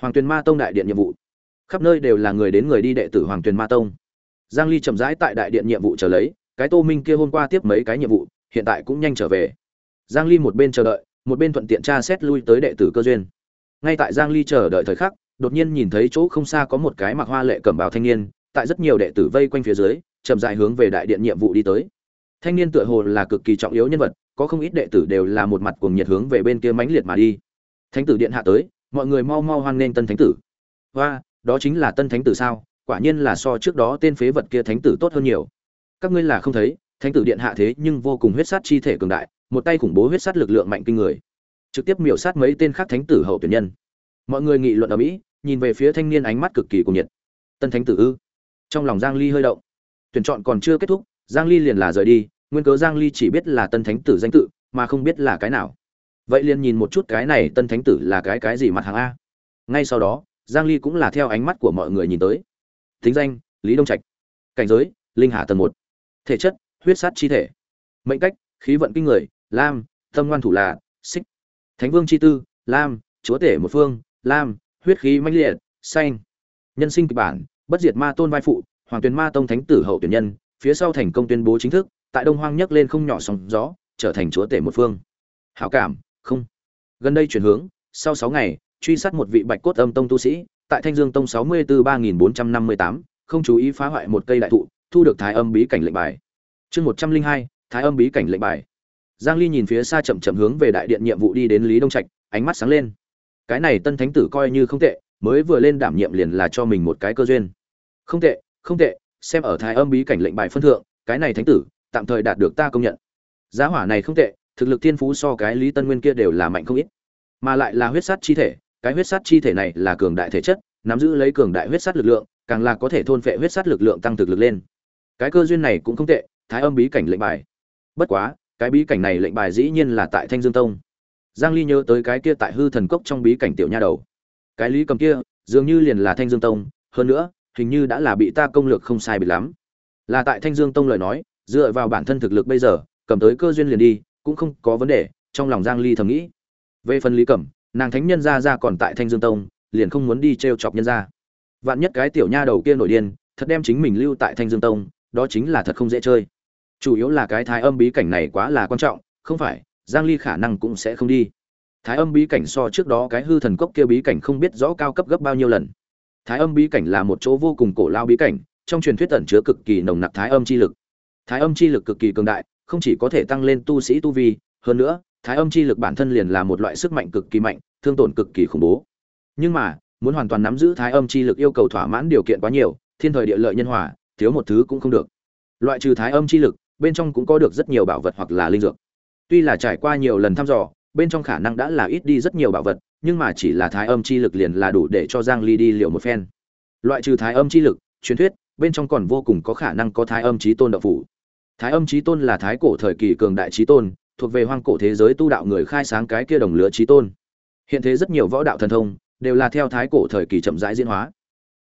hoàng tuyền ma tông đại điện nhiệm vụ. Khắp nơi đều là người đến người đi đệ tử hoàng tuyền ma tông. Giang ly chậm rãi tại đại điện nhiệm vụ chờ lấy, cái tô minh kia hôm qua tiếp mấy cái nhiệm vụ, hiện tại cũng nhanh trở về. Giang ly một bên chờ đợi, một bên thuận tiện tra xét lui tới đệ tử cơ duyên. Ngay tại giang ly chờ đợi thời khắc, đột nhiên nhìn thấy chỗ không xa có một cái mặc hoa lệ cẩm bào thanh niên, tại rất nhiều đệ tử vây quanh phía dưới, chậm rãi hướng về đại điện nhiệm vụ đi tới. Thanh niên tựa hồ là cực kỳ trọng yếu nhân vật, có không ít đệ tử đều là một mặt cuồng nhiệt hướng về bên kia mãnh liệt mà đi. Thánh tử điện hạ tới mọi người mau mau hoan nghênh tân thánh tử. Và đó chính là tân thánh tử sao? Quả nhiên là so trước đó tên phế vật kia thánh tử tốt hơn nhiều. Các ngươi là không thấy, thánh tử điện hạ thế nhưng vô cùng huyết sát chi thể cường đại, một tay khủng bố huyết sát lực lượng mạnh kinh người. Trực tiếp miểu sát mấy tên khác thánh tử hậu tuyển nhân. Mọi người nghị luận ở mỹ, nhìn về phía thanh niên ánh mắt cực kỳ cuồng nhiệt. Tân thánh tử ư? Trong lòng giang ly hơi động. Tuyển chọn còn chưa kết thúc, giang ly liền là rời đi, nguyên cớ giang ly chỉ biết là tân thánh tử danh tự, mà không biết là cái nào vậy liền nhìn một chút cái này tân thánh tử là cái cái gì mặt hàng a. Ngay sau đó, giang ly cũng là theo ánh mắt của mọi người nhìn tới. Thính danh, lý đông trạch. Cảnh giới, linh hà tầng một. Thể chất, huyết sát chi thể. Mệnh cách, khí vận kinh người, lam, tâm ngoan thủ là, xích. Thánh vương chi tư, lam, chúa tể một phương, lam, huyết khí mãnh liệt, xanh. Nhân sinh kịch bản, bất diệt ma tôn vai phụ, hoàng tuyền ma tông thánh tử hậu tuyển nhân. Phía sau thành công tuyên bố chính thức, tại đông hoang nhấc lên không nhỏ sóng gió, trở thành chúa tể một phương. Hảo cảm không. Gần đây chuyển hướng, sau sáu ngày, truy sát một vị bạch cốt âm tông tu sĩ, tại thanh dương tông sáu mươi bốn ba nghìn bốn trăm năm mươi tám, không chú ý phá hoại một cây đại thụ, thu được thái âm bí cảnh lệnh bài. Chương một trăm linh hai, thái âm bí cảnh lệnh bài. Giang ly nhìn phía xa chậm chậm hướng về đại điện nhiệm vụ đi đến lý đông trạch, ánh mắt sáng lên. Cái này tân thánh tử coi như không tệ, mới vừa lên đảm nhiệm liền là cho mình một cái cơ duyên. Không tệ không tệ, xem ở thái âm bí cảnh lệnh bài phân thượng, cái này thánh tử, tạm thời đạt được ta công nhận. Giá hỏa này không tệ thực lực thiên phú so cái lý tân nguyên kia đều là mạnh không ít. Mà lại là huyết sát chi thể, cái huyết sát chi thể này là cường đại thể chất, nắm giữ lấy cường đại huyết sát lực lượng, càng là có thể thôn phệ huyết sát lực lượng tăng thực lực lên. Cái cơ duyên này cũng không tệ, thái âm bí cảnh lệnh bài. Bất quá, cái bí cảnh này lệnh bài dĩ nhiên là tại thanh dương tông. Giang ly nhớ tới cái kia tại hư thần cốc trong bí cảnh tiểu nha đầu. Cái lý cầm kia, dường như liền là thanh dương tông, hơn nữa, hình như đã là bị ta công lược không sai biệt lắm. Là tại thanh dương tông lời nói, dựa vào bản thân thực lực bây giờ, cầm tới cơ duyên liền đi cũng không có vấn đề, trong lòng giang ly thầm nghĩ. Về phần lý cẩm, nàng thánh nhân gia gia còn tại thanh dương tông, liền không muốn đi treo chọc nhân Gia. vạn nhất cái tiểu nha đầu kia nổi điên, thật đem chính mình lưu tại thanh dương tông, đó chính là thật không dễ chơi. Chủ yếu là cái thái âm bí cảnh này quá là quan trọng, không phải, giang ly khả năng cũng sẽ không đi. Thái âm bí cảnh so trước đó cái hư thần cốc kia bí cảnh không biết rõ cao cấp gấp bao nhiêu lần. Thái âm bí cảnh là một chỗ vô cùng cổ lao bí cảnh, trong truyền thuyết tẩn chứa cực kỳ nồng nặc thái âm chi lực. Thái âm chi lực cực kỳ cường đại không chỉ có thể tăng lên tu sĩ tu vi, hơn nữa, thái âm chi lực bản thân liền là một loại sức mạnh cực kỳ mạnh, thương tổn cực kỳ khủng bố. Nhưng mà, muốn hoàn toàn nắm giữ thái âm chi lực yêu cầu thỏa mãn điều kiện quá nhiều, thiên thời địa lợi nhân hòa, thiếu một thứ cũng không được. Loại trừ thái âm chi lực, bên trong cũng có được rất nhiều bảo vật hoặc là linh dược. Tuy là trải qua nhiều lần thăm dò, bên trong khả năng đã là ít đi rất nhiều bảo vật, nhưng mà chỉ là thái âm chi lực liền là đủ để cho giang ly đi liệu một phen. Loại trừ thái âm chi lực, truyền thuyết, bên trong còn vô cùng có khả năng có thái âm chí tôn đạo phủ thái âm chí tôn là thái cổ thời kỳ cường đại chí tôn, thuộc về hoang cổ thế giới tu đạo người khai sáng cái kia đồng lứa chí tôn. Hiện thế rất nhiều võ đạo thần thông đều là theo thái cổ thời kỳ chậm rãi diễn hóa.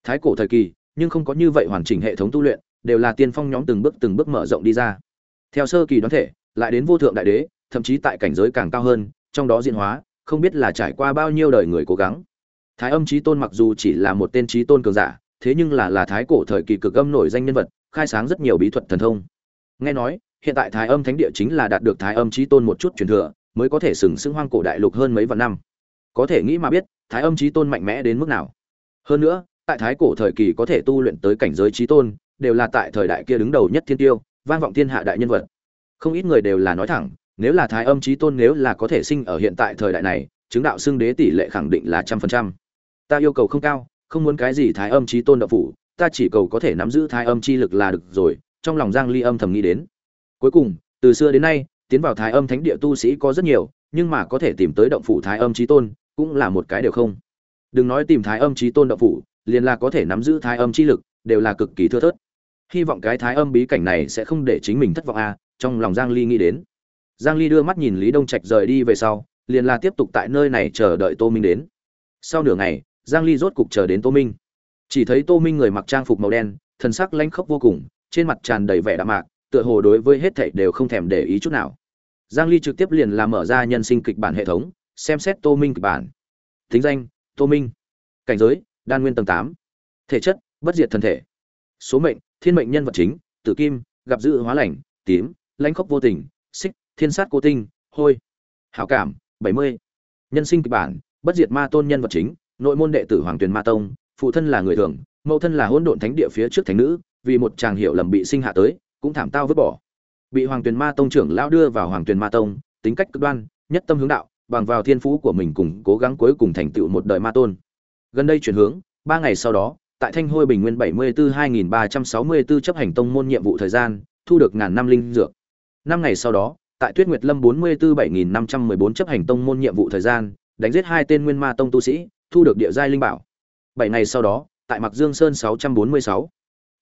Thái cổ thời kỳ, nhưng không có như vậy hoàn chỉnh hệ thống tu luyện, đều là tiên phong nhóm từng bước từng bước mở rộng đi ra. Theo sơ kỳ đoán thể, lại đến vô thượng đại đế, thậm chí tại cảnh giới càng cao hơn, trong đó diễn hóa, không biết là trải qua bao nhiêu đời người cố gắng. Thái âm chí tôn mặc dù chỉ là một tên chí tôn cường giả, thế nhưng là là thái cổ thời kỳ cực âm nổi danh nhân vật, khai sáng rất nhiều bí thuật thần thông nghe nói, hiện tại thái âm thánh địa chính là đạt được thái âm trí tôn một chút truyền thừa, mới có thể sừng sững hoang cổ đại lục hơn mấy vạn năm. Có thể nghĩ mà biết, thái âm trí tôn mạnh mẽ đến mức nào. Hơn nữa, tại thái cổ thời kỳ có thể tu luyện tới cảnh giới trí tôn, đều là tại thời đại kia đứng đầu nhất thiên tiêu, vang vọng thiên hạ đại nhân vật. Không ít người đều là nói thẳng, nếu là thái âm trí tôn nếu là có thể sinh ở hiện tại thời đại này, chứng đạo xưng đế tỷ lệ khẳng định là trăm phần trăm. Ta yêu cầu không cao, không muốn cái gì thái âm trí tôn đạo phủ, ta chỉ cầu có thể nắm giữ thái âm chi lực là được rồi trong lòng giang ly âm thầm nghĩ đến. Cuối cùng từ xưa đến nay tiến vào thái âm thánh địa tu sĩ có rất nhiều nhưng mà có thể tìm tới động phủ thái âm chí tôn cũng là một cái đều không. Đừng nói tìm thái âm chí tôn động phủ liền là có thể nắm giữ thái âm chi lực đều là cực kỳ thưa thớt. Hy vọng cái thái âm bí cảnh này sẽ không để chính mình thất vọng a à, trong lòng giang ly nghĩ đến. Giang ly đưa mắt nhìn lý đông trạch rời đi về sau liền là tiếp tục tại nơi này chờ đợi tô minh đến. Sau nửa ngày giang ly rốt cục chờ đến tô minh. Chỉ thấy tô minh người mặc trang phục màu đen thần sắc lãnh khốc vô cùng trên mặt tràn đầy vẻ đạm mạc, tựa hồ đối với hết thảy đều không thèm để ý chút nào. Giang ly trực tiếp liền làm mở ra nhân sinh kịch bản hệ thống, xem xét tô minh kịch bản. Tính danh, tô minh. Cảnh giới, đan nguyên tầng tám. Thể chất, bất diệt thần thể. Số mệnh, thiên mệnh nhân vật chính, tử kim, gặp dự hóa lành, tím, lãnh khốc vô tình, xích, thiên sát cô tinh, hôi. Hảo cảm, bảy mươi. Nhân sinh kịch bản, bất diệt ma tôn nhân vật chính, nội môn đệ tử hoàng tuyền ma tông, phụ thân là người thường, mẫu thân là hỗn độn thánh địa phía trước thánh nữ vì một chàng hiểu lầm bị sinh hạ tới, cũng thảm tao vứt bỏ. Bị hoàng tuyền ma tông trưởng lão đưa vào hoàng tuyền ma tông, tính cách cực đoan, nhất tâm hướng đạo, bằng vào thiên phú của mình cùng cố gắng cuối cùng thành tựu một đời ma tôn. Gần đây chuyển hướng, ba ngày sau đó, tại thanh hôi bình nguyên bảy mươi bốn hai nghìn ba trăm sáu mươi bốn chấp hành tông môn nhiệm vụ thời gian, thu được ngàn năm linh dược. Năm ngày sau đó, tại tuyết nguyệt lâm bốn mươi bốn bảy nghìn năm trăm mười bốn chấp hành tông môn nhiệm vụ thời gian, đánh giết hai tên nguyên ma tông tu sĩ, thu được địa giai linh bảo. Bảy ngày sau đó, tại mặc dương sơn sáu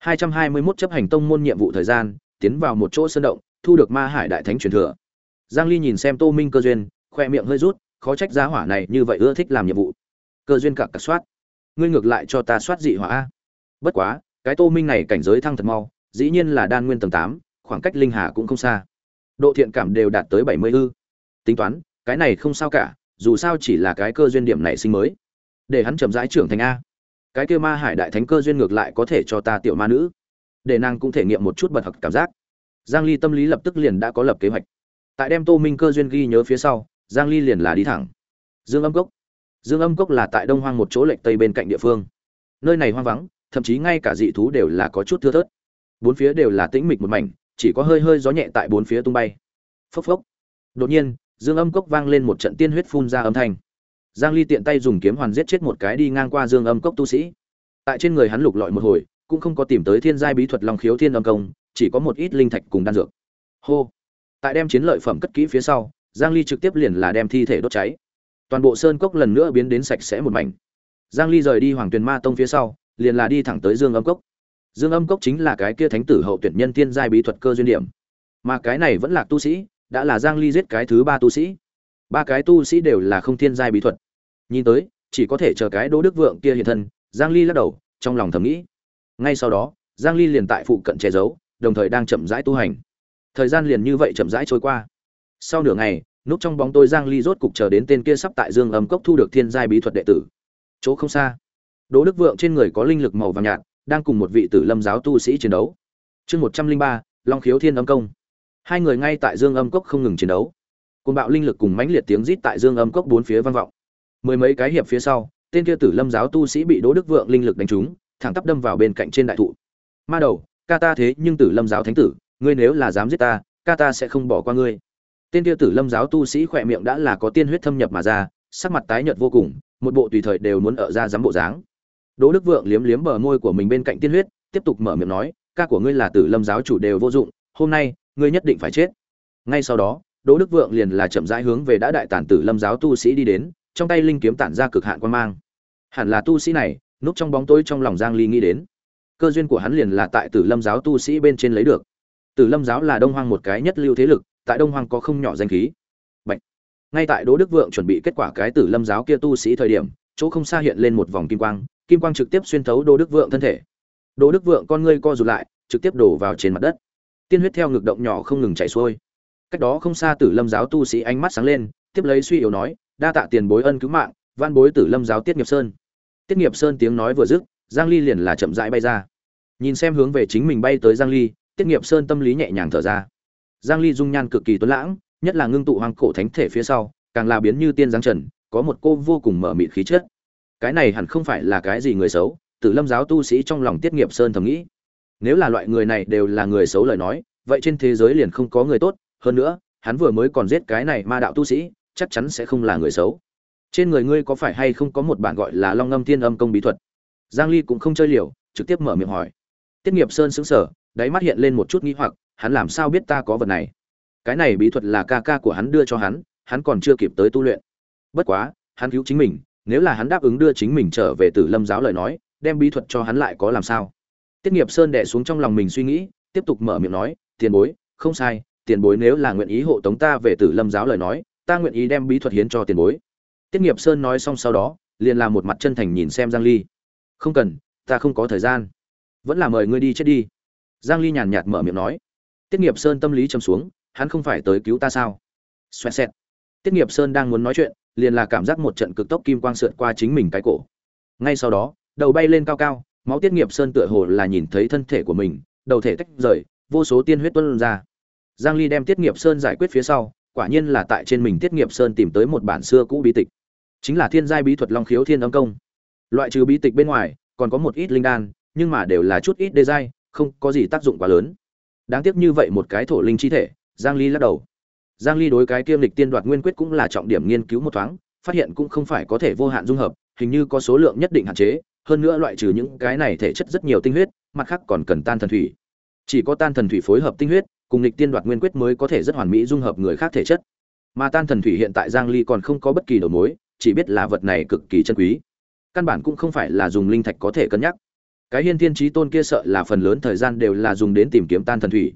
trăm bốn mươi sáu hai trăm hai mươi mốt chấp hành tông môn nhiệm vụ thời gian tiến vào một chỗ sơn động thu được ma hải đại thánh truyền thừa. Giang ly nhìn xem tô minh cơ duyên khoe miệng hơi rút khó trách giá hỏa này như vậy ưa thích làm nhiệm vụ. Cơ duyên cặc cặc soát. Ngươi ngược lại cho ta soát dị hỏa a. Bất quá cái tô minh này cảnh giới thăng thật mau dĩ nhiên là đan nguyên tầng 8, khoảng cách linh hà cũng không xa. Độ thiện cảm đều đạt tới 70 ư. Tính toán cái này không sao cả dù sao chỉ là cái cơ duyên điểm này sinh mới. Để hắn chậm rãi trưởng thành a cái kia ma hải đại thánh cơ duyên ngược lại có thể cho ta tiểu ma nữ. Để nàng cũng thể nghiệm một chút bật học cảm giác. Giang ly tâm lý lập tức liền đã có lập kế hoạch. Tại đem tô minh cơ duyên ghi nhớ phía sau, giang ly liền là đi thẳng. Dương âm cốc. Dương âm cốc là tại đông hoang một chỗ lệch tây bên cạnh địa phương. Nơi này hoang vắng, thậm chí ngay cả dị thú đều là có chút thưa thớt. Bốn phía đều là tĩnh mịch một mảnh, chỉ có hơi hơi gió nhẹ tại bốn phía tung bay. Phốc phốc. Đột nhiên, dương âm cốc vang lên một trận tiên huyết phun ra âm thanh giang ly tiện tay dùng kiếm hoàn giết chết một cái đi ngang qua dương âm cốc tu sĩ. Tại trên người hắn lục lọi một hồi, cũng không có tìm tới thiên giai bí thuật long khiếu thiên âm công, chỉ có một ít linh thạch cùng đan dược. Hô! Tại đem chiến lợi phẩm cất kỹ phía sau, giang ly trực tiếp liền là đem thi thể đốt cháy. Toàn bộ sơn cốc lần nữa biến đến sạch sẽ một mảnh. Giang ly rời đi hoàng tuyền ma tông phía sau, liền là đi thẳng tới dương âm cốc. Dương âm cốc chính là cái kia thánh tử hậu tuyển nhân tiên giai bí thuật cơ duyên điểm. Mà cái này vẫn là tu sĩ, đã là giang ly giết cái thứ ba tu sĩ. Ba cái tu sĩ đều là không thiên giai bí thuật nhìn tới chỉ có thể chờ cái đỗ đức vượng kia hiện thân giang ly lắc đầu trong lòng thầm nghĩ. Ngay sau đó giang ly liền tại phụ cận che giấu đồng thời đang chậm rãi tu hành. Thời gian liền như vậy chậm rãi trôi qua. Sau nửa ngày núp trong bóng tôi giang ly rốt cục chờ đến tên kia sắp tại dương âm cốc thu được thiên giai bí thuật đệ tử. Chỗ không xa đỗ đức vượng trên người có linh lực màu vàng nhạt đang cùng một vị tử lâm giáo tu sĩ chiến đấu. Chương 103, long khiếu thiên âm công. Hai người ngay tại dương âm cốc không ngừng chiến đấu. Côn bạo linh lực cùng mãnh liệt tiếng rít tại dương âm cốc bốn phía vang vọng mười mấy cái hiệp phía sau, tên kia tử lâm giáo tu sĩ bị đỗ đức vượng linh lực đánh trúng, thẳng tắp đâm vào bên cạnh trên đại thụ. Ma đầu, ca ta thế nhưng tử lâm giáo thánh tử, ngươi nếu là dám giết ta, ca ta sẽ không bỏ qua ngươi. Tên kia tử lâm giáo tu sĩ khỏe miệng đã là có tiên huyết thâm nhập mà ra, sắc mặt tái nhợt vô cùng, một bộ tùy thời đều muốn ở ra dám bộ dáng. Đỗ đức vượng liếm liếm bờ môi của mình bên cạnh tiên huyết, tiếp tục mở miệng nói, ca của ngươi là tử lâm giáo chủ đều vô dụng, hôm nay, ngươi nhất định phải chết. Ngay sau đó, đỗ đức vượng liền là chậm rãi hướng về đã đại tản tử lâm giáo tu sĩ đi đến trong tay linh kiếm tản ra cực hạn quan mang. Hẳn là tu sĩ này, núp trong bóng tối trong lòng giang ly nghĩ đến. Cơ duyên của hắn liền là tại tử lâm giáo tu sĩ bên trên lấy được. Tử lâm giáo là đông hoang một cái nhất lưu thế lực, tại đông hoang có không nhỏ danh khí. Bạch. ngay tại đỗ đức vượng chuẩn bị kết quả cái tử lâm giáo kia tu sĩ thời điểm, chỗ không xa hiện lên một vòng kim quang kim quang trực tiếp xuyên thấu đỗ đức vượng thân thể. Đỗ đức vượng con ngươi co rụt lại, trực tiếp đổ vào trên mặt đất. Tiên huyết theo ngực động nhỏ không ngừng chảy xuôi. Cách đó không xa tử lâm giáo tu sĩ ánh mắt sáng lên, tiếp lấy suy yếu nói đa tạ tiền bối ân cứu mạng, văn bối tử lâm giáo tiết nghiệp sơn. Tiết nghiệp sơn tiếng nói vừa dứt, giang ly liền là chậm rãi bay ra. Nhìn xem hướng về chính mình bay tới giang ly, tiết nghiệp sơn tâm lý nhẹ nhàng thở ra. Giang ly dung nhan cực kỳ tuấn lãng, nhất là ngưng tụ hoàng cổ thánh thể phía sau, càng là biến như tiên giáng trần, có một cô vô cùng mở mịt khí chất. Cái này hẳn không phải là cái gì người xấu, tử lâm giáo tu sĩ trong lòng tiết nghiệp sơn thầm nghĩ. Nếu là loại người này đều là người xấu lời nói, vậy trên thế giới liền không có người tốt. Hơn nữa, hắn vừa mới còn giết cái này ma đạo tu sĩ chắc chắn sẽ không là người xấu. Trên người ngươi có phải hay không có một bản gọi là long ngâm thiên âm công bí thuật? Giang ly cũng không chơi liều, trực tiếp mở miệng hỏi. Tiết nghiệp sơn sững sờ, đáy mắt hiện lên một chút nghi hoặc, hắn làm sao biết ta có vật này? Cái này bí thuật là ca ca của hắn đưa cho hắn hắn còn chưa kịp tới tu luyện. Bất quá, hắn cứu chính mình, nếu là hắn đáp ứng đưa chính mình trở về tử lâm giáo lời nói, đem bí thuật cho hắn lại có làm sao? Tiết nghiệp sơn đẻ xuống trong lòng mình suy nghĩ, tiếp tục mở miệng nói, tiền bối, không sai, tiền bối nếu là nguyện ý hộ tống ta về tử lâm giáo lời nói ta nguyện ý đem bí thuật hiến cho tiền bối. Tiết nghiệp sơn nói xong sau đó, liền làm một mặt chân thành nhìn xem giang ly. Không cần, ta không có thời gian. Vẫn là mời ngươi đi chết đi. Giang ly nhàn nhạt mở miệng nói. Tiết nghiệp sơn tâm lý trầm xuống, hắn không phải tới cứu ta sao? Xoẹt xẹt. Tiết nghiệp sơn đang muốn nói chuyện, liền là cảm giác một trận cực tốc kim quang sượt qua chính mình cái cổ. Ngay sau đó, đầu bay lên cao cao, máu tiết nghiệp sơn tựa hồ là nhìn thấy thân thể của mình, đầu thể tách rời, vô số tiên huyết tuôn ra. Giang ly đem tiết nghiệp sơn giải quyết phía sau quả nhiên là tại trên mình tiết nghiệp sơn tìm tới một bản xưa cũ bí tịch. Chính là thiên giai bí thuật long khiếu thiên âm công. Loại trừ bí tịch bên ngoài, còn có một ít linh đan, nhưng mà đều là chút ít đê giai, không có gì tác dụng quá lớn. Đáng tiếc như vậy một cái thổ linh chi thể, giang ly lắc đầu. Giang ly đối cái kiêm lịch tiên đoạt nguyên quyết cũng là trọng điểm nghiên cứu một thoáng, phát hiện cũng không phải có thể vô hạn dung hợp, hình như có số lượng nhất định hạn chế, hơn nữa loại trừ những cái này thể chất rất nhiều tinh huyết, mặt khác còn cần tan thần thủy. Chỉ có tan thần thủy phối hợp tinh huyết cùng lịch tiên đoạt nguyên quyết mới có thể rất hoàn mỹ dung hợp người khác thể chất. Mà tan thần thủy hiện tại giang ly còn không có bất kỳ đầu mối, chỉ biết là vật này cực kỳ chân quý. Căn bản cũng không phải là dùng linh thạch có thể cân nhắc. Cái hiên thiên trí tôn kia sợ là phần lớn thời gian đều là dùng đến tìm kiếm tan thần thủy.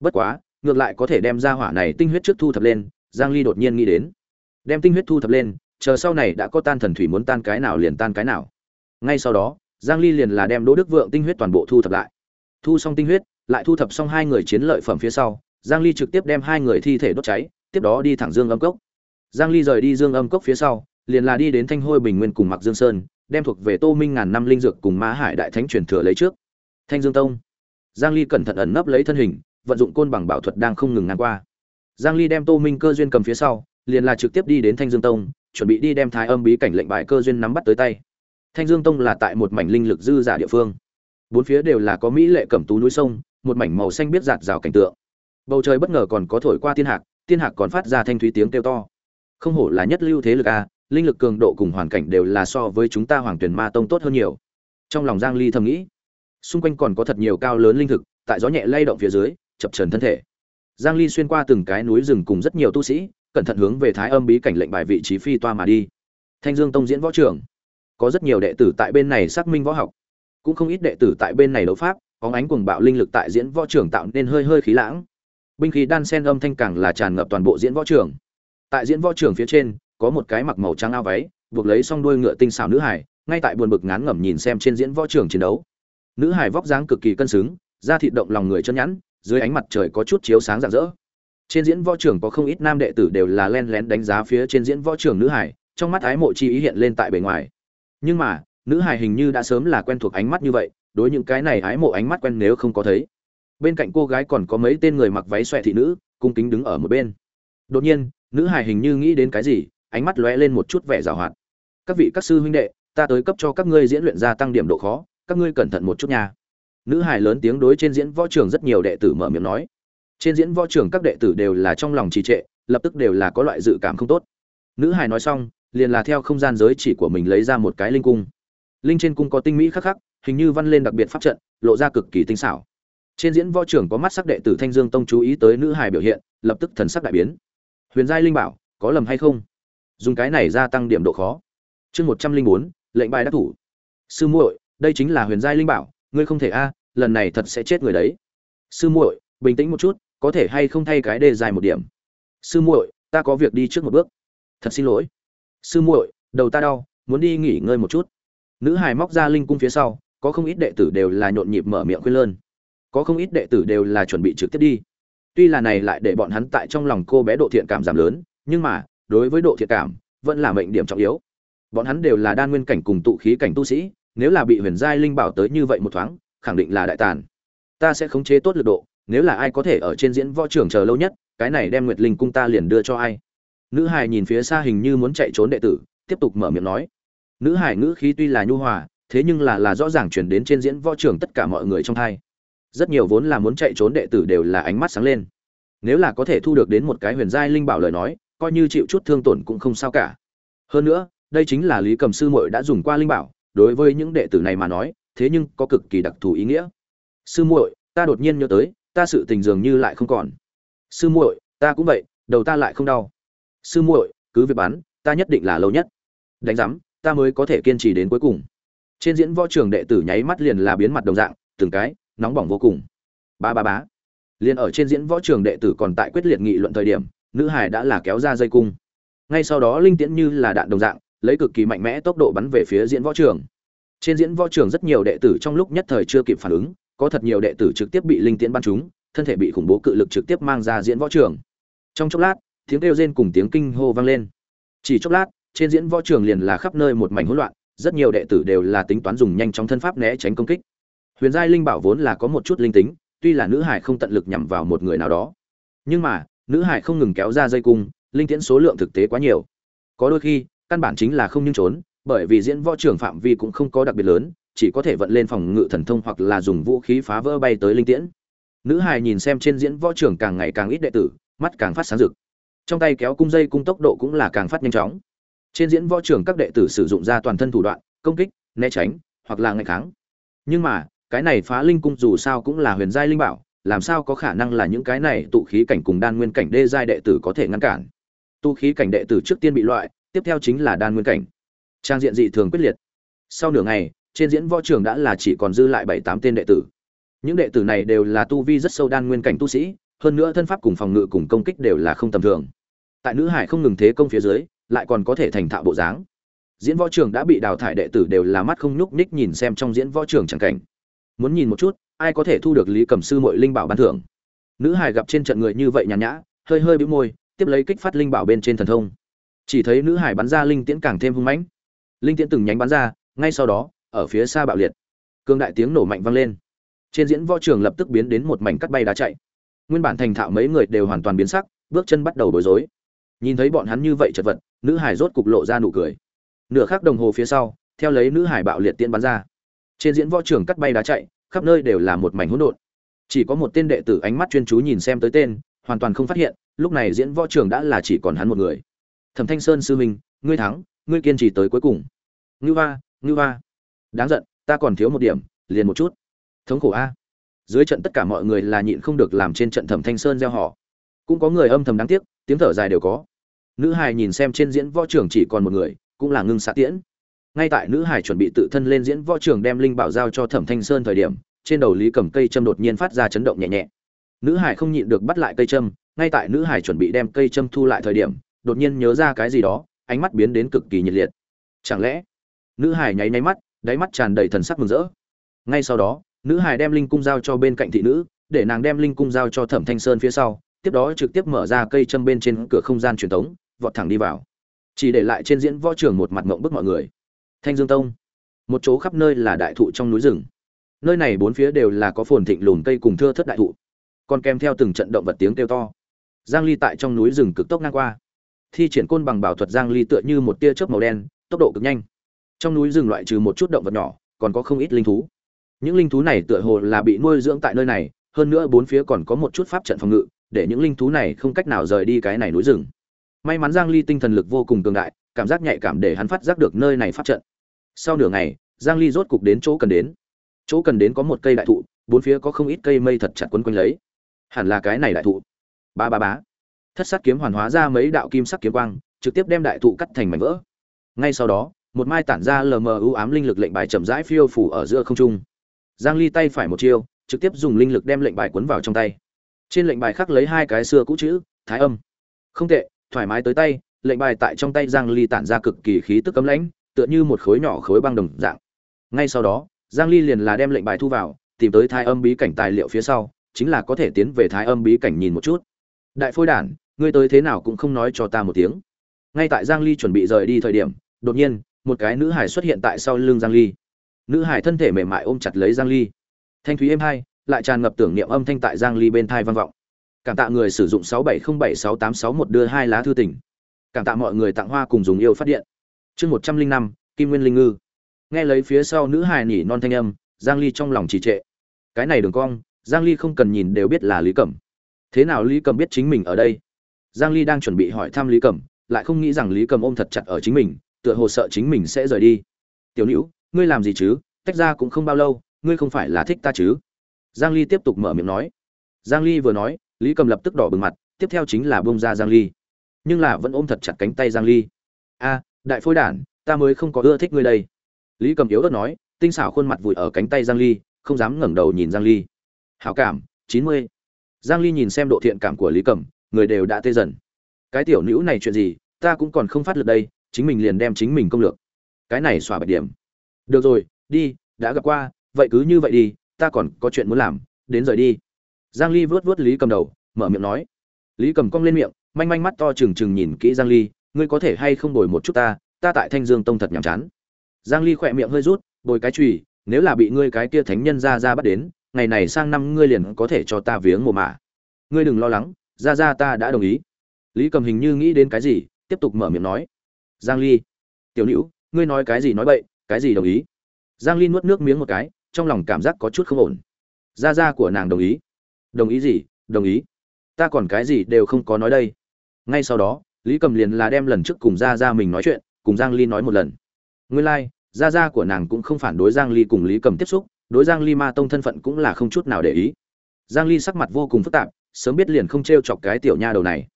Bất quá, ngược lại có thể đem ra hỏa này tinh huyết trước thu thập lên, giang ly đột nhiên nghĩ đến. Đem tinh huyết thu thập lên, chờ sau này đã có tan thần thủy muốn tan cái nào liền tan cái nào. Ngay sau đó, giang ly liền là đem đỗ đức vượng tinh huyết toàn bộ thu thập lại. Thu xong tinh huyết lại thu thập xong hai người chiến lợi phẩm phía sau, giang ly trực tiếp đem hai người thi thể đốt cháy, tiếp đó đi thẳng dương âm cốc. Giang ly rời đi dương âm cốc phía sau, liền là đi đến thanh hôi bình nguyên cùng mặc dương sơn, đem thuộc về tô minh ngàn năm linh dược cùng Ma hải đại thánh truyền thừa lấy trước. Thanh dương tông. Giang ly cẩn thận ẩn nấp lấy thân hình, vận dụng côn bằng bảo thuật đang không ngừng ngang qua. Giang ly đem tô minh cơ duyên cầm phía sau, liền là trực tiếp đi đến thanh dương tông, chuẩn bị đi đem thái âm bí cảnh lệnh bài cơ duyên nắm bắt tới tay. Thanh dương tông là tại một mảnh linh lực dư giả địa phương. Bốn phía đều là có mỹ lệ cẩm tú núi sông một mảnh màu xanh biết giạt rào cảnh tượng. Bầu trời bất ngờ còn có thổi qua thiên hạc thiên hạc còn phát ra thanh thúy tiếng kêu to. Không hổ là nhất lưu thế lực a linh lực cường độ cùng hoàn cảnh đều là so với chúng ta hoàng tuyển ma tông tốt hơn nhiều. Trong lòng giang ly thầm nghĩ xung quanh còn có thật nhiều cao lớn linh thực tại gió nhẹ lay động phía dưới chập trần thân thể. Giang ly xuyên qua từng cái núi rừng cùng rất nhiều tu sĩ cẩn thận hướng về thái âm bí cảnh lệnh bài vị trí phi toa mà đi. Thanh dương tông diễn võ trưởng, có rất nhiều đệ tử tại bên này xác minh võ học. Cũng không ít đệ tử tại bên này đấu pháp có ánh cuồng bạo linh lực tại diễn võ trường tạo nên hơi hơi khí lãng. Binh khí đan sen âm thanh càng là tràn ngập toàn bộ diễn võ trường. Tại diễn võ trường phía trên, có một cái mặc màu trắng ao váy, buộc lấy xong đuôi ngựa tinh xảo nữ hải, ngay tại buồn bực ngán ngẩm nhìn xem trên diễn võ trường chiến đấu. Nữ hải vóc dáng cực kỳ cân xứng, da thịt động lòng người chân nhẵn, dưới ánh mặt trời có chút chiếu sáng rạng rỡ. Trên diễn võ trường có không ít nam đệ tử đều là len lén đánh giá phía trên diễn võ trường nữ hải, trong mắt ái mộ chi ý hiện lên tại bề ngoài. Nhưng mà, nữ hải hình như đã sớm là quen thuộc ánh mắt như vậy đối những cái này ái mộ ánh mắt quen nếu không có thấy. Bên cạnh cô gái còn có mấy tên người mặc váy xòe thị nữ, cung kính đứng ở một bên. Đột nhiên, nữ hải hình như nghĩ đến cái gì, ánh mắt lóe lên một chút vẻ giảo hoạt. Các vị các sư huynh đệ, ta tới cấp cho các ngươi diễn luyện ra tăng điểm độ khó, các ngươi cẩn thận một chút nha. Nữ hải lớn tiếng đối trên diễn võ trường rất nhiều đệ tử mở miệng nói. Trên diễn võ trường các đệ tử đều là trong lòng trì trệ, lập tức đều là có loại dự cảm không tốt. Nữ hải nói xong, liền là theo không gian giới chỉ của mình lấy ra một cái linh cung. Linh trên cung có tinh mỹ khắc khắc hình như văn lên đặc biệt pháp trận, lộ ra cực kỳ tinh xảo. Trên diễn võ trường có mắt sắc đệ tử thanh dương tông chú ý tới nữ hài biểu hiện, lập tức thần sắc đại biến. Huyền giai linh bảo, có lầm hay không? Dùng cái này gia tăng điểm độ khó. Chương một trăm linh bốn, lệnh bài đắc thủ. Sư muội, đây chính là huyền giai linh bảo, ngươi không thể a, lần này thật sẽ chết người đấy. Sư muội, bình tĩnh một chút, có thể hay không thay cái đề dài một điểm? Sư muội, ta có việc đi trước một bước. Thật xin lỗi. Sư muội, đầu ta đau, muốn đi nghỉ ngơi một chút. Nữ hài móc ra linh cung phía sau có không ít đệ tử đều là nhộn nhịp mở miệng khuyên lơn. Có không ít đệ tử đều là chuẩn bị trực tiếp đi. Tuy là này lại để bọn hắn tại trong lòng cô bé độ thiện cảm giảm lớn, nhưng mà, đối với độ thiện cảm, vẫn là mệnh điểm trọng yếu. Bọn hắn đều là đan nguyên cảnh cùng tụ khí cảnh tu sĩ, nếu là bị huyền giai linh bảo tới như vậy một thoáng, khẳng định là đại tàn. Ta sẽ khống chế tốt lực độ, nếu là ai có thể ở trên diễn võ trường chờ lâu nhất, cái này đem nguyệt linh cung ta liền đưa cho ai. Nữ hải nhìn phía xa hình như muốn chạy trốn đệ tử, tiếp tục mở miệng nói. Nữ hải ngữ khí tuy là nhu hòa thế nhưng là là rõ ràng chuyển đến trên diễn võ trường tất cả mọi người trong thai. Rất nhiều vốn là muốn chạy trốn đệ tử đều là ánh mắt sáng lên. Nếu là có thể thu được đến một cái huyền giai linh bảo lời nói, coi như chịu chút thương tổn cũng không sao cả. Hơn nữa, đây chính là lý cầm sư muội đã dùng qua linh bảo, đối với những đệ tử này mà nói, thế nhưng có cực kỳ đặc thù ý nghĩa. Sư muội, ta đột nhiên nhớ tới, ta sự tình dường như lại không còn. Sư muội, ta cũng vậy, đầu ta lại không đau. Sư muội, cứ việc bắn, ta nhất định là lâu nhất. Đánh giám, ta mới có thể kiên trì đến cuối cùng trên diễn võ trường đệ tử nháy mắt liền là biến mặt đồng dạng, từng cái, nóng bỏng vô cùng. Ba ba bá liền ở trên diễn võ trường đệ tử còn tại quyết liệt nghị luận thời điểm, nữ hải đã là kéo ra dây cung. Ngay sau đó linh tiễn như là đạn đồng dạng, lấy cực kỳ mạnh mẽ tốc độ bắn về phía diễn võ trường. Trên diễn võ trường rất nhiều đệ tử trong lúc nhất thời chưa kịp phản ứng, có thật nhiều đệ tử trực tiếp bị linh tiễn bắn trúng, thân thể bị khủng bố cự lực trực tiếp mang ra diễn võ trường. Trong chốc lát, tiếng kêu rên cùng tiếng kinh hô vang lên. Chỉ chốc lát, trên diễn võ trường liền là khắp nơi một mảnh hỗn loạn rất nhiều đệ tử đều là tính toán dùng nhanh chóng thân pháp né tránh công kích. Huyền giai linh bảo vốn là có một chút linh tính, tuy là nữ hải không tận lực nhằm vào một người nào đó. Nhưng mà, nữ hải không ngừng kéo ra dây cung, linh tiễn số lượng thực tế quá nhiều. Có đôi khi, căn bản chính là không nhưng trốn, bởi vì diễn võ trưởng phạm vi cũng không có đặc biệt lớn, chỉ có thể vận lên phòng ngự thần thông hoặc là dùng vũ khí phá vỡ bay tới linh tiễn. Nữ hài nhìn xem trên diễn võ trưởng càng ngày càng ít đệ tử, mắt càng phát sáng rực. Trong tay kéo cung dây cung tốc độ cũng là càng phát nhanh chóng trên diễn võ trường các đệ tử sử dụng ra toàn thân thủ đoạn, công kích, né tránh, hoặc là ngày kháng. Nhưng mà, cái này phá linh cung dù sao cũng là huyền giai linh bảo, làm sao có khả năng là những cái này tụ khí cảnh cùng đan nguyên cảnh đê giai đệ tử có thể ngăn cản? Tụ khí cảnh đệ tử trước tiên bị loại, tiếp theo chính là đan nguyên cảnh. Trang diện dị thường quyết liệt. Sau nửa ngày, trên diễn võ trường đã là chỉ còn dư lại bảy tám tên đệ tử. Những đệ tử này đều là tu vi rất sâu đan nguyên cảnh tu sĩ, hơn nữa thân pháp cùng phòng ngự cùng công kích đều là không tầm thường. Tại nữ hải không ngừng thế công phía dưới lại còn có thể thành thạo bộ dáng. Diễn võ trường đã bị đào thải đệ tử đều là mắt không nhúc nhích nhìn xem trong diễn võ trường chẳng cảnh. Muốn nhìn một chút, ai có thể thu được lý cẩm sư mội linh bảo ban thưởng. Nữ hải gặp trên trận người như vậy nhàn nhã, hơi hơi bĩu môi, tiếp lấy kích phát linh bảo bên trên thần thông. Chỉ thấy nữ hải bắn ra linh tiễn càng thêm hung mãnh. Linh tiễn từng nhánh bắn ra, ngay sau đó, ở phía xa bạo liệt. Cương đại tiếng nổ mạnh vang lên. Trên diễn võ trường lập tức biến đến một mảnh cắt bay đá chạy. Nguyên bản thành thạo mấy người đều hoàn toàn biến sắc, bước chân bắt đầu bối rối. Nhìn thấy bọn hắn như vậy chật vật nữ hải rốt cục lộ ra nụ cười. Nửa khắc đồng hồ phía sau, theo lấy nữ hải bạo liệt tiễn bắn ra. Trên diễn võ trường cắt bay đá chạy, khắp nơi đều là một mảnh hỗn độn. Chỉ có một tên đệ tử ánh mắt chuyên chú nhìn xem tới tên, hoàn toàn không phát hiện, lúc này diễn võ trường đã là chỉ còn hắn một người. Thẩm thanh sơn sư minh ngươi thắng, ngươi kiên trì tới cuối cùng. Ngư va ngư va đáng giận, ta còn thiếu một điểm, liền một chút. Thống khổ a. Dưới trận tất cả mọi người là nhịn không được làm trên trận thẩm thanh sơn gieo họ cũng có người âm thầm đáng tiếc, tiếng thở dài đều có nữ hài nhìn xem trên diễn võ trường chỉ còn một người, cũng là ngưng xạ tiễn. Ngay tại nữ hải chuẩn bị tự thân lên diễn võ trường đem linh bảo giao cho thẩm thanh sơn thời điểm, trên đầu lý cầm cây châm đột nhiên phát ra chấn động nhẹ nhẹ. Nữ hải không nhịn được bắt lại cây châm, ngay tại nữ hải chuẩn bị đem cây châm thu lại thời điểm, đột nhiên nhớ ra cái gì đó, ánh mắt biến đến cực kỳ nhiệt liệt. Chẳng lẽ, nữ hải nháy nháy mắt, đáy mắt tràn đầy thần sắc mừng rỡ. Ngay sau đó, nữ hải đem linh cung giao cho bên cạnh thị nữ, để nàng đem linh cung giao cho thẩm thanh sơn phía sau, tiếp đó trực tiếp mở ra cây châm bên trên cửa không gian truyền thống vọt thẳng đi vào. Chỉ để lại trên diễn võ trường một mặt mộng bức mọi người. Thanh dương tông, một chỗ khắp nơi là đại thụ trong núi rừng. Nơi này bốn phía đều là có phồn thịnh lùm cây cùng thưa thất đại thụ. Còn kèm theo từng trận động vật tiếng kêu to. Giang ly tại trong núi rừng cực tốc ngang qua. Thi triển côn bằng bảo thuật giang ly tựa như một tia chớp màu đen, tốc độ cực nhanh. Trong núi rừng loại trừ một chút động vật nhỏ, còn có không ít linh thú. Những linh thú này tựa hồ là bị nuôi dưỡng tại nơi này, hơn nữa bốn phía còn có một chút pháp trận phòng ngự, để những linh thú này không cách nào rời đi cái này núi rừng may mắn giang ly tinh thần lực vô cùng cường đại, cảm giác nhạy cảm để hắn phát giác được nơi này pháp trận. Sau nửa ngày, giang ly rốt cục đến chỗ cần đến. Chỗ cần đến có một cây đại thụ, bốn phía có không ít cây mây thật chặt quấn quanh lấy. Hẳn là cái này đại thụ. Ba ba bá thất sát kiếm hoàn hóa ra mấy đạo kim sắc kiếm quang, trực tiếp đem đại thụ cắt thành mảnh vỡ. Ngay sau đó, một mai tản ra lờ mờ ưu ám linh lực lệnh bài chậm rãi phiêu phủ ở giữa không trung. Giang ly tay phải một chiêu, trực tiếp dùng linh lực đem lệnh bài cuốn vào trong tay. Trên lệnh bài khắc lấy hai cái xưa cũ chữ, thái âm. Không tệ thoải mái tới tay, lệnh bài tại trong tay giang ly tản ra cực kỳ khí tức cấm lãnh, tựa như một khối nhỏ khối băng đồng dạng. Ngay sau đó, giang ly liền là đem lệnh bài thu vào, tìm tới thái âm bí cảnh tài liệu phía sau, chính là có thể tiến về thái âm bí cảnh nhìn một chút. Đại phôi đản, ngươi tới thế nào cũng không nói cho ta một tiếng. Ngay tại giang ly chuẩn bị rời đi thời điểm, đột nhiên, một cái nữ hải xuất hiện tại sau lưng giang ly. Nữ hải thân thể mềm mại ôm chặt lấy giang ly. Thanh thúy êm hai, lại tràn ngập tưởng niệm âm thanh tại giang ly bên thai vang vọng cảm tạ người sử dụng 67076861 đưa hai lá thư tình. Cảm tạ mọi người tặng hoa cùng dùng yêu phát điện. Chương 105, kim nguyên linh ngư. Nghe lấy phía sau nữ hài nhỉ non thanh âm giang ly trong lòng trì trệ. Cái này đường cong giang ly không cần nhìn đều biết là lý cẩm. Thế nào lý cẩm biết chính mình ở đây? Giang ly đang chuẩn bị hỏi thăm lý cẩm lại không nghĩ rằng lý cẩm ôm thật chặt ở chính mình tựa hồ sợ chính mình sẽ rời đi. Tiểu nữ ngươi làm gì chứ? Tách ra cũng không bao lâu ngươi không phải là thích ta chứ? Giang ly tiếp tục mở miệng nói. Giang ly vừa nói lý cầm lập tức đỏ bừng mặt, tiếp theo chính là bông ra giang ly. Nhưng là vẫn ôm thật chặt cánh tay giang ly. A, đại phôi đản, ta mới không có ưa thích ngươi đây. Lý cầm yếu ớt nói, tinh xảo khuôn mặt vùi ở cánh tay giang ly, không dám ngẩng đầu nhìn giang ly. Hảo cảm 90. giang ly nhìn xem độ thiện cảm của lý cầm, người đều đã tê dần. Cái tiểu nữ này chuyện gì, ta cũng còn không phát lực đây, chính mình liền đem chính mình công lược. Cái này xóa bạch điểm. Được rồi, đi, đã gặp qua, vậy cứ như vậy đi, ta còn có chuyện muốn làm, đến rời đi giang ly vớt vớt lý cầm đầu, mở miệng nói. Lý cầm cong lên miệng, manh manh mắt to trừng trừng nhìn kỹ giang ly, ngươi có thể hay không đổi một chút ta ta tại thanh dương tông thật nhàm chán. Giang ly khỏe miệng hơi rút, bồi cái chùy, nếu là bị ngươi cái kia thánh nhân ra ra bắt đến, ngày này sang năm ngươi liền có thể cho ta viếng mồ mả. Ngươi đừng lo lắng ra ra ta đã đồng ý. Lý cầm hình như nghĩ đến cái gì, tiếp tục mở miệng nói. Giang ly, tiểu nữ, ngươi nói cái gì nói bậy, cái gì đồng ý? Giang ly nuốt nước miếng một cái, trong lòng cảm giác có chút không ổn. Gia gia của nàng đồng ý đồng ý gì, đồng ý. Ta còn cái gì đều không có nói đây. Ngay sau đó, lý cầm liền là đem lần trước cùng Ra Ra mình nói chuyện, cùng giang ly nói một lần. Nguyên lai Ra Ra của nàng cũng không phản đối giang ly cùng lý cầm tiếp xúc, đối giang ly ma tông thân phận cũng là không chút nào để ý. Giang ly sắc mặt vô cùng phức tạp, sớm biết liền không treo chọc cái tiểu nha đầu này.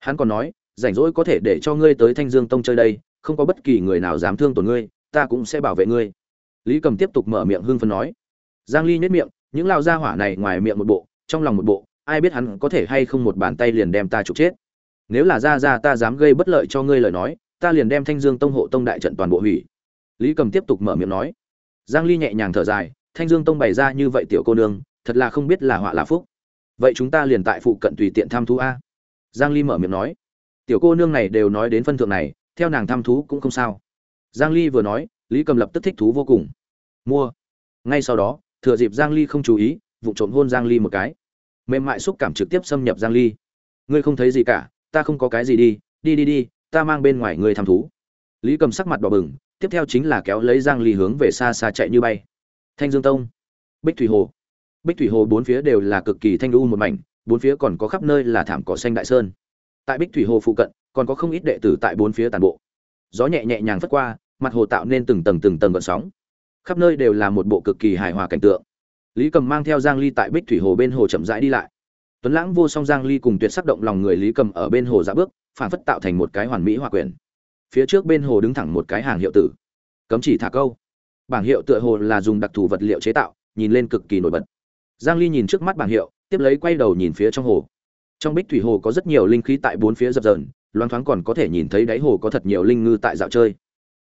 Hắn còn nói, rảnh rỗi có thể để cho ngươi tới thanh dương tông chơi đây, không có bất kỳ người nào dám thương tổn ngươi, ta cũng sẽ bảo vệ ngươi. Lý cầm tiếp tục mở miệng hưng phấn nói. Giang ly nhất miệng, những lao gia hỏa này ngoài miệng một bộ trong lòng một bộ, ai biết hắn có thể hay không một bàn tay liền đem ta trục chết. Nếu là ra ra ta dám gây bất lợi cho ngươi lời nói, ta liền đem thanh dương tông hộ tông đại trận toàn bộ hủy. Lý cầm tiếp tục mở miệng nói. Giang ly nhẹ nhàng thở dài, thanh dương tông bày ra như vậy tiểu cô nương, thật là không biết là họa là phúc. Vậy chúng ta liền tại phụ cận tùy tiện tham thú a. Giang ly mở miệng nói. Tiểu cô nương này đều nói đến phân thượng này, theo nàng tham thú cũng không sao. Giang ly vừa nói, lý cầm lập tức thích thú vô cùng. Mua. Ngay sau đó, thừa dịp giang ly không chú ý vụ trộm hôn giang ly một cái. Mềm mại xúc cảm trực tiếp xâm nhập giang ly. Ngươi không thấy gì cả, ta không có cái gì đi đi đi đi, ta mang bên ngoài ngươi tham thú. Lý cầm sắc mặt đỏ bừng, tiếp theo chính là kéo lấy giang ly hướng về xa xa chạy như bay. Thanh dương tông, bích thủy hồ. Bích thủy hồ bốn phía đều là cực kỳ thanh u một mảnh, bốn phía còn có khắp nơi là thảm cỏ xanh đại sơn. Tại bích thủy hồ phụ cận, còn có không ít đệ tử tại bốn phía tàn bộ. Gió nhẹ nhẹ nhàng phất qua, mặt hồ tạo nên từng tầng từng tầng gợn sóng. Khắp nơi đều là một bộ cực kỳ hài hòa cảnh tượng lý cầm mang theo giang ly tại bích thủy hồ bên hồ chậm rãi đi lại. Tuấn lãng vô song giang ly cùng tuyệt sắc động lòng người lý cầm ở bên hồ dạ bước, phản phất tạo thành một cái hoàn mỹ hòa quyền. phía trước bên hồ đứng thẳng một cái hàng hiệu tử. Cấm chỉ thả câu. Bảng hiệu tựa hồ là dùng đặc thù vật liệu chế tạo, nhìn lên cực kỳ nổi bật. Giang ly nhìn trước mắt bảng hiệu, tiếp lấy quay đầu nhìn phía trong hồ. Trong bích thủy hồ có rất nhiều linh khí tại bốn phía dập dờn loan thoáng còn có thể nhìn thấy đáy hồ có thật nhiều linh ngư tại dạo chơi.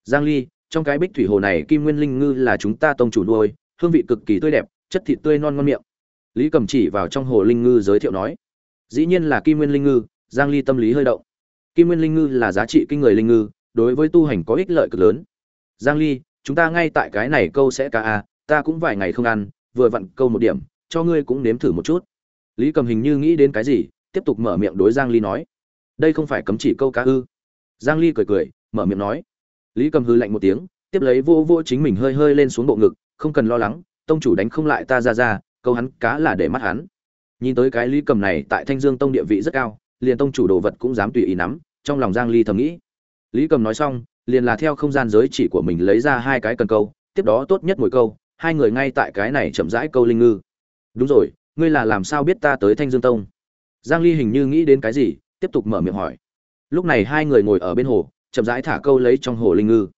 Giang ly, trong cái bích thủy hồ này kim nguyên linh ngư là chúng ta tông chủ nuôi, hương vị cực kỳ tươi đẹp chất thịt tươi non ngon miệng. Lý cầm chỉ vào trong hồ linh ngư giới thiệu nói, dĩ nhiên là kim nguyên linh ngư, giang ly tâm lý hơi động. Kim nguyên linh ngư là giá trị kinh người linh ngư, đối với tu hành có ích lợi cực lớn. Giang ly, chúng ta ngay tại cái này câu sẽ ca a à, ta cũng vài ngày không ăn, vừa vặn câu một điểm, cho ngươi cũng nếm thử một chút. Lý cầm hình như nghĩ đến cái gì, tiếp tục mở miệng đối giang ly nói, đây không phải cấm chỉ câu cá ư? Giang ly cười cười, mở miệng nói. Lý cầm hư lạnh một tiếng, tiếp lấy vô vô chính mình hơi hơi lên xuống bộ ngực, không cần lo lắng tông chủ đánh không lại ta ra ra, câu hắn cá là để mắt hắn. Nhìn tới cái lý cầm này tại thanh dương tông địa vị rất cao, liền tông chủ đồ vật cũng dám tùy ý nắm, trong lòng giang ly thầm nghĩ. Lý cầm nói xong, liền là theo không gian giới chỉ của mình lấy ra hai cái cần câu, tiếp đó tốt nhất mỗi câu, hai người ngay tại cái này chậm rãi câu linh ngư. Đúng rồi, ngươi là làm sao biết ta tới thanh dương tông? Giang ly hình như nghĩ đến cái gì, tiếp tục mở miệng hỏi. Lúc này hai người ngồi ở bên hồ, chậm rãi thả câu lấy trong hồ linh ngư.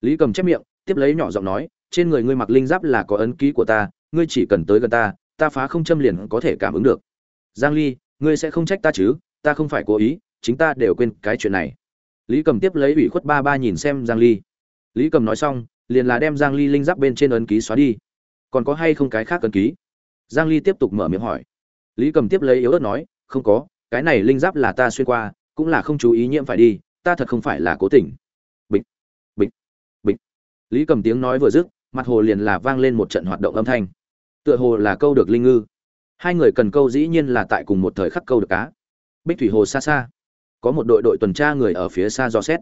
Lý cầm chép miệng, tiếp lấy nhỏ giọng nói trên người ngươi mặc linh giáp là có ấn ký của ta, ngươi chỉ cần tới gần ta ta phá không châm liền có thể cảm ứng được. Giang ly, ngươi sẽ không trách ta chứ, ta không phải cố ý, chính ta đều quên cái chuyện này. Lý cầm tiếp lấy ủy khuất ba ba nhìn xem giang ly. Lý cầm nói xong, liền là đem giang ly linh giáp bên trên ấn ký xóa đi. Còn có hay không cái khác ấn ký? Giang ly tiếp tục mở miệng hỏi. Lý cầm tiếp lấy yếu ớt nói, không có, cái này linh giáp là ta xuyên qua, cũng là không chú ý nhiễm phải đi, ta thật không phải là cố tình. Bịch bịch bịch. Lý cầm tiếng nói vừa dứt mặt hồ liền là vang lên một trận hoạt động âm thanh. Tựa hồ là câu được linh ngư. Hai người cần câu dĩ nhiên là tại cùng một thời khắc câu được cá. Bích thủy hồ xa xa. Có một đội đội tuần tra người ở phía xa dò xét.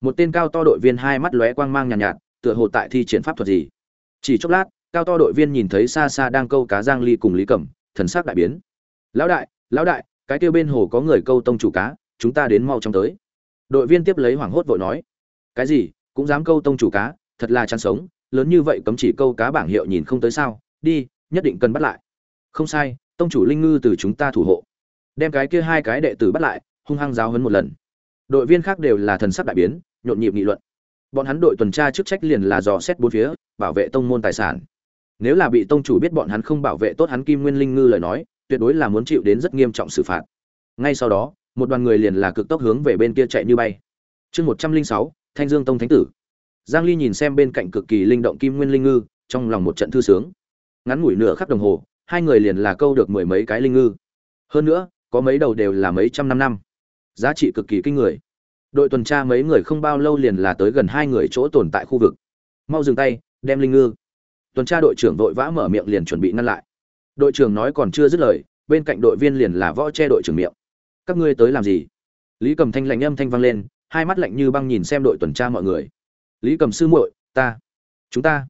Một tên cao to đội viên hai mắt lóe quang mang nhàn nhạt, nhạt tựa hồ tại thi triển pháp thuật gì. Chỉ chốc lát cao to đội viên nhìn thấy xa xa đang câu cá giang ly cùng lý cẩm thần sắc đại biến. Lão đại lão đại cái kia bên hồ có người câu tông chủ cá chúng ta đến mau chóng tới. Đội viên tiếp lấy hoảng hốt vội nói. Cái gì? Cũng dám câu tông chủ cá? Thật là chăn sống lớn như vậy cấm chỉ câu cá bảng hiệu nhìn không tới sao? Đi, nhất định cần bắt lại. Không sai, tông chủ linh ngư từ chúng ta thủ hộ. Đem cái kia hai cái đệ tử bắt lại, hung hăng giáo hấn một lần. Đội viên khác đều là thần sắc đại biến, nhộn nhịp nghị luận. Bọn hắn đội tuần tra chức trách liền là dò xét bốn phía, bảo vệ tông môn tài sản. Nếu là bị tông chủ biết bọn hắn không bảo vệ tốt hắn kim nguyên linh ngư lời nói, tuyệt đối là muốn chịu đến rất nghiêm trọng xử phạt. Ngay sau đó, một đoàn người liền là cực tốc hướng về bên kia chạy như bay. Chương một trăm linh sáu, thanh dương tông thánh tử giang ly nhìn xem bên cạnh cực kỳ linh động kim nguyên linh ngư, trong lòng một trận thư sướng. Ngắn ngủi nửa khắc đồng hồ, hai người liền là câu được mười mấy cái linh ngư. Hơn nữa, có mấy đầu đều là mấy trăm năm năm. Giá trị cực kỳ kinh người. Đội tuần tra mấy người không bao lâu liền là tới gần hai người chỗ tồn tại khu vực. Mau dừng tay, đem linh ngư. Tuần tra đội trưởng vội vã mở miệng liền chuẩn bị ngăn lại. Đội trưởng nói còn chưa dứt lời, bên cạnh đội viên liền là võ che đội trưởng miệng. Các ngươi tới làm gì? Lý cầm thanh lạnh âm thanh vang lên, hai mắt lạnh như băng nhìn xem đội tuần tra mọi người lý cầm sư muội, ta, chúng ta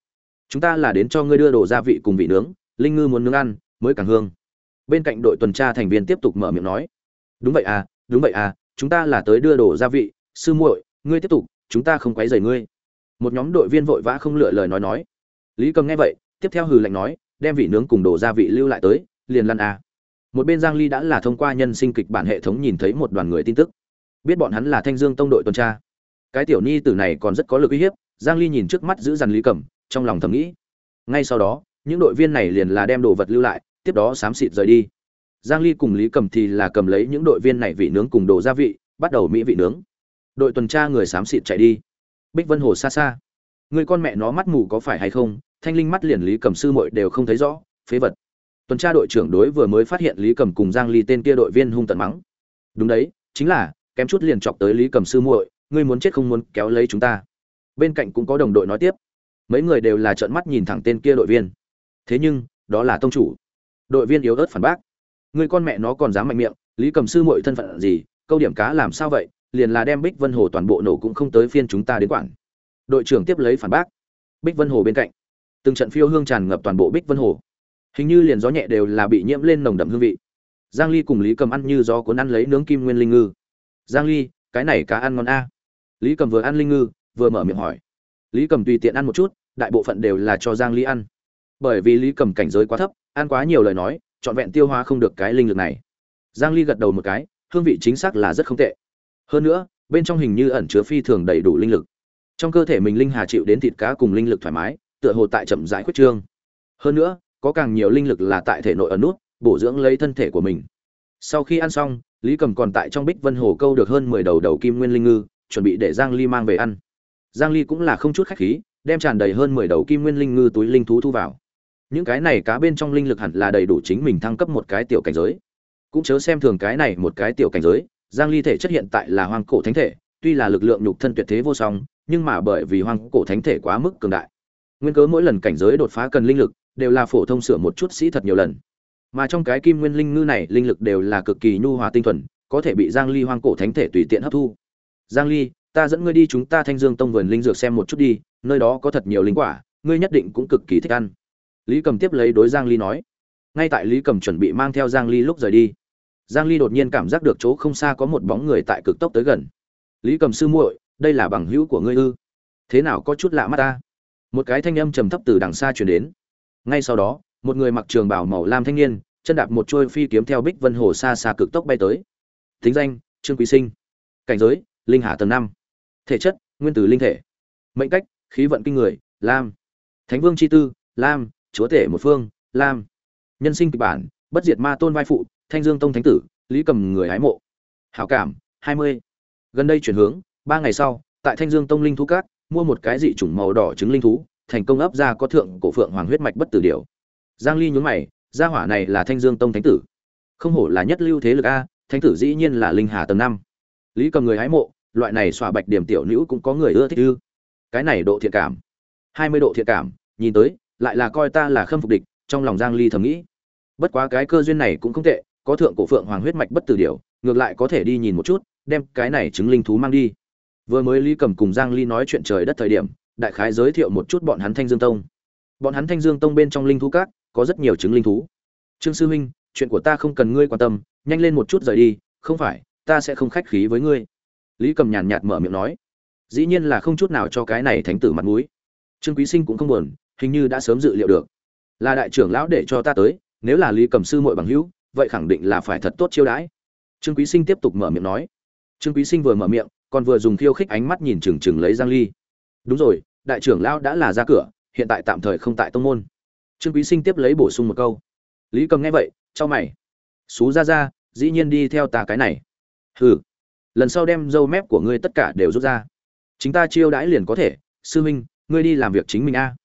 chúng ta là đến cho ngươi đưa đồ gia vị cùng vị nướng, linh ngư muốn nướng ăn, mới càng hương. Bên cạnh đội tuần tra thành viên tiếp tục mở miệng nói, đúng vậy à đúng vậy à chúng ta là tới đưa đồ gia vị, sư muội, ngươi tiếp tục, chúng ta không quấy rầy ngươi. Một nhóm đội viên vội vã không lựa lời nói nói. Lý cầm nghe vậy, tiếp theo hừ lạnh nói, đem vị nướng cùng đồ gia vị lưu lại tới, liền lăn à. một bên giang ly đã là thông qua nhân sinh kịch bản hệ thống nhìn thấy một đoàn người tin tức. Biết bọn hắn là thanh dương tông đội tuần tra cái tiểu nhi tử này còn rất có lực uy hiếp giang ly nhìn trước mắt giữ dằn lý cẩm, trong lòng thầm nghĩ. Ngay sau đó những đội viên này liền là đem đồ vật lưu lại tiếp đó xám xịt rời đi. Giang ly cùng lý cẩm thì là cầm lấy những đội viên này vị nướng cùng đồ gia vị bắt đầu mỹ vị nướng. Đội tuần tra người xám xịt chạy đi. Bích vân hồ xa xa. Người con mẹ nó mắt mù có phải hay không? Thanh linh mắt liền lý cẩm sư muội đều không thấy rõ phế vật. Tuần tra đội trưởng đối vừa mới phát hiện lý cẩm cùng giang ly tên kia đội viên hung tận mắng. Đúng đấy chính là kém chút liền chọc tới lý cẩm sư muội ngươi muốn chết không muốn kéo lấy chúng ta. Bên cạnh cũng có đồng đội nói tiếp. Mấy người đều là trợn mắt nhìn thẳng tên kia đội viên. Thế nhưng, đó là tông chủ. Đội viên yếu ớt phản bác. Người con mẹ nó còn dám mạnh miệng, lý cầm sư muội thân phận gì, câu điểm cá làm sao vậy, liền là đem bích vân hồ toàn bộ nổ cũng không tới phiên chúng ta đến quản. Đội trưởng tiếp lấy phản bác. Bích vân hồ bên cạnh. Từng trận phiêu hương tràn ngập toàn bộ bích vân hồ. Hình như liền gió nhẹ đều là bị nhiễm lên nồng đậm hương vị. Giang ly cùng lý cầm ăn như gió cuốn ăn lấy nướng kim nguyên linh ngư. Giang ly, cái này cá ăn ngon a lý cầm vừa ăn linh ngư, vừa mở miệng hỏi. Lý cầm tùy tiện ăn một chút, đại bộ phận đều là cho giang ly ăn. Bởi vì lý cầm cảnh giới quá thấp, ăn quá nhiều lời nói, trọn vẹn tiêu hóa không được cái linh lực này. Giang ly gật đầu một cái, hương vị chính xác là rất không tệ. Hơn nữa, bên trong hình như ẩn chứa phi thường đầy đủ linh lực. Trong cơ thể mình linh hà chịu đến thịt cá cùng linh lực thoải mái, tựa hồ tại chậm rãi khuyết trương. Hơn nữa, có càng nhiều linh lực là tại thể nội ẩn nút, bổ dưỡng lấy thân thể của mình. Sau khi ăn xong, lý cầm còn tại trong bích vân hồ câu được hơn 10 đầu đầu kim nguyên linh ngư chuẩn bị để giang ly mang về ăn. Giang ly cũng là không chút khách khí, đem tràn đầy hơn 10 đầu kim nguyên linh ngư túi linh thú thu vào. Những cái này cá bên trong linh lực hẳn là đầy đủ chính mình thăng cấp một cái tiểu cảnh giới. Cũng chớ xem thường cái này một cái tiểu cảnh giới, giang ly thể chất hiện tại là hoang cổ thánh thể, tuy là lực lượng nhục thân tuyệt thế vô song, nhưng mà bởi vì hoang cổ thánh thể quá mức cường đại. Nguyên cớ mỗi lần cảnh giới đột phá cần linh lực, đều là phổ thông sửa một chút sĩ thật nhiều lần. Mà trong cái kim nguyên linh ngư này, linh lực đều là cực kỳ nhu hòa tinh thuần, có thể bị giang ly hoang cổ thánh thể tùy tiện hấp thu giang ly, ta dẫn ngươi đi chúng ta thanh dương tông vườn linh dược xem một chút đi, nơi đó có thật nhiều linh quả, ngươi nhất định cũng cực kỳ thích ăn. Lý cầm tiếp lấy đối giang ly nói. Ngay tại lý cầm chuẩn bị mang theo giang ly lúc rời đi, giang ly đột nhiên cảm giác được chỗ không xa có một bóng người tại cực tốc tới gần. Lý cầm sư muội, đây là bằng hữu của ngươi ư? Thế nào có chút lạ mắt ta? Một cái thanh âm trầm thấp từ đằng xa truyền đến. Ngay sau đó, một người mặc trường bào màu lam thanh niên, chân đạp một trôi phi kiếm theo bích vân hồ xa xa cực tốc bay tới. Tính danh, trương quý sinh. Cảnh giới linh hà tầng năm. Thể chất, nguyên tử linh thể. Mệnh cách, khí vận kinh người, lam. Thánh vương chi tư, lam. Chúa tể một phương, lam. Nhân sinh kịch bản, bất diệt ma tôn vai phụ, thanh dương tông thánh tử, lý cầm người hái mộ. Hảo cảm, hai mươi. Gần đây chuyển hướng, ba ngày sau, tại thanh dương tông linh thú cát mua một cái dị chủng màu đỏ trứng linh thú, thành công ấp ra có thượng cổ phượng hoàng huyết mạch bất tử điều giang ly nhún mày, gia hỏa này là thanh dương tông thánh tử. Không hổ là nhất lưu thế lực a, thánh tử dĩ nhiên là linh hà tầng năm. Lý cầm người hái mộ loại này xòa bạch điểm tiểu nữ cũng có người ưa thích ư? Cái này độ thiện cảm. Hai mươi độ thiện cảm, nhìn tới, lại là coi ta là khâm phục địch, trong lòng giang ly thầm nghĩ. Bất quá cái cơ duyên này cũng không tệ, có thượng cổ phượng hoàng huyết mạch bất tử điều, ngược lại có thể đi nhìn một chút, đem cái này chứng linh thú mang đi. Vừa mới lý cầm cùng giang ly nói chuyện trời đất thời điểm, đại khái giới thiệu một chút bọn hắn thanh dương tông. Bọn hắn thanh dương tông bên trong linh thú các, có rất nhiều chứng linh thú. Trương sư huynh, chuyện của ta không cần ngươi quan tâm, nhanh lên một chút rời đi, không phải, ta sẽ không khách khí với ngươi lý cầm nhàn nhạt mở miệng nói, dĩ nhiên là không chút nào cho cái này thánh tử mặt mũi. Trương quý sinh cũng không buồn, hình như đã sớm dự liệu được. Là đại trưởng lão để cho ta tới, nếu là lý cầm sư muội bằng hữu, vậy khẳng định là phải thật tốt chiêu đãi. Trương quý sinh tiếp tục mở miệng nói. Trương quý sinh vừa mở miệng, còn vừa dùng khiêu khích ánh mắt nhìn chừng chừng lấy giang ly. Đúng rồi, đại trưởng lão đã là ra cửa, hiện tại tạm thời không tại tông môn. Trương quý sinh tiếp lấy bổ sung một câu. Lý cầm nghe vậy cho mày. Xú ra ra dĩ nhiên đi theo ta cái này. Hừ lần sau đem dâu mép của ngươi tất cả đều rút ra. Chính ta chiêu đãi liền có thể. Sư minh, ngươi đi làm việc chính mình a.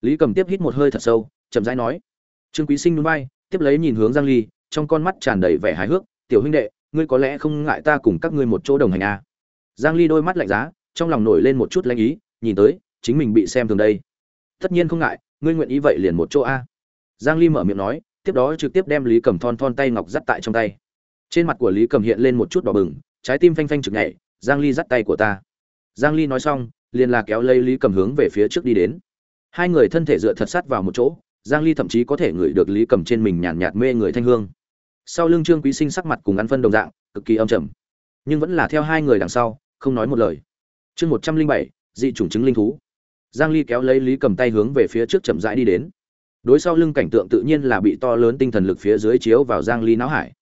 Lý cầm tiếp hít một hơi thật sâu, chậm rãi nói. Trương quý sinh núi bay tiếp lấy nhìn hướng giang ly, trong con mắt tràn đầy vẻ hài hước. Tiểu huynh đệ, ngươi có lẽ không ngại ta cùng các ngươi một chỗ đồng hành a. Giang ly đôi mắt lạnh giá, trong lòng nổi lên một chút lãnh ý, nhìn tới, chính mình bị xem thường đây. Tất nhiên không ngại, ngươi nguyện ý vậy liền một chỗ a. Giang ly mở miệng nói, tiếp đó trực tiếp đem lý cầm thon thon tay ngọc dắt tại trong tay. Trên mặt của lý cầm hiện lên một chút đỏ bừng trái tim phanh phanh trực nhảy giang ly dắt tay của ta. Giang ly nói xong liền là kéo lấy lý cầm hướng về phía trước đi đến. Hai người thân thể dựa thật sát vào một chỗ giang ly thậm chí có thể ngửi được lý cầm trên mình nhàn nhạt mê người thanh hương. Sau lưng trương quý sinh sắc mặt cùng ăn phân đồng dạng cực kỳ âm trầm. Nhưng vẫn là theo hai người đằng sau không nói một lời. Chương 107, dị chủng chứng linh thú. Giang ly kéo lấy lý cầm tay hướng về phía trước chậm rãi đi đến. Đối sau lưng cảnh tượng tự nhiên là bị to lớn tinh thần lực phía dưới chiếu vào giang ly não hải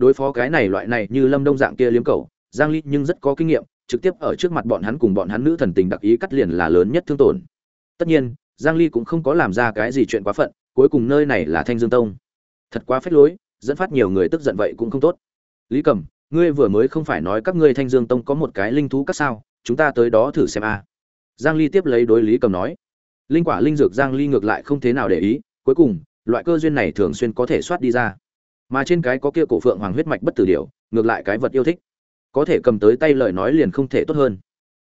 đối phó cái này loại này như lâm đông dạng kia liếm cầu giang ly nhưng rất có kinh nghiệm, trực tiếp ở trước mặt bọn hắn cùng bọn hắn nữ thần tình đặc ý cắt liền là lớn nhất thương tổn. Tất nhiên, giang ly cũng không có làm ra cái gì chuyện quá phận, cuối cùng nơi này là thanh dương tông. Thật quá phết lối, dẫn phát nhiều người tức giận vậy cũng không tốt. Lý cẩm, ngươi vừa mới không phải nói các ngươi thanh dương tông có một cái linh thú các sao, chúng ta tới đó thử xem a. Giang ly tiếp lấy đối lý cẩm nói. Linh quả linh dược giang ly ngược lại không thế nào để ý, cuối cùng, loại cơ duyên này thường xuyên có thể soát đi ra mà trên cái có kia cổ phượng hoàng huyết mạch bất tử điều ngược lại cái vật yêu thích. Có thể cầm tới tay lời nói liền không thể tốt hơn.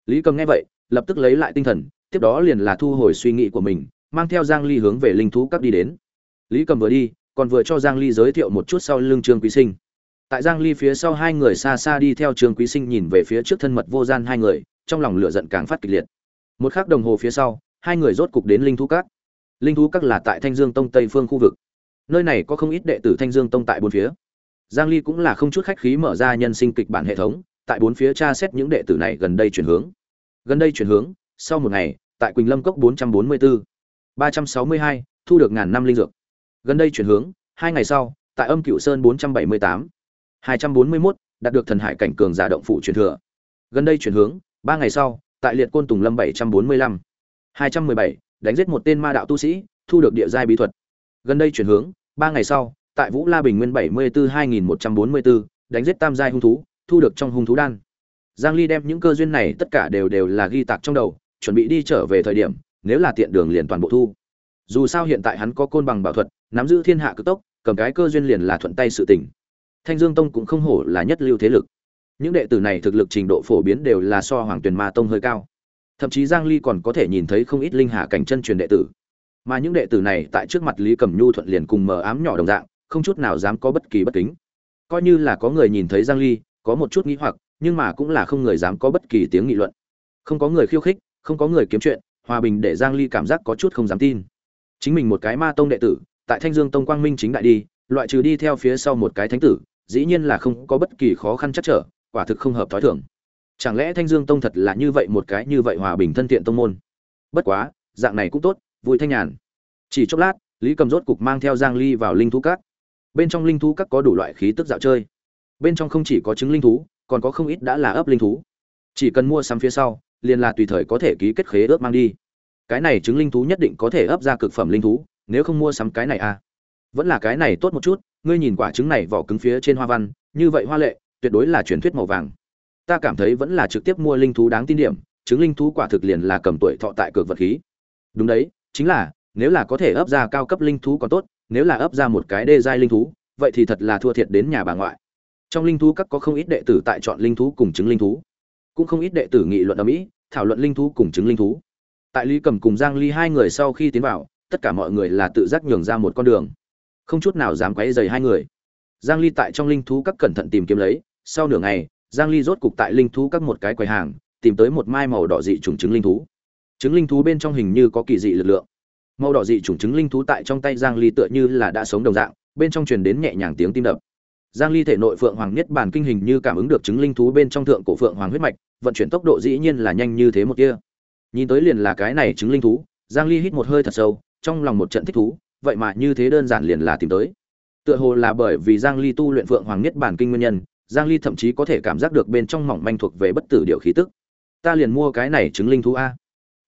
Lý cầm nghe vậy, lập tức lấy lại tinh thần, tiếp đó liền là thu hồi suy nghĩ của mình, mang theo giang ly hướng về linh thú các đi đến. Lý cầm vừa đi, còn vừa cho giang ly giới thiệu một chút sau lưng trương quý sinh. Tại giang ly phía sau hai người xa xa đi theo trương quý sinh nhìn về phía trước thân mật vô gian hai người, trong lòng lửa giận càng phát kịch liệt. Một khắc đồng hồ phía sau, hai người rốt cục đến linh thú các. Linh thú các là tại thanh dương tông tây phương khu vực nơi này có không ít đệ tử thanh dương tông tại bốn phía. Giang ly cũng là không chút khách khí mở ra nhân sinh kịch bản hệ thống, tại bốn phía tra xét những đệ tử này gần đây chuyển hướng. Gần đây chuyển hướng, sau một ngày, tại quỳnh lâm cốc 444 362 thu được ngàn năm linh dược. Gần đây chuyển hướng, hai ngày sau, tại âm cựu sơn 478 241 đạt được thần hải cảnh cường giả động phủ truyền thừa. Gần đây chuyển hướng, ba ngày sau, tại liệt côn tùng lâm 745 217 đánh giết một tên ma đạo tu sĩ, thu được địa giai bí thuật gần đây chuyển hướng, ba ngày sau, tại vũ la bình nguyên 74 đánh giết tam giai hung thú, thu được trong hung thú đan. Giang ly đem những cơ duyên này tất cả đều đều là ghi tạc trong đầu, chuẩn bị đi trở về thời điểm, nếu là tiện đường liền toàn bộ thu. Dù sao hiện tại hắn có côn bằng bảo thuật, nắm giữ thiên hạ cực tốc, cầm cái cơ duyên liền là thuận tay sự tình. Thanh dương tông cũng không hổ là nhất lưu thế lực. Những đệ tử này thực lực trình độ phổ biến đều là so hoàng tuyền ma tông hơi cao. Thậm chí giang ly còn có thể nhìn thấy không ít linh hạ cảnh chân truyền đệ tử mà những đệ tử này tại trước mặt lý cẩm nhu thuận liền cùng mờ ám nhỏ đồng dạng, không chút nào dám có bất kỳ bất kính. Coi như là có người nhìn thấy giang ly, có một chút nghĩ hoặc, nhưng mà cũng là không người dám có bất kỳ tiếng nghị luận. Không có người khiêu khích, không có người kiếm chuyện, hòa bình để giang ly cảm giác có chút không dám tin. Chính mình một cái ma tông đệ tử, tại thanh dương tông quang minh chính đại đi, loại trừ đi theo phía sau một cái thánh tử, dĩ nhiên là không có bất kỳ khó khăn chắc trở, quả thực không hợp thói thường. Chẳng lẽ thanh dương tông thật là như vậy một cái như vậy hòa bình thân thiện tông môn? Bất quá, dạng này cũng tốt vui thanh nhàn. Chỉ chốc lát, lý cầm rốt cục mang theo giang ly vào linh thú các. Bên trong linh thú các có đủ loại khí tức dạo chơi. Bên trong không chỉ có trứng linh thú, còn có không ít đã là ấp linh thú. Chỉ cần mua sắm phía sau, liền là tùy thời có thể ký kết khế ước mang đi. Cái này trứng linh thú nhất định có thể ấp ra cực phẩm linh thú, nếu không mua sắm cái này à. Vẫn là cái này tốt một chút, ngươi nhìn quả trứng này vỏ cứng phía trên hoa văn, như vậy hoa lệ, tuyệt đối là truyền thuyết màu vàng. Ta cảm thấy vẫn là trực tiếp mua linh thú đáng tin điểm, trứng linh thú quả thực liền là cầm tuổi thọ tại cược vật khí. Đúng đấy chính là, nếu là có thể ấp ra cao cấp linh thú còn tốt, nếu là ấp ra một cái đê giai linh thú, vậy thì thật là thua thiệt đến nhà bà ngoại. Trong linh thú các có không ít đệ tử tại chọn linh thú cùng chứng linh thú. Cũng không ít đệ tử nghị luận ở mỹ, thảo luận linh thú cùng chứng linh thú. Tại lý cầm cùng giang ly hai người sau khi tiến vào, tất cả mọi người là tự giác nhường ra một con đường. Không chút nào dám quấy rầy hai người. Giang ly tại trong linh thú các cẩn thận tìm kiếm lấy, sau nửa ngày, giang ly rốt cục tại linh thú các một cái quầy hàng, tìm tới một mai màu đỏ dị trùng chứng linh thú trứng linh thú bên trong hình như có kỳ dị lực lượng. Màu đỏ dị trùng trứng linh thú tại trong tay giang ly tựa như là đã sống đồng dạng, bên trong truyền đến nhẹ nhàng tiếng tim đập. Giang ly thể nội phượng hoàng nhất bản kinh hình như cảm ứng được trứng linh thú bên trong thượng cổ phượng hoàng huyết mạch, vận chuyển tốc độ dĩ nhiên là nhanh như thế một kia. Nhìn tới liền là cái này trứng linh thú, giang ly hít một hơi thật sâu, trong lòng một trận thích thú, vậy mà như thế đơn giản liền là tìm tới. Tựa hồ là bởi vì giang ly tu luyện phượng hoàng nhất bản kinh nguyên nhân, giang ly thậm chí có thể cảm giác được bên trong mỏng manh thuộc về bất tử điều khí tức. Ta liền mua cái này trứng linh thú a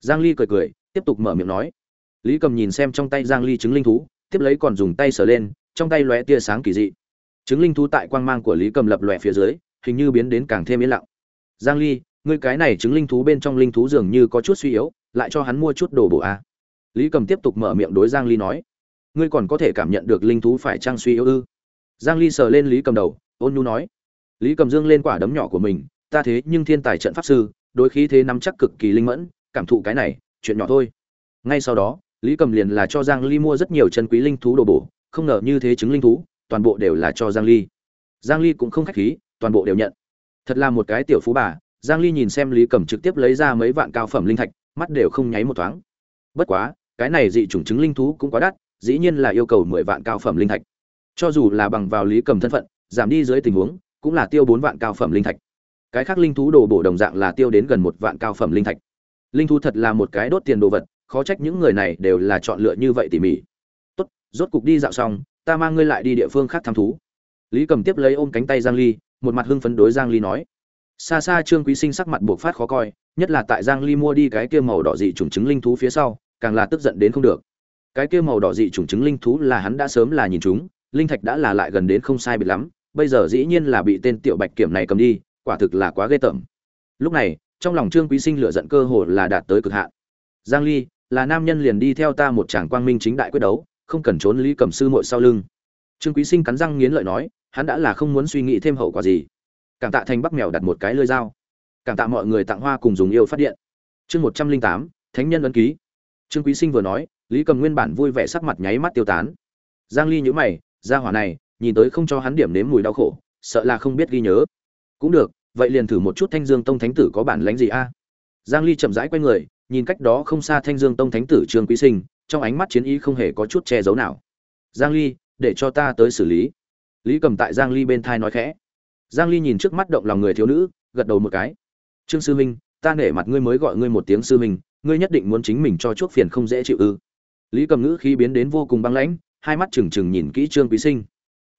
giang ly cười cười, tiếp tục mở miệng nói. Lý cầm nhìn xem trong tay giang ly trứng linh thú, tiếp lấy còn dùng tay sờ lên, trong tay lóe tia sáng kỳ dị. Trứng linh thú tại quang mang của lý cầm lập lòe phía dưới, hình như biến đến càng thêm yên lặng. Giang ly, ngươi cái này trứng linh thú bên trong linh thú dường như có chút suy yếu, lại cho hắn mua chút đồ bổ a. Lý cầm tiếp tục mở miệng đối giang ly nói. Ngươi còn có thể cảm nhận được linh thú phải trang suy yếu ư? Giang ly sờ lên lý cầm đầu, ôn nhu nói. Lý cầm dương lên quả đấm nhỏ của mình, ta thế nhưng thiên tài trận pháp sư, đối khí thế nắm chắc cực kỳ linh mẫn cảm thụ cái này, chuyện nhỏ thôi. Ngay sau đó, lý cầm liền là cho giang ly mua rất nhiều chân quý linh thú đồ bổ, không ngờ như thế chứng linh thú, toàn bộ đều là cho giang ly. Giang ly cũng không khách khí, toàn bộ đều nhận. Thật là một cái tiểu phú bà, giang ly nhìn xem lý cầm trực tiếp lấy ra mấy vạn cao phẩm linh thạch, mắt đều không nháy một thoáng. Bất quá, cái này dị chủng chứng linh thú cũng quá đắt, dĩ nhiên là yêu cầu 10 vạn cao phẩm linh thạch. Cho dù là bằng vào lý cầm thân phận, giảm đi dưới tình huống, cũng là tiêu 4 vạn cao phẩm linh thạch. Cái khác linh thú đồ bổ đồng dạng là tiêu đến gần một vạn cao phẩm linh thạch linh thú thật là một cái đốt tiền đồ vật, khó trách những người này đều là chọn lựa như vậy tỉ mỉ. Tốt, rốt cục đi dạo xong, ta mang ngươi lại đi địa phương khác thăm thú. Lý cầm tiếp lấy ôm cánh tay giang ly, một mặt hưng phấn đối giang ly nói. Xa xa trương quý sinh sắc mặt buộc phát khó coi, nhất là tại giang ly mua đi cái kia màu đỏ dị trùng trứng linh thú phía sau, càng là tức giận đến không được. Cái kia màu đỏ dị trùng trứng linh thú là hắn đã sớm là nhìn chúng, linh thạch đã là lại gần đến không sai biệt lắm, bây giờ dĩ nhiên là bị tên tiểu bạch kiểm này cầm đi, quả thực là quá ghê tởm. Lúc này trong lòng trương quý sinh lựa giận cơ hồ là đạt tới cực hạn. Giang ly, là nam nhân liền đi theo ta một chàng quang minh chính đại quyết đấu, không cần trốn lý cầm sư muội sau lưng. Trương quý sinh cắn răng nghiến lợi nói, hắn đã là không muốn suy nghĩ thêm hậu quả gì. Cảm tạ thành bắc mèo đặt một cái lưỡi dao. Cảm tạ mọi người tặng hoa cùng dùng yêu phát điện. Chương một trăm linh tám, thánh nhân ấn ký. Trương quý sinh vừa nói, lý cầm nguyên bản vui vẻ sắc mặt nháy mắt tiêu tán. Giang ly nhíu mày, gia hỏa này, nhìn tới không cho hắn điểm nếm mùi đau khổ, sợ là không biết ghi nhớ. Cũng được vậy liền thử một chút thanh dương tông thánh tử có bản lãnh gì a? Giang ly chậm rãi quay người, nhìn cách đó không xa thanh dương tông thánh tử trương quý sinh, trong ánh mắt chiến ý không hề có chút che giấu nào. Giang ly, để cho ta tới xử lý. Lý cầm tại giang ly bên thai nói khẽ. Giang ly nhìn trước mắt động lòng người thiếu nữ, gật đầu một cái. Trương sư minh, ta nể mặt ngươi mới gọi ngươi một tiếng sư minh, ngươi nhất định muốn chính mình cho chuốc phiền không dễ chịu ư. Lý cầm ngữ khí biến đến vô cùng băng lãnh, hai mắt trừng trừng nhìn kỹ trương quý sinh.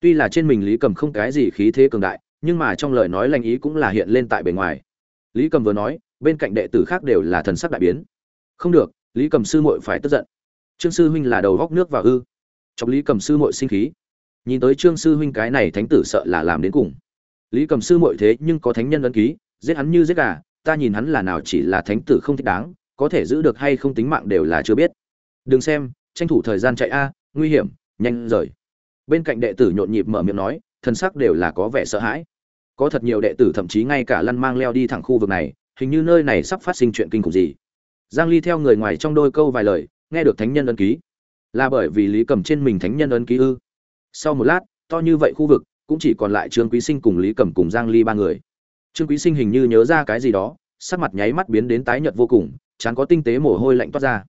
Tuy là trên mình lý cầm không cái gì khí thế cường đại nhưng mà trong lời nói lành ý cũng là hiện lên tại bề ngoài. Lý cầm vừa nói, bên cạnh đệ tử khác đều là thần sắc đại biến. Không được, lý cầm sư muội phải tức giận. Trương sư huynh là đầu góc nước vào ư. Trong lý cầm sư muội sinh khí. Nhìn tới trương sư huynh cái này thánh tử sợ là làm đến cùng. Lý cầm sư muội thế nhưng có thánh nhân ấn ký, giết hắn như giết gà, ta nhìn hắn là nào chỉ là thánh tử không thích đáng, có thể giữ được hay không tính mạng đều là chưa biết. Đừng xem, tranh thủ thời gian chạy a, nguy hiểm, nhanh rời. Bên cạnh đệ tử nhộn nhịp mở miệng nói, thần sắc đều là có vẻ sợ hãi có thật nhiều đệ tử thậm chí ngay cả lăn mang leo đi thẳng khu vực này, hình như nơi này sắp phát sinh chuyện kinh khủng gì. Giang ly theo người ngoài trong đôi câu vài lời, nghe được thánh nhân ấn ký. Là bởi vì lý cầm trên mình thánh nhân ấn ký ư? Sau một lát, to như vậy khu vực, cũng chỉ còn lại trương quý sinh cùng lý cầm cùng giang ly ba người. Trương quý sinh hình như nhớ ra cái gì đó, sắc mặt nháy mắt biến đến tái nhợt vô cùng, chán có tinh tế mồ hôi lạnh toát ra.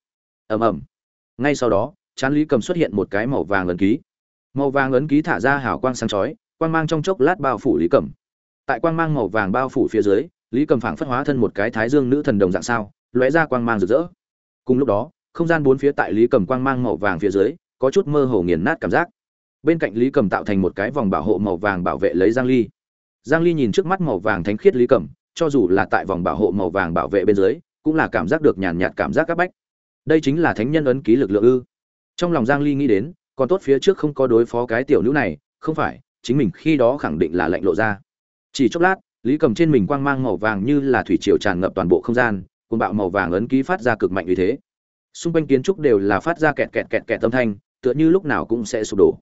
Ầm ầm. Ngay sau đó, chán lý cầm xuất hiện một cái màu vàng ấn ký. Màu vàng ấn ký thả ra hào quang sáng chói, quang mang trong chốc lát bao phủ lý cầm tại quang mang màu vàng bao phủ phía dưới, lý cầm phảng phất hóa thân một cái thái dương nữ thần đồng dạng sao, lóe ra quang mang rực rỡ. Cùng lúc đó, không gian bốn phía tại lý cầm quang mang màu vàng phía dưới, có chút mơ hồ nghiền nát cảm giác. Bên cạnh lý cầm tạo thành một cái vòng bảo hộ màu vàng bảo vệ lấy giang ly. Giang ly nhìn trước mắt màu vàng thánh khiết lý cầm, cho dù là tại vòng bảo hộ màu vàng bảo vệ bên dưới, cũng là cảm giác được nhàn nhạt cảm giác các bách. Đây chính là thánh nhân ấn ký lực lượng ư. Trong lòng giang ly nghĩ đến, còn tốt phía trước không có đối phó cái tiểu nữ này, không phải, chính mình khi đó khẳng định là lạnh lộ ra chỉ chốc lát, lý cầm trên mình quang mang màu vàng như là thủy triều tràn ngập toàn bộ không gian, cuồng bạo màu vàng ấn ký phát ra cực mạnh như thế. Xung quanh kiến trúc đều là phát ra kẹt kẹt kẹt kẹt âm thanh, tựa như lúc nào cũng sẽ sụp đổ.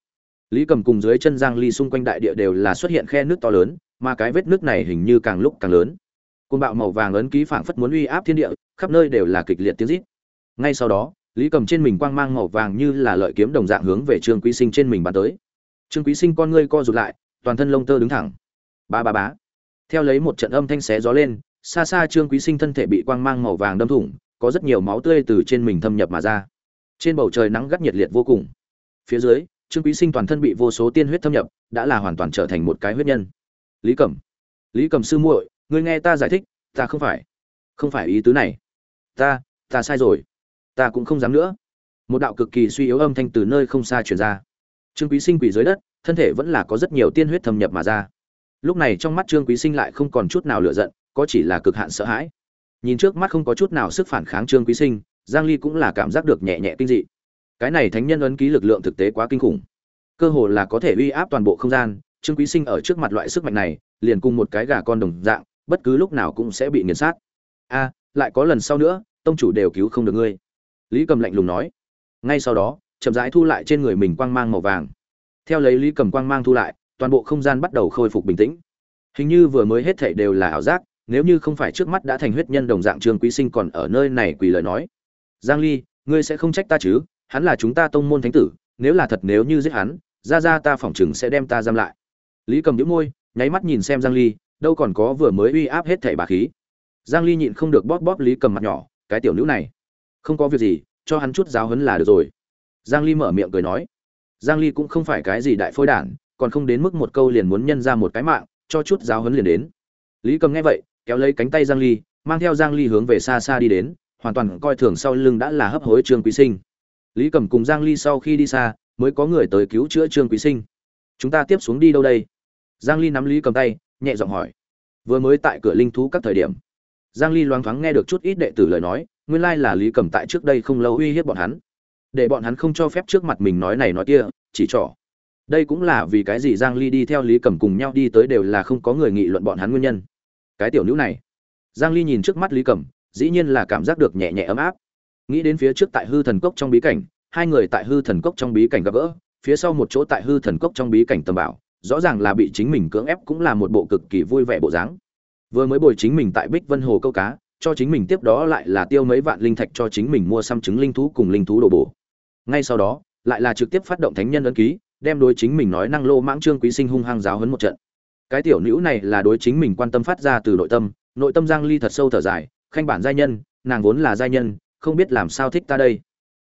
Lý cầm cùng dưới chân giang ly xung quanh đại địa đều là xuất hiện khe nước to lớn, mà cái vết nước này hình như càng lúc càng lớn. Cuồng bạo màu vàng ấn ký phảng phất muốn uy áp thiên địa, khắp nơi đều là kịch liệt tiếng rít. Ngay sau đó, lý cầm trên mình quang mang màu vàng như là lợi kiếm đồng dạng hướng về trương quý sinh trên mình bắn tới. Trương quý sinh, con ngươi co rụt lại, toàn thân lông tơ đứng thẳng ba ba bá theo lấy một trận âm thanh xé gió lên, xa xa trương quý sinh thân thể bị quang mang màu vàng đâm thủng, có rất nhiều máu tươi từ trên mình thâm nhập mà ra. Trên bầu trời nắng gắt nhiệt liệt vô cùng. Phía dưới, trương quý sinh toàn thân bị vô số tiên huyết thâm nhập, đã là hoàn toàn trở thành một cái huyết nhân. Lý cẩm lý cẩm sư muội, ngươi nghe ta giải thích, ta không phải không phải ý tứ này. Ta ta sai rồi. Ta cũng không dám nữa. Một đạo cực kỳ suy yếu âm thanh từ nơi không xa truyền ra. Trương quý sinh quỳ dưới đất, thân thể vẫn là có rất nhiều tiên huyết thâm nhập mà ra lúc này trong mắt trương quý sinh lại không còn chút nào lựa giận, có chỉ là cực hạn sợ hãi. Nhìn trước mắt không có chút nào sức phản kháng trương quý sinh, giang ly cũng là cảm giác được nhẹ nhẹ kinh dị. Cái này thánh nhân ấn ký lực lượng thực tế quá kinh khủng. Cơ hồ là có thể uy áp toàn bộ không gian, trương quý sinh ở trước mặt loại sức mạnh này, liền cùng một cái gà con đồng dạng, bất cứ lúc nào cũng sẽ bị nghiền sát. A, lại có lần sau nữa, tông chủ đều cứu không được ngươi. Lý cầm lạnh lùng nói. Ngay sau đó, chậm rãi thu lại trên người mình quang mang màu vàng. Theo lấy lý cầm quang mang thu lại toàn bộ không gian bắt đầu khôi phục bình tĩnh. Hình như vừa mới hết thảy đều là ảo giác, nếu như không phải trước mắt đã thành huyết nhân đồng dạng trương quý sinh còn ở nơi này quỳ lời nói. Giang ly, ngươi sẽ không trách ta chứ, hắn là chúng ta tông môn thánh tử, nếu là thật nếu như giết hắn, ra ra ta phỏng chừng sẽ đem ta giam lại. Lý cầm nhíu môi, nháy mắt nhìn xem giang ly, đâu còn có vừa mới uy áp hết thảy bà khí. Giang ly nhịn không được bóp bóp lý cầm mặt nhỏ, cái tiểu nữ này, không có việc gì, cho hắn chút giáo huấn là được rồi. Giang ly mở miệng cười nói. Giang ly cũng không phải cái gì đại phôi đản còn không đến mức một câu liền muốn nhân ra một cái mạng, cho chút giáo huấn liền đến. Lý cầm nghe vậy, kéo lấy cánh tay giang ly, mang theo giang ly hướng về xa xa đi đến, hoàn toàn coi thường sau lưng đã là hấp hối trương quý sinh. Lý cầm cùng giang ly sau khi đi xa, mới có người tới cứu chữa trương quý sinh. Chúng ta tiếp xuống đi đâu đây? Giang ly nắm lý cầm tay, nhẹ giọng hỏi. Vừa mới tại cửa linh thú các thời điểm. Giang ly loáng thoáng nghe được chút ít đệ tử lời nói, nguyên lai là lý cầm tại trước đây không lâu uy hiếp bọn hắn. Để bọn hắn không cho phép trước mặt mình nói này nói kia, chỉ trỏ đây cũng là vì cái gì giang ly đi theo lý cầm cùng nhau đi tới đều là không có người nghị luận bọn hắn nguyên nhân. Cái tiểu nữ này. Giang ly nhìn trước mắt lý cầm dĩ nhiên là cảm giác được nhẹ nhẹ ấm áp. Nghĩ đến phía trước tại hư thần cốc trong bí cảnh, hai người tại hư thần cốc trong bí cảnh gặp gỡ, phía sau một chỗ tại hư thần cốc trong bí cảnh tầm bảo, rõ ràng là bị chính mình cưỡng ép cũng là một bộ cực kỳ vui vẻ bộ dáng. Vừa mới bồi chính mình tại bích vân hồ câu cá, cho chính mình tiếp đó lại là tiêu mấy vạn linh thạch cho chính mình mua xăm trứng linh thú cùng linh thú đồ bổ. Ngay sau đó, lại là trực tiếp phát động thánh nhân ấn ký đem đối chính mình nói năng lô mãng trương quý sinh hung hăng giáo hấn một trận. Cái tiểu nữ này là đối chính mình quan tâm phát ra từ nội tâm nội tâm giang ly thật sâu thở dài, khanh bản giai nhân, nàng vốn là giai nhân, không biết làm sao thích ta đây.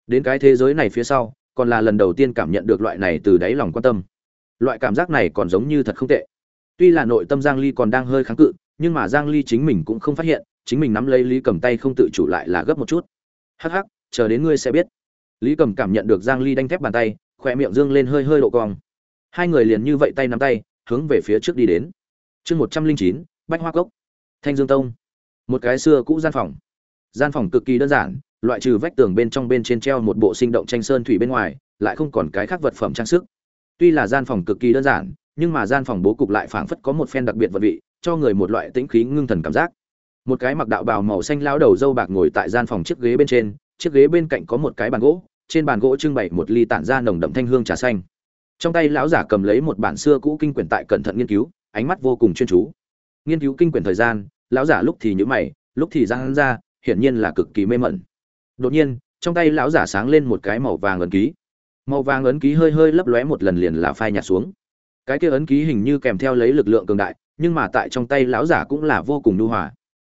Đến cái thế giới này phía sau, còn là lần đầu tiên cảm nhận được loại này từ đáy lòng quan tâm. Loại cảm giác này còn giống như thật không tệ. Tuy là nội tâm giang ly còn đang hơi kháng cự, nhưng mà giang ly chính mình cũng không phát hiện, chính mình nắm lấy lý cầm tay không tự chủ lại là gấp một chút. Hắc hắc, chờ đến ngươi sẽ biết. Lý cầm cảm nhận được giang ly đánh thép bàn tay khỏe miệng dương lên hơi hơi độ cong. Hai người liền như vậy tay nắm tay hướng về phía trước đi đến. Chương 109, bách hoa cốc. Thanh dương tông. Một cái xưa cũ gian phòng. Gian phòng cực kỳ đơn giản loại trừ vách tường bên trong bên trên treo một bộ sinh động tranh sơn thủy bên ngoài lại không còn cái khác vật phẩm trang sức. Tuy là gian phòng cực kỳ đơn giản nhưng mà gian phòng bố cục lại phảng phất có một phen đặc biệt vật vị cho người một loại tĩnh khí ngưng thần cảm giác. Một cái mặc đạo bào màu xanh lão đầu dâu bạc ngồi tại gian phòng chiếc ghế bên trên chiếc ghế bên cạnh có một cái bàn gỗ trên bàn gỗ trưng bày một ly tản ra nồng đậm thanh hương trà xanh. Trong tay lão giả cầm lấy một bản xưa cũ kinh quyển tại cẩn thận nghiên cứu, ánh mắt vô cùng chuyên chú. Nghiên cứu kinh quyển thời gian, lão giả lúc thì nhíu mày, lúc thì giang ra, hiển nhiên là cực kỳ mê mẩn. Đột nhiên, trong tay lão giả sáng lên một cái màu vàng ấn ký. Màu vàng ấn ký hơi hơi lấp lóe một lần liền là phai nhạt xuống. Cái kia ấn ký hình như kèm theo lấy lực lượng cường đại, nhưng mà tại trong tay lão giả cũng là vô cùng nhu hòa.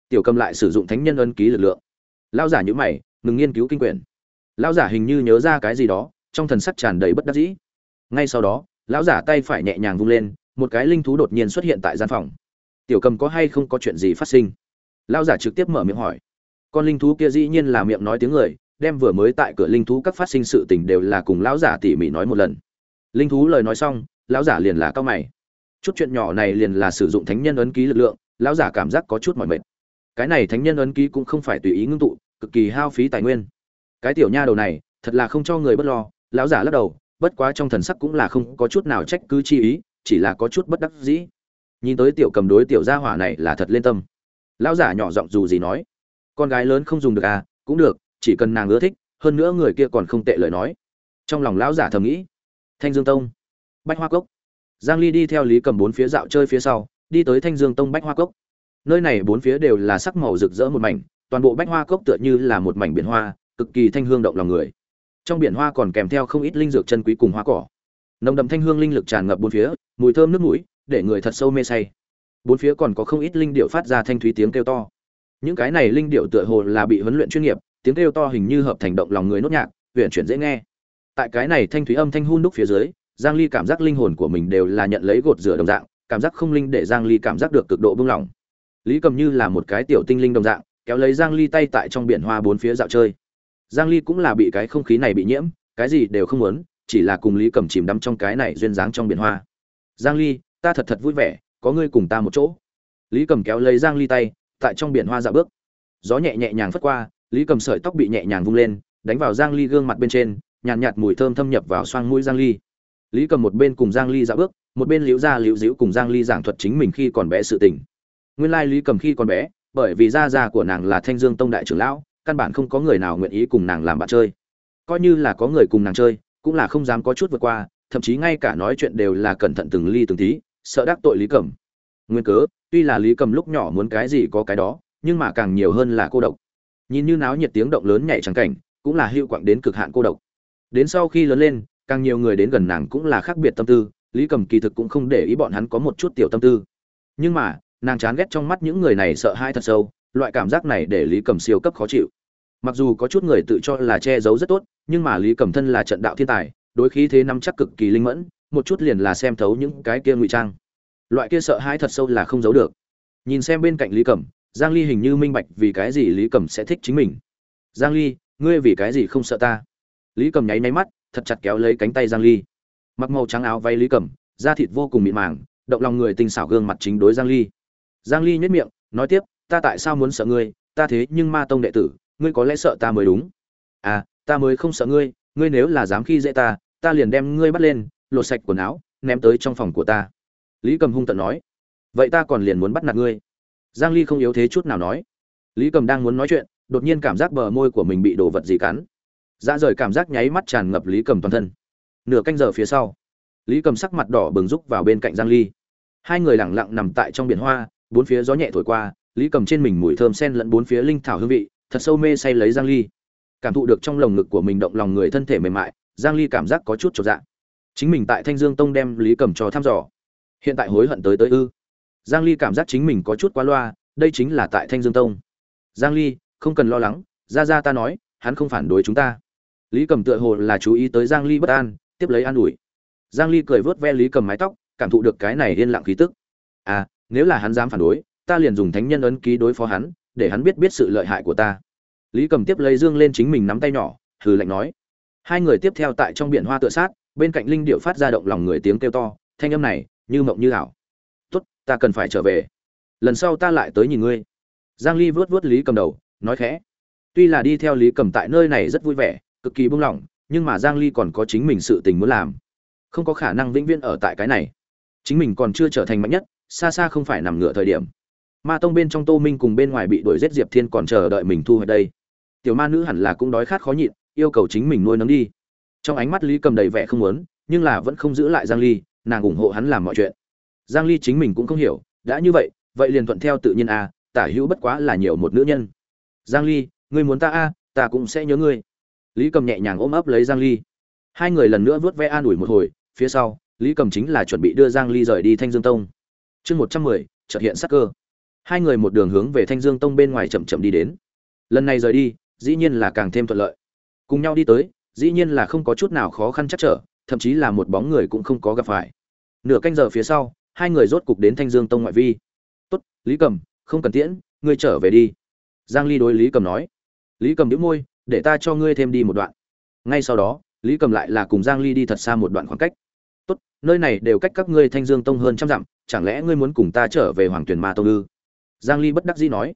Tiểu cầm lại sử dụng thánh nhân ấn ký lực lượng. Lão giả nhữ mày, ngừng nghiên cứu kinh quyển lão giả hình như nhớ ra cái gì đó, trong thần sắc tràn đầy bất đắc dĩ. Ngay sau đó, lão giả tay phải nhẹ nhàng vung lên, một cái linh thú đột nhiên xuất hiện tại gian phòng. Tiểu cầm có hay không có chuyện gì phát sinh? Lão giả trực tiếp mở miệng hỏi. Con linh thú kia dĩ nhiên là miệng nói tiếng người, đem vừa mới tại cửa linh thú các phát sinh sự tình đều là cùng lão giả tỉ mỉ nói một lần. Linh thú lời nói xong, lão giả liền là cao mày. Chút chuyện nhỏ này liền là sử dụng thánh nhân ấn ký lực lượng, lão giả cảm giác có chút mỏi mệt. Cái này thánh nhân ấn ký cũng không phải tùy ý ngưng tụ, cực kỳ hao phí tài nguyên cái tiểu nha đầu này, thật là không cho người bất lo, lão giả lắc đầu, bất quá trong thần sắc cũng là không có chút nào trách cứ chi ý, chỉ là có chút bất đắc dĩ. Nhìn tới tiểu cầm đối tiểu gia hỏa này là thật lên tâm. Lão giả nhỏ giọng dù gì nói, con gái lớn không dùng được à cũng được, chỉ cần nàng ưa thích, hơn nữa người kia còn không tệ lời nói. Trong lòng lão giả thầm nghĩ. Thanh dương tông, bách hoa cốc. Giang ly đi theo lý cầm bốn phía dạo chơi phía sau, đi tới thanh dương tông bách hoa cốc. Nơi này bốn phía đều là sắc màu rực rỡ một mảnh, toàn bộ bách hoa cốc tựa như là một mảnh biển hoa cực kỳ thanh hương động lòng người. Trong biển hoa còn kèm theo không ít linh dược chân quý cùng hoa cỏ. Nồng đậm thanh hương linh lực tràn ngập bốn phía, mùi thơm nước mũi, để người thật sâu mê say. Bốn phía còn có không ít linh điệu phát ra thanh thúy tiếng kêu to. Những cái này linh điệu tựa hồ là bị huấn luyện chuyên nghiệp, tiếng kêu to hình như hợp thành động lòng người nốt nhạc huyện chuyển dễ nghe. Tại cái này thanh thúy âm thanh hun đúc phía dưới, giang ly cảm giác linh hồn của mình đều là nhận lấy gột rửa đồng dạng, cảm giác không linh để giang ly cảm giác được cực độ buông lỏng lý cầm như là một cái tiểu tinh linh đồng dạng, kéo lấy giang ly tay tại trong biển hoa bốn phía dạo chơi giang ly cũng là bị cái không khí này bị nhiễm cái gì đều không muốn chỉ là cùng lý cầm chìm đắm trong cái này duyên dáng trong biển hoa. Giang ly ta thật thật vui vẻ có ngươi cùng ta một chỗ. Lý cầm kéo lấy giang ly tay tại trong biển hoa dạo bước. Gió nhẹ nhẹ nhàng phất qua lý cầm sợi tóc bị nhẹ nhàng vung lên đánh vào giang ly gương mặt bên trên nhàn nhạt, nhạt mùi thơm thâm nhập vào xoang mũi giang ly. Lý cầm một bên cùng giang ly dạo bước một bên liễu ra liễu diễu cùng giang ly giảng thuật chính mình khi còn bé sự tình. Nguyên lai lý cầm khi còn bé bởi vì gia gia của nàng là thanh dương tông đại trưởng lão căn bản không có người nào nguyện ý cùng nàng làm bạn chơi. Coi như là có người cùng nàng chơi, cũng là không dám có chút vượt qua, thậm chí ngay cả nói chuyện đều là cẩn thận từng ly từng tí, sợ đắc tội lý Cẩm. nguyên cớ, tuy là lý cầm lúc nhỏ muốn cái gì có cái đó, nhưng mà càng nhiều hơn là cô độc. Nhìn như náo nhiệt tiếng động lớn nhảy trắng cảnh, cũng là hữu quạng đến cực hạn cô độc. Đến sau khi lớn lên, càng nhiều người đến gần nàng cũng là khác biệt tâm tư, lý cầm kỳ thực cũng không để ý bọn hắn có một chút tiểu tâm tư. Nhưng mà, nàng chán ghét trong mắt những người này sợ hai thật sâu loại cảm giác này để lý cầm siêu cấp khó chịu. Mặc dù có chút người tự cho là che giấu rất tốt, nhưng mà lý cầm thân là trận đạo thiên tài, đối khí thế nắm chắc cực kỳ linh mẫn, một chút liền là xem thấu những cái kia ngụy trang. Loại kia sợ hãi thật sâu là không giấu được. Nhìn xem bên cạnh lý cẩm, giang ly hình như minh bạch vì cái gì lý cẩm sẽ thích chính mình. Giang ly, ngươi vì cái gì không sợ ta? Lý cẩm nháy nháy mắt, thật chặt kéo lấy cánh tay giang ly. Mặc màu trắng áo váy lý cẩm, da thịt vô cùng mịn màng, động lòng người tinh xảo gương mặt chính đối giang ly. Giang ly nhếch miệng, nói tiếp ta tại sao muốn sợ ngươi, ta thế nhưng ma tông đệ tử, ngươi có lẽ sợ ta mới đúng. À ta mới không sợ ngươi ngươi nếu là dám khi dễ ta ta liền đem ngươi bắt lên, lột sạch quần áo, ném tới trong phòng của ta. Lý cầm hung tận nói. Vậy ta còn liền muốn bắt nạt ngươi. Giang ly không yếu thế chút nào nói. Lý cầm đang muốn nói chuyện, đột nhiên cảm giác bờ môi của mình bị đồ vật gì cắn. Ra rời cảm giác nháy mắt tràn ngập lý cầm toàn thân. Nửa canh giờ phía sau, lý cầm sắc mặt đỏ bừng rúc vào bên cạnh giang ly. Hai người lặng lặng nằm tại trong biển hoa, bốn phía gió nhẹ thổi qua lý cầm trên mình mùi thơm sen lẫn bốn phía linh thảo hương vị, thật sâu mê say lấy giang ly. Cảm thụ được trong lồng ngực của mình động lòng người thân thể mềm mại, giang ly cảm giác có chút chột dạ. Chính mình tại thanh dương tông đem lý cầm cho thăm dò. Hiện tại hối hận tới tới ư. Giang ly cảm giác chính mình có chút quá loa, đây chính là tại thanh dương tông. Giang ly, không cần lo lắng, ra ra ta nói, hắn không phản đối chúng ta. Lý cầm tựa hồ là chú ý tới giang ly bất an, tiếp lấy an ủi. Giang ly cười vớt ve lý cầm mái tóc, cảm thụ được cái này yên lặng khí tức. À nếu là hắn dám phản đối ta liền dùng thánh nhân ấn ký đối phó hắn, để hắn biết biết sự lợi hại của ta. Lý cầm tiếp lấy dương lên chính mình nắm tay nhỏ, hừ lạnh nói. Hai người tiếp theo tại trong biển hoa tựa sát, bên cạnh linh điệu phát ra động lòng người tiếng kêu to, thanh âm này, như mộng như ảo. Tốt, ta cần phải trở về. Lần sau ta lại tới nhìn ngươi. Giang ly vớt vớt lý cầm đầu, nói khẽ. Tuy là đi theo lý cầm tại nơi này rất vui vẻ, cực kỳ buông lỏng, nhưng mà giang ly còn có chính mình sự tình muốn làm. Không có khả năng vĩnh viễn ở tại cái này. Chính mình còn chưa trở thành mạnh nhất, xa xa không phải nằm ngửa thời điểm ma tông bên trong tô minh cùng bên ngoài bị đuổi giết diệp thiên còn chờ đợi mình thu hồi đây. Tiểu ma nữ hẳn là cũng đói khát khó nhịn yêu cầu chính mình nuôi nấng đi. Trong ánh mắt lý cầm đầy vẻ không muốn nhưng là vẫn không giữ lại giang ly nàng ủng hộ hắn làm mọi chuyện. Giang ly chính mình cũng không hiểu đã như vậy vậy liền thuận theo tự nhiên a à, tả hữu bất quá là nhiều một nữ nhân. Giang ly ngươi muốn ta a à, ta cũng sẽ nhớ ngươi. Lý cầm nhẹ nhàng ôm ấp lấy giang ly. Hai người lần nữa vớt ve an ủi một hồi phía sau lý cầm chính là chuẩn bị đưa giang ly rời đi thanh dương tông. Chương 110, chợt hiện sắc cơ hai người một đường hướng về thanh dương tông bên ngoài chậm chậm đi đến. Lần này rời đi, dĩ nhiên là càng thêm thuận lợi. Cùng nhau đi tới, dĩ nhiên là không có chút nào khó khăn chắc trở, thậm chí là một bóng người cũng không có gặp phải. Nửa canh giờ phía sau, hai người rốt cục đến thanh dương tông ngoại vi. Tốt, lý cầm, không cần tiễn, ngươi trở về đi. Giang ly đối lý cầm nói. Lý cầm đĩu môi, để ta cho ngươi thêm đi một đoạn. Ngay sau đó, lý cầm lại là cùng giang ly đi thật xa một đoạn khoảng cách. Tốt, nơi này đều cách các ngươi thanh dương tông hơn trăm dặm, chẳng lẽ ngươi muốn cùng ta trở về hoàng tuyền ma tông ư? Giang ly bất đắc dĩ nói,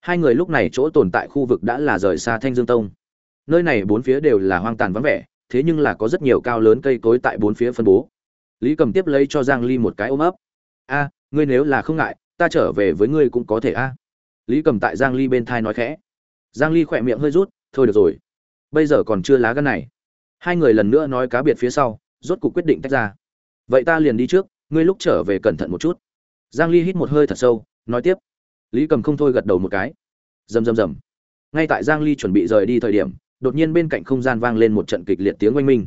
hai người lúc này chỗ tồn tại khu vực đã là rời xa thanh dương tông. Nơi này bốn phía đều là hoang tàn vắng vẻ, thế nhưng là có rất nhiều cao lớn cây cối tại bốn phía phân bố. Lý cầm tiếp lấy cho giang ly một cái ôm ấp, a, ngươi nếu là không ngại, ta trở về với ngươi cũng có thể a. Lý cầm tại giang ly bên thai nói khẽ. Giang ly khỏe miệng hơi rút, thôi được rồi, bây giờ còn chưa lá gan này. Hai người lần nữa nói cá biệt phía sau, rốt cuộc quyết định tách ra. Vậy ta liền đi trước, ngươi lúc trở về cẩn thận một chút. Giang ly hít một hơi thật sâu, nói tiếp lý cầm không thôi gật đầu một cái. Rầm rầm rầm. Ngay tại giang ly chuẩn bị rời đi thời điểm, đột nhiên bên cạnh không gian vang lên một trận kịch liệt tiếng oanh minh.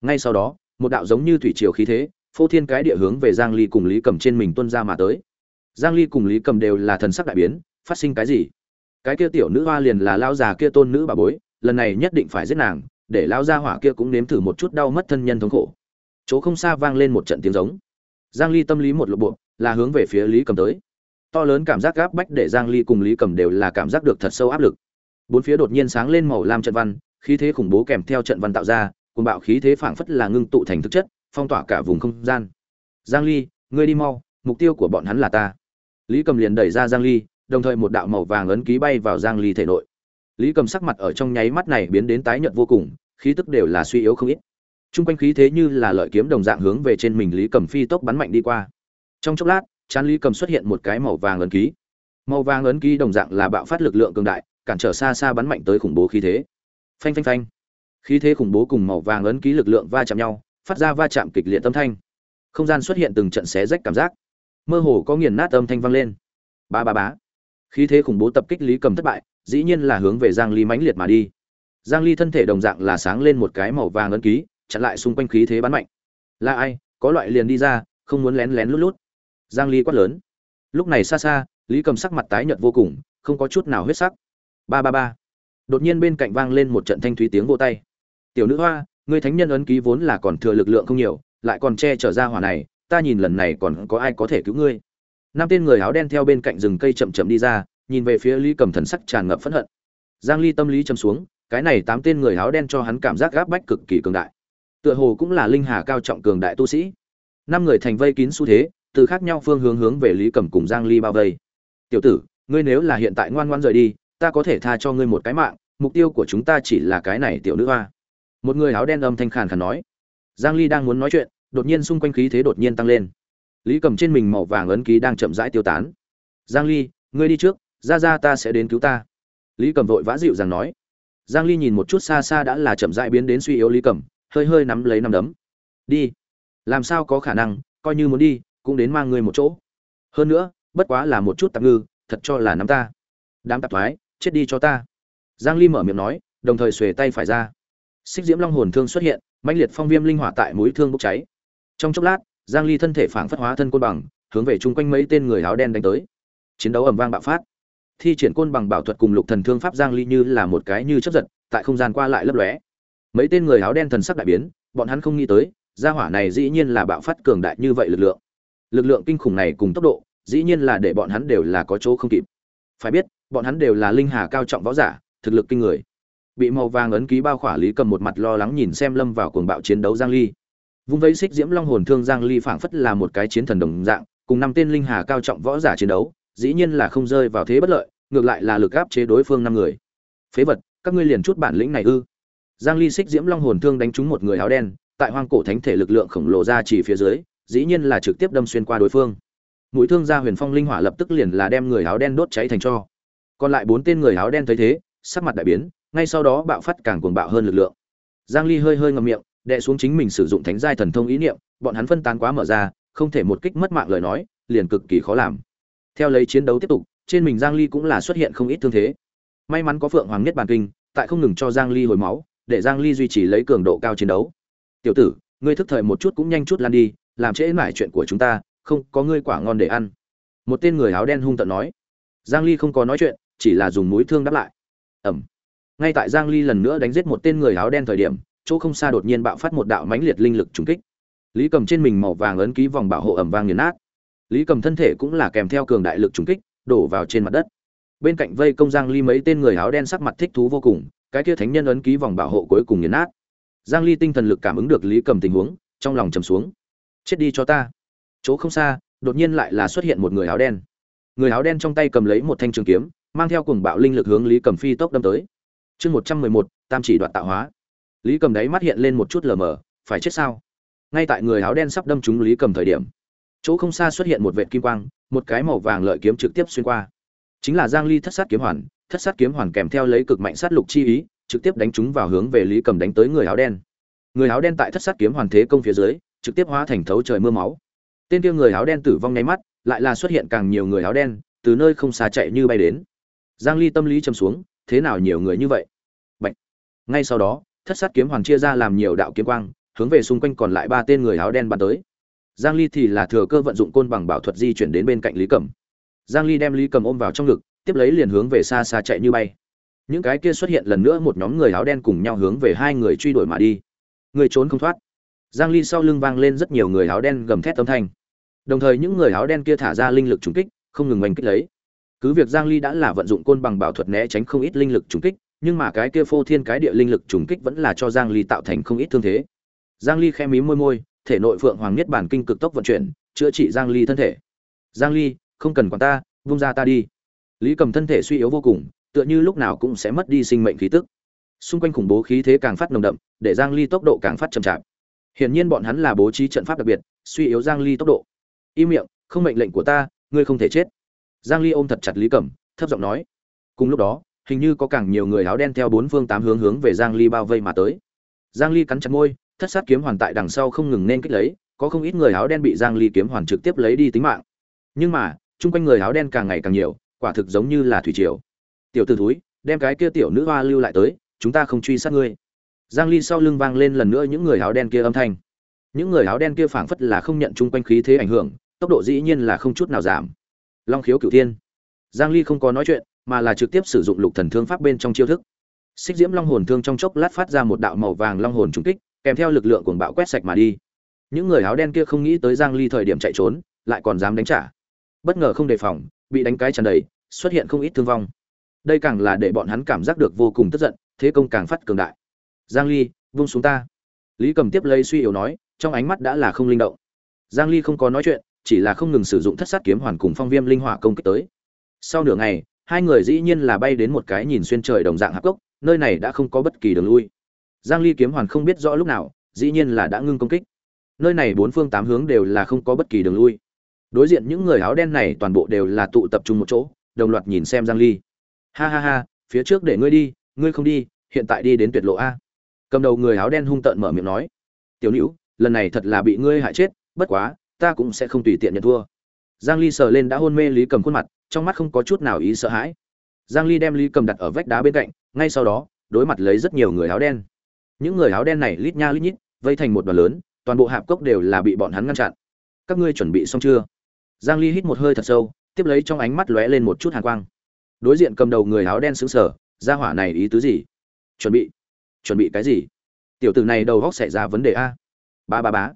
Ngay sau đó, một đạo giống như thủy triều khí thế, phô thiên cái địa hướng về giang ly cùng lý cầm trên mình tuân ra mà tới. Giang ly cùng lý cầm đều là thần sắc đại biến, phát sinh cái gì? Cái kia tiểu nữ hoa liền là lao già kia tôn nữ bà bối, lần này nhất định phải giết nàng, để lao gia hỏa kia cũng nếm thử một chút đau mất thân nhân thống khổ. Chỗ không xa vang lên một trận tiếng giống. Giang ly tâm lý một lộ bộ, là hướng về phía lý cầm tới to lớn cảm giác gáp bách để giang ly cùng lý cầm đều là cảm giác được thật sâu áp lực. Bốn phía đột nhiên sáng lên màu lam trận văn, khí thế khủng bố kèm theo trận văn tạo ra, cuồng bạo khí thế phảng phất là ngưng tụ thành thực chất, phong tỏa cả vùng không gian. Giang ly, ngươi đi mau, mục tiêu của bọn hắn là ta. Lý cầm liền đẩy ra giang ly, đồng thời một đạo màu vàng ấn ký bay vào giang ly thể nội. Lý cầm sắc mặt ở trong nháy mắt này biến đến tái nhợt vô cùng, khí tức đều là suy yếu không ít. Trung quanh khí thế như là lợi kiếm đồng dạng hướng về trên mình lý cầm phi tốc bắn mạnh đi qua. Trong chốc lát chán lý cầm xuất hiện một cái màu vàng ấn ký. Màu vàng ấn ký đồng dạng là bạo phát lực lượng cường đại, cản trở xa xa bắn mạnh tới khủng bố khí thế. Phanh phanh phanh. Khí thế khủng bố cùng màu vàng ấn ký lực lượng va chạm nhau, phát ra va chạm kịch liệt âm thanh. Không gian xuất hiện từng trận xé rách cảm giác. Mơ hồ có nghiền nát âm thanh vang lên. Ba ba bá khí thế khủng bố tập kích lý cầm thất bại, dĩ nhiên là hướng về giang ly mãnh liệt mà đi. Giang ly thân thể đồng dạng là sáng lên một cái màu vàng ấn ký, chặn lại xung quanh khí thế bắn mạnh. Là ai? Có loại liền đi ra, không muốn lén lén lút lút giang ly quát lớn. Lúc này xa xa, lý cầm sắc mặt tái nhợt vô cùng, không có chút nào huyết sắc. Ba ba ba. Đột nhiên bên cạnh vang lên một trận thanh thúy tiếng vô tay. Tiểu nữ hoa, ngươi thánh nhân ấn ký vốn là còn thừa lực lượng không nhiều, lại còn che chở ra hỏa này, ta nhìn lần này còn có ai có thể cứu ngươi? Năm tên người áo đen theo bên cạnh rừng cây chậm chậm đi ra, nhìn về phía lý cầm thần sắc tràn ngập phẫn hận. Giang ly tâm lý châm xuống, cái này tám tên người áo đen cho hắn cảm giác gáp bách cực kỳ cường đại. Tựa hồ cũng là linh hà cao trọng cường đại tu sĩ. Năm người thành vây kín xu thế từ khác nhau phương hướng hướng về lý cầm cùng giang ly bao vây. Tiểu tử, ngươi nếu là hiện tại ngoan ngoan rời đi, ta có thể tha cho ngươi một cái mạng, mục tiêu của chúng ta chỉ là cái này tiểu nữ hoa. Một người áo đen âm thanh khàn khàn nói. Giang ly đang muốn nói chuyện, đột nhiên xung quanh khí thế đột nhiên tăng lên. Lý cầm trên mình màu vàng ấn ký đang chậm rãi tiêu tán. Giang ly, ngươi đi trước, ra ra ta sẽ đến cứu ta. Lý cầm vội vã dịu dàng nói. Giang ly nhìn một chút xa xa đã là chậm rãi biến đến suy yếu lý cầm hơi hơi nắm lấy nắm đấm. Đi, làm sao có khả năng, coi như muốn đi cũng đến mang ngươi một chỗ. Hơn nữa, bất quá là một chút tạp ngư, thật cho là nắm ta. Đám tạp thoái, chết đi cho ta. Giang ly mở miệng nói, đồng thời xuề tay phải ra. Xích diễm long hồn thương xuất hiện, mãnh liệt phong viêm linh hỏa tại mũi thương bốc cháy. Trong chốc lát, giang ly thân thể phảng phất hóa thân côn bằng, hướng về chung quanh mấy tên người áo đen đánh tới. Chiến đấu ầm vang bạo phát. Thi triển côn bằng bảo thuật cùng lục thần thương pháp giang ly như là một cái như chớp giật, tại không gian qua lại lấp lóe. Mấy tên người áo đen thần sắc đại biến, bọn hắn không nghĩ tới, gia hỏa này dĩ nhiên là bạo phát cường đại như vậy lực lượng lực lượng kinh khủng này cùng tốc độ, dĩ nhiên là để bọn hắn đều là có chỗ không kịp. Phải biết, bọn hắn đều là linh hà cao trọng võ giả, thực lực kinh người. Bị màu vàng ấn ký bao khỏa lý cầm một mặt lo lắng nhìn xem lâm vào cuồng bạo chiến đấu giang ly. Vung vẫy xích diễm long hồn thương giang ly phảng phất là một cái chiến thần đồng dạng, cùng năm tên linh hà cao trọng võ giả chiến đấu, dĩ nhiên là không rơi vào thế bất lợi, ngược lại là lực áp chế đối phương năm người. Phế vật, các ngươi liền chút bản lĩnh này ư? Giang ly xích diễm long hồn thương đánh trúng một người áo đen, tại hoang cổ thánh thể lực lượng khổng lồ ra chỉ phía dưới dĩ nhiên là trực tiếp đâm xuyên qua đối phương. Mũi thương ra huyền phong linh hỏa lập tức liền là đem người áo đen đốt cháy thành cho. Còn lại bốn tên người áo đen thấy thế, sắc mặt đại biến, ngay sau đó bạo phát càng cuồng bạo hơn lực lượng. Giang ly hơi hơi ngậm miệng đệ xuống chính mình sử dụng thánh giai thần thông ý niệm, bọn hắn phân tán quá mở ra, không thể một kích mất mạng lời nói, liền cực kỳ khó làm. Theo lấy chiến đấu tiếp tục, trên mình giang ly cũng là xuất hiện không ít thương thế. May mắn có phượng hoàng nhất bản kinh, tại không ngừng cho giang ly hồi máu, để giang ly duy trì lấy cường độ cao chiến đấu. Tiểu tử, ngươi thức thời một chút cũng nhanh chút lan đi làm trễ mải chuyện của chúng ta, không có ngươi quả ngon để ăn. Một tên người áo đen hung tợn nói. Giang ly không có nói chuyện, chỉ là dùng mũi thương đáp lại. Ẩm. Ngay tại giang ly lần nữa đánh giết một tên người áo đen thời điểm, chỗ không xa đột nhiên bạo phát một đạo mãnh liệt linh lực trùng kích. Lý cầm trên mình màu vàng ấn ký vòng bảo hộ ẩm vang nghiền nát. Lý cầm thân thể cũng là kèm theo cường đại lực trùng kích, đổ vào trên mặt đất. Bên cạnh vây công giang ly mấy tên người áo đen sắc mặt thích thú vô cùng, cái kia thánh nhân ấn ký vòng bảo hộ cuối cùng nghiền nát. Giang ly tinh thần lực cảm ứng được lý cầm tình huống, trong lòng trầm xuống chết đi cho ta. Chỗ không xa, đột nhiên lại là xuất hiện một người áo đen. Người áo đen trong tay cầm lấy một thanh trường kiếm, mang theo cùng bạo linh lực hướng lý cầm phi tốc đâm tới. Chương một trăm mười một, tam chỉ đoạn tạo hóa. Lý cầm đáy mắt hiện lên một chút lờ mờ, phải chết sao? Ngay tại người áo đen sắp đâm trúng lý cầm thời điểm, chỗ không xa xuất hiện một vệt kim quang, một cái màu vàng lợi kiếm trực tiếp xuyên qua. Chính là giang ly thất sát kiếm hoàn. Thất sát kiếm hoàn kèm theo lấy cực mạnh sát lục chi ý, trực tiếp đánh trúng vào hướng về lý cầm đánh tới người áo đen. Người áo đen tại thất sát kiếm hoàn thế công phía dưới trực tiếp hóa thành thấu trời mưa máu. Tên kia người áo đen tử vong nháy mắt, lại là xuất hiện càng nhiều người áo đen, từ nơi không xa chạy như bay đến. Giang ly tâm lý trầm xuống, thế nào nhiều người như vậy? Bạch. ngay sau đó, thất sát kiếm hoàn chia ra làm nhiều đạo kiếm quang, hướng về xung quanh còn lại ba tên người áo đen bắn tới. Giang ly thì là thừa cơ vận dụng côn bằng bảo thuật di chuyển đến bên cạnh lý cẩm. Giang ly đem lý cầm ôm vào trong ngực, tiếp lấy liền hướng về xa xa chạy như bay. Những cái kia xuất hiện lần nữa một nhóm người áo đen cùng nhau hướng về hai người truy đuổi mà đi. Người trốn không thoát giang ly sau lưng vang lên rất nhiều người áo đen gầm thét âm thanh. Đồng thời những người áo đen kia thả ra linh lực trùng kích, không ngừng oanh kích lấy. Cứ việc giang ly đã là vận dụng côn bằng bảo thuật né tránh không ít linh lực trùng kích, nhưng mà cái kia phô thiên cái địa linh lực trùng kích vẫn là cho giang ly tạo thành không ít thương thế. Giang ly khẽ mí môi môi, thể nội phượng hoàng nhất bản kinh cực tốc vận chuyển, chữa trị giang ly thân thể. Giang ly, không cần quản ta, vung ra ta đi. Lý cầm thân thể suy yếu vô cùng, tựa như lúc nào cũng sẽ mất đi sinh mệnh khí tức. Xung quanh khủng bố khí thế càng phát nồng đậm, để giang ly tốc độ càng phát chậm chạp hiển nhiên bọn hắn là bố trí trận pháp đặc biệt, suy yếu giang ly tốc độ. Im miệng, không mệnh lệnh của ta, ngươi không thể chết. Giang ly ôm thật chặt lý cẩm, thấp giọng nói. Cùng lúc đó, hình như có càng nhiều người áo đen theo bốn phương tám hướng hướng về giang ly bao vây mà tới. Giang ly cắn chặt môi, thất sát kiếm hoàn tại đằng sau không ngừng nên kích lấy, có không ít người áo đen bị giang ly kiếm hoàn trực tiếp lấy đi tính mạng. Nhưng mà, chung quanh người áo đen càng ngày càng nhiều, quả thực giống như là thủy triều. Tiểu tử thúi, đem cái kia tiểu nữ hoa lưu lại tới, chúng ta không truy sát ngươi giang ly sau lưng vang lên lần nữa những người áo đen kia âm thanh. Những người áo đen kia phảng phất là không nhận chung quanh khí thế ảnh hưởng, tốc độ dĩ nhiên là không chút nào giảm. Long khiếu cửu thiên. Giang ly không có nói chuyện, mà là trực tiếp sử dụng lục thần thương pháp bên trong chiêu thức. Xích diễm long hồn thương trong chốc lát phát ra một đạo màu vàng long hồn Trùng kích, kèm theo lực lượng cuồng bạo quét sạch mà đi. Những người áo đen kia không nghĩ tới giang ly thời điểm chạy trốn, lại còn dám đánh trả. Bất ngờ không đề phòng, bị đánh cái tràn đầy, xuất hiện không ít thương vong. Đây càng là để bọn hắn cảm giác được vô cùng tức giận, thế công càng phát cường đại giang ly, vung xuống ta. Lý cầm tiếp lấy suy yếu nói, trong ánh mắt đã là không linh động. Giang ly không có nói chuyện, chỉ là không ngừng sử dụng thất sát kiếm hoàn cùng phong viêm linh hỏa công kích tới. Sau nửa ngày, hai người dĩ nhiên là bay đến một cái nhìn xuyên trời đồng dạng hạp cốc, nơi này đã không có bất kỳ đường lui. Giang ly kiếm hoàn không biết rõ lúc nào, dĩ nhiên là đã ngưng công kích. Nơi này bốn phương tám hướng đều là không có bất kỳ đường lui. Đối diện những người áo đen này toàn bộ đều là tụ tập trung một chỗ, đồng loạt nhìn xem giang ly. Ha ha ha, phía trước để ngươi đi, ngươi không đi, hiện tại đi đến tuyệt lộ a cầm đầu người áo đen hung tợn mở miệng nói, tiểu nữ lần này thật là bị ngươi hại chết, bất quá, ta cũng sẽ không tùy tiện nhận thua. Giang ly sờ lên đã hôn mê lý cầm khuôn mặt, trong mắt không có chút nào ý sợ hãi. Giang ly đem lý cầm đặt ở vách đá bên cạnh, ngay sau đó, đối mặt lấy rất nhiều người áo đen. Những người áo đen này lít nha lít nhít, vây thành một đoàn lớn, toàn bộ hạp cốc đều là bị bọn hắn ngăn chặn. Các ngươi chuẩn bị xong chưa? Giang ly hít một hơi thật sâu, tiếp lấy trong ánh mắt lóe lên một chút hàn quang. Đối diện cầm đầu người áo đen sững sờ ra hỏa này ý tứ gì? Chuẩn bị chuẩn bị cái gì? Tiểu tử này đầu góc xảy ra vấn đề a. Ba ba bá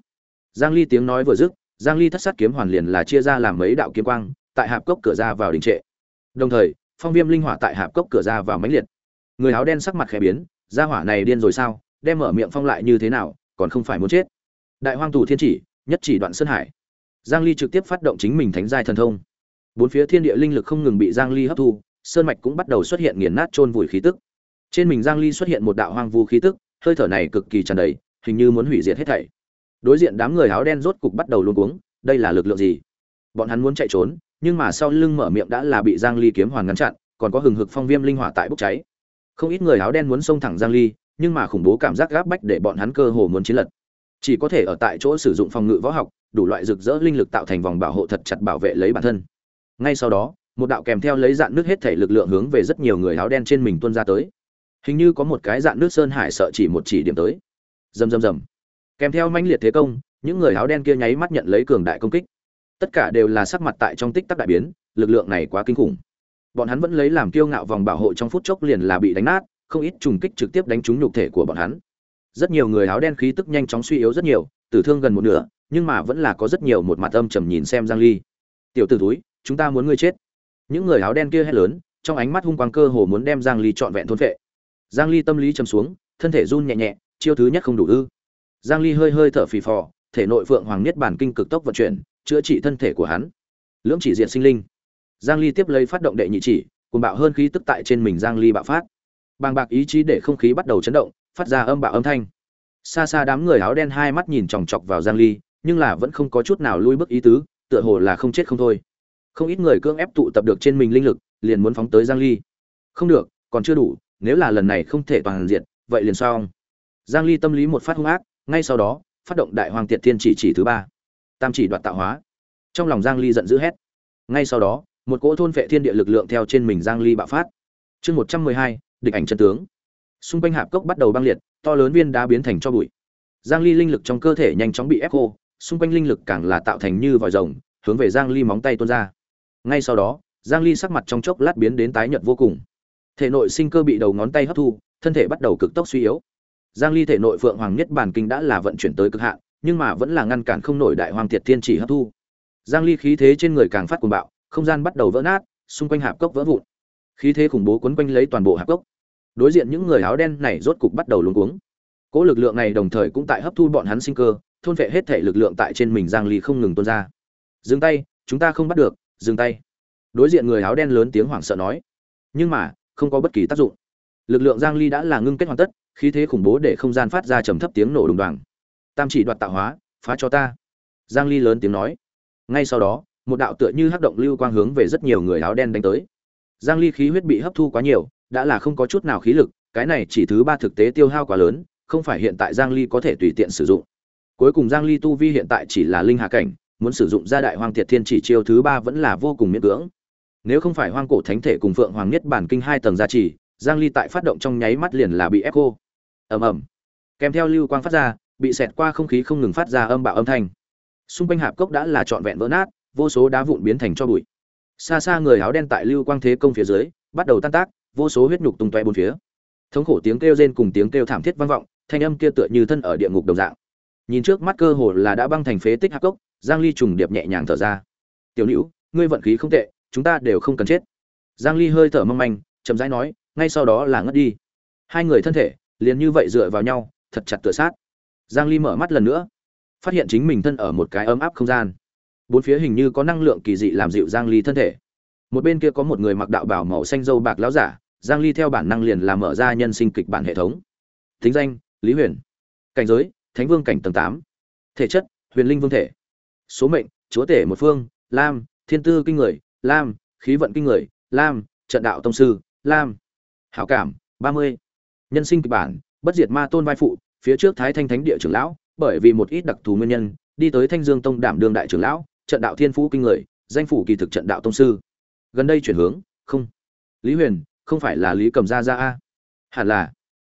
giang ly tiếng nói vừa dứt, giang ly thất sát kiếm hoàn liền là chia ra làm mấy đạo kiếm quang, tại hạp cốc cửa ra vào đình trệ. Đồng thời, phong viêm linh hỏa tại hạp cốc cửa ra vào mãnh liệt. Người áo đen sắc mặt khẽ biến, gia hỏa này điên rồi sao? Đem mở miệng phong lại như thế nào, còn không phải muốn chết? Đại hoang tù thiên chỉ, nhất chỉ đoạn sơn hải. Giang ly trực tiếp phát động chính mình thánh giai thần thông. Bốn phía thiên địa linh lực không ngừng bị giang ly hấp thu, sơn mạch cũng bắt đầu xuất hiện nghiền nát trôn vùi khí tức trên mình giang ly xuất hiện một đạo hoang vu khí tức, hơi thở này cực kỳ tràn đầy, hình như muốn hủy diệt hết thảy. Đối diện đám người áo đen rốt cục bắt đầu luống cuống, đây là lực lượng gì? Bọn hắn muốn chạy trốn, nhưng mà sau lưng mở miệng đã là bị giang ly kiếm hoàn ngăn chặn, còn có hừng hực phong viêm linh hỏa tại bốc cháy. Không ít người áo đen muốn xông thẳng giang ly, nhưng mà khủng bố cảm giác gáp bách để bọn hắn cơ hồ muốn chiến lật. Chỉ có thể ở tại chỗ sử dụng phòng ngự võ học, đủ loại rực rỡ linh lực tạo thành vòng bảo hộ thật chặt bảo vệ lấy bản thân. Ngay sau đó, một đạo kèm theo lấy dạn nước hết thể lực lượng hướng về rất nhiều người áo đen trên mình tuôn ra tới hình như có một cái dạn nước sơn hải sợ chỉ một chỉ điểm tới. Rầm rầm rầm. Kèm theo manh liệt thế công, những người áo đen kia nháy mắt nhận lấy cường đại công kích. Tất cả đều là sắc mặt tại trong tích tắc đại biến, lực lượng này quá kinh khủng. Bọn hắn vẫn lấy làm kiêu ngạo vòng bảo hộ trong phút chốc liền là bị đánh nát, không ít trùng kích trực tiếp đánh trúng nhục thể của bọn hắn. Rất nhiều người áo đen khí tức nhanh chóng suy yếu rất nhiều, tử thương gần một nửa, nhưng mà vẫn là có rất nhiều một mặt âm trầm nhìn xem giang ly. Tiểu tử túi chúng ta muốn ngươi chết. Những người áo đen kia hét lớn, trong ánh mắt hung quang cơ hồ muốn đem giang ly trọn vẹn thôn phệ giang ly tâm lý trầm xuống, thân thể run nhẹ nhẹ, chiêu thứ nhất không đủ ư. Giang ly hơi hơi thở phì phò, thể nội phượng hoàng niết bản kinh cực tốc vận chuyển, chữa trị thân thể của hắn. Lưỡng chỉ diện sinh linh. Giang ly tiếp lấy phát động đệ nhị chỉ, cuồng bạo hơn khí tức tại trên mình giang ly bạo phát. Bàng bạc ý chí để không khí bắt đầu chấn động, phát ra âm bạo âm thanh. Xa xa đám người áo đen hai mắt nhìn chòng chọc vào giang ly, nhưng là vẫn không có chút nào lui bước ý tứ, tựa hồ là không chết không thôi. Không ít người cưỡng ép tụ tập được trên mình linh lực, liền muốn phóng tới giang ly. Không được, còn chưa đủ nếu là lần này không thể toàn diện vậy liền sao giang ly tâm lý một phát hung ác ngay sau đó phát động đại hoàng tiệt thiên chỉ chỉ thứ ba. Tam chỉ đoạt tạo hóa. Trong lòng giang ly giận dữ hét. Ngay sau đó một cỗ thôn vệ thiên địa lực lượng theo trên mình giang ly bạo phát. Chương 112, địch ảnh chân tướng. Xung quanh hạp cốc bắt đầu băng liệt to lớn viên đá biến thành cho bụi. Giang ly linh lực trong cơ thể nhanh chóng bị ép khô xung quanh linh lực càng là tạo thành như vòi rồng hướng về giang ly móng tay tuôn ra. Ngay sau đó giang ly sắc mặt trong chốc lát biến đến tái nhợt vô cùng thể nội sinh cơ bị đầu ngón tay hấp thu, thân thể bắt đầu cực tốc suy yếu. Giang ly thể nội phượng hoàng nhất bản kinh đã là vận chuyển tới cực hạn, nhưng mà vẫn là ngăn cản không nổi đại hoàng tiệt thiên chỉ hấp thu. Giang ly khí thế trên người càng phát cuồng bạo, không gian bắt đầu vỡ nát, xung quanh hạp cốc vỡ vụn. Khí thế khủng bố quấn quanh lấy toàn bộ hạp cốc. Đối diện những người áo đen này rốt cục bắt đầu luống cuống. Cỗ lực lượng này đồng thời cũng tại hấp thu bọn hắn sinh cơ, thôn vệ hết thể lực lượng tại trên mình giang ly không ngừng tuôn ra. Dừng tay, chúng ta không bắt được, dừng tay. Đối diện người áo đen lớn tiếng hoảng sợ nói. Nhưng mà không có bất kỳ tác dụng. Lực lượng giang ly đã là ngưng kết hoàn tất, khí thế khủng bố để không gian phát ra trầm thấp tiếng nổ đùng đoàng. Tam chỉ đoạt tạo hóa, phá cho ta. Giang ly lớn tiếng nói. Ngay sau đó, một đạo tựa như hắc động lưu quang hướng về rất nhiều người áo đen đánh tới. Giang ly khí huyết bị hấp thu quá nhiều, đã là không có chút nào khí lực, cái này chỉ thứ ba thực tế tiêu hao quá lớn, không phải hiện tại giang ly có thể tùy tiện sử dụng. Cuối cùng giang ly tu vi hiện tại chỉ là linh hạ cảnh, muốn sử dụng gia đại hoang thiệt thiên chỉ chiêu thứ ba vẫn là vô cùng miễn cưỡng nếu không phải hoang cổ thánh thể cùng phượng hoàng nhất bản kinh hai tầng gia trì, giang ly tại phát động trong nháy mắt liền là bị ép cô ầm ầm. Kèm theo lưu quang phát ra, bị xẹt qua không khí không ngừng phát ra âm bạo âm thanh. Xung quanh hạp cốc đã là trọn vẹn vỡ nát, vô số đá vụn biến thành cho bụi. Xa xa người áo đen tại lưu quang thế công phía dưới, bắt đầu tan tác, vô số huyết nhục tung tóe bốn phía. Thống khổ tiếng kêu rên cùng tiếng kêu thảm thiết vang vọng, thanh âm kia tựa như thân ở địa ngục đồng dạng. Nhìn trước mắt cơ hồ là đã băng thành phế tích hạp cốc, giang ly trùng điệp nhẹ nhàng thở ra. Tiểu nữ ngươi vận khí không tệ chúng ta đều không cần chết. Giang ly hơi thở mong manh, chậm rãi nói, ngay sau đó là ngất đi. Hai người thân thể liền như vậy dựa vào nhau, thật chặt tựa sát. Giang ly mở mắt lần nữa, phát hiện chính mình thân ở một cái ấm áp không gian. Bốn phía hình như có năng lượng kỳ dị làm dịu giang ly thân thể. Một bên kia có một người mặc đạo bào màu xanh dâu bạc láo giả, giang ly theo bản năng liền làm mở ra nhân sinh kịch bản hệ thống. Thính danh, lý huyền. Cảnh giới, thánh vương cảnh tầng 8. thể chất, huyền linh vương thể. Số mệnh, chúa tể một phương, lam, thiên tư kinh người lam, khí vận kinh người, lam, trận đạo tông sư, lam. Hảo cảm 30. nhân sinh kịch bản, bất diệt ma tôn vai phụ, phía trước thái thanh thánh địa trưởng lão, bởi vì một ít đặc thù nguyên nhân, đi tới thanh dương tông đảm đương đại trưởng lão, trận đạo thiên phú kinh người, danh phủ kỳ thực trận đạo tông sư. Gần đây chuyển hướng, không. Lý huyền, không phải là lý cầm gia gia a? Hẳn là.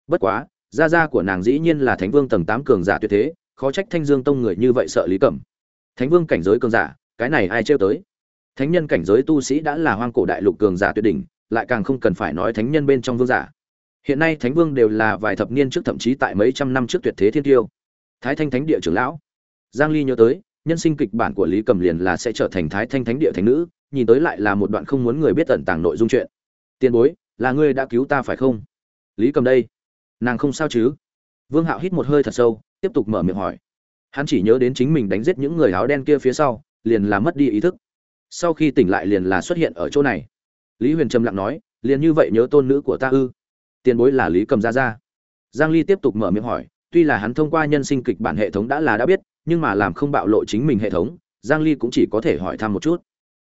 Bất quá, gia gia của nàng dĩ nhiên là thánh vương tầng tám cường giả tuyệt thế, khó trách thanh dương tông người như vậy sợ lý cẩm thánh vương cảnh giới cường giả, cái này ai trêu tới? Thánh nhân cảnh giới tu sĩ đã là hoang cổ đại lục cường giả tuyệt đỉnh, lại càng không cần phải nói thánh nhân bên trong vương giả. Hiện nay thánh vương đều là vài thập niên trước thậm chí tại mấy trăm năm trước tuyệt thế thiên tiêu. Thái thanh thánh địa trưởng lão. Giang ly nhớ tới, nhân sinh kịch bản của lý cầm liền là sẽ trở thành thái thanh thánh địa thánh nữ, nhìn tới lại là một đoạn không muốn người biết tận tàng nội dung chuyện. Tiền bối, là ngươi đã cứu ta phải không? Lý cầm đây. Nàng không sao chứ? Vương hạo hít một hơi thật sâu, tiếp tục mở miệng hỏi. Hắn chỉ nhớ đến chính mình đánh giết những người áo đen kia phía sau, liền là mất đi ý thức sau khi tỉnh lại liền là xuất hiện ở chỗ này. Lý huyền trầm lặng nói, liền như vậy nhớ tôn nữ của ta ư? Tiền bối là lý cầm ra ra giang ly tiếp tục mở miệng hỏi, tuy là hắn thông qua nhân sinh kịch bản hệ thống đã là đã biết, nhưng mà làm không bạo lộ chính mình hệ thống, giang ly cũng chỉ có thể hỏi thăm một chút.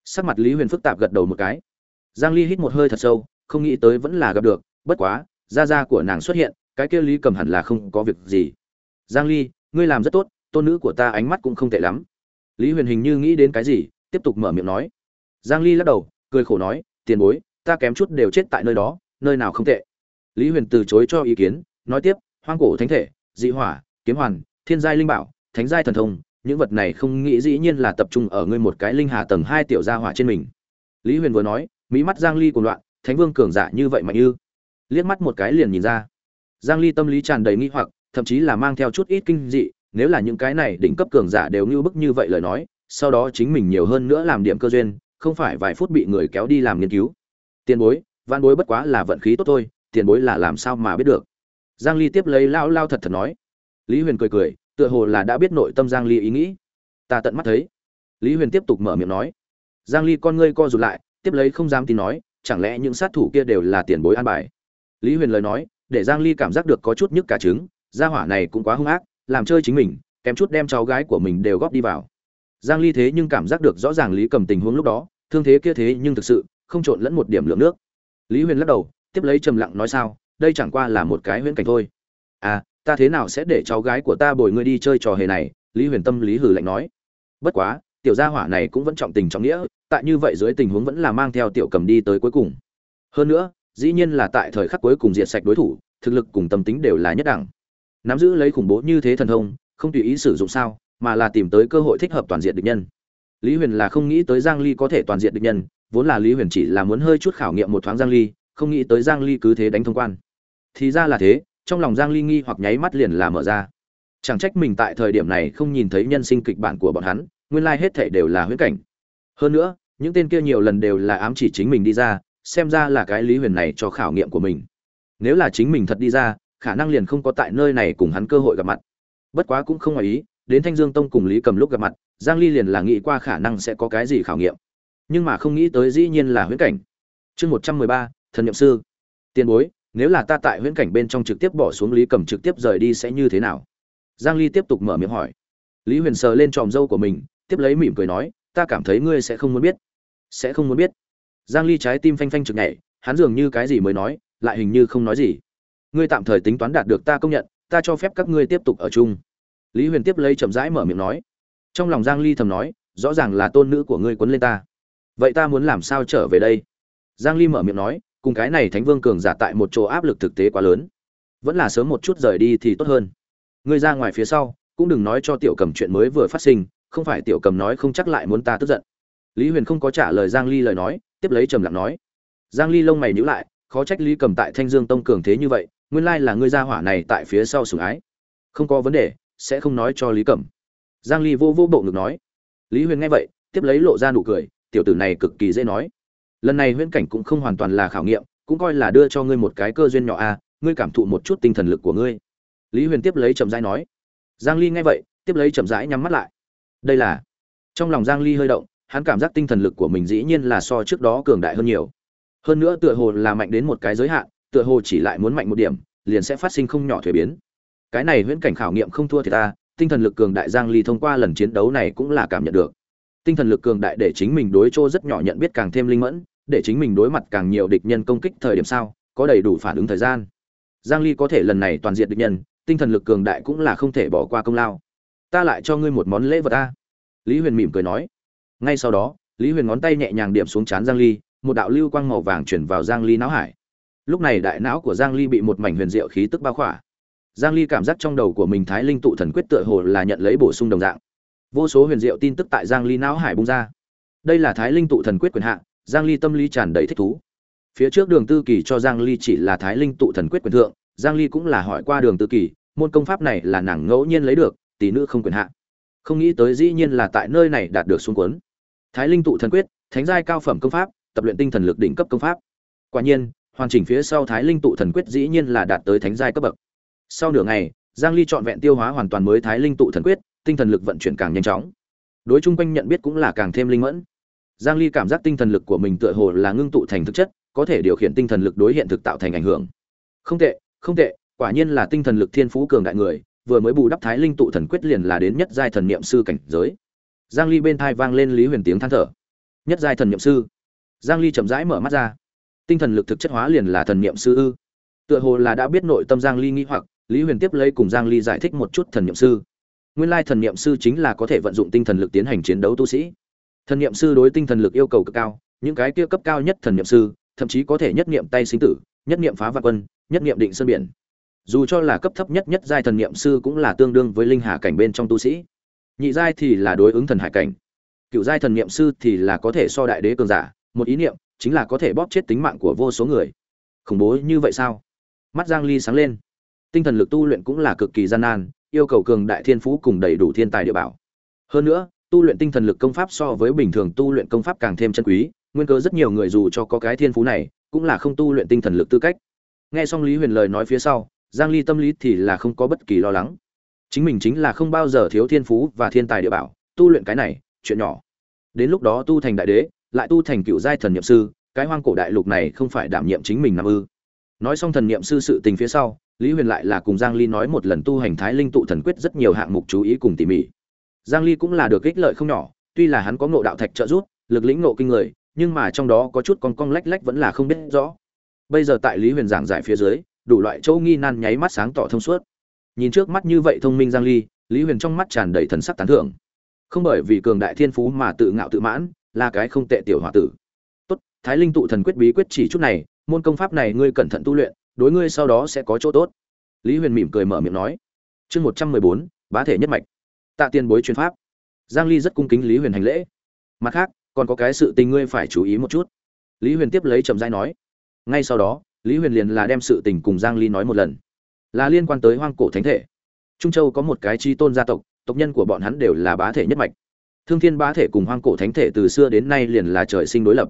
Sắc mặt lý huyền phức tạp gật đầu một cái. Giang ly hít một hơi thật sâu, không nghĩ tới vẫn là gặp được, bất quá, gia gia của nàng xuất hiện, cái kia lý cầm hẳn là không có việc gì. Giang ly, ngươi làm rất tốt, tôn nữ của ta ánh mắt cũng không tệ lắm. Lý huyền hình như nghĩ đến cái gì tiếp tục mở miệng nói. Giang ly lắc đầu, cười khổ nói, tiền bối, ta kém chút đều chết tại nơi đó, nơi nào không tệ. Lý huyền từ chối cho ý kiến, nói tiếp, hoang cổ thánh thể, dị hỏa, kiếm hoàn, thiên giai linh bảo, thánh giai thần thông, những vật này không nghĩ dĩ nhiên là tập trung ở ngươi một cái linh hà tầng hai tiểu gia hỏa trên mình. Lý huyền vừa nói mỹ mắt giang ly cuồng loạn, thánh vương cường giả như vậy mạnh ư liếc mắt một cái liền nhìn ra. Giang ly tâm lý tràn đầy nghi hoặc, thậm chí là mang theo chút ít kinh dị, nếu là những cái này đỉnh cấp cường giả đều như bức như vậy lời nói sau đó chính mình nhiều hơn nữa làm điểm cơ duyên, không phải vài phút bị người kéo đi làm nghiên cứu. Tiền bối, văn bối bất quá là vận khí tốt thôi, tiền bối là làm sao mà biết được? Giang ly tiếp lấy lao lao thật thật nói. Lý huyền cười cười, tựa hồ là đã biết nội tâm giang ly ý nghĩ. Ta tận mắt thấy. Lý huyền tiếp tục mở miệng nói. Giang ly con ngươi co rụt lại, tiếp lấy không dám tin nói, chẳng lẽ những sát thủ kia đều là tiền bối an bài? Lý huyền lời nói, để giang ly cảm giác được có chút nhức cả trứng, gia hỏa này cũng quá hung ác, làm chơi chính mình, kém chút đem cháu gái của mình đều góp đi vào giang ly thế nhưng cảm giác được rõ ràng lý cầm tình huống lúc đó, thương thế kia thế nhưng thực sự không trộn lẫn một điểm lượng nước. Lý huyền lắc đầu, tiếp lấy trầm lặng nói sao, đây chẳng qua là một cái huyễn cảnh thôi. À ta thế nào sẽ để cháu gái của ta bồi ngươi đi chơi trò hề này? Lý huyền tâm lý hử lạnh nói. Bất quá, tiểu gia hỏa này cũng vẫn trọng tình trọng nghĩa, tại như vậy dưới tình huống vẫn là mang theo tiểu cầm đi tới cuối cùng. Hơn nữa, dĩ nhiên là tại thời khắc cuối cùng diệt sạch đối thủ, thực lực cùng tâm tính đều là nhất đẳng. Nắm giữ lấy khủng bố như thế thần thông, không tùy ý sử dụng sao? Mà là tìm tới cơ hội thích hợp toàn diện địch nhân. Lý huyền là không nghĩ tới giang ly có thể toàn diện địch nhân, vốn là lý huyền chỉ là muốn hơi chút khảo nghiệm một thoáng giang ly, không nghĩ tới giang ly cứ thế đánh thông quan. Thì ra là thế, trong lòng giang ly nghi hoặc nháy mắt liền là mở ra. Chẳng trách mình tại thời điểm này không nhìn thấy nhân sinh kịch bản của bọn hắn, nguyên lai like hết thảy đều là huyễn cảnh. Hơn nữa, những tên kia nhiều lần đều là ám chỉ chính mình đi ra, xem ra là cái lý huyền này cho khảo nghiệm của mình. Nếu là chính mình thật đi ra, khả năng liền không có tại nơi này cùng hắn cơ hội gặp mặt. Bất quá cũng không ngoài ý đến thanh dương tông cùng lý cầm lúc gặp mặt giang ly liền là nghĩ qua khả năng sẽ có cái gì khảo nghiệm. Nhưng mà không nghĩ tới dĩ nhiên là huyễn cảnh. Chương 113, thần nhậm sư. Tiền bối nếu là ta tại huyễn cảnh bên trong trực tiếp bỏ xuống lý cầm trực tiếp rời đi sẽ như thế nào? Giang ly tiếp tục mở miệng hỏi. Lý huyền sờ lên tròm dâu của mình tiếp lấy mỉm cười nói ta cảm thấy ngươi sẽ không muốn biết. Sẽ không muốn biết? Giang ly trái tim phanh phanh trực nhảy hắn dường như cái gì mới nói lại hình như không nói gì. Ngươi tạm thời tính toán đạt được ta công nhận ta cho phép các ngươi tiếp tục ở chung lý huyền tiếp lấy chậm rãi mở miệng nói. Trong lòng giang ly thầm nói, rõ ràng là tôn nữ của ngươi quấn lên ta. Vậy ta muốn làm sao trở về đây? Giang ly mở miệng nói, cùng cái này thánh vương cường giả tại một chỗ áp lực thực tế quá lớn. Vẫn là sớm một chút rời đi thì tốt hơn. Ngươi ra ngoài phía sau, cũng đừng nói cho tiểu cầm chuyện mới vừa phát sinh, không phải tiểu cầm nói không chắc lại muốn ta tức giận. Lý huyền không có trả lời giang ly lời nói, tiếp lấy trầm lặng nói. Giang ly lông mày nhíu lại, khó trách lý cầm tại thanh dương tông cường thế như vậy, nguyên lai là ngươi gia hỏa này tại phía sau sủng ái. Không có vấn đề sẽ không nói cho lý cẩm. Giang ly vô vô bộ ngực nói. Lý huyền nghe vậy, tiếp lấy lộ ra nụ cười, tiểu tử này cực kỳ dễ nói. Lần này huyễn cảnh cũng không hoàn toàn là khảo nghiệm, cũng coi là đưa cho ngươi một cái cơ duyên nhỏ a ngươi cảm thụ một chút tinh thần lực của ngươi. Lý huyền tiếp lấy chậm rãi nói. Giang ly nghe vậy, tiếp lấy chậm rãi nhắm mắt lại. Đây là, trong lòng giang ly hơi động, hắn cảm giác tinh thần lực của mình dĩ nhiên là so trước đó cường đại hơn nhiều. Hơn nữa tựa hồ là mạnh đến một cái giới hạn, tựa hồ chỉ lại muốn mạnh một điểm, liền sẽ phát sinh không nhỏ thuế biến cái này huyễn cảnh khảo nghiệm không thua thì ta, tinh thần lực cường đại giang ly thông qua lần chiến đấu này cũng là cảm nhận được. Tinh thần lực cường đại để chính mình đối chỗ rất nhỏ nhận biết càng thêm linh mẫn, để chính mình đối mặt càng nhiều địch nhân công kích thời điểm sao, có đầy đủ phản ứng thời gian. Giang ly có thể lần này toàn diện địch nhân, tinh thần lực cường đại cũng là không thể bỏ qua công lao. Ta lại cho ngươi một món lễ vật ta. Lý huyền mỉm cười nói. Ngay sau đó, lý huyền ngón tay nhẹ nhàng điểm xuống chán giang ly, một đạo lưu quang màu vàng chuyển vào giang ly não hải. Lúc này đại não của giang ly bị một mảnh huyền diệu khí tức bao khỏa giang ly cảm giác trong đầu của mình thái linh tụ thần quyết tựa hồ là nhận lấy bổ sung đồng dạng. Vô số huyền diệu tin tức tại giang ly não hải bung ra. Đây là thái linh tụ thần quyết quyền hạn giang ly tâm lý tràn đầy thích thú. Phía trước đường tư kỳ cho giang ly chỉ là thái linh tụ thần quyết quyền thượng, giang ly cũng là hỏi qua đường tư kỳ, môn công pháp này là nàng ngẫu nhiên lấy được, tỷ nữ không quyền hạn không nghĩ tới dĩ nhiên là tại nơi này đạt được xuống cuốn. Thái linh tụ thần quyết, thánh giai cao phẩm công pháp, tập luyện tinh thần lực đỉnh cấp công pháp. Quả nhiên, hoàn chỉnh phía sau thái linh tụ thần quyết dĩ nhiên là đạt tới thánh giai cấp bậc sau nửa ngày, giang ly chọn vẹn tiêu hóa hoàn toàn mới thái linh tụ thần quyết, tinh thần lực vận chuyển càng nhanh chóng. Đối chung quanh nhận biết cũng là càng thêm linh mẫn. Giang ly cảm giác tinh thần lực của mình tựa hồ là ngưng tụ thành thực chất, có thể điều khiển tinh thần lực đối hiện thực tạo thành ảnh hưởng. Không tệ không tệ, quả nhiên là tinh thần lực thiên phú cường đại người, vừa mới bù đắp thái linh tụ thần quyết liền là đến nhất giai thần niệm sư cảnh giới. Giang ly bên thai vang lên lý huyền tiếng than thở. Nhất giai thần niệm sư. Giang ly chậm rãi mở mắt ra. Tinh thần lực thực chất hóa liền là thần niệm sư ư. Tựa hồ là đã biết nội tâm giang ly nghĩ hoặc lý huyền tiếp lấy cùng giang ly giải thích một chút thần niệm sư. Nguyên lai thần niệm sư chính là có thể vận dụng tinh thần lực tiến hành chiến đấu tu sĩ. Thần niệm sư đối tinh thần lực yêu cầu cực cao, những cái kia cấp cao nhất thần niệm sư, thậm chí có thể nhất niệm tay sinh tử, nhất niệm phá vạn quân, nhất niệm định sơn biển. Dù cho là cấp thấp nhất nhất giai thần niệm sư cũng là tương đương với linh hà cảnh bên trong tu sĩ. Nhị giai thì là đối ứng thần hải cảnh. Cựu giai thần niệm sư thì là có thể so đại đế cường giả, một ý niệm chính là có thể bóp chết tính mạng của vô số người. Khủng bố như vậy sao? Mắt giang ly sáng lên tinh thần lực tu luyện cũng là cực kỳ gian nan, yêu cầu cường đại thiên phú cùng đầy đủ thiên tài địa bảo. Hơn nữa, tu luyện tinh thần lực công pháp so với bình thường tu luyện công pháp càng thêm chân quý, nguyên cơ rất nhiều người dù cho có cái thiên phú này, cũng là không tu luyện tinh thần lực tư cách. Nghe xong lý huyền lời nói phía sau, giang ly tâm lý thì là không có bất kỳ lo lắng. Chính mình chính là không bao giờ thiếu thiên phú và thiên tài địa bảo, tu luyện cái này, chuyện nhỏ. Đến lúc đó tu thành đại đế, lại tu thành cựu giai thần niệm sư, cái hoang cổ đại lục này không phải đảm nhiệm chính mình nằm ư. Nói xong thần niệm sư sự tình phía sau lý huyền lại là cùng giang ly nói một lần tu hành thái linh tụ thần quyết rất nhiều hạng mục chú ý cùng tỉ mỉ. Giang ly cũng là được ích lợi không nhỏ, tuy là hắn có ngộ đạo thạch trợ giúp, lực lĩnh ngộ kinh người, nhưng mà trong đó có chút con cong lách lách vẫn là không biết rõ. Bây giờ tại lý huyền giảng giải phía dưới, đủ loại châu nghi nan nháy mắt sáng tỏ thông suốt. Nhìn trước mắt như vậy thông minh giang ly, lý huyền trong mắt tràn đầy thần sắc tán thưởng. Không bởi vì cường đại thiên phú mà tự ngạo tự mãn, là cái không tệ tiểu hòa tử. Tốt, thái linh tụ thần quyết bí quyết chỉ chút này, môn công pháp này ngươi cẩn thận tu luyện đối ngươi sau đó sẽ có chỗ tốt. Lý huyền mỉm cười mở miệng nói. Chương một trăm mười bốn, bá thể nhất mạch. Tạ tiền bối chuyên pháp. Giang ly rất cung kính lý huyền hành lễ. Mặt khác, còn có cái sự tình ngươi phải chú ý một chút. Lý huyền tiếp lấy trầm giai nói. Ngay sau đó, lý huyền liền là đem sự tình cùng giang ly nói một lần. Là liên quan tới hoang cổ thánh thể. Trung châu có một cái chi tôn gia tộc tộc nhân của bọn hắn đều là bá thể nhất mạch. Thương thiên bá thể cùng hoang cổ thánh thể từ xưa đến nay liền là trời sinh đối lập.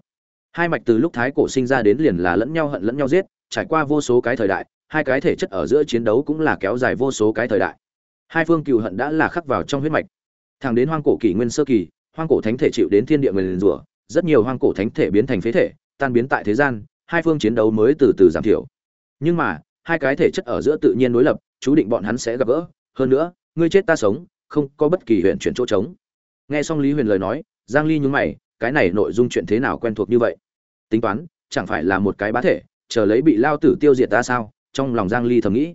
Hai mạch từ lúc thái cổ sinh ra đến liền là lẫn nhau hận lẫn nhau giết trải qua vô số cái thời đại, hai cái thể chất ở giữa chiến đấu cũng là kéo dài vô số cái thời đại. Hai phương cựu hận đã là khắc vào trong huyết mạch. Thẳng đến hoang cổ kỷ nguyên sơ kỳ, hoang cổ thánh thể chịu đến thiên địa nguyền rủa, rất nhiều hoang cổ thánh thể biến thành phế thể, tan biến tại thế gian, hai phương chiến đấu mới từ từ giảm thiểu. Nhưng mà, hai cái thể chất ở giữa tự nhiên đối lập, chú định bọn hắn sẽ gặp gỡ. Hơn nữa, ngươi chết ta sống, không có bất kỳ huyện chuyển chỗ trống. Nghe xong lý huyền lời nói, giang ly nhún mày, cái này nội dung chuyện thế nào quen thuộc như vậy? Tính toán, chẳng phải là một cái bá thể chờ lấy bị lao tử tiêu diệt ta sao? Trong lòng giang ly thầm nghĩ.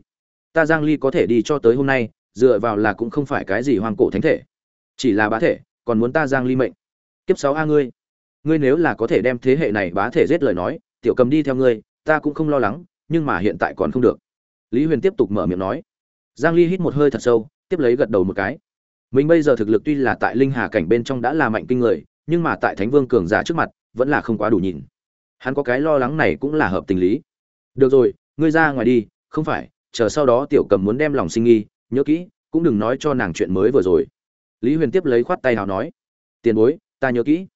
Ta giang ly có thể đi cho tới hôm nay, dựa vào là cũng không phải cái gì hoang cổ thánh thể. Chỉ là bá thể, còn muốn ta giang ly mệnh. Kiếp sáu a ngươi. Ngươi nếu là có thể đem thế hệ này bá thể giết lời nói, tiểu cầm đi theo ngươi, ta cũng không lo lắng, nhưng mà hiện tại còn không được. Lý huyền tiếp tục mở miệng nói. Giang ly hít một hơi thật sâu, tiếp lấy gật đầu một cái. Mình bây giờ thực lực tuy là tại linh hà cảnh bên trong đã là mạnh kinh người, nhưng mà tại thánh vương cường giả trước mặt, vẫn là không quá đủ nhìn hắn có cái lo lắng này cũng là hợp tình lý. Được rồi, ngươi ra ngoài đi, không phải, chờ sau đó tiểu cầm muốn đem lòng sinh nghi, nhớ kỹ, cũng đừng nói cho nàng chuyện mới vừa rồi. Lý huyền tiếp lấy khoát tay hào nói, tiền bối, ta nhớ kỹ.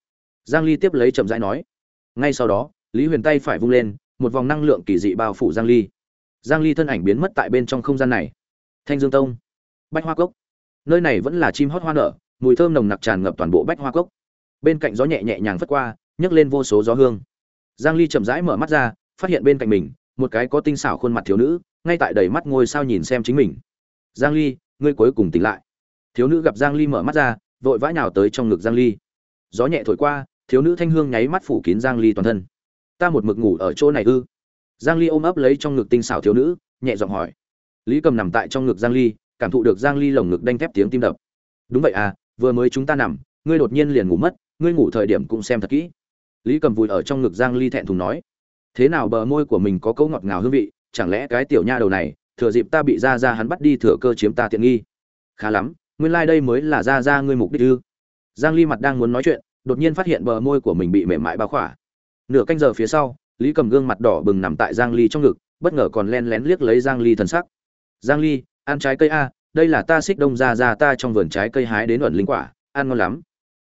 Giang ly tiếp lấy chậm rãi nói, ngay sau đó, lý huyền tay phải vung lên, một vòng năng lượng kỳ dị bao phủ giang ly. Giang ly thân ảnh biến mất tại bên trong không gian này. Thanh dương tông, bách hoa cốc. Nơi này vẫn là chim hót hoa nở, mùi thơm nồng nặc tràn ngập toàn bộ bách hoa cốc. Bên cạnh gió nhẹ nhẹ nhàng phất qua, nhấc lên vô số gió hương giang ly chậm rãi mở mắt ra, phát hiện bên cạnh mình, một cái có tinh xảo khuôn mặt thiếu nữ, ngay tại đầy mắt ngôi sao nhìn xem chính mình. Giang ly, ngươi cuối cùng tỉnh lại. Thiếu nữ gặp giang ly mở mắt ra, vội vã nhào tới trong ngực giang ly. Gió nhẹ thổi qua, thiếu nữ thanh hương nháy mắt phủ kín giang ly toàn thân. Ta một mực ngủ ở chỗ này ư? Giang ly ôm ấp lấy trong ngực tinh xảo thiếu nữ, nhẹ giọng hỏi. Lý cầm nằm tại trong ngực giang ly, cảm thụ được giang ly lồng ngực đanh thép tiếng tim đập. Đúng vậy à vừa mới chúng ta nằm, ngươi đột nhiên liền ngủ mất, ngươi ngủ thời điểm cũng xem thật kỹ lý cầm vùi ở trong ngực giang ly thẹn thùng nói, thế nào bờ môi của mình có câu ngọt ngào hương vị? Chẳng lẽ cái tiểu nha đầu này, thừa dịp ta bị ra ra hắn bắt đi thừa cơ chiếm ta tiện nghi? Khá lắm, nguyên lai like đây mới là ra ra ngươi mục đích ư? Giang ly mặt đang muốn nói chuyện, đột nhiên phát hiện bờ môi của mình bị mềm mại bao khỏa. Nửa canh giờ phía sau, lý cầm gương mặt đỏ bừng nằm tại giang ly trong ngực, bất ngờ còn len lén liếc lấy giang ly thần sắc. Giang ly, ăn trái cây a, đây là ta xích đông ra ra ta trong vườn trái cây hái đến ẩn linh quả, ăn ngon lắm.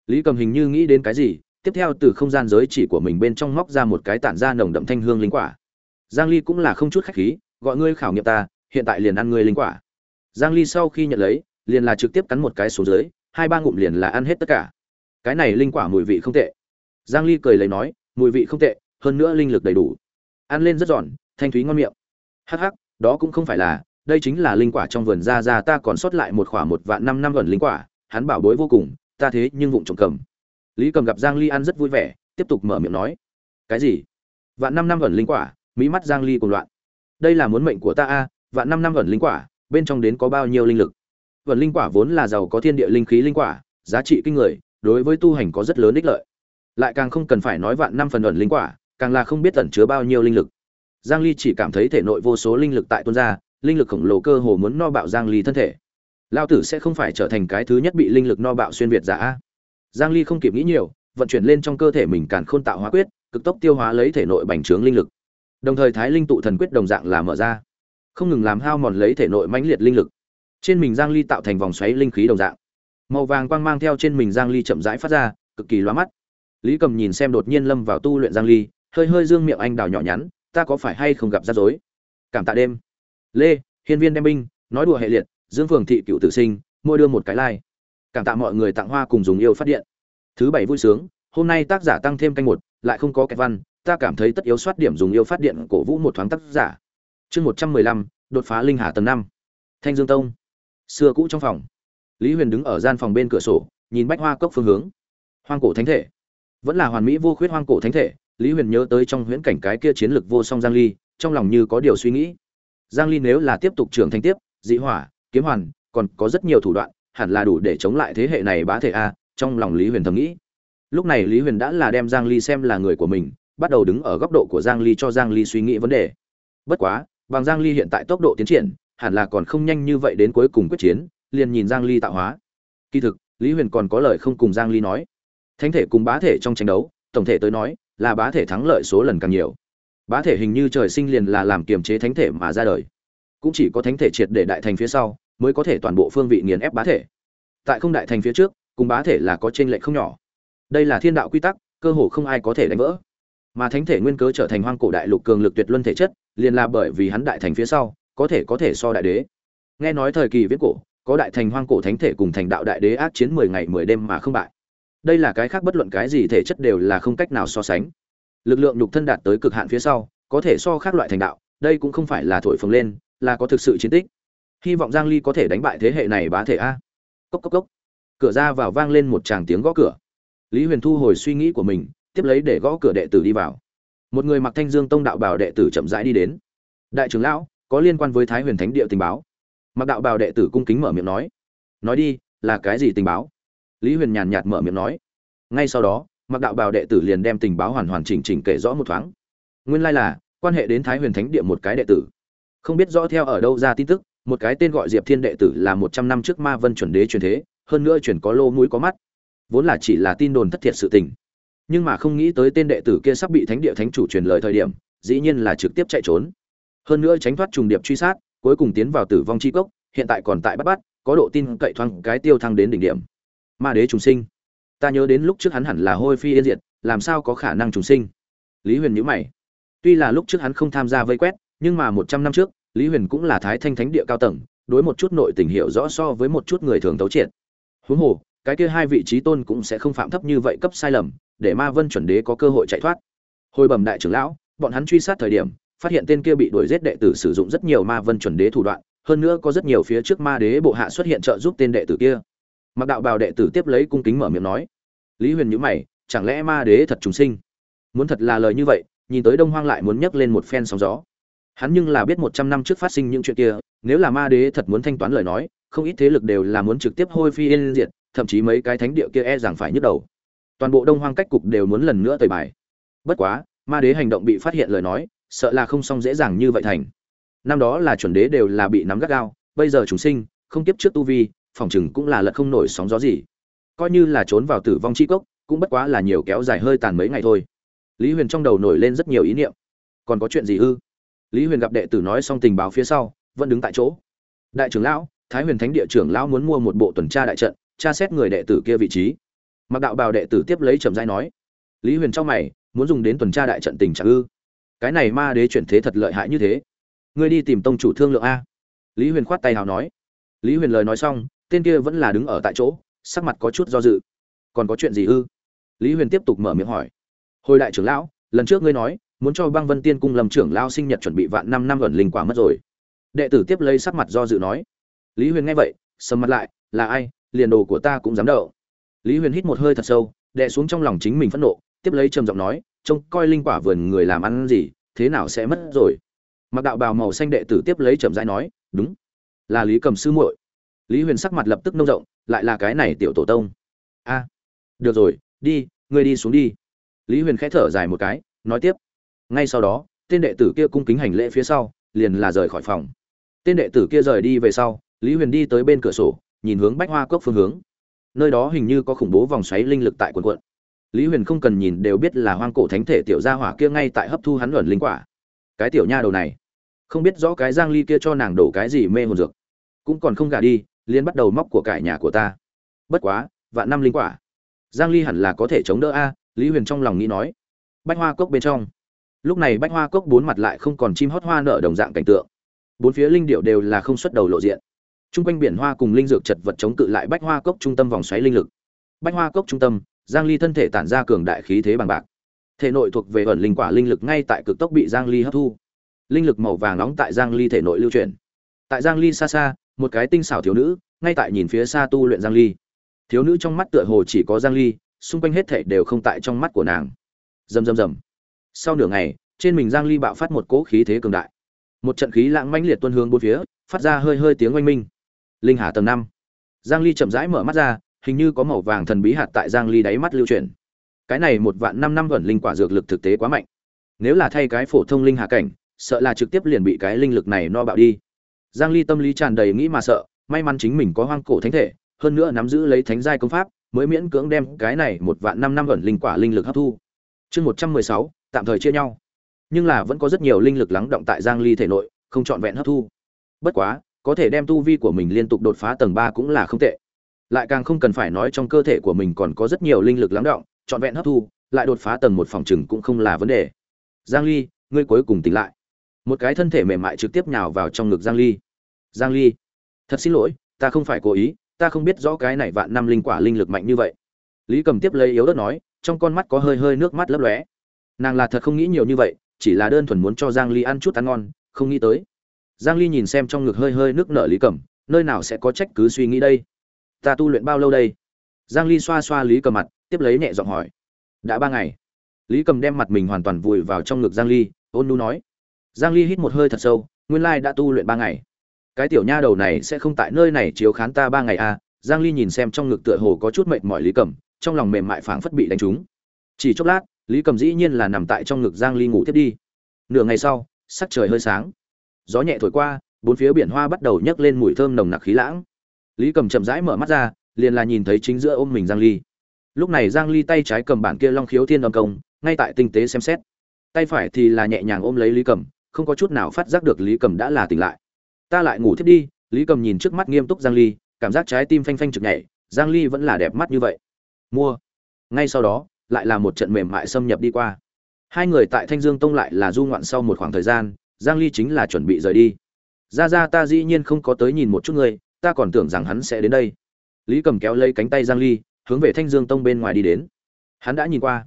Lý cầm hình như nghĩ đến cái gì tiếp theo từ không gian giới chỉ của mình bên trong móc ra một cái tản ra nồng đậm thanh hương linh quả. Giang ly cũng là không chút khách khí, gọi ngươi khảo nghiệm ta, hiện tại liền ăn ngươi linh quả. Giang ly sau khi nhận lấy, liền là trực tiếp cắn một cái xuống dưới, hai ba ngụm liền là ăn hết tất cả. Cái này linh quả mùi vị không tệ. Giang ly cười lấy nói, mùi vị không tệ, hơn nữa linh lực đầy đủ. Ăn lên rất giòn, thanh thúy ngon miệng. Hắc hắc, đó cũng không phải là, đây chính là linh quả trong vườn ra ra ta còn sót lại một khỏa một vạn năm năm gần linh quả, hắn bảo bối vô cùng, ta thế nhưng vụng trộm cầm lý cầm gặp giang ly ăn rất vui vẻ, tiếp tục mở miệng nói. Cái gì? Vạn năm năm ẩn linh quả mỹ mắt giang ly cùng loạn. Đây là muốn mệnh của ta a, vạn năm năm ẩn linh quả, bên trong đến có bao nhiêu linh lực? Vần linh quả vốn là giàu có thiên địa linh khí linh quả, giá trị kinh người, đối với tu hành có rất lớn ích lợi. Lại càng không cần phải nói vạn năm phần ẩn linh quả, càng là không biết ẩn chứa bao nhiêu linh lực. Giang ly chỉ cảm thấy thể nội vô số linh lực tại tuôn ra, linh lực khổng lồ cơ hồ muốn no bạo giang ly thân thể. Lao tử sẽ không phải trở thành cái thứ nhất bị linh lực no bạo xuyên việt giả giang ly không kịp nghĩ nhiều, vận chuyển lên trong cơ thể mình càn khôn tạo hóa quyết, cực tốc tiêu hóa lấy thể nội bành trướng linh lực. Đồng thời thái linh tụ thần quyết đồng dạng là mở ra. Không ngừng làm hao mòn lấy thể nội mãnh liệt linh lực. Trên mình giang ly tạo thành vòng xoáy linh khí đồng dạng. Màu vàng quang mang theo trên mình giang ly chậm rãi phát ra, cực kỳ lóa mắt. Lý cầm nhìn xem đột nhiên lâm vào tu luyện giang ly, hơi hơi dương miệng anh đào nhỏ nhắn, ta có phải hay không gặp rắc rối? Cảm tạ đêm. Lê, hiên viên đem binh, nói đùa hệ liệt, dương phường thị cựu tử sinh mua đưa một cái like cảm tạ mọi người tặng hoa cùng dùng yêu phát điện. Thứ bảy vui sướng, hôm nay tác giả tăng thêm canh một, lại không có kẹt văn, ta cảm thấy tất yếu soát điểm dùng yêu phát điện cổ vũ một thoáng tác giả. Chương một trăm mười lăm, đột phá linh hà tầng năm. Thanh dương tông. Xưa cũ trong phòng. Lý huyền đứng ở gian phòng bên cửa sổ, nhìn bách hoa cốc phương hướng. Hoang cổ thánh thể. Vẫn là hoàn mỹ vô khuyết hoang cổ thánh thể, lý huyền nhớ tới trong huyễn cảnh cái kia chiến lược vô song giang ly, trong lòng như có điều suy nghĩ. Giang ly nếu là tiếp tục trưởng thành tiếp, dị hỏa, kiếm hoàn, còn có rất nhiều thủ đoạn hẳn là đủ để chống lại thế hệ này bá thể a, trong lòng lý huyền thầm nghĩ. Lúc này lý huyền đã là đem giang ly xem là người của mình, bắt đầu đứng ở góc độ của giang ly cho giang ly suy nghĩ vấn đề. Bất quá, bằng giang ly hiện tại tốc độ tiến triển, hẳn là còn không nhanh như vậy đến cuối cùng quyết chiến, liền nhìn giang ly tạo hóa. Kỳ thực, lý huyền còn có lời không cùng giang ly nói. Thánh thể cùng bá thể trong tranh đấu, tổng thể tới nói, là bá thể thắng lợi số lần càng nhiều. Bá thể hình như trời sinh liền là làm kiềm chế thánh thể mà ra đời. Cũng chỉ có thánh thể triệt để đại thành phía sau mới có thể toàn bộ phương vị nghiền ép bá thể. Tại không đại thành phía trước, cùng bá thể là có trên lệch không nhỏ. Đây là thiên đạo quy tắc, cơ hồ không ai có thể đánh vỡ. Mà thánh thể nguyên cớ trở thành hoang cổ đại lục cường lực tuyệt luân thể chất, liền là bởi vì hắn đại thành phía sau, có thể có thể so đại đế. Nghe nói thời kỳ viễn cổ, có đại thành hoang cổ thánh thể cùng thành đạo đại đế ác chiến mười ngày mười đêm mà không bại. Đây là cái khác bất luận cái gì thể chất đều là không cách nào so sánh. Lực lượng nhục thân đạt tới cực hạn phía sau, có thể so khác loại thành đạo, đây cũng không phải là thổi phồng lên, là có thực sự chiến tích hy vọng giang ly có thể đánh bại thế hệ này bá thể a. Cốc cốc cốc. Cửa ra vào vang lên một tràng tiếng gõ cửa. Lý huyền thu hồi suy nghĩ của mình, tiếp lấy để gõ cửa đệ tử đi vào. Một người mặc thanh dương tông đạo bảo đệ tử chậm rãi đi đến. Đại trưởng lão, có liên quan với thái huyền thánh địa tình báo. Mặc đạo bào đệ tử cung kính mở miệng nói. Nói đi, là cái gì tình báo? Lý huyền nhàn nhạt mở miệng nói. Ngay sau đó, mặc đạo bào đệ tử liền đem tình báo hoàn hoàn chỉnh chỉnh kể rõ một thoáng. Nguyên lai là, quan hệ đến thái huyền thánh địa một cái đệ tử. Không biết rõ theo ở đâu ra tin tức một cái tên gọi diệp thiên đệ tử là một trăm năm trước ma vân chuẩn đế truyền thế, hơn nữa chuyển có lô mũi có mắt. Vốn là chỉ là tin đồn thất thiệt sự tình. Nhưng mà không nghĩ tới tên đệ tử kia sắp bị thánh địa thánh chủ truyền lời thời điểm, dĩ nhiên là trực tiếp chạy trốn. Hơn nữa tránh thoát trùng điệp truy sát, cuối cùng tiến vào tử vong chi cốc, hiện tại còn tại bắt bắt, có độ tin cậy thoáng cái tiêu thăng đến đỉnh điểm. Ma đế trùng sinh. Ta nhớ đến lúc trước hắn hẳn là hôi phi yên diệt, làm sao có khả năng trùng sinh? Lý huyền nhữ mày. Tuy là lúc trước hắn không tham gia vây quét, nhưng mà một trăm năm trước lý huyền cũng là thái thanh thánh địa cao tầng, đối một chút nội tình hiểu rõ so với một chút người thường tấu triệt. Huống hồ, cái kia hai vị trí tôn cũng sẽ không phạm thấp như vậy cấp sai lầm, để ma vân chuẩn đế có cơ hội chạy thoát. Hồi bẩm đại trưởng lão, bọn hắn truy sát thời điểm, phát hiện tên kia bị đuổi giết đệ tử sử dụng rất nhiều ma vân chuẩn đế thủ đoạn, hơn nữa có rất nhiều phía trước ma đế bộ hạ xuất hiện trợ giúp tên đệ tử kia. Mặc đạo bào đệ tử tiếp lấy cung kính mở miệng nói, lý huyền nhữ mày, chẳng lẽ ma đế thật trùng sinh? Muốn thật là lời như vậy, nhìn tới đông hoang lại muốn nhấc lên một phen sóng gió hắn nhưng là biết một trăm năm trước phát sinh những chuyện kia, nếu là ma đế thật muốn thanh toán lời nói, không ít thế lực đều là muốn trực tiếp hôi phi yên diệt, thậm chí mấy cái thánh địa kia e rằng phải nhức đầu. Toàn bộ đông hoang cách cục đều muốn lần nữa tẩy bài. Bất quá, ma đế hành động bị phát hiện lời nói, sợ là không xong dễ dàng như vậy thành. Năm đó là chuẩn đế đều là bị nắm gắt gao, bây giờ chúng sinh, không tiếp trước tu vi, phòng chừng cũng là lật không nổi sóng gió gì. Coi như là trốn vào tử vong chi cốc, cũng bất quá là nhiều kéo dài hơi tàn mấy ngày thôi. Lý huyền trong đầu nổi lên rất nhiều ý niệm. Còn có chuyện gì ư? Lý huyền gặp đệ tử nói xong tình báo phía sau, vẫn đứng tại chỗ. Đại trưởng lão, thái huyền thánh địa trưởng lão muốn mua một bộ tuần tra đại trận, tra xét người đệ tử kia vị trí. Mặc đạo bào đệ tử tiếp lấy trầm giai nói. Lý huyền trong mày, muốn dùng đến tuần tra đại trận tình trạng ư? Cái này ma đế chuyển thế thật lợi hại như thế. Ngươi đi tìm tông chủ thương lượng a. Lý huyền khoát tay hào nói. Lý huyền lời nói xong, tên kia vẫn là đứng ở tại chỗ, sắc mặt có chút do dự. Còn có chuyện gì ư? Lý huyền tiếp tục mở miệng hỏi. Hồi đại trưởng lão, lần trước ngươi nói muốn cho băng vân tiên cung lâm trưởng lao sinh nhật chuẩn bị vạn năm năm ẩn linh quả mất rồi. Đệ tử tiếp lấy sắc mặt do dự nói, lý huyền nghe vậy, sầm mặt lại, là ai? Liền đồ của ta cũng dám đậu. Lý huyền hít một hơi thật sâu đệ xuống trong lòng chính mình phẫn nộ, tiếp lấy trầm giọng nói, trông coi linh quả vườn người làm ăn gì, thế nào sẽ mất rồi? Mặc đạo bào màu xanh đệ tử tiếp lấy trầm rãi nói, đúng, là lý cầm sư muội. Lý huyền sắc mặt lập tức nông rộng, lại là cái này tiểu tổ tông. A, được rồi, đi, ngươi đi xuống đi. Lý huyền khẽ thở dài một cái, nói tiếp ngay sau đó, tên đệ tử kia cung kính hành lễ phía sau, liền là rời khỏi phòng. Tên đệ tử kia rời đi về sau, lý huyền đi tới bên cửa sổ, nhìn hướng bách hoa cốc phương hướng. Nơi đó hình như có khủng bố vòng xoáy linh lực tại quần quận lý huyền không cần nhìn đều biết là hoang cổ thánh thể tiểu gia hỏa kia ngay tại hấp thu hắn luận linh quả. Cái tiểu nha đầu này, không biết rõ cái giang ly kia cho nàng đổ cái gì mê hồn dược. Cũng còn không gả đi, liền bắt đầu móc của cải nhà của ta. Bất quá, vạn năm linh quả. Giang ly hẳn là có thể chống đỡ a, lý huyền trong lòng nghĩ nói. Bách hoa cốc bên trong lúc này bách hoa cốc bốn mặt lại không còn chim hót hoa nở đồng dạng cảnh tượng bốn phía linh điệu đều là không xuất đầu lộ diện Trung quanh biển hoa cùng linh dược chật vật chống cự lại bách hoa cốc trung tâm vòng xoáy linh lực. Bách hoa cốc trung tâm, Giang Ly thân thể tản ra cường đại khí thế bằng bạc. Thể nội thuộc về ẩn linh quả linh lực ngay tại cực tốc bị Giang Ly hấp thu. Linh lực màu vàng nóng tại Giang Ly thể nội lưu chuyển. Tại Giang Ly xa xa, một cái tinh xảo thiếu nữ, ngay tại nhìn phía xa tu luyện Giang Ly. Thiếu nữ trong mắt tựa hồ chỉ có Giang Ly, xung quanh hết thảy đều không tại trong mắt của nàng. Rầm rầm rầm. Sau nửa ngày, trên mình Giang Ly bạo phát một cỗ khí thế cường đại. Một trận khí lãng mãnh liệt tuôn hướng bốn phía, phát ra hơi hơi tiếng oanh minh. Linh hà tầng năm. Giang ly chậm rãi mở mắt ra hình như có màu vàng thần bí hạt tại giang ly đáy mắt lưu chuyển. Cái này một vạn năm năm vẩn linh quả dược lực thực tế quá mạnh. Nếu là thay cái phổ thông linh hà cảnh sợ là trực tiếp liền bị cái linh lực này no bạo đi. Giang ly tâm lý tràn đầy nghĩ mà sợ may mắn chính mình có hoang cổ thánh thể hơn nữa nắm giữ lấy thánh giai công pháp mới miễn cưỡng đem cái này một vạn năm năm vẩn linh quả linh lực hấp thu chương 116, tạm thời chia nhau. Nhưng là vẫn có rất nhiều linh lực lắng động tại giang ly thể nội không chọn vẹn hấp thu. Bất quá có thể đem tu vi của mình liên tục đột phá tầng ba cũng là không tệ. Lại càng không cần phải nói trong cơ thể của mình còn có rất nhiều linh lực lắng động trọn vẹn hấp thu lại đột phá tầng một phòng trừng cũng không là vấn đề. Giang ly ngươi cuối cùng tỉnh lại. Một cái thân thể mềm mại trực tiếp nhào vào trong ngực giang ly. Giang ly thật xin lỗi ta không phải cố ý ta không biết rõ cái này vạn năm linh quả linh lực mạnh như vậy. Lý cầm tiếp lấy yếu đất nói trong con mắt có hơi hơi nước mắt lấp lóe. Nàng là thật không nghĩ nhiều như vậy, chỉ là đơn thuần muốn cho giang ly ăn chút ăn ngon, không nghĩ tới. Giang ly nhìn xem trong ngực hơi hơi nước nở lý cẩm, nơi nào sẽ có trách cứ suy nghĩ đây? Ta tu luyện bao lâu đây? Giang ly xoa xoa lý cầm mặt, tiếp lấy nhẹ giọng hỏi. Đã ba ngày. Lý cầm đem mặt mình hoàn toàn vùi vào trong ngực giang ly, ôn nu nói. Giang ly hít một hơi thật sâu, nguyên lai đã tu luyện ba ngày. Cái tiểu nha đầu này sẽ không tại nơi này chiếu khán ta ba ngày à? Giang ly nhìn xem trong ngực tựa hồ có chút mệt mỏi lý cầm trong lòng mềm mại phảng phất bị đánh trúng. Chỉ chốc lát, lý cầm dĩ nhiên là nằm tại trong ngực giang ly ngủ tiếp đi. Nửa ngày sau, sắc trời hơi sáng. Gió nhẹ thổi qua, bốn phía biển hoa bắt đầu nhấc lên mùi thơm nồng nặc khí lãng. Lý cầm chậm rãi mở mắt ra, liền là nhìn thấy chính giữa ôm mình giang ly. Lúc này giang ly tay trái cầm bản kia long khiếu thiên âm công, ngay tại tinh tế xem xét. Tay phải thì là nhẹ nhàng ôm lấy lý cầm, không có chút nào phát giác được lý cầm đã là tỉnh lại. Ta lại ngủ thiếp đi. Lý cầm nhìn trước mắt nghiêm túc giang ly, cảm giác trái tim phanh phanh trực nhảy, giang ly vẫn là đẹp mắt như vậy mua. Ngay sau đó, lại là một trận mềm mại xâm nhập đi qua. Hai người tại thanh dương tông lại là du ngoạn sau một khoảng thời gian, giang ly chính là chuẩn bị rời đi. Ra ra ta dĩ nhiên không có tới nhìn một chút người ta còn tưởng rằng hắn sẽ đến đây. Lý cầm kéo lấy cánh tay giang ly, hướng về thanh dương tông bên ngoài đi đến. Hắn đã nhìn qua.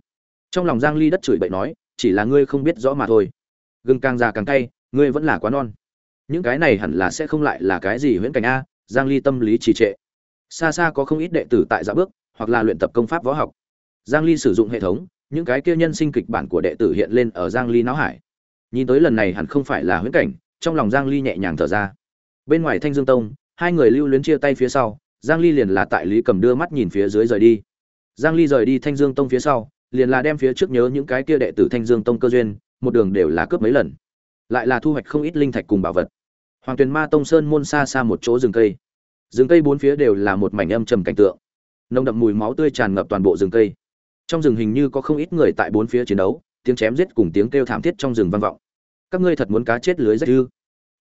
Trong lòng giang ly đất chửi bậy nói, chỉ là ngươi không biết rõ mà thôi. Gừng càng già càng cay, ngươi vẫn là quá non. Những cái này hẳn là sẽ không lại là cái gì huyễn cảnh a, giang ly tâm lý trì trệ. Xa xa có không ít đệ tử tại dạ bước hoặc là luyện tập công pháp võ học. Giang ly sử dụng hệ thống, những cái kia nhân sinh kịch bản của đệ tử hiện lên ở giang ly não hải. Nhìn tới lần này hẳn không phải là huyễn cảnh, trong lòng giang ly nhẹ nhàng thở ra. Bên ngoài thanh dương tông, hai người lưu luyến chia tay phía sau, giang ly liền là tại lý cầm đưa mắt nhìn phía dưới rời đi. Giang ly rời đi thanh dương tông phía sau, liền là đem phía trước nhớ những cái kia đệ tử thanh dương tông cơ duyên, một đường đều là cướp mấy lần. Lại là thu hoạch không ít linh thạch cùng bảo vật. Hoàng tuyền ma tông sơn môn xa xa một chỗ rừng cây. Rừng cây bốn phía đều là một mảnh âm trầm cảnh tượng nồng đậm mùi máu tươi tràn ngập toàn bộ rừng cây. Trong rừng hình như có không ít người tại bốn phía chiến đấu tiếng chém giết cùng tiếng kêu thảm thiết trong rừng vang vọng. Các ngươi thật muốn cá chết lưới rách ư?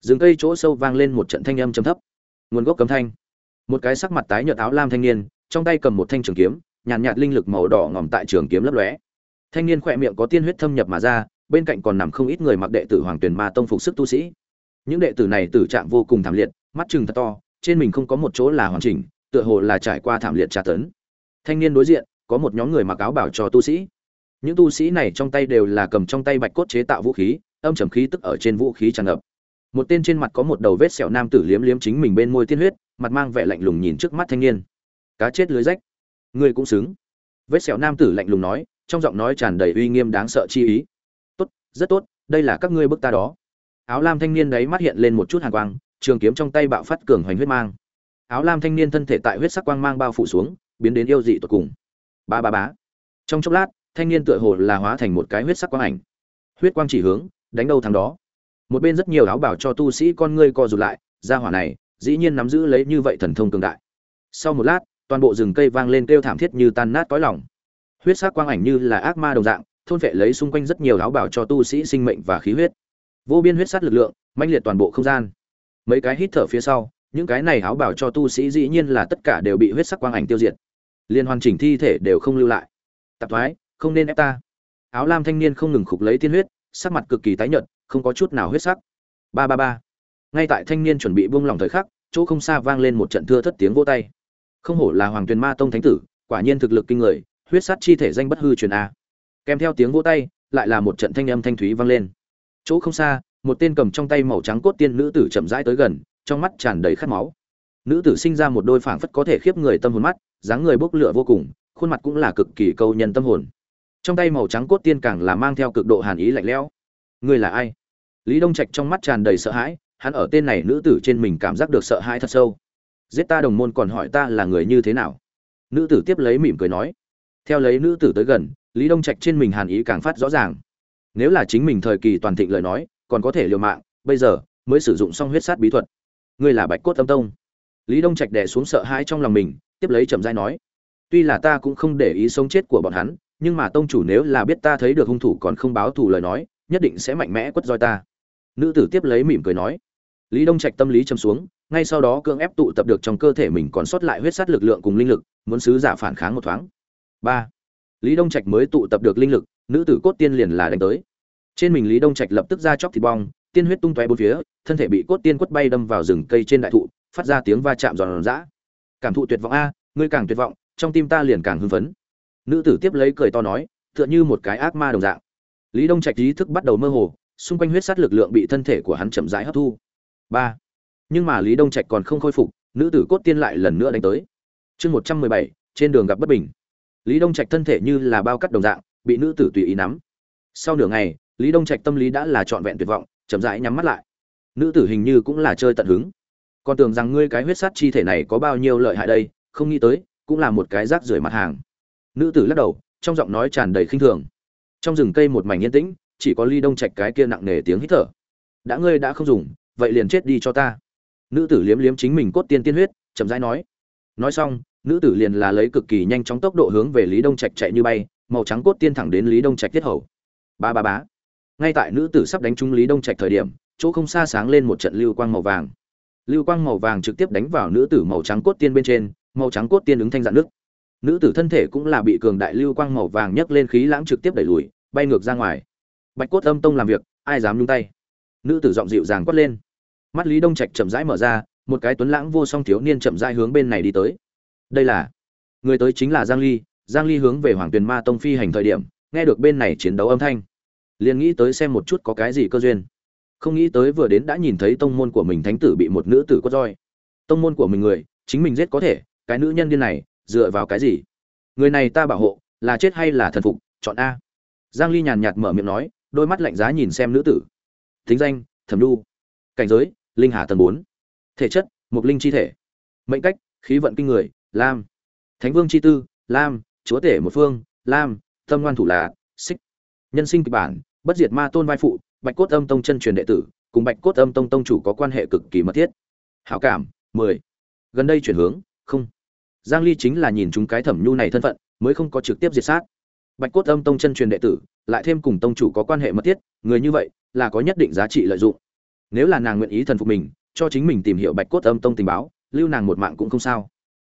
Rừng cây chỗ sâu vang lên một trận thanh âm trầm thấp. Nguồn gốc cấm thanh. Một cái sắc mặt tái nhợt áo lam thanh niên trong tay cầm một thanh trường kiếm nhàn nhạt, nhạt linh lực màu đỏ ngòm tại trường kiếm lấp lóe. Thanh niên khỏe miệng có tiên huyết thâm nhập mà ra bên cạnh còn nằm không ít người mặc đệ tử hoàng tuyền ma tông phục sức tu sĩ. Những đệ tử này tử trạng vô cùng thảm liệt mắt chừng thật to trên mình không có một chỗ là hoàn chỉnh tựa hồ là trải qua thảm liệt tra tấn. Thanh niên đối diện, có một nhóm người mặc áo bảo cho tu sĩ. Những tu sĩ này trong tay đều là cầm trong tay bạch cốt chế tạo vũ khí, âm trầm khí tức ở trên vũ khí tràn ngập. Một tên trên mặt có một đầu vết sẹo nam tử liếm liếm chính mình bên môi tiên huyết, mặt mang vẻ lạnh lùng nhìn trước mắt thanh niên. Cá chết lưới rách. Ngươi cũng xứng. Vết sẹo nam tử lạnh lùng nói, trong giọng nói tràn đầy uy nghiêm đáng sợ chi ý. Tốt, rất tốt, đây là các ngươi bức ta đó. Áo lam thanh niên đấy mắt hiện lên một chút hàn quang, trường kiếm trong tay bạo phát cường hoành huyết mang áo lam thanh niên thân thể tại huyết sắc quang mang bao phủ xuống, biến đến yêu dị tột cùng. Ba ba bá trong chốc lát, thanh niên tựa hồ là hóa thành một cái huyết sắc quang ảnh. Huyết quang chỉ hướng, đánh đâu thằng đó. Một bên rất nhiều áo bảo cho tu sĩ con ngươi co rụt lại, ra hỏa này, dĩ nhiên nắm giữ lấy như vậy thần thông cường đại. Sau một lát, toàn bộ rừng cây vang lên kêu thảm thiết như tan nát cõi lòng. Huyết sắc quang ảnh như là ác ma đồng dạng, thôn vệ lấy xung quanh rất nhiều áo bảo cho tu sĩ sinh mệnh và khí huyết. Vô biên huyết sát lực lượng, mãnh liệt toàn bộ không gian. Mấy cái hít thở phía sau những cái này áo bảo cho tu sĩ dĩ nhiên là tất cả đều bị huyết sắc quang ảnh tiêu diệt. Liên hoàn chỉnh thi thể đều không lưu lại. Tạp thoái, không nên ép ta. Áo lam thanh niên không ngừng khục lấy tiên huyết, sắc mặt cực kỳ tái nhợt, không có chút nào huyết sắc. Ba ba ba. Ngay tại thanh niên chuẩn bị buông lỏng thời khắc, chỗ không xa vang lên một trận thưa thất tiếng vỗ tay. Không hổ là hoàng tuyền ma tông thánh tử, quả nhiên thực lực kinh người, huyết sát chi thể danh bất hư truyền a. Kèm theo tiếng vỗ tay, lại là một trận thanh âm thanh thúy vang lên. Chỗ không xa, một tên cầm trong tay màu trắng cốt tiên nữ tử chậm rãi tới gần trong mắt tràn đầy khát máu. Nữ tử sinh ra một đôi phảng phất có thể khiếp người tâm hồn mắt, dáng người bốc lửa vô cùng, khuôn mặt cũng là cực kỳ câu nhân tâm hồn. Trong tay màu trắng cốt tiên càng là mang theo cực độ hàn ý lạnh lẽo. Ngươi là ai? Lý đông trạch trong mắt tràn đầy sợ hãi, hắn ở tên này nữ tử trên mình cảm giác được sợ hãi thật sâu. Giết ta đồng môn còn hỏi ta là người như thế nào? Nữ tử tiếp lấy mỉm cười nói. Theo lấy nữ tử tới gần, lý đông trạch trên mình hàn ý càng phát rõ ràng. Nếu là chính mình thời kỳ toàn thịnh lời nói, còn có thể liều mạng, bây giờ mới sử dụng xong huyết sát bí thuật ngươi là bạch cốt âm tông. Lý đông trạch đè xuống sợ hãi trong lòng mình, tiếp lấy trầm dai nói, tuy là ta cũng không để ý sống chết của bọn hắn, nhưng mà tông chủ nếu là biết ta thấy được hung thủ còn không báo thù lời nói, nhất định sẽ mạnh mẽ quất roi ta. Nữ tử tiếp lấy mỉm cười nói, lý đông trạch tâm lý châm xuống, ngay sau đó cưỡng ép tụ tập được trong cơ thể mình còn sót lại huyết sát lực lượng cùng linh lực, muốn sứ giả phản kháng một thoáng. Ba, lý đông trạch mới tụ tập được linh lực, nữ tử cốt tiên liền là đánh tới. Trên mình lý đông trạch lập tức ra chóc thịt bong tiên huyết tung tóe bốn phía, thân thể bị cốt tiên quất bay đâm vào rừng cây trên đại thụ, phát ra tiếng va chạm giòn giã. Cảm thụ tuyệt vọng a, ngươi càng tuyệt vọng, trong tim ta liền càng hưng phấn. Nữ tử tiếp lấy cười to nói, tựa như một cái ác ma đồng dạng. Lý đông trạch ý thức bắt đầu mơ hồ, xung quanh huyết sát lực lượng bị thân thể của hắn chậm rãi hấp thu. Ba. Nhưng mà lý đông trạch còn không khôi phục, nữ tử cốt tiên lại lần nữa đánh tới. Chương một trăm mười bảy, trên đường gặp bất bình. Lý đông trạch thân thể như là bao cắt đồng dạng, bị nữ tử tùy ý nắm. Sau nửa ngày, lý đông trạch tâm lý đã là trọn vẹn tuyệt vọng chậm rãi nhắm mắt lại. Nữ tử hình như cũng là chơi tận hứng. Còn tưởng rằng ngươi cái huyết sát chi thể này có bao nhiêu lợi hại đây, không nghĩ tới, cũng là một cái rác rưởi mặt hàng. Nữ tử lắc đầu, trong giọng nói tràn đầy khinh thường. Trong rừng cây một mảnh yên tĩnh, chỉ có ly đông trạch cái kia nặng nề tiếng hít thở. Đã ngươi đã không dùng, vậy liền chết đi cho ta. Nữ tử liếm liếm chính mình cốt tiên tiên huyết, chậm rãi nói. Nói xong, nữ tử liền là lấy cực kỳ nhanh chóng tốc độ hướng về lý đông trạch chạy như bay, màu trắng cốt tiên thẳng đến lý đông trạch tiết hầu. Ba ba bá ngay tại nữ tử sắp đánh trúng lý đông trạch thời điểm, chỗ không xa sáng lên một trận lưu quang màu vàng. Lưu quang màu vàng trực tiếp đánh vào nữ tử màu trắng cốt tiên bên trên, màu trắng cốt tiên ứng thanh dạn nước. Nữ tử thân thể cũng là bị cường đại lưu quang màu vàng nhấc lên khí lãng trực tiếp đẩy lùi, bay ngược ra ngoài. Bạch cốt âm tông làm việc, ai dám nhung tay? Nữ tử giọng dịu dàng quát lên. Mắt lý đông trạch chậm rãi mở ra, một cái tuấn lãng vô song thiếu niên chậm rãi hướng bên này đi tới. Đây là người tới chính là giang ly. Giang ly hướng về hoàng tuyền ma tông phi hành thời điểm, nghe được bên này chiến đấu âm thanh liền nghĩ tới xem một chút có cái gì cơ duyên. Không nghĩ tới vừa đến đã nhìn thấy tông môn của mình thánh tử bị một nữ tử quất roi. Tông môn của mình người, chính mình giết có thể, cái nữ nhân điên này, dựa vào cái gì? Người này ta bảo hộ, là chết hay là thần phục, chọn a. Giang ly nhàn nhạt mở miệng nói, đôi mắt lạnh giá nhìn xem nữ tử. Thính danh, thẩm đu cảnh giới, linh hà tầng 4. thể chất mục linh chi thể. Mệnh cách, khí vận kinh người, lam. Thánh vương chi tư, lam. Chúa tể một phương, lam. Tâm ngoan thủ là, xích. Nhân sinh kịch bản bất diệt ma tôn vai phụ, bạch cốt âm tông chân truyền đệ tử, cùng bạch cốt âm tông tông chủ có quan hệ cực kỳ mật thiết. Hảo cảm 10. gần đây chuyển hướng, không. Giang ly chính là nhìn chúng cái thẩm nhu này thân phận, mới không có trực tiếp diệt sát. Bạch cốt âm tông chân truyền đệ tử, lại thêm cùng tông chủ có quan hệ mật thiết, người như vậy, là có nhất định giá trị lợi dụng. Nếu là nàng nguyện ý thần phục mình, cho chính mình tìm hiểu bạch cốt âm tông tình báo, lưu nàng một mạng cũng không sao.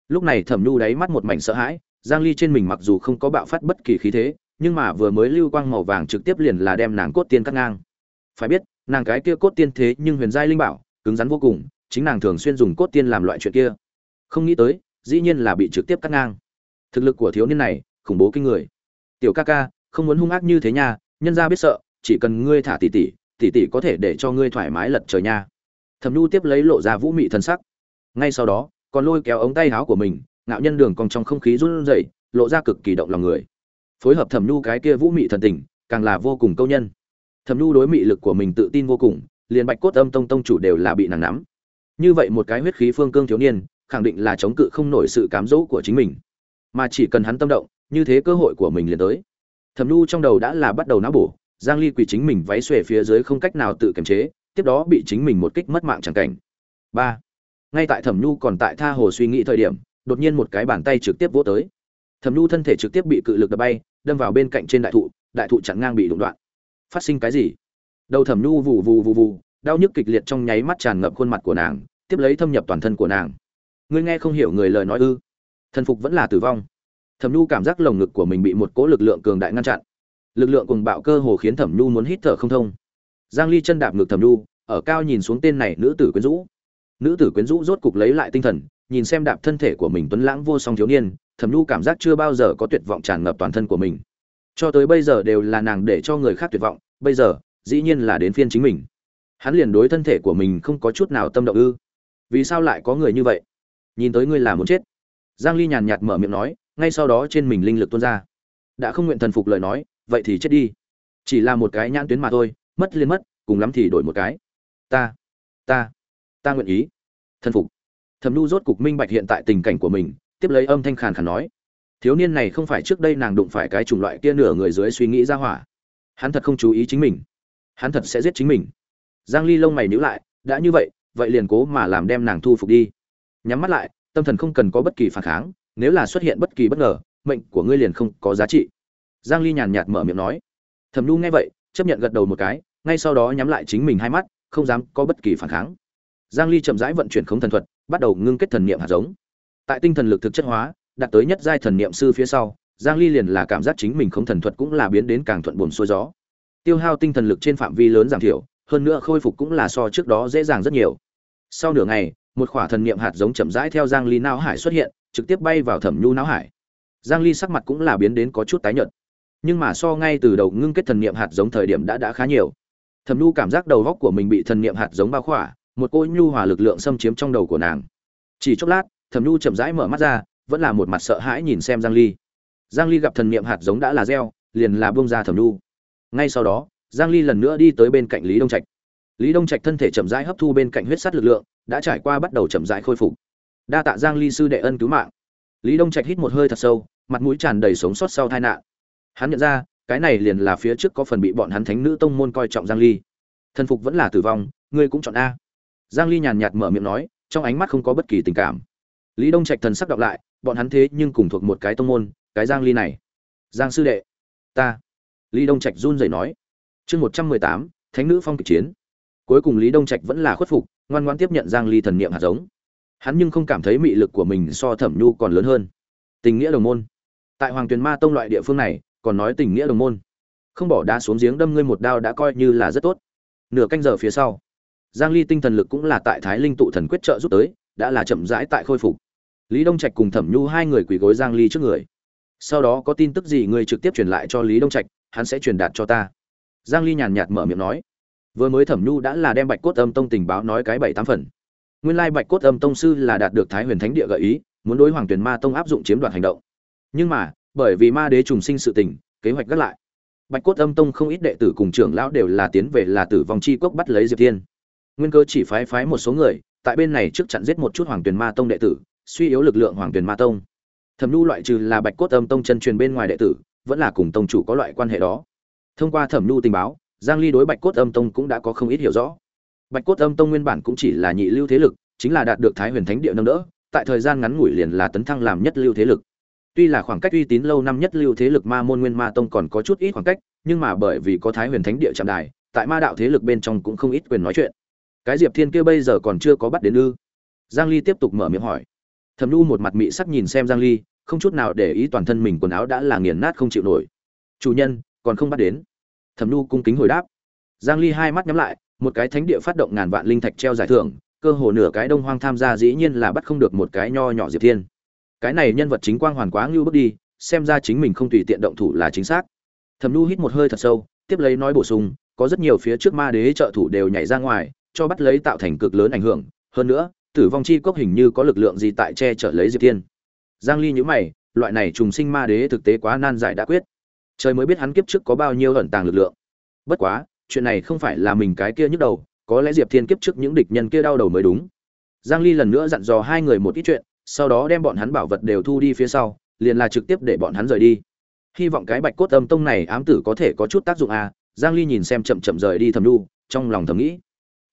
Lúc này thẩm nhu đáy mắt một mảnh sợ hãi, giang ly trên mình mặc dù không có bạo phát bất kỳ khí thế nhưng mà vừa mới lưu quang màu vàng trực tiếp liền là đem nàng cốt tiên cắt ngang. Phải biết, nàng cái kia cốt tiên thế nhưng huyền giai linh bảo, cứng rắn vô cùng, chính nàng thường xuyên dùng cốt tiên làm loại chuyện kia. Không nghĩ tới, dĩ nhiên là bị trực tiếp cắt ngang. Thực lực của thiếu niên này, khủng bố kinh người. Tiểu ca ca, không muốn hung ác như thế nha, nhân gia biết sợ, chỉ cần ngươi thả tỷ tỷ tỷ tỷ có thể để cho ngươi thoải mái lật trời nha. Thẩm nhu tiếp lấy lộ ra vũ mị thần sắc. Ngay sau đó, còn lôi kéo ống tay áo của mình, ngạo nhân đường còn trong không khí run rẩy, lộ ra cực kỳ động lòng người phối hợp thẩm nhu cái kia vũ mị thần tình, càng là vô cùng câu nhân. Thẩm nhu đối mị lực của mình tự tin vô cùng, liền bạch cốt âm tông tông chủ đều là bị nàng nắm. Như vậy một cái huyết khí phương cương thiếu niên, khẳng định là chống cự không nổi sự cám dỗ của chính mình. Mà chỉ cần hắn tâm động, như thế cơ hội của mình liền tới. Thẩm nhu trong đầu đã là bắt đầu não bổ, giang ly quỳ chính mình váy xuề phía dưới không cách nào tự kiềm chế, tiếp đó bị chính mình một kích mất mạng chẳng cảnh. Ba. Ngay tại thẩm nhu còn tại tha hồ suy nghĩ thời điểm, đột nhiên một cái bàn tay trực tiếp vỗ tới thẩm nhu thân thể trực tiếp bị cự lực đập bay, đâm vào bên cạnh trên đại thụ đại thụ chặn ngang bị đụng đoạn. Phát sinh cái gì? Đầu thẩm nhu vù vù vù vù, đau nhức kịch liệt trong nháy mắt tràn ngập khuôn mặt của nàng, tiếp lấy thâm nhập toàn thân của nàng. Ngươi nghe không hiểu người lời nói ư? Thần phục vẫn là tử vong. Thẩm nhu cảm giác lồng ngực của mình bị một cỗ lực lượng cường đại ngăn chặn. Lực lượng cùng bạo cơ hồ khiến thẩm nhu muốn hít thở không thông. Giang ly chân đạp ngực thẩm nhu, ở cao nhìn xuống tên này nữ tử quyến rũ. Nữ tử quyến rũ rốt cục lấy lại tinh thần, nhìn xem đạp thân thể của mình tuấn lãng vô song thiếu niên thẩm nhu cảm giác chưa bao giờ có tuyệt vọng tràn ngập toàn thân của mình. Cho tới bây giờ đều là nàng để cho người khác tuyệt vọng, bây giờ, dĩ nhiên là đến phiên chính mình. Hắn liền đối thân thể của mình không có chút nào tâm động ư? Vì sao lại có người như vậy? Nhìn tới ngươi là muốn chết. Giang ly nhàn nhạt mở miệng nói, ngay sau đó trên mình linh lực tuôn ra. Đã không nguyện thần phục lời nói, vậy thì chết đi. Chỉ là một cái nhãn tuyến mà thôi, mất liền mất, cùng lắm thì đổi một cái. Ta ta ta nguyện ý thần phục. Thẩm nhu rốt cục minh bạch hiện tại tình cảnh của mình tiếp lấy âm thanh khàn khàn nói, thiếu niên này không phải trước đây nàng đụng phải cái chủng loại kia nửa người dưới suy nghĩ ra hỏa. Hắn thật không chú ý chính mình. Hắn thật sẽ giết chính mình. Giang ly lông mày nhíu lại, đã như vậy vậy liền cố mà làm đem nàng thu phục đi. Nhắm mắt lại, tâm thần không cần có bất kỳ phản kháng, nếu là xuất hiện bất kỳ bất ngờ, mệnh của ngươi liền không có giá trị. Giang ly nhàn nhạt mở miệng nói. Thẩm nhu nghe vậy, chấp nhận gật đầu một cái, ngay sau đó nhắm lại chính mình hai mắt, không dám có bất kỳ phản kháng. Giang ly chậm rãi vận chuyển khống thần thuật, bắt đầu ngưng kết thần niệm hạt giống tại tinh thần lực thực chất hóa, đạt tới nhất giai thần niệm sư phía sau, giang ly liền là cảm giác chính mình không thần thuật cũng là biến đến càng thuận buồm xuôi gió. Tiêu hao tinh thần lực trên phạm vi lớn giảm thiểu, hơn nữa khôi phục cũng là so trước đó dễ dàng rất nhiều. Sau nửa ngày, một khỏa thần niệm hạt giống chậm rãi theo giang ly não hải xuất hiện, trực tiếp bay vào thẩm nhu não hải. Giang ly sắc mặt cũng là biến đến có chút tái nhợt. Nhưng mà so ngay từ đầu ngưng kết thần niệm hạt giống thời điểm đã đã khá nhiều. Thẩm nhu cảm giác đầu góc của mình bị thần niệm hạt giống bao khỏa, một cô nhu hòa lực lượng xâm chiếm trong đầu của nàng. Chỉ chốc lát thẩm nhu chậm rãi mở mắt ra, vẫn là một mặt sợ hãi nhìn xem giang ly. Giang ly gặp thần niệm hạt giống đã là gieo, liền là buông ra thẩm nhu. Ngay sau đó, giang ly lần nữa đi tới bên cạnh lý đông trạch. Lý đông trạch thân thể chậm rãi hấp thu bên cạnh huyết sắt lực lượng, đã trải qua bắt đầu chậm rãi khôi phục. Đa tạ giang ly sư đệ ân cứu mạng. Lý đông trạch hít một hơi thật sâu, mặt mũi tràn đầy sống sót sau tai nạn. Hắn nhận ra, cái này liền là phía trước có phần bị bọn hắn thánh nữ tông môn coi trọng giang ly. Thần phục vẫn là tử vong, ngươi cũng chọn a. Giang ly nhàn nhạt mở miệng nói, trong ánh mắt không có bất kỳ tình cảm lý đông trạch thần sắc đọc lại bọn hắn thế nhưng cùng thuộc một cái tông môn cái giang ly này. Giang sư đệ ta. Lý đông trạch run rẩy nói. Chương 118, thánh nữ phong kịch chiến. Cuối cùng lý đông trạch vẫn là khuất phục ngoan ngoãn tiếp nhận giang ly thần niệm hạt giống. Hắn nhưng không cảm thấy mị lực của mình so thẩm nhu còn lớn hơn. Tình nghĩa đồng môn. Tại hoàng tuyền ma tông loại địa phương này còn nói tình nghĩa đồng môn. Không bỏ đá xuống giếng đâm ngươi một đao đã coi như là rất tốt. Nửa canh giờ phía sau giang ly tinh thần lực cũng là tại thái linh tụ thần quyết trợ giúp tới đã là chậm rãi tại khôi phục lý đông trạch cùng thẩm nhu hai người quỳ gối giang ly trước người. Sau đó có tin tức gì người trực tiếp truyền lại cho lý đông trạch, hắn sẽ truyền đạt cho ta. Giang ly nhàn nhạt mở miệng nói. Vừa mới thẩm nhu đã là đem bạch cốt âm tông tình báo nói cái bảy tám phần. Nguyên lai bạch cốt âm tông sư là đạt được thái huyền thánh địa gợi ý, muốn đối hoàng Tuyền ma tông áp dụng chiếm đoạt hành động. Nhưng mà, bởi vì ma đế trùng sinh sự tình, kế hoạch gác lại. Bạch cốt âm tông không ít đệ tử cùng trưởng lão đều là tiến về là tử vong chi cốc bắt lấy diệp thiên. Nguyên cơ chỉ phái phái một số người, tại bên này trước chặn giết một chút hoàng Tuyền ma tông đệ tử suy yếu lực lượng hoàng tuyển ma tông. Thẩm nhu loại trừ là bạch cốt âm tông chân truyền bên ngoài đệ tử, vẫn là cùng tông chủ có loại quan hệ đó. Thông qua thẩm nhu tình báo, giang ly đối bạch cốt âm tông cũng đã có không ít hiểu rõ. Bạch cốt âm tông nguyên bản cũng chỉ là nhị lưu thế lực, chính là đạt được thái huyền thánh địa nâng đỡ, tại thời gian ngắn ngủi liền là tấn thăng làm nhất lưu thế lực. Tuy là khoảng cách uy tín lâu năm nhất lưu thế lực ma môn nguyên ma tông còn có chút ít khoảng cách, nhưng mà bởi vì có thái huyền thánh địa trạm đài, tại ma đạo thế lực bên trong cũng không ít quyền nói chuyện. Cái diệp thiên kia bây giờ còn chưa có bắt đến ư? Giang ly tiếp tục mở miệng hỏi thẩm nhu một mặt mị sắc nhìn xem giang ly, không chút nào để ý toàn thân mình quần áo đã là nghiền nát không chịu nổi. Chủ nhân, còn không bắt đến? Thẩm nhu cung kính hồi đáp. Giang ly hai mắt nhắm lại, một cái thánh địa phát động ngàn vạn linh thạch treo giải thưởng, cơ hồ nửa cái đông hoang tham gia dĩ nhiên là bắt không được một cái nho nhỏ diệp thiên. Cái này nhân vật chính quang hoàn quá ngưu bước đi, xem ra chính mình không tùy tiện động thủ là chính xác. Thẩm nhu hít một hơi thật sâu, tiếp lấy nói bổ sung, có rất nhiều phía trước ma đế trợ thủ đều nhảy ra ngoài, cho bắt lấy tạo thành cực lớn ảnh hưởng, hơn nữa tử vong chi cốc hình như có lực lượng gì tại che chở lấy diệp thiên. Giang ly nhíu mày, loại này trùng sinh ma đế thực tế quá nan giải đã quyết. Trời mới biết hắn kiếp trước có bao nhiêu ẩn tàng lực lượng. Bất quá, chuyện này không phải là mình cái kia nhức đầu, có lẽ diệp thiên kiếp trước những địch nhân kia đau đầu mới đúng. Giang ly lần nữa dặn dò hai người một ít chuyện, sau đó đem bọn hắn bảo vật đều thu đi phía sau, liền là trực tiếp để bọn hắn rời đi. Hy vọng cái bạch cốt âm tông này ám tử có thể có chút tác dụng à giang ly nhìn xem chậm chậm rời đi thầm đu trong lòng thầm nghĩ.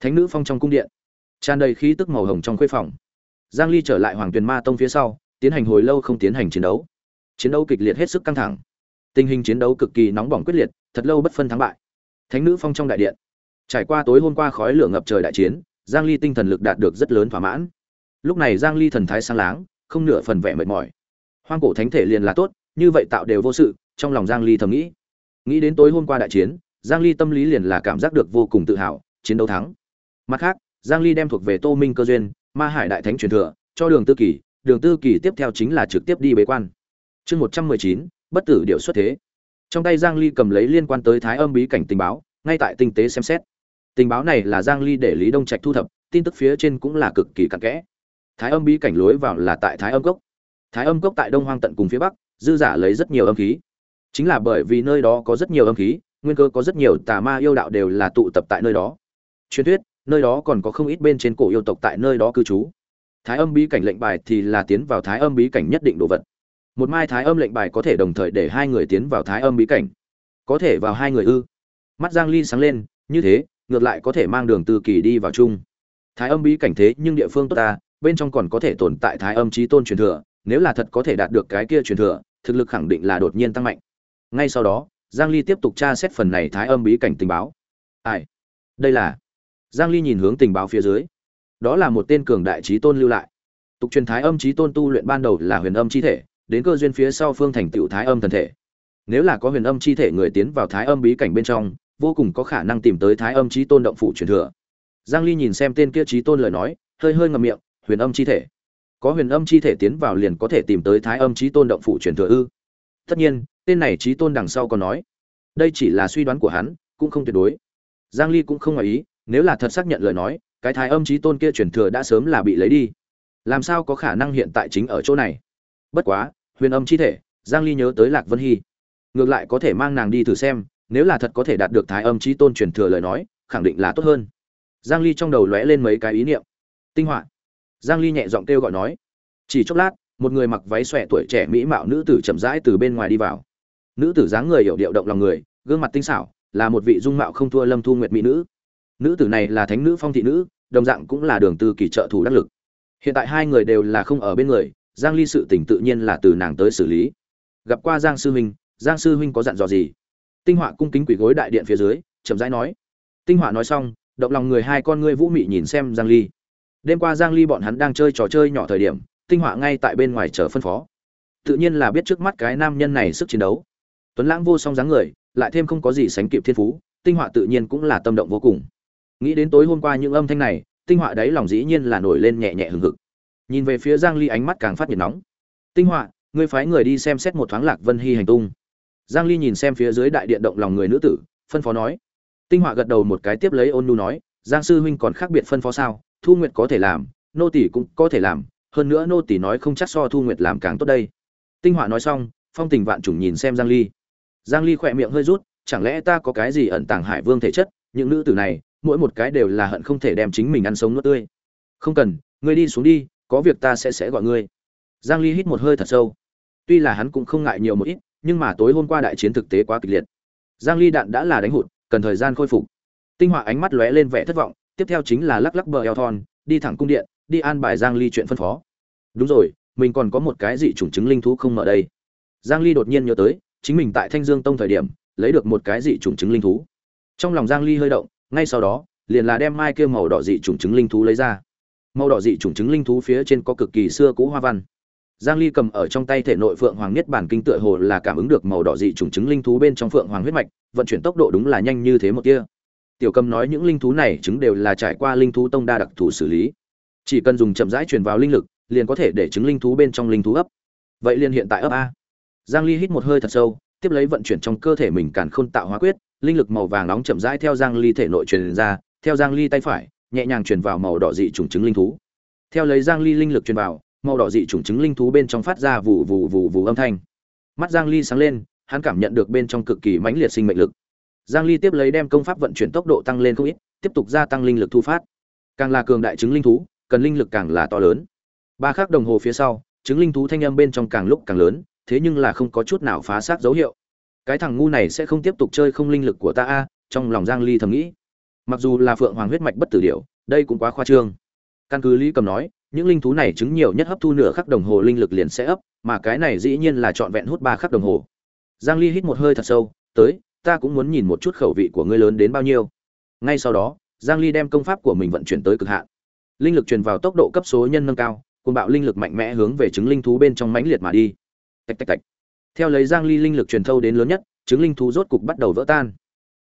Thánh nữ phong trong cung điện tràn đầy khí tức màu hồng trong khuê phòng. Giang ly trở lại hoàng tuyền ma tông phía sau, tiến hành hồi lâu không tiến hành chiến đấu. Chiến đấu kịch liệt hết sức căng thẳng. Tình hình chiến đấu cực kỳ nóng bỏng quyết liệt, thật lâu bất phân thắng bại. Thánh nữ phong trong đại điện. Trải qua tối hôm qua khói lửa ngập trời đại chiến, giang ly tinh thần lực đạt được rất lớn thỏa mãn. Lúc này giang ly thần thái sáng láng, không nửa phần vẻ mệt mỏi. Hoang cổ thánh thể liền là tốt, như vậy tạo đều vô sự, trong lòng giang ly thầm nghĩ. Nghĩ đến tối hôm qua đại chiến, giang ly tâm lý liền là cảm giác được vô cùng tự hào, chiến đấu thắng. Mặt khác giang ly đem thuộc về tô minh cơ duyên ma hải đại thánh truyền thừa cho đường tư kỳ đường tư kỳ tiếp theo chính là trực tiếp đi bế quan. Chương 119, bất tử điều xuất thế. Trong tay giang ly cầm lấy liên quan tới thái âm bí cảnh tình báo ngay tại tinh tế xem xét. Tình báo này là giang ly để lý đông trạch thu thập tin tức phía trên cũng là cực kỳ cặn kẽ. Thái âm bí cảnh lối vào là tại thái âm cốc. Thái âm cốc tại đông hoang tận cùng phía bắc dư giả lấy rất nhiều âm khí. Chính là bởi vì nơi đó có rất nhiều âm khí nguyên cơ có rất nhiều tà ma yêu đạo đều là tụ tập tại nơi đó. Truyền thuyết nơi đó còn có không ít bên trên cổ yêu tộc tại nơi đó cư trú. Thái âm bí cảnh lệnh bài thì là tiến vào thái âm bí cảnh nhất định đồ vật. Một mai thái âm lệnh bài có thể đồng thời để hai người tiến vào thái âm bí cảnh. Có thể vào hai người ư? Mắt giang ly sáng lên, như thế, ngược lại có thể mang đường từ kỳ đi vào chung. Thái âm bí cảnh thế nhưng địa phương tốt ta, bên trong còn có thể tồn tại thái âm trí tôn truyền thừa, nếu là thật có thể đạt được cái kia truyền thừa, thực lực khẳng định là đột nhiên tăng mạnh. Ngay sau đó, giang ly tiếp tục tra xét phần này thái âm bí cảnh tình báo. Ai? Đây là giang ly nhìn hướng tình báo phía dưới. Đó là một tên cường đại trí tôn lưu lại. Tục truyền thái âm trí tôn tu luyện ban đầu là huyền âm chi thể, đến cơ duyên phía sau phương thành tựu thái âm thần thể. Nếu là có huyền âm chi thể người tiến vào thái âm bí cảnh bên trong, vô cùng có khả năng tìm tới thái âm trí tôn động phủ truyền thừa. Giang ly nhìn xem tên kia trí tôn lời nói, hơi hơi ngậm miệng, huyền âm chi thể. Có huyền âm chi thể tiến vào liền có thể tìm tới thái âm trí tôn động phủ truyền thừa ư? Tất nhiên, tên này trí tôn đằng sau còn nói, đây chỉ là suy đoán của hắn, cũng không tuyệt đối. Giang ly cũng không ngoài ý nếu là thật xác nhận lời nói, cái thái âm trí tôn kia truyền thừa đã sớm là bị lấy đi. Làm sao có khả năng hiện tại chính ở chỗ này? Bất quá, huyền âm chi thể, giang ly nhớ tới lạc vân hy. Ngược lại có thể mang nàng đi thử xem, nếu là thật có thể đạt được thái âm trí tôn truyền thừa lời nói, khẳng định là tốt hơn. Giang ly trong đầu lóe lên mấy cái ý niệm. Tinh hoạn giang ly nhẹ giọng kêu gọi nói. Chỉ chốc lát, một người mặc váy xòe tuổi trẻ mỹ mạo nữ tử chậm rãi từ bên ngoài đi vào. Nữ tử dáng người hiểu điệu động lòng người, gương mặt tinh xảo, là một vị dung mạo không thua lâm thu nguyệt mỹ nữ nữ tử này là thánh nữ phong thị nữ, đồng dạng cũng là đường từ kỳ trợ thủ đắc lực. Hiện tại hai người đều là không ở bên người, giang ly sự tình tự nhiên là từ nàng tới xử lý. Gặp qua giang sư huynh, giang sư huynh có dặn dò gì? Tinh họa cung kính quỳ gối đại điện phía dưới, chậm rãi nói. Tinh họa nói xong, động lòng người hai con ngươi vũ mị nhìn xem giang ly. Đêm qua giang ly bọn hắn đang chơi trò chơi nhỏ thời điểm, tinh họa ngay tại bên ngoài chờ phân phó. Tự nhiên là biết trước mắt cái nam nhân này sức chiến đấu. Tuấn lãng vô song dáng người, lại thêm không có gì sánh kịp thiên phú, tinh họa tự nhiên cũng là tâm động vô cùng nghĩ đến tối hôm qua những âm thanh này, tinh họa đấy lòng dĩ nhiên là nổi lên nhẹ nhẹ hừng hực. Nhìn về phía giang ly ánh mắt càng phát nhiệt nóng. Tinh họa, ngươi phái người đi xem xét một thoáng lạc vân hy hành tung. Giang ly nhìn xem phía dưới đại điện động lòng người nữ tử, phân phó nói. Tinh họa gật đầu một cái tiếp lấy ôn nu nói, giang sư huynh còn khác biệt phân phó sao? Thu nguyệt có thể làm, nô tỷ cũng có thể làm, hơn nữa nô tỷ nói không chắc so thu nguyệt làm càng tốt đây. Tinh họa nói xong, phong tình vạn trùng nhìn xem giang ly. Giang ly khỏe miệng hơi rút, chẳng lẽ ta có cái gì ẩn tàng hải vương thể chất? Những nữ tử này mỗi một cái đều là hận không thể đem chính mình ăn sống nuốt tươi. Không cần, ngươi đi xuống đi, có việc ta sẽ sẽ gọi ngươi. Giang ly hít một hơi thật sâu. Tuy là hắn cũng không ngại nhiều một ít, nhưng mà tối hôm qua đại chiến thực tế quá kịch liệt. Giang ly đạn đã là đánh hụt, cần thời gian khôi phục. Tinh hoa ánh mắt lóe lên vẻ thất vọng, tiếp theo chính là lắc lắc bờ eo thon, đi thẳng cung điện, đi an bài giang ly chuyện phân phó. Đúng rồi, mình còn có một cái dị chủng chứng linh thú không mở đây. Giang ly đột nhiên nhớ tới, chính mình tại thanh dương tông thời điểm, lấy được một cái dị chủng chứng linh thú. Trong lòng giang ly hơi động ngay sau đó, liền là đem mai kia màu đỏ dị chủng chứng linh thú lấy ra. Màu đỏ dị chủng chứng linh thú phía trên có cực kỳ xưa cũ hoa văn. Giang ly cầm ở trong tay thể nội phượng hoàng nhất bản kinh tựa hồ là cảm ứng được màu đỏ dị chủng chứng linh thú bên trong phượng hoàng huyết mạch, vận chuyển tốc độ đúng là nhanh như thế một kia. Tiểu cầm nói những linh thú này chứng đều là trải qua linh thú tông đa đặc thù xử lý. Chỉ cần dùng chậm rãi truyền vào linh lực, liền có thể để chứng linh thú bên trong linh thú ấp. Vậy liền hiện tại ấp a. Giang ly hít một hơi thật sâu tiếp lấy vận chuyển trong cơ thể mình càn khôn tạo hóa quyết, linh lực màu vàng nóng chậm rãi theo giang ly thể nội truyền ra, theo giang ly tay phải, nhẹ nhàng truyền vào màu đỏ dị trùng trứng linh thú. Theo lấy giang ly linh lực truyền vào, màu đỏ dị trùng trứng linh thú bên trong phát ra vụ vụ vụ vụ âm thanh. Mắt giang ly sáng lên, hắn cảm nhận được bên trong cực kỳ mãnh liệt sinh mệnh lực. Giang ly tiếp lấy đem công pháp vận chuyển tốc độ tăng lên không ít, tiếp tục gia tăng linh lực thu phát. Càng là cường đại trứng linh thú, cần linh lực càng là to lớn. Ba khắc đồng hồ phía sau trứng linh thú thanh âm bên trong càng lúc càng lớn thế nhưng là không có chút nào phá xác dấu hiệu. Cái thằng ngu này sẽ không tiếp tục chơi không linh lực của ta a, trong lòng giang ly thầm nghĩ. Mặc dù là phượng hoàng huyết mạch bất tử điểu, đây cũng quá khoa trương. Căn cứ lý cầm nói, những linh thú này chứng nhiều nhất hấp thu nửa khắc đồng hồ linh lực liền sẽ ấp, mà cái này dĩ nhiên là trọn vẹn hút ba khắc đồng hồ. Giang ly hít một hơi thật sâu, tới, ta cũng muốn nhìn một chút khẩu vị của ngươi lớn đến bao nhiêu. Ngay sau đó, giang ly đem công pháp của mình vận chuyển tới cực hạn. Linh lực truyền vào tốc độ cấp số nhân nâng cao cùng bạo linh lực mạnh mẽ hướng về chứng linh thú bên trong mãnh liệt mà đi tạch tạch tạch. Theo lấy giang ly linh lực truyền thâu đến lớn nhất, chứng linh thú rốt cục bắt đầu vỡ tan.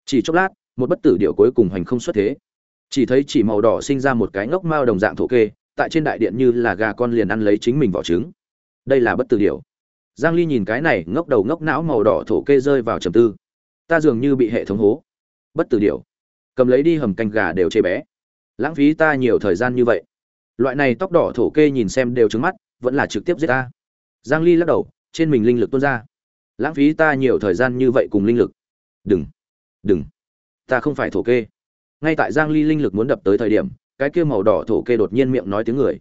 Chỉ chốc lát, một bất tử điệu cuối cùng hành không xuất thế. Chỉ thấy chỉ màu đỏ sinh ra một cái ngốc mao đồng dạng thổ kê, tại trên đại điện như là gà con liền ăn lấy chính mình vỏ trứng. Đây là bất tử điệu giang ly nhìn cái này ngốc đầu ngốc não màu đỏ thổ kê rơi vào trầm tư. Ta dường như bị hệ thống hố. Bất tử điệu cầm lấy đi hầm canh gà đều chê bé. Lãng phí ta nhiều thời gian như vậy. Loại này tóc đỏ thổ kê nhìn xem đều trứng mắt, vẫn là trực tiếp giết ta. Giang ly lắc đầu trên mình linh lực tuôn ra. Lãng phí ta nhiều thời gian như vậy cùng linh lực. Đừng đừng. Ta không phải thổ kê. Ngay tại giang ly linh lực muốn đập tới thời điểm cái kia màu đỏ thổ kê đột nhiên miệng nói tiếng người.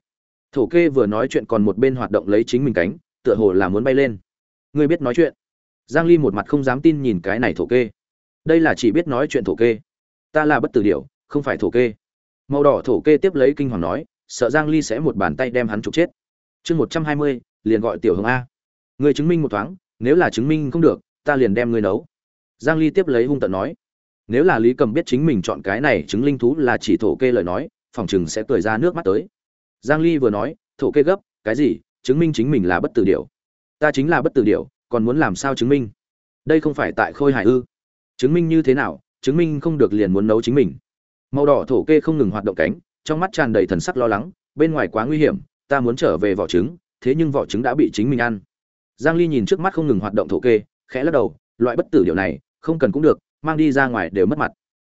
Thổ kê vừa nói chuyện còn một bên hoạt động lấy chính mình cánh tựa hồ là muốn bay lên. Ngươi biết nói chuyện. Giang ly một mặt không dám tin nhìn cái này thổ kê. Đây là chỉ biết nói chuyện thổ kê. Ta là bất tử điểu không phải thổ kê. Màu đỏ thổ kê tiếp lấy kinh hoàng nói sợ giang ly sẽ một bàn tay đem hắn trục chết. Chương 120, liền gọi tiểu hồng a người chứng minh một thoáng, nếu là chứng minh không được, ta liền đem ngươi nấu. Giang ly tiếp lấy hung tận nói. Nếu là lý cầm biết chính mình chọn cái này chứng linh thú là chỉ thổ kê lời nói, phòng chừng sẽ cười ra nước mắt tới. Giang ly vừa nói, thổ kê gấp, cái gì? Chứng minh chính mình là bất tử điểu. Ta chính là bất tử điểu, còn muốn làm sao chứng minh? Đây không phải tại khôi Hải ư? Chứng minh như thế nào? Chứng minh không được liền muốn nấu chính mình. Màu đỏ thổ kê không ngừng hoạt động cánh, trong mắt tràn đầy thần sắc lo lắng, bên ngoài quá nguy hiểm, ta muốn trở về vỏ trứng, thế nhưng vỏ trứng đã bị chính mình ăn giang ly nhìn trước mắt không ngừng hoạt động thổ kê, khẽ lắc đầu, loại bất tử điều này, không cần cũng được, mang đi ra ngoài đều mất mặt.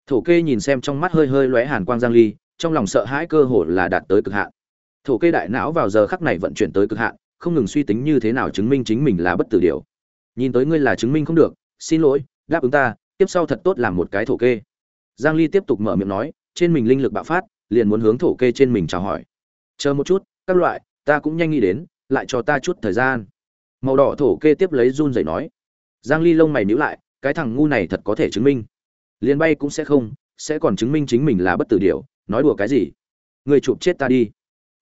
Thổ kê nhìn xem trong mắt hơi hơi lóe hàn quang giang ly, trong lòng sợ hãi cơ hồ là đạt tới cực hạn. Thổ kê đại não vào giờ khắc này vận chuyển tới cực hạn, không ngừng suy tính như thế nào chứng minh chính mình là bất tử điều. Nhìn tới ngươi là chứng minh không được, xin lỗi, đáp ứng ta, tiếp sau thật tốt làm một cái thổ kê. Giang ly tiếp tục mở miệng nói, trên mình linh lực bạo phát, liền muốn hướng thổ kê trên mình chào hỏi. Chờ một chút, các loại, ta cũng nhanh nghĩ đến, lại cho ta chút thời gian màu đỏ thổ kê tiếp lấy run rẩy nói. Giang ly lông mày nhíu lại, cái thằng ngu này thật có thể chứng minh. Liền bay cũng sẽ không, sẽ còn chứng minh chính mình là bất tử điều nói đùa cái gì? Người chụp chết ta đi.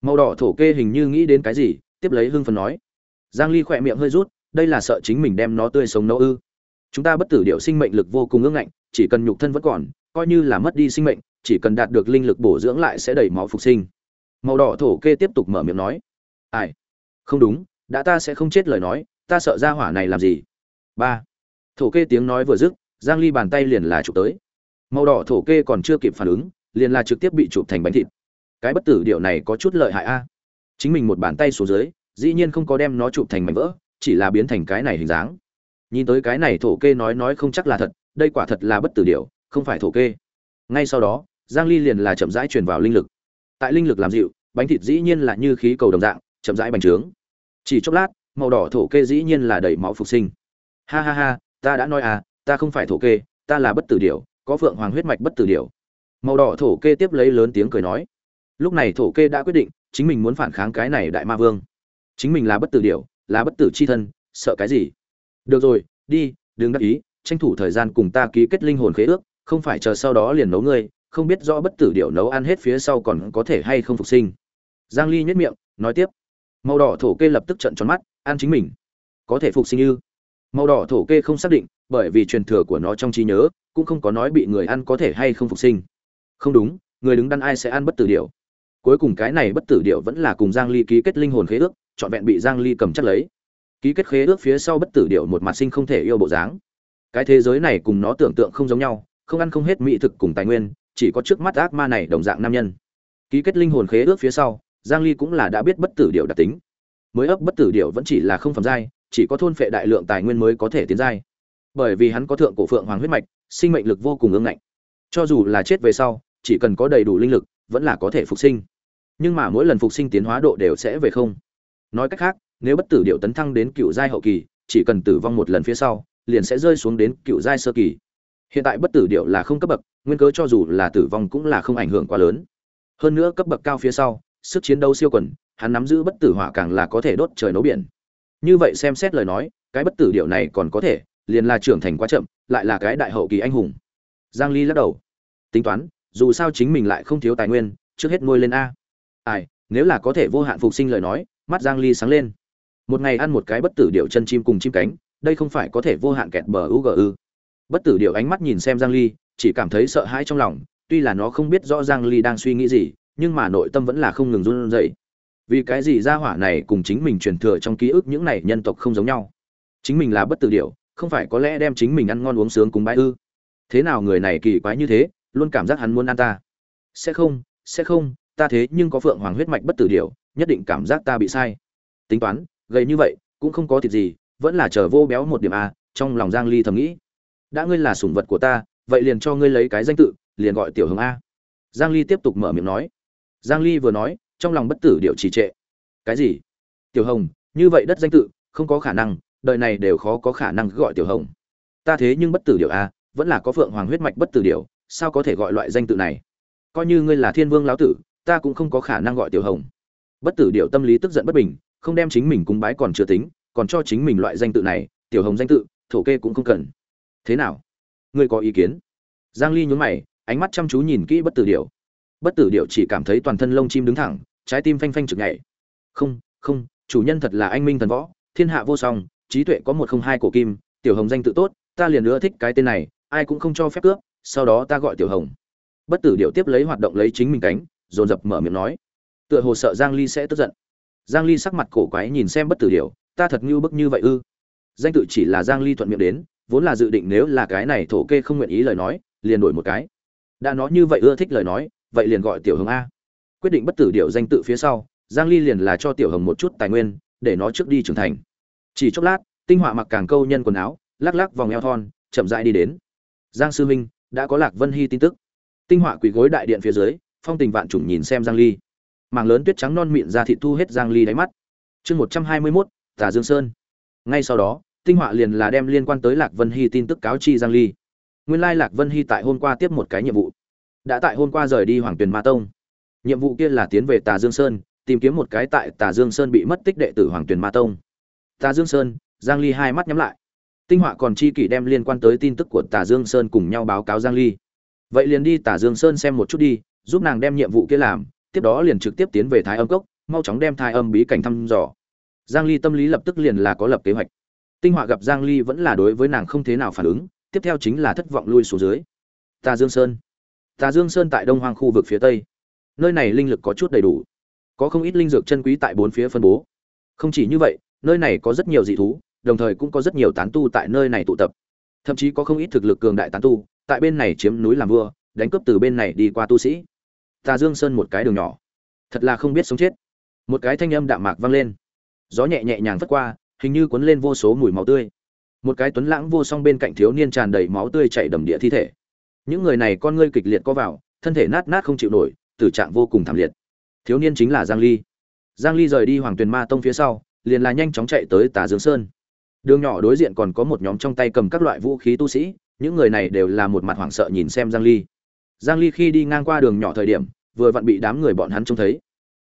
Màu đỏ thổ kê hình như nghĩ đến cái gì, tiếp lấy hưng phấn nói. Giang ly khỏe miệng hơi rút, đây là sợ chính mình đem nó tươi sống nấu ư. Chúng ta bất tử điệu sinh mệnh lực vô cùng ương ngạnh, chỉ cần nhục thân vẫn còn, coi như là mất đi sinh mệnh, chỉ cần đạt được linh lực bổ dưỡng lại sẽ đẩy máu phục sinh. Màu đỏ thổ kê tiếp tục mở miệng nói. Ai? Không đúng đã ta sẽ không chết lời nói, ta sợ ra hỏa này làm gì? Ba. Thổ kê tiếng nói vừa dứt, giang ly bàn tay liền là chụp tới. Màu đỏ thổ kê còn chưa kịp phản ứng, liền là trực tiếp bị chụp thành bánh thịt. Cái bất tử điệu này có chút lợi hại a. Chính mình một bàn tay xuống dưới, dĩ nhiên không có đem nó chụp thành mảnh vỡ, chỉ là biến thành cái này hình dáng. Nhìn tới cái này thổ kê nói nói không chắc là thật, đây quả thật là bất tử điệu không phải thổ kê. Ngay sau đó, giang ly liền là chậm rãi truyền vào linh lực. Tại linh lực làm dịu, bánh thịt dĩ nhiên là như khí cầu đồng dạng, chậm rãi bành trướng chỉ chốc lát, màu đỏ thổ kê dĩ nhiên là đầy máu phục sinh. Ha ha ha, ta đã nói à ta không phải thổ kê, ta là bất tử điểu, có phượng hoàng huyết mạch bất tử điểu. Màu đỏ thổ kê tiếp lấy lớn tiếng cười nói. Lúc này thổ kê đã quyết định, chính mình muốn phản kháng cái này đại ma vương. Chính mình là bất tử điểu, là bất tử c h i thân, sợ cái gì? Được rồi, đi, đừng đắc ý, tranh thủ thời gian cùng ta ký kết linh hồn khế ước, không phải chờ sau đó liền nấu ngươi, không biết rõ bất tử điệu nấu ăn hết phía sau còn có thể hay không phục sinh. Giang ly nhất miệng, nói tiếp màu đỏ thổ kê lập tức trận tròn mắt ăn chính mình. Có thể phục sinh ư? Màu đỏ thổ kê không xác định, bởi vì truyền thừa của nó trong trí nhớ, cũng không có nói bị người ăn có thể hay không phục sinh. Không đúng, người đứng đắn ai sẽ ăn bất tử điệu cuối cùng cái này bất tử điệu vẫn là cùng giang ly ký kết linh hồn khế ước, trọn vẹn bị giang ly cầm chắc lấy. Ký kết khế ước phía sau bất tử điệu một mặt sinh không thể yêu bộ dáng. Cái thế giới này cùng nó tưởng tượng không giống nhau, không ăn không hết mỹ thực cùng tài nguyên, chỉ có trước mắt ác ma này đồng dạng nam nhân. Ký kết linh hồn khế ước phía sau giang ly cũng là đã biết bất tử điệu đặc tính. Mới ấp bất tử điệu vẫn chỉ là không phẩm giai, chỉ có thôn phệ đại lượng tài nguyên mới có thể tiến giai. Bởi vì hắn có thượng cổ phượng hoàng huyết mạch, sinh mệnh lực vô cùng ương ngạnh. Cho dù là chết về sau, chỉ cần có đầy đủ linh lực, vẫn là có thể phục sinh. Nhưng mà mỗi lần phục sinh tiến hóa độ đều sẽ về không. Nói cách khác, nếu bất tử điệu tấn thăng đến cựu giai hậu kỳ, chỉ cần tử vong một lần phía sau, liền sẽ rơi xuống đến cựu giai sơ kỳ. Hiện tại bất tử điệu là không cấp bậc, nguyên cớ cho dù là tử vong cũng là không ảnh hưởng quá lớn. Hơn nữa cấp bậc cao phía sau sức chiến đấu siêu quần, hắn nắm giữ bất tử hỏa càng là có thể đốt trời nấu biển. Như vậy xem xét lời nói, cái bất tử điệu này còn có thể, liền là trưởng thành quá chậm, lại là cái đại hậu kỳ anh hùng. Giang ly lắc đầu. Tính toán, dù sao chính mình lại không thiếu tài nguyên, trước hết nuôi lên a. Ai, nếu là có thể vô hạn phục sinh lời nói, mắt giang ly sáng lên. Một ngày ăn một cái bất tử điệu chân chim cùng chim cánh, đây không phải có thể vô hạn kẹt bờ UGU. bất tử điệu ánh mắt nhìn xem giang ly, chỉ cảm thấy sợ hãi trong lòng, tuy là nó không biết rõ giang ly đang suy nghĩ gì nhưng mà nội tâm vẫn là không ngừng run rẩy. Vì cái gì gia hỏa này cùng chính mình truyền thừa trong ký ức những này nhân tộc không giống nhau? Chính mình là bất tử điểu, không phải có lẽ đem chính mình ăn ngon uống sướng cùng bái ư? Thế nào người này kỳ quái như thế luôn cảm giác hắn muốn ăn ta? Sẽ không sẽ không ta thế nhưng có phượng hoàng huyết mạch bất tử điểu, nhất định cảm giác ta bị sai. Tính toán gầy như vậy cũng không có thịt gì vẫn là chờ vô béo một điểm a trong lòng giang ly thầm nghĩ. Đã ngươi là sủng vật của ta vậy liền cho ngươi lấy cái danh tự liền gọi tiểu hồng a. Giang ly tiếp tục mở miệng nói giang ly vừa nói, trong lòng bất tử điệu trì trệ. Cái gì? Tiểu hồng, như vậy đất danh tự, không có khả năng, đời này đều khó có khả năng gọi tiểu hồng. Ta thế nhưng bất tử điệu a vẫn là có phượng hoàng huyết mạch bất tử điệu, sao có thể gọi loại danh tự này? Coi như ngươi là thiên vương lão tử, ta cũng không có khả năng gọi tiểu hồng. Bất tử điệu tâm lý tức giận bất bình, không đem chính mình cúng bái còn chưa tính, còn cho chính mình loại danh tự này, tiểu hồng danh tự, thổ kê cũng không cần. Thế nào? Ngươi có ý kiến? Giang ly nhún mày, ánh mắt chăm chú nhìn kỹ bất tử điểu bất tử điệu chỉ cảm thấy toàn thân lông chim đứng thẳng, trái tim phanh phanh trực nhảy. Không không, chủ nhân thật là anh minh thần võ, thiên hạ vô song, trí tuệ có một không hai cổ kim, tiểu hồng danh tự tốt, ta liền nữa thích cái tên này, ai cũng không cho phép cướp, sau đó ta gọi tiểu hồng. Bất tử điệu tiếp lấy hoạt động lấy chính mình cánh, dồn dập mở miệng nói. Tựa hồ sợ giang ly sẽ tức giận. Giang ly sắc mặt cổ quái nhìn xem bất tử điệu ta thật như bức như vậy ư? Danh tự chỉ là giang ly thuận miệng đến, vốn là dự định nếu là cái này thổ kê không nguyện ý lời nói, liền đổi một cái. Đã nói như vậy ưa thích lời nói vậy liền gọi tiểu hồng a. Quyết định bất tử điệu danh tự phía sau giang ly liền là cho tiểu hồng một chút tài nguyên để nó trước đi trưởng thành. Chỉ chốc lát tinh họa mặc càng câu nhân quần áo lắc lắc vòng eo thon chậm rãi đi đến. Giang sư minh đã có lạc vân hy tin tức. Tinh họa quỳ gối đại điện phía dưới phong tình vạn trùng nhìn xem giang ly. Màng lớn tuyết trắng non mịn ra thị thu hết giang ly đáy mắt. Chương 121, tả dương sơn. Ngay sau đó tinh họa liền là đem liên quan tới lạc vân hy tin tức cáo chi giang ly. Nguyên lai lạc vân hy tại hôm qua tiếp một cái nhiệm vụ đã tại hôm qua rời đi hoàng tuyền ma tông. Nhiệm vụ kia là tiến về tà dương sơn, tìm kiếm một cái tại tà dương sơn bị mất tích đệ tử hoàng tuyền ma tông. Tà dương sơn, giang ly hai mắt nhắm lại. Tinh họa còn chi kỷ đem liên quan tới tin tức của tà dương sơn cùng nhau báo cáo giang ly. Vậy liền đi tà dương sơn xem một chút đi, giúp nàng đem nhiệm vụ kia làm, tiếp đó liền trực tiếp tiến về thái âm cốc, mau chóng đem thái âm bí cảnh thăm dò. Giang ly tâm lý lập tức liền là có lập kế hoạch. Tinh họa gặp giang ly vẫn là đối với nàng không thế nào phản ứng, tiếp theo chính là thất vọng lui xuống dưới. Tà dương sơn tà dương sơn tại đông hoang khu vực phía tây. Nơi này linh lực có chút đầy đủ. Có không ít linh dược chân quý tại bốn phía phân bố. Không chỉ như vậy, nơi này có rất nhiều dị thú, đồng thời cũng có rất nhiều tán tu tại nơi này tụ tập. Thậm chí có không ít thực lực cường đại tán tu, tại bên này chiếm núi làm vua, đánh cướp từ bên này đi qua tu sĩ. Tà dương sơn một cái đường nhỏ. Thật là không biết sống chết. Một cái thanh âm đạm mạc vang lên. Gió nhẹ nhẹ nhàng phất qua, hình như cuốn lên vô số mùi máu tươi. Một cái tuấn lãng vô song bên cạnh thiếu niên tràn đầy máu tươi chảy đầm địa thi thể những người này con ngươi kịch liệt có vào, thân thể nát nát không chịu nổi, tử trạng vô cùng thảm liệt. Thiếu niên chính là giang ly. Giang ly rời đi hoàng tuyền ma tông phía sau, liền là nhanh chóng chạy tới tà dương sơn. Đường nhỏ đối diện còn có một nhóm trong tay cầm các loại vũ khí tu sĩ, những người này đều là một mặt hoảng sợ nhìn xem giang ly. Giang ly khi đi ngang qua đường nhỏ thời điểm, vừa vặn bị đám người bọn hắn trông thấy.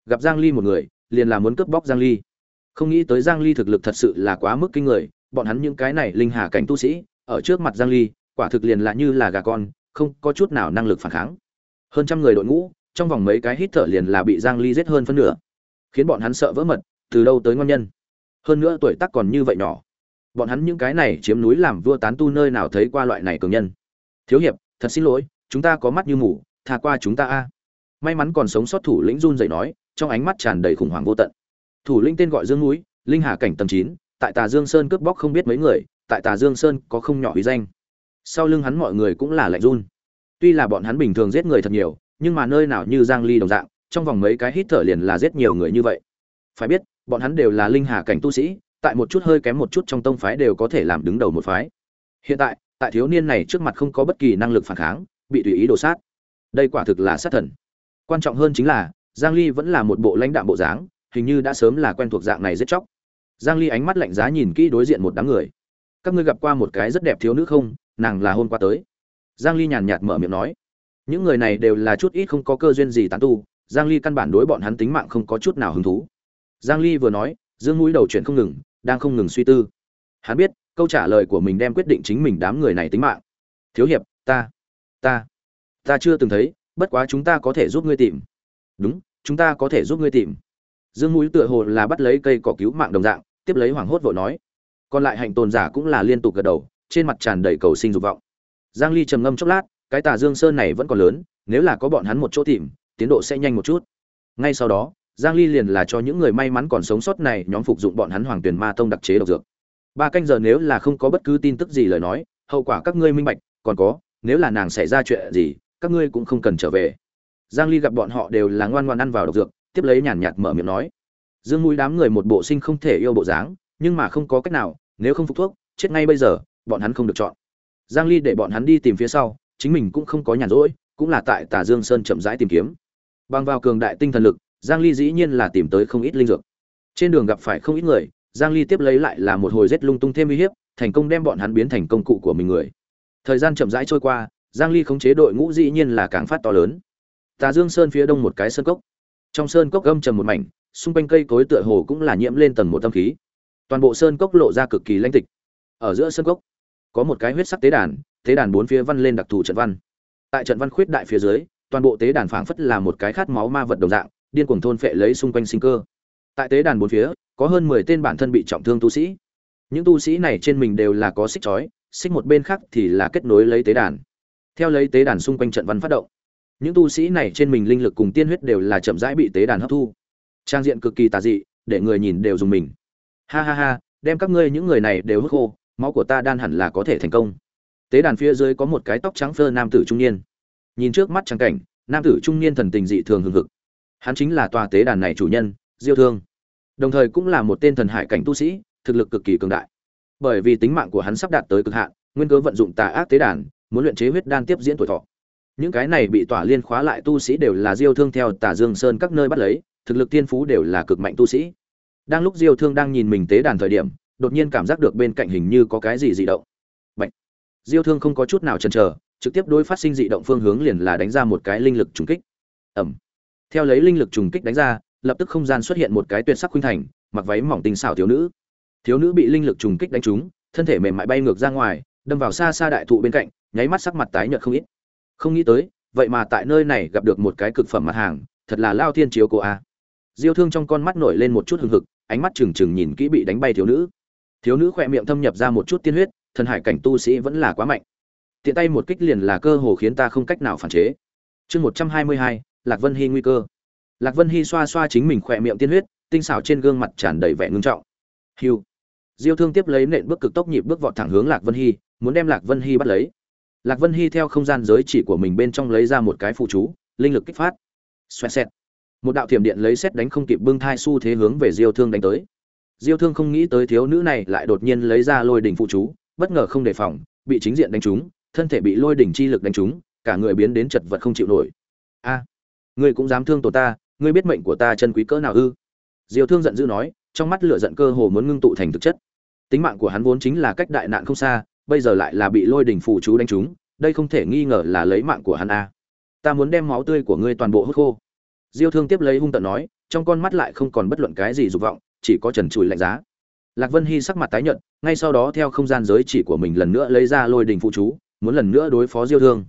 Gặp giang ly một người, liền là muốn cướp bóc giang ly. Không nghĩ tới giang ly thực lực thật sự là quá mức kinh người, bọn hắn những cái này linh hà cảnh tu sĩ, ở trước mặt giang ly, quả thực liền là như là gà con không có chút nào năng lực phản kháng. Hơn trăm người đội ngũ, trong vòng mấy cái hít thở liền là bị giang ly giết hơn phân nửa, khiến bọn hắn sợ vỡ mật, từ đâu tới ngon nhân. Hơn nữa tuổi tác còn như vậy nhỏ. Bọn hắn những cái này chiếm núi làm vua tán tu nơi nào thấy qua loại này cường nhân. Thiếu hiệp, thật xin lỗi, chúng ta có mắt như mù tha qua chúng ta a. May mắn còn sống sót thủ lĩnh run dậy nói, trong ánh mắt tràn đầy khủng hoảng vô tận. Thủ lĩnh tên gọi dương núi, linh hà cảnh tầm chín, tại tà dương sơn cướp bóc không biết mấy người, tại tà dương sơn có không nhỏ uy danh sau lưng hắn mọi người cũng là lạnh run. Tuy là bọn hắn bình thường giết người thật nhiều, nhưng mà nơi nào như giang ly đồng dạng, trong vòng mấy cái hít thở liền là giết nhiều người như vậy. Phải biết, bọn hắn đều là linh hà cảnh tu sĩ, tại một chút hơi kém một chút trong tông phái đều có thể làm đứng đầu một phái. Hiện tại tại thiếu niên này trước mặt không có bất kỳ năng lực phản kháng, bị tùy ý đổ sát. Đây quả thực là sát thần. Quan trọng hơn chính là, giang ly vẫn là một bộ lãnh đạm bộ dáng, hình như đã sớm là quen thuộc dạng này giết chóc. Giang ly ánh mắt lạnh giá nhìn kỹ đối diện một đám người các ngươi gặp qua một cái rất đẹp thiếu nữ không? Nàng là hôm qua tới. Giang ly nhàn nhạt mở miệng nói. Những người này đều là chút ít không có cơ duyên gì tán tu, giang ly căn bản đối bọn hắn tính mạng không có chút nào hứng thú. Giang ly vừa nói, dương mũi đầu chuyển không ngừng, đang không ngừng suy tư. Hắn biết, câu trả lời của mình đem quyết định chính mình đám người này tính mạng. Thiếu hiệp, ta ta ta chưa từng thấy, bất quá chúng ta có thể giúp ngươi tìm. Đúng, chúng ta có thể giúp ngươi tìm. Dương mũi tựa hồ là bắt lấy cây cỏ cứu mạng đồng dạng, tiếp lấy hoảng hốt vội nói còn lại hạnh tồn giả cũng là liên tục gật đầu, trên mặt tràn đầy cầu sinh dục vọng. Giang ly trầm ngâm chốc lát, cái tà dương sơn này vẫn còn lớn, nếu là có bọn hắn một chỗ tìm, tiến độ sẽ nhanh một chút. Ngay sau đó, giang ly liền là cho những người may mắn còn sống sót này nhóm phục dụng bọn hắn hoàng tuyển ma tông đặc chế độc dược. Ba canh giờ nếu là không có bất cứ tin tức gì lời nói, hậu quả các ngươi minh bạch, còn có, nếu là nàng xảy ra chuyện gì, các ngươi cũng không cần trở về. Giang ly gặp bọn họ đều là ngoan ngoan ăn vào độc dược, tiếp lấy nhàn nhạt mở miệng nói. Dương mũi đám người một bộ sinh không thể yêu bộ dáng nhưng mà không có cách nào, nếu không phục thuốc, chết ngay bây giờ, bọn hắn không được chọn. Giang ly để bọn hắn đi tìm phía sau, chính mình cũng không có nhàn rỗi, cũng là tại tà dương sơn chậm rãi tìm kiếm. Bằng vào cường đại tinh thần lực, giang ly dĩ nhiên là tìm tới không ít linh dược. Trên đường gặp phải không ít người, giang ly tiếp lấy lại là một hồi rét lung tung thêm uy hiếp, thành công đem bọn hắn biến thành công cụ của mình người. Thời gian chậm rãi trôi qua, giang ly khống chế đội ngũ dĩ nhiên là càng phát to lớn. Tà dương sơn phía đông một cái sơn cốc. Trong sơn cốc gâm trầm một mảnh, xung quanh cây cối tựa hồ cũng là nhiễm lên tầng một tâm khí toàn bộ sơn cốc lộ ra cực kỳ lãnh tịch. Ở giữa sơn cốc, có một cái huyết sắc tế đàn tế đàn bốn phía văn lên đặc thù trận văn. Tại trận văn khuyết đại phía dưới, toàn bộ tế đàn phảng phất là một cái khát máu ma vật đồng dạng, điên cuồng thôn phệ lấy xung quanh sinh cơ. Tại tế đàn bốn phía, có hơn mười tên bản thân bị trọng thương tu sĩ. Những tu sĩ này trên mình đều là có xích chói, xích một bên khác thì là kết nối lấy tế đàn. Theo lấy tế đàn xung quanh trận văn phát động, những tu sĩ này trên mình linh lực cùng tiên huyết đều là chậm rãi bị tế đàn hấp thu. Trang diện cực kỳ tà dị, để người nhìn đều dùng mình ha ha ha, đem các ngươi những người này đều hút khô, máu của ta đan hẳn là có thể thành công. Tế đàn phía dưới có một cái tóc trắng phơ nam tử trung niên. Nhìn trước mắt trắng cảnh, nam tử trung niên thần tình dị thường hừng hực. Hắn chính là tòa tế đàn này chủ nhân, diêu thương. Đồng thời cũng là một tên thần hải cảnh tu sĩ, thực lực cực kỳ cường đại. Bởi vì tính mạng của hắn sắp đạt tới cực hạn, nguyên cớ vận dụng tà ác tế đàn, muốn luyện chế huyết đan tiếp diễn tuổi thọ. Những cái này bị tỏa liên khóa lại tu sĩ đều là diêu thương theo tà dương sơn các nơi bắt lấy, thực lực tiên phú đều là cực mạnh tu sĩ đang lúc diêu thương đang nhìn mình tế đàn thời điểm, đột nhiên cảm giác được bên cạnh hình như có cái gì dị động. Bạch. diêu thương không có chút nào chần chờ, trực tiếp đối phát sinh dị động phương hướng liền là đánh ra một cái linh lực trùng kích. Ẩm theo lấy linh lực trùng kích đánh ra, lập tức không gian xuất hiện một cái tuyệt sắc khuynh thành, mặc váy mỏng tinh xảo thiếu nữ. Thiếu nữ bị linh lực trùng kích đánh trúng, thân thể mềm mại bay ngược ra ngoài, đâm vào xa xa đại thụ bên cạnh, nháy mắt sắc mặt tái nhợt không ít. Không nghĩ tới, vậy mà tại nơi này gặp được một cái cực phẩm mặt hàng, thật là lao thiên chiếu cô a diêu thương trong con mắt nổi lên một chút hừng hực, ánh mắt trừng trừng nhìn kỹ bị đánh bay thiếu nữ. Thiếu nữ khỏe miệng thâm nhập ra một chút tiên huyết, thần hải cảnh tu sĩ vẫn là quá mạnh. Tiện tay một kích liền là cơ hồ khiến ta không cách nào phản chế. Chương một trăm hai mươi hai, lạc vân hy nguy cơ. Lạc vân hy xoa xoa chính mình khỏe miệng tiên huyết, tinh xảo trên gương mặt tràn đầy vẻ ngưng trọng. Hiu diêu thương tiếp lấy nện bước cực tốc nhịp bước vọt thẳng hướng lạc vân hy, muốn đem lạc vân hy bắt lấy. Lạc vân hy theo không gian giới chỉ của mình bên trong lấy ra một cái phụ chú, linh lực kích phát. Xoẹt xẹt một đạo thiểm điện lấy xét đánh không kịp bưng thai xu thế hướng về diêu thương đánh tới. Diêu thương không nghĩ tới thiếu nữ này lại đột nhiên lấy ra lôi đỉnh phụ chú, bất ngờ không đề phòng, bị chính diện đánh trúng, thân thể bị lôi đỉnh chi lực đánh trúng, cả người biến đến chật vật không chịu nổi. A, ngươi cũng dám thương tổ ta, ngươi biết mệnh của ta chân quý cỡ nào ư? Diêu thương giận dữ nói, trong mắt lửa giận cơ hồ muốn ngưng tụ thành thực chất. Tính mạng của hắn vốn chính là cách đại nạn không xa, bây giờ lại là bị lôi đỉnh phụ chú đánh trúng, đây không thể nghi ngờ là lấy mạng của hắn a. Ta muốn đem máu tươi của ngươi toàn bộ hút khô diêu thương tiếp lấy hung tận nói, trong con mắt lại không còn bất luận cái gì dục vọng, chỉ có trần trụi lạnh giá. Lạc vân hy sắc mặt tái nhợt, ngay sau đó theo không gian giới chỉ của mình lần nữa lấy ra lôi đình phụ chú, muốn lần nữa đối phó diêu thương.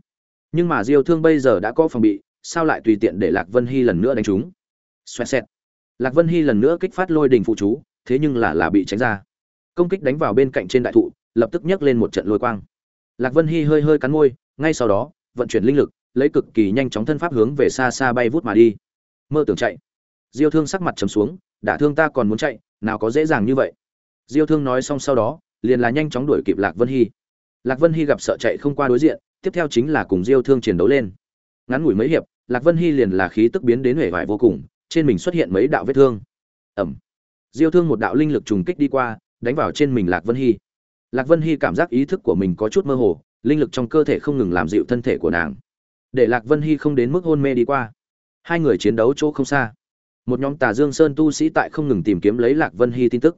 Nhưng mà diêu thương bây giờ đã có phòng bị, sao lại tùy tiện để lạc vân hy lần nữa đánh chúng? Xoẹt xẹt. Lạc vân hy lần nữa kích phát lôi đình phụ chú, thế nhưng là là bị tránh ra. Công kích đánh vào bên cạnh trên đại thụ, lập tức nhấc lên một trận lôi quang. Lạc vân hy hơi hơi cắn môi, ngay sau đó, vận chuyển linh lực, lấy cực kỳ nhanh chóng thân pháp hướng về xa xa bay vút mà đi mơ tưởng chạy. Diêu thương sắc mặt trầm xuống, đả thương ta còn muốn chạy, nào có dễ dàng như vậy. Diêu thương nói xong sau đó, liền là nhanh chóng đuổi kịp lạc vân hy. Lạc vân hy gặp sợ chạy không qua đối diện, tiếp theo chính là cùng diêu thương chiến đấu lên. Ngắn ngủi mấy hiệp, lạc vân hy liền là khí tức biến đến huệ vải vô cùng, trên mình xuất hiện mấy đạo vết thương. Ẩm diêu thương một đạo linh lực trùng kích đi qua, đánh vào trên mình lạc vân hy. Lạc vân hy cảm giác ý thức của mình có chút mơ hồ, linh lực trong cơ thể không ngừng làm dịu thân thể của nàng. Để lạc vân hy không đến mức hôn mê đi qua hai người chiến đấu chỗ không xa. Một nhóm tà dương sơn tu sĩ tại không ngừng tìm kiếm lấy lạc vân hy tin tức.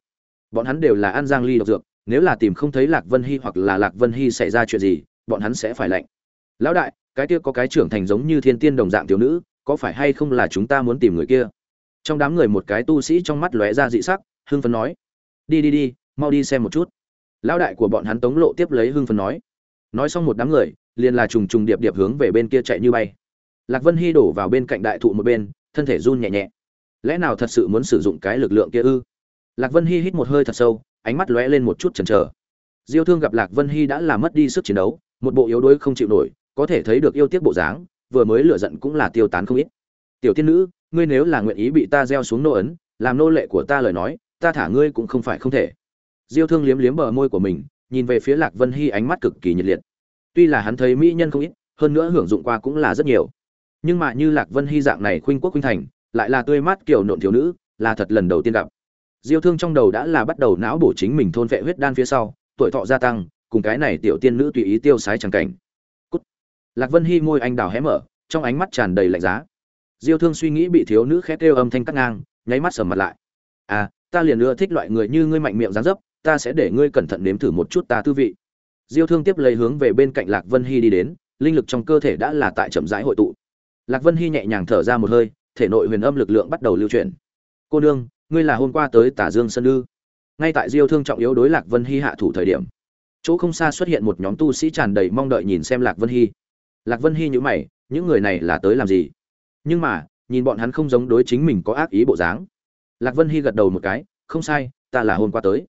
Bọn hắn đều là an giang ly độc dược, nếu là tìm không thấy lạc vân hy hoặc là lạc vân hy xảy ra chuyện gì, bọn hắn sẽ phải lạnh lão đại, cái kia có cái trưởng thành giống như thiên tiên đồng dạng tiểu nữ, có phải hay không là chúng ta muốn tìm người kia? Trong đám người một cái tu sĩ trong mắt lóe ra dị sắc, hưng phấn nói. Đi đi đi, mau đi xem một chút. Lão đại của bọn hắn tống lộ tiếp lấy hưng phấn nói. Nói xong một đám người, liền là trùng trùng điệp điệp hướng về bên kia chạy như bay lạc vân hy đổ vào bên cạnh đại thụ một bên, thân thể run nhẹ nhẹ. Lẽ nào thật sự muốn sử dụng cái lực lượng kia ư? Lạc vân hy hít một hơi thật sâu, ánh mắt lóe lên một chút chần chờ. Diêu thương gặp lạc vân hy đã làm mất đi sức chiến đấu, một bộ yếu đuối không chịu nổi, có thể thấy được yêu tiếc bộ dáng, vừa mới lựa giận cũng là tiêu tán không ít. Tiểu tiên nữ, ngươi nếu là nguyện ý bị ta gieo xuống nô ấn, làm nô lệ của ta lời nói, ta thả ngươi cũng không phải không thể. Diêu thương liếm liếm bờ môi của mình, nhìn về phía lạc vân hy ánh mắt cực kỳ nhiệt liệt. Tuy là hắn thấy mỹ nhân không ít, hơn nữa hưởng dụng qua cũng là rất nhiều nhưng mà như lạc vân hy dạng này khuynh quốc khuynh thành, lại là tươi mát kiểu nộn thiếu nữ, là thật lần đầu tiên gặp. Diêu thương trong đầu đã là bắt đầu não bổ chính mình thôn vệ huyết đan phía sau, tuổi thọ gia tăng, cùng cái này tiểu tiên nữ tùy ý tiêu sái chẳng cảnh. Cút. lạc vân hy môi anh đào hé mở, trong ánh mắt tràn đầy lạnh giá. Diêu thương suy nghĩ bị thiếu nữ khét kêu âm thanh cắt ngang, nháy mắt sầm mặt lại. À ta liền ưa thích loại người như ngươi mạnh miệng dáng dấp, ta sẽ để ngươi cẩn thận nếm thử một chút ta tư vị. Diêu thương tiếp lấy hướng về bên cạnh lạc vân hy đi đến, linh lực trong cơ thể đã là tại chậm rãi hội tụ lạc vân hy nhẹ nhàng thở ra một hơi, thể nội huyền âm lực lượng bắt đầu lưu chuyển. Cô nương, ngươi là hôm qua tới tả dương sơn ư? Ngay tại diêu thương trọng yếu đối lạc vân hy hạ thủ thời điểm, chỗ không xa xuất hiện một nhóm tu sĩ tràn đầy mong đợi nhìn xem lạc vân hy. Lạc vân hy nhữ mày, những người này là tới làm gì? Nhưng mà, nhìn bọn hắn không giống đối chính mình có ác ý bộ dáng. Lạc vân hy gật đầu một cái, không sai, ta là hôm qua tới.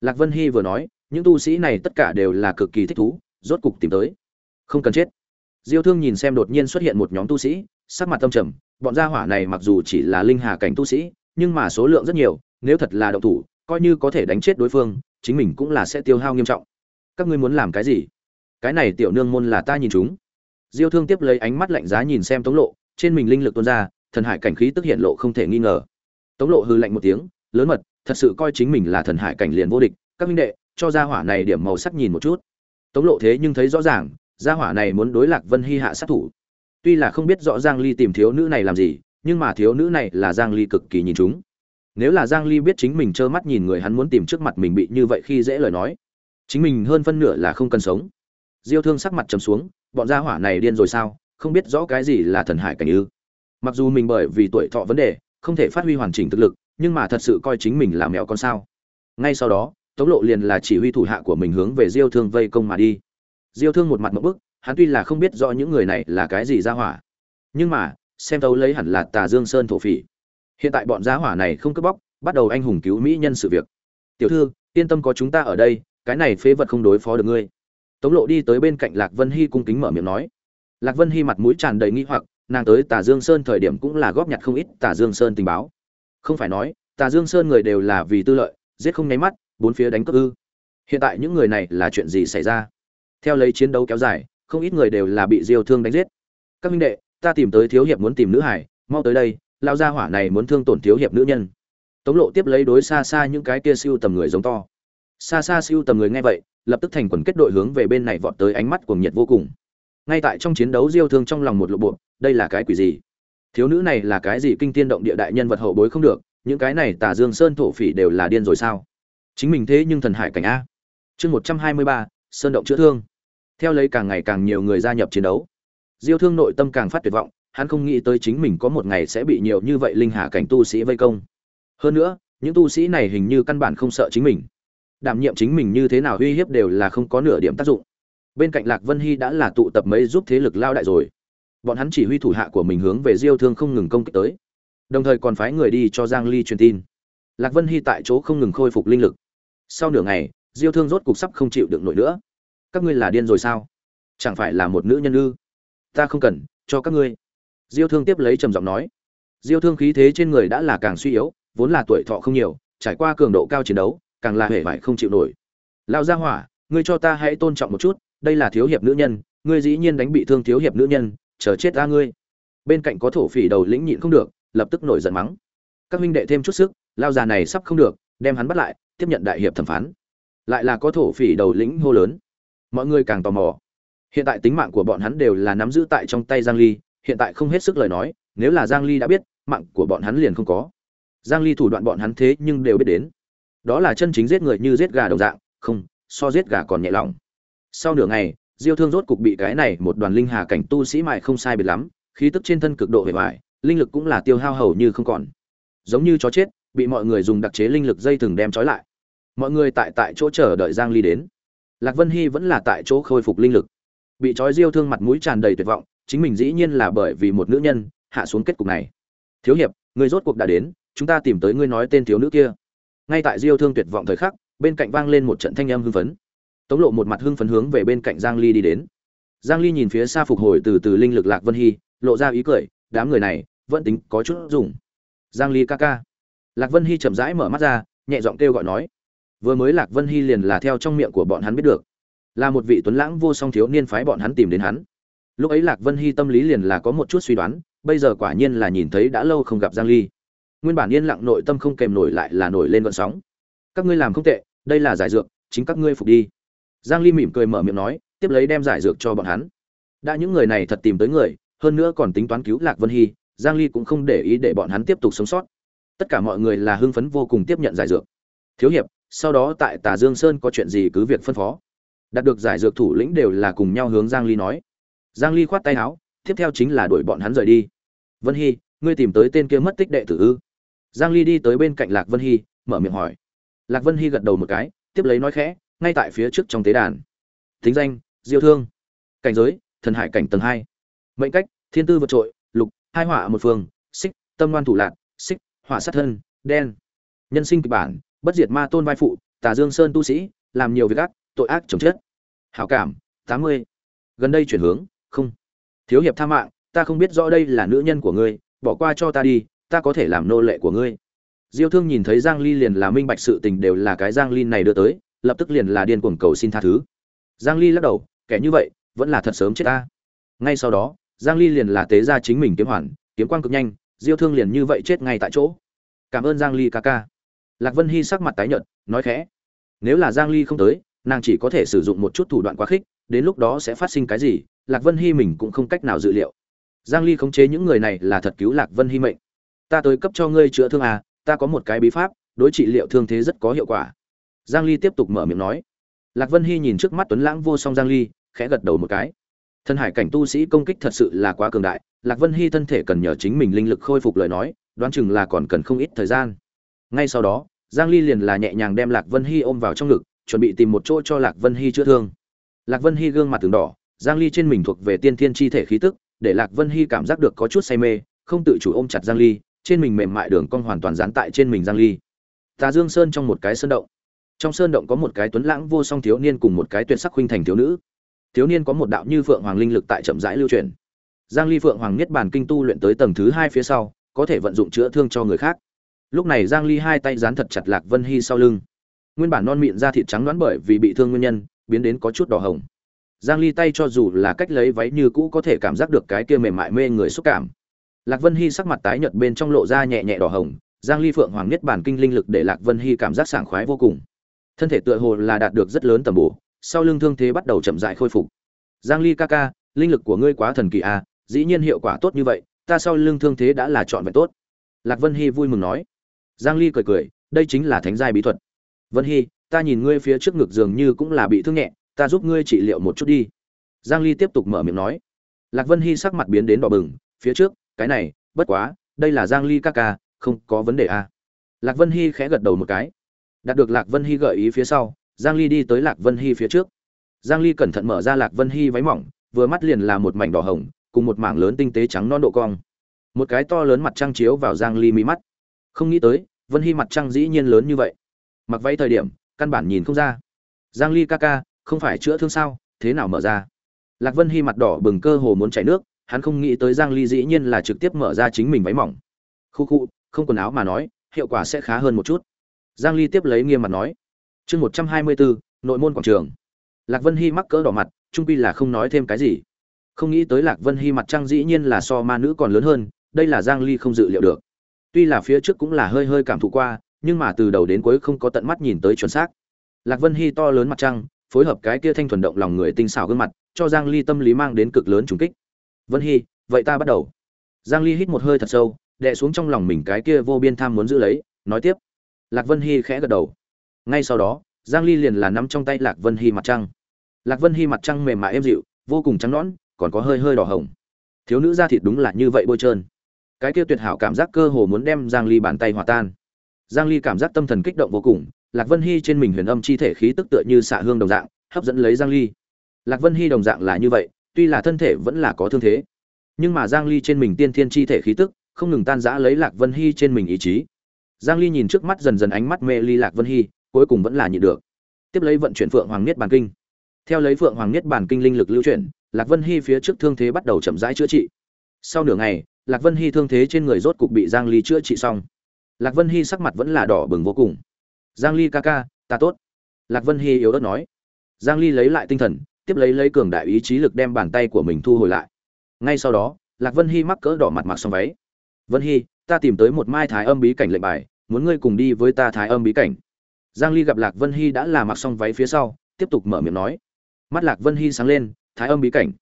Lạc vân hy vừa nói, những tu sĩ này tất cả đều là cực kỳ thích thú, rốt cục tìm tới. Không cần chết diêu thương nhìn xem đột nhiên xuất hiện một nhóm tu sĩ, sắc mặt tâm trầm, bọn gia hỏa này mặc dù chỉ là linh hà cảnh tu sĩ, nhưng mà số lượng rất nhiều, nếu thật là động thủ, coi như có thể đánh chết đối phương, chính mình cũng là sẽ tiêu hao nghiêm trọng. Các ngươi muốn làm cái gì? Cái này tiểu nương môn là ta nhìn chúng. Diêu thương tiếp lấy ánh mắt lạnh giá nhìn xem tống lộ, trên mình linh lực tuôn ra, thần hải cảnh khí tức hiện lộ không thể nghi ngờ. Tống lộ hừ lạnh một tiếng, lớn mật, thật sự coi chính mình là thần hải cảnh liền vô địch, các minh đệ, cho gia hỏa này điểm màu sắc nhìn một chút. Tống lộ thế nhưng thấy rõ ràng gia hỏa này muốn đối lạc vân hy hạ sát thủ. Tuy là không biết rõ giang ly tìm thiếu nữ này làm gì, nhưng mà thiếu nữ này là giang ly cực kỳ nhìn chúng. Nếu là giang ly biết chính mình trơ mắt nhìn người hắn muốn tìm trước mặt mình bị như vậy khi dễ lời nói, chính mình hơn phân nửa là không cần sống. Diêu thương sắc mặt trầm xuống, bọn gia hỏa này điên rồi sao, không biết rõ cái gì là thần hải cảnh ư. Mặc dù mình bởi vì tuổi thọ vấn đề, không thể phát huy hoàn chỉnh thực lực, nhưng mà thật sự coi chính mình là mèo con sao. Ngay sau đó, tống lộ liền là chỉ huy thủ hạ của mình hướng về diêu thương vây công mà đi diêu thương một mặt một bức, hắn tuy là không biết rõ những người này là cái gì ra hỏa, nhưng mà, xem tấu lấy hẳn là tà dương sơn thổ phỉ. Hiện tại bọn gia hỏa này không cướp bóc, bắt đầu anh hùng cứu mỹ nhân sự việc. Tiểu thư, yên tâm có chúng ta ở đây, cái này phế vật không đối phó được ngươi. Tống lộ đi tới bên cạnh lạc vân Hi cung kính mở miệng nói. Lạc vân Hi mặt mũi tràn đầy nghi hoặc, nàng tới tà dương sơn thời điểm cũng là góp nhặt không ít tà dương sơn tình báo. Không phải nói, tà dương sơn người đều là vì tư lợi, giết không nháy mắt, bốn phía đánh cướp ư. Hiện tại những người này là chuyện gì xảy ra? Theo lấy chiến đấu kéo dài, không ít người đều là bị Diêu Thương đánh giết. Các minh đệ, ta tìm tới thiếu hiệp muốn tìm nữ hải, mau tới đây, lão gia hỏa này muốn thương tổn thiếu hiệp nữ nhân. Tống Lộ tiếp lấy đối xa xa những cái kia siêu tầm người giống to. Xa xa siêu tầm người nghe vậy, lập tức thành quần kết đội hướng về bên này vọt tới ánh mắt cuồng nhiệt vô cùng. Ngay tại trong chiến đấu Diêu Thương trong lòng một lộ bộ, đây là cái quỷ gì? Thiếu nữ này là cái gì kinh tiên động địa đại nhân vật hậu bối không được, những cái này Tả Dương Sơn thổ phỉ đều là điên rồi sao? Chính mình thế nhưng thần hải cảnh a. Chương 123, sơn động chữa thương. Theo lấy càng ngày càng nhiều người gia nhập chiến đấu, diêu thương nội tâm càng phát tuyệt vọng, hắn không nghĩ tới chính mình có một ngày sẽ bị nhiều như vậy linh hà cảnh tu sĩ vây công. Hơn nữa, những tu sĩ này hình như căn bản không sợ chính mình. Đảm nhiệm chính mình như thế nào uy hiếp đều là không có nửa điểm tác dụng. Bên cạnh lạc vân hy đã là tụ tập mấy giúp thế lực lao đại rồi. Bọn hắn chỉ huy thủ hạ của mình hướng về diêu thương không ngừng công kích tới. Đồng thời còn phái người đi cho giang ly truyền tin. Lạc vân hy tại chỗ không ngừng khôi phục linh lực. Sau nửa ngày, diêu thương rốt cục sắp không chịu được nổi nữa các ngươi là điên rồi sao? Chẳng phải là một nữ nhân ư? Ta không cần, cho các ngươi. Diêu thương tiếp lấy trầm giọng nói. Diêu thương khí thế trên người đã là càng suy yếu, vốn là tuổi thọ không nhiều, trải qua cường độ cao chiến đấu, càng là hề vải không chịu nổi. Lao gia hỏa, ngươi cho ta hãy tôn trọng một chút, đây là thiếu hiệp nữ nhân, ngươi dĩ nhiên đánh bị thương thiếu hiệp nữ nhân, chờ chết ta ngươi. Bên cạnh có thổ phỉ đầu lĩnh nhịn không được, lập tức nổi giận mắng. Các huynh đệ thêm chút sức lao già này sắp không được, đem hắn bắt lại, tiếp nhận đại hiệp thẩm phán. Lại là có thổ phỉ đầu lĩnh hô lớn mọi người càng tò mò. Hiện tại tính mạng của bọn hắn đều là nắm giữ tại trong tay giang ly, hiện tại không hết sức lời nói, nếu là giang ly đã biết, mạng của bọn hắn liền không có. Giang ly thủ đoạn bọn hắn thế nhưng đều biết đến. Đó là chân chính giết người như giết gà đồng dạng, không, so giết gà còn nhẹ lòng. Sau nửa ngày, diêu thương rốt cục bị cái này một đoàn linh hà cảnh tu sĩ mại không sai biệt lắm, khí tức trên thân cực độ hề hoài linh lực cũng là tiêu hao hầu như không còn. Giống như chó chết, bị mọi người dùng đặc chế linh lực dây thừng đem trói lại. Mọi người tại tại chỗ chờ đợi giang ly đến lạc vân hy vẫn là tại chỗ khôi phục linh lực. Bị trói diêu thương mặt mũi tràn đầy tuyệt vọng, chính mình dĩ nhiên là bởi vì một nữ nhân, hạ xuống kết cục này. Thiếu hiệp người rốt cuộc đã đến, chúng ta tìm tới ngươi nói tên thiếu nữ kia. Ngay tại diêu thương tuyệt vọng thời khắc, bên cạnh vang lên một trận thanh âm hưng phấn. Tống lộ một mặt hưng phấn hướng về bên cạnh giang ly đi đến. Giang ly nhìn phía xa phục hồi từ từ linh lực lạc vân hy, lộ ra ý cười, đám người này, vẫn tính có chút dùng. Giang ly ca ca. Lạc vân hy chậm rãi mở mắt ra, nhẹ giọng kêu gọi nói vừa mới lạc vân hy liền là theo trong miệng của bọn hắn biết được. Là một vị tuấn lãng vô song thiếu niên phái bọn hắn tìm đến hắn. Lúc ấy lạc vân hy tâm lý liền là có một chút suy đoán, bây giờ quả nhiên là nhìn thấy đã lâu không gặp giang ly. Nguyên bản yên lặng nội tâm không kèm nổi lại là nổi lên gợn sóng. Các ngươi làm không tệ, đây là giải dược, chính các ngươi phục đi. Giang ly mỉm cười mở miệng nói, tiếp lấy đem giải dược cho bọn hắn. Đã những người này thật tìm tới người, hơn nữa còn tính toán cứu lạc vân hy, giang ly cũng không để ý để bọn hắn tiếp tục sống sót. Tất cả mọi người là hưng phấn vô cùng tiếp nhận giải dược. Thiếu hiệp sau đó tại tà dương sơn có chuyện gì cứ việc phân phó. Đạt được giải dược thủ lĩnh đều là cùng nhau hướng giang ly nói. Giang ly khoát tay áo, tiếp theo chính là đuổi bọn hắn rời đi. Vân hy, ngươi tìm tới tên kia mất tích đệ tử ư? Giang ly đi tới bên cạnh lạc vân hy, mở miệng hỏi. Lạc vân hy gật đầu một cái, tiếp lấy nói khẽ, ngay tại phía trước trong tế đàn. Thính danh, diêu thương. Cảnh giới, thần hải cảnh tầng hai. Mệnh cách, thiên tư vượt trội, lục, hai hỏa một phương, xích, tâm ngoan thủ lạc, xích hỏa sát thân, đen. Nhân sinh kịch bản bất diệt ma tôn vai phụ, tà dương sơn tu sĩ, làm nhiều việc ác, tội ác chồng chết. Hảo cảm, tám mươi. Gần đây chuyển hướng, không. Thiếu hiệp tha mạng, ta không biết rõ đây là nữ nhân của ngươi, bỏ qua cho ta đi, ta có thể làm nô lệ của ngươi. Diêu thương nhìn thấy giang ly liền là minh bạch sự tình đều là cái giang ly này đưa tới, lập tức liền là điên cuồng cầu xin tha thứ. Giang ly lắc đầu, kẻ như vậy, vẫn là thật sớm chết ta. Ngay sau đó, giang ly liền là tế ra chính mình kiếm hoàn, kiếm quang cực nhanh, diêu thương liền như vậy chết ngay tại chỗ. Cảm ơn giang ly ca ca lạc vân hy sắc mặt tái nhợt, nói khẽ, nếu là giang ly không tới, nàng chỉ có thể sử dụng một chút thủ đoạn quá khích, đến lúc đó sẽ phát sinh cái gì, lạc vân hy mình cũng không cách nào dự liệu. Giang ly khống chế những người này là thật cứu lạc vân hy mệnh. Ta tới cấp cho ngươi chữa thương à ta có một cái bí pháp, đối trị liệu thương thế rất có hiệu quả. Giang ly tiếp tục mở miệng nói. Lạc vân hy nhìn trước mắt tuấn lãng vô song giang ly, khẽ gật đầu một cái. Thân hải cảnh tu sĩ công kích thật sự là quá cường đại, lạc vân hy thân thể cần nhờ chính mình linh lực khôi phục lời nói, đoán chừng là còn cần không ít thời gian ngay sau đó, giang ly liền là nhẹ nhàng đem lạc vân hy ôm vào trong ngực, chuẩn bị tìm một chỗ cho lạc vân hy chữa thương. Lạc vân hy gương mặt từng đỏ, giang ly trên mình thuộc về tiên thiên chi thể khí tức, để lạc vân hy cảm giác được có chút say mê, không tự chủ ôm chặt giang ly, trên mình mềm mại đường cong hoàn toàn dán tại trên mình giang ly. Tà dương sơn trong một cái sơn động. Trong sơn động có một cái tuấn lãng vô song thiếu niên cùng một cái tuyệt sắc huynh thành thiếu nữ. Thiếu niên có một đạo như phượng hoàng linh lực tại chậm rãi lưu truyền giang ly phượng hoàng nhất bản kinh tu luyện tới tầng thứ hai phía sau, có thể vận dụng chữa thương cho người khác lúc này giang ly hai tay dán thật chặt lạc vân hy sau lưng. Nguyên bản non mịn da thịt trắng đoán bởi vì bị thương nguyên nhân, biến đến có chút đỏ hồng. Giang ly tay cho dù là cách lấy váy như cũ có thể cảm giác được cái kia mềm mại mê người xúc cảm. Lạc vân hy sắc mặt tái nhợt bên trong lộ ra nhẹ nhẹ đỏ hồng, giang ly phượng hoàng nhất bản kinh linh lực để lạc vân hy cảm giác sảng khoái vô cùng. Thân thể tựa hồ là đạt được rất lớn tầm bổ, sau lưng thương thế bắt đầu chậm rãi khôi phục. Giang ly ca ca, linh lực của ngươi quá thần kỳ à dĩ nhiên hiệu quả tốt như vậy, ta sau lưng thương thế đã là chọn vẹn tốt. Lạc vân hy vui mừng nói giang ly cười cười, đây chính là thánh giai bí thuật. Vân hy, ta nhìn ngươi phía trước ngực dường như cũng là bị thương nhẹ, ta giúp ngươi trị liệu một chút đi. Giang ly tiếp tục mở miệng nói. Lạc vân hy sắc mặt biến đến đỏ bừng, phía trước, cái này, bất quá, đây là giang ly ca ca, không có vấn đề à. lạc vân hy khẽ gật đầu một cái. Đạt được lạc vân hy gợi ý phía sau, giang ly đi tới lạc vân hy phía trước. Giang ly cẩn thận mở ra lạc vân hy váy mỏng, vừa mắt liền là một mảnh đỏ hồng, cùng một mảng lớn tinh tế trắng non độ cong. Một cái to lớn mặt trăng chiếu vào giang ly mi mắt không nghĩ tới vân hy mặt trăng dĩ nhiên lớn như vậy. Mặc váy thời điểm căn bản nhìn không ra. Giang ly ca ca không phải chữa thương sao thế nào mở ra? Lạc vân hy mặt đỏ bừng cơ hồ muốn chảy nước hắn không nghĩ tới giang ly dĩ nhiên là trực tiếp mở ra chính mình váy mỏng. Khu khu không quần áo mà nói hiệu quả sẽ khá hơn một chút. Giang ly tiếp lấy nghiêm mặt nói. Chương 124, nội môn quảng trường. Lạc vân hy mắc cỡ đỏ mặt trung pi là không nói thêm cái gì. Không nghĩ tới lạc vân hy mặt trăng dĩ nhiên là so ma nữ còn lớn hơn đây là giang ly không dự liệu được tuy là phía trước cũng là hơi hơi cảm thụ qua, nhưng mà từ đầu đến cuối không có tận mắt nhìn tới chuẩn xác. Lạc vân hy to lớn mặt trăng, phối hợp cái kia thanh thuần động lòng người tinh xảo gương mặt, cho giang ly tâm lý mang đến cực lớn trùng kích. Vân hy, vậy ta bắt đầu. Giang ly hít một hơi thật sâu, đè xuống trong lòng mình cái kia vô biên tham muốn giữ lấy, nói tiếp. Lạc vân hy khẽ gật đầu. Ngay sau đó, giang ly liền là nắm trong tay lạc vân hy mặt trăng. Lạc vân hy mặt trăng mềm mại êm dịu, vô cùng trắng nõn, còn có hơi hơi đỏ hồng. Thiếu nữ da thịt đúng là như vậy bôi trơn cái kia tuyệt hảo cảm giác cơ hồ muốn đem giang ly bàn tay hòa tan. Giang ly cảm giác tâm thần kích động vô cùng, lạc vân hy trên mình huyền âm chi thể khí tức tựa như xạ hương đồng dạng, hấp dẫn lấy giang ly. Lạc vân hy đồng dạng là như vậy, tuy là thân thể vẫn là có thương thế, nhưng mà giang ly trên mình tiên thiên chi thể khí tức, không ngừng tan rã lấy lạc vân hy trên mình ý chí. Giang ly nhìn trước mắt dần dần ánh mắt mê ly lạc vân hy, cuối cùng vẫn là nhịn được. Tiếp lấy vận chuyển phượng hoàng niết bàn kinh. Theo lấy phượng hoàng niết bàn kinh linh lực lưu chuyển, lạc vân hy phía trước thương thế bắt đầu chậm rãi chữa trị. Sau nửa ngày lạc vân hy thương thế trên người rốt cục bị giang ly chữa trị xong. Lạc vân hy sắc mặt vẫn là đỏ bừng vô cùng. Giang ly ca ca, ta tốt. Lạc vân hy yếu ớt nói. Giang ly lấy lại tinh thần, tiếp lấy lấy cường đại ý chí lực đem bàn tay của mình thu hồi lại. Ngay sau đó, lạc vân hy mắc cỡ đỏ mặt mặc xong váy. Vân hy, ta tìm tới một mai thái âm bí cảnh lệnh bài, muốn ngươi cùng đi với ta thái âm bí cảnh. Giang ly gặp lạc vân hy đã là mặc xong váy phía sau, tiếp tục mở miệng nói. Mắt lạc vân hy sáng lên, thái âm bí cảnh.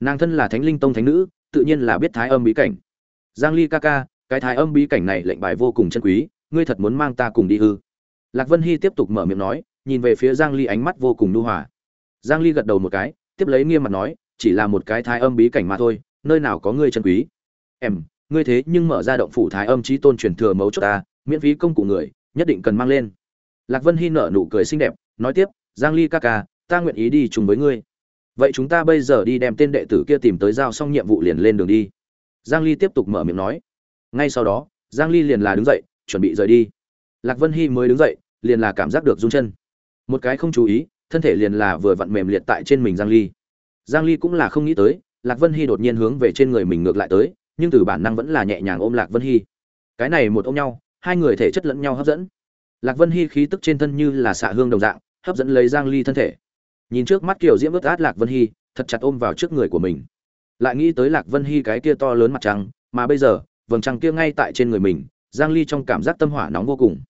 Nàng thân là thánh linh tông thánh nữ, tự nhiên là biết thái âm bí cảnh giang ly ca ca, cái thái âm bí cảnh này lệnh bài vô cùng chân quý, ngươi thật muốn mang ta cùng đi ư? Lạc vân hy tiếp tục mở miệng nói, nhìn về phía giang ly ánh mắt vô cùng nhu hòa. Giang ly gật đầu một cái, tiếp lấy nghiêm mặt nói, chỉ là một cái thái âm bí cảnh mà thôi, nơi nào có ngươi chân quý. Em, ngươi thế nhưng mở ra động phủ thái âm chí tôn truyền thừa mấu chốt ta, miễn phí công cụ người, nhất định cần mang lên. Lạc vân hy nở nụ cười xinh đẹp, nói tiếp, giang ly ca ca, ta nguyện ý đi chung với ngươi. Vậy chúng ta bây giờ đi đem tên đệ tử kia tìm tới giao xong nhiệm vụ liền lên đường đi giang ly tiếp tục mở miệng nói. Ngay sau đó, giang ly liền là đứng dậy, chuẩn bị rời đi. Lạc vân hy mới đứng dậy, liền là cảm giác được rung chân. Một cái không chú ý, thân thể liền là vừa vặn mềm liệt tại trên mình giang ly. Giang ly cũng là không nghĩ tới, lạc vân hy đột nhiên hướng về trên người mình ngược lại tới, nhưng từ bản năng vẫn là nhẹ nhàng ôm lạc vân hy. Cái này một ôm nhau, hai người thể chất lẫn nhau hấp dẫn. Lạc vân hy khí tức trên thân như là xạ hương đồng dạng, hấp dẫn lấy giang ly thân thể. Nhìn trước mắt kiểu diễm ướt át lạc vân hy, thật chặt ôm vào trước người của mình lại nghĩ tới lạc vân hy cái kia to lớn mặt trăng, mà bây giờ, vầng trăng kia ngay tại trên người mình, giang ly trong cảm giác tâm hỏa nóng vô cùng.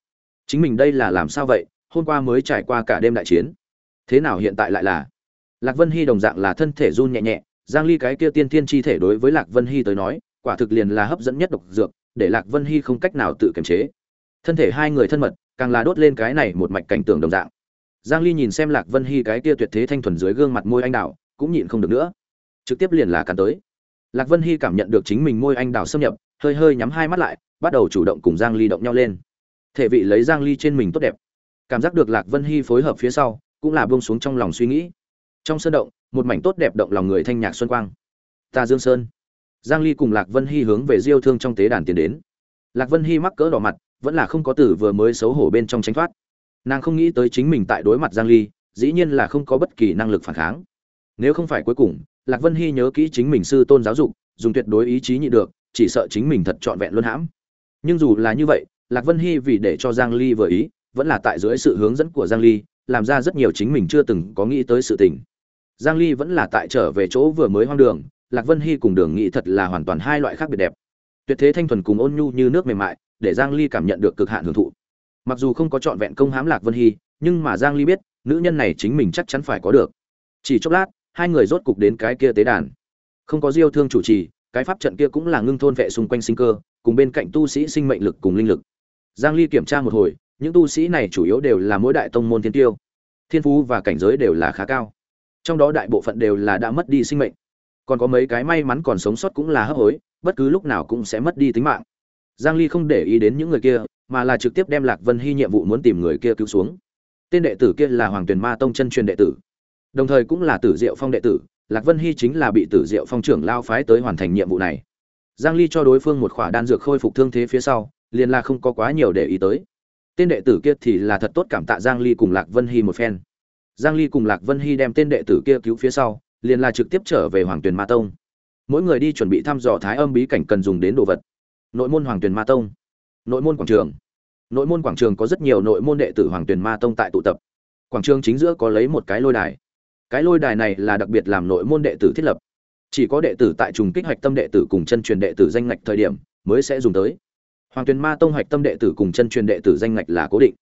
Chính mình đây là làm sao vậy? Hôm qua mới trải qua cả đêm đại chiến. Thế nào hiện tại lại là? Lạc vân hy đồng dạng là thân thể run nhẹ nhẹ, giang ly cái kia tiên thiên chi thể đối với lạc vân hy tới nói, quả thực liền là hấp dẫn nhất độc dược, để lạc vân hy không cách nào tự kiềm chế. Thân thể hai người thân mật, càng là đốt lên cái này một mạch cảnh tượng đồng dạng. Giang ly nhìn xem lạc vân hy cái kia tuyệt thế thanh thuần dưới gương mặt môi anh đào, cũng nhịn không được nữa trực tiếp liền là cắn tới. Lạc vân hy cảm nhận được chính mình môi anh đào xâm nhập, hơi hơi nhắm hai mắt lại, bắt đầu chủ động cùng giang ly động nhau lên. Thể vị lấy giang ly trên mình tốt đẹp. Cảm giác được lạc vân hy phối hợp phía sau, cũng là buông xuống trong lòng suy nghĩ. Trong sơn động, một mảnh tốt đẹp động lòng người thanh nhạc xuân quang. Ta dương sơn. Giang ly cùng lạc vân hy hướng về diêu thương trong tế đàn tiến đến. Lạc vân hy mắc cỡ đỏ mặt, vẫn là không có tử vừa mới xấu hổ bên trong tránh thoát. Nàng không nghĩ tới chính mình tại đối mặt giang ly, dĩ nhiên là không có bất kỳ năng lực phản kháng. Nếu không phải cuối cùng lạc vân hy nhớ kỹ chính mình sư tôn giáo dục, dùng tuyệt đối ý chí nhị được, chỉ sợ chính mình thật trọn vẹn luôn hãm. Nhưng dù là như vậy, lạc vân hy vì để cho giang ly vừa ý, vẫn là tại dưới sự hướng dẫn của giang ly, làm ra rất nhiều chính mình chưa từng có nghĩ tới sự tình. Giang ly vẫn là tại trở về chỗ vừa mới hoang đường, lạc vân hy cùng đường nghĩ thật là hoàn toàn hai loại khác biệt đẹp. Tuyệt thế thanh thuần cùng ôn nhu như nước mềm mại, để giang ly cảm nhận được cực hạn hưởng thụ. Mặc dù không có trọn vẹn công hám lạc vân hy, nhưng mà giang ly biết, nữ nhân này chính mình chắc chắn phải có được. Chỉ chốc lát hai người rốt cục đến cái kia tế đàn. Không có diêu thương chủ trì, cái pháp trận kia cũng là ngưng thôn vệ xung quanh sinh cơ, cùng bên cạnh tu sĩ sinh mệnh lực cùng linh lực. Giang ly kiểm tra một hồi, những tu sĩ này chủ yếu đều là mỗi đại tông môn thiên tiêu. Thiên phú và cảnh giới đều là khá cao. Trong đó đại bộ phận đều là đã mất đi sinh mệnh. Còn có mấy cái may mắn còn sống sót cũng là hấp hối, bất cứ lúc nào cũng sẽ mất đi tính mạng. Giang ly không để ý đến những người kia, mà là trực tiếp đem lạc vân hy nhiệm vụ muốn tìm người kia cứu xuống. Tên đệ tử kia là hoàng tuyền ma tông chân truyền đệ tử đồng thời cũng là tử diệu phong đệ tử, lạc vân hy chính là bị tử diệu phong trưởng lao phái tới hoàn thành nhiệm vụ này. Giang ly cho đối phương một khỏa đan dược khôi phục thương thế phía sau, liền là không có quá nhiều để ý tới. Tên đệ tử kia thì là thật tốt cảm tạ giang ly cùng lạc vân hy một phen. Giang ly cùng lạc vân hy đem tên đệ tử kia cứu phía sau, liền là trực tiếp trở về hoàng tuyền ma tông. Mỗi người đi chuẩn bị thăm dò thái âm bí cảnh cần dùng đến đồ vật. Nội môn hoàng tuyền ma tông. Nội môn quảng trường. Nội môn quảng trường có rất nhiều nội môn đệ tử hoàng tuyền ma tông tại tụ tập. Quảng trường chính giữa có lấy một cái lôi đài cái lôi đài này là đặc biệt làm nội môn đệ tử thiết lập chỉ có đệ tử tại trùng kích hoạch tâm đệ tử cùng chân truyền đệ tử danh ngạch thời điểm mới sẽ dùng tới hoàng tuyền ma tông hoạch tâm đệ tử cùng chân truyền đệ tử danh ngạch là cố định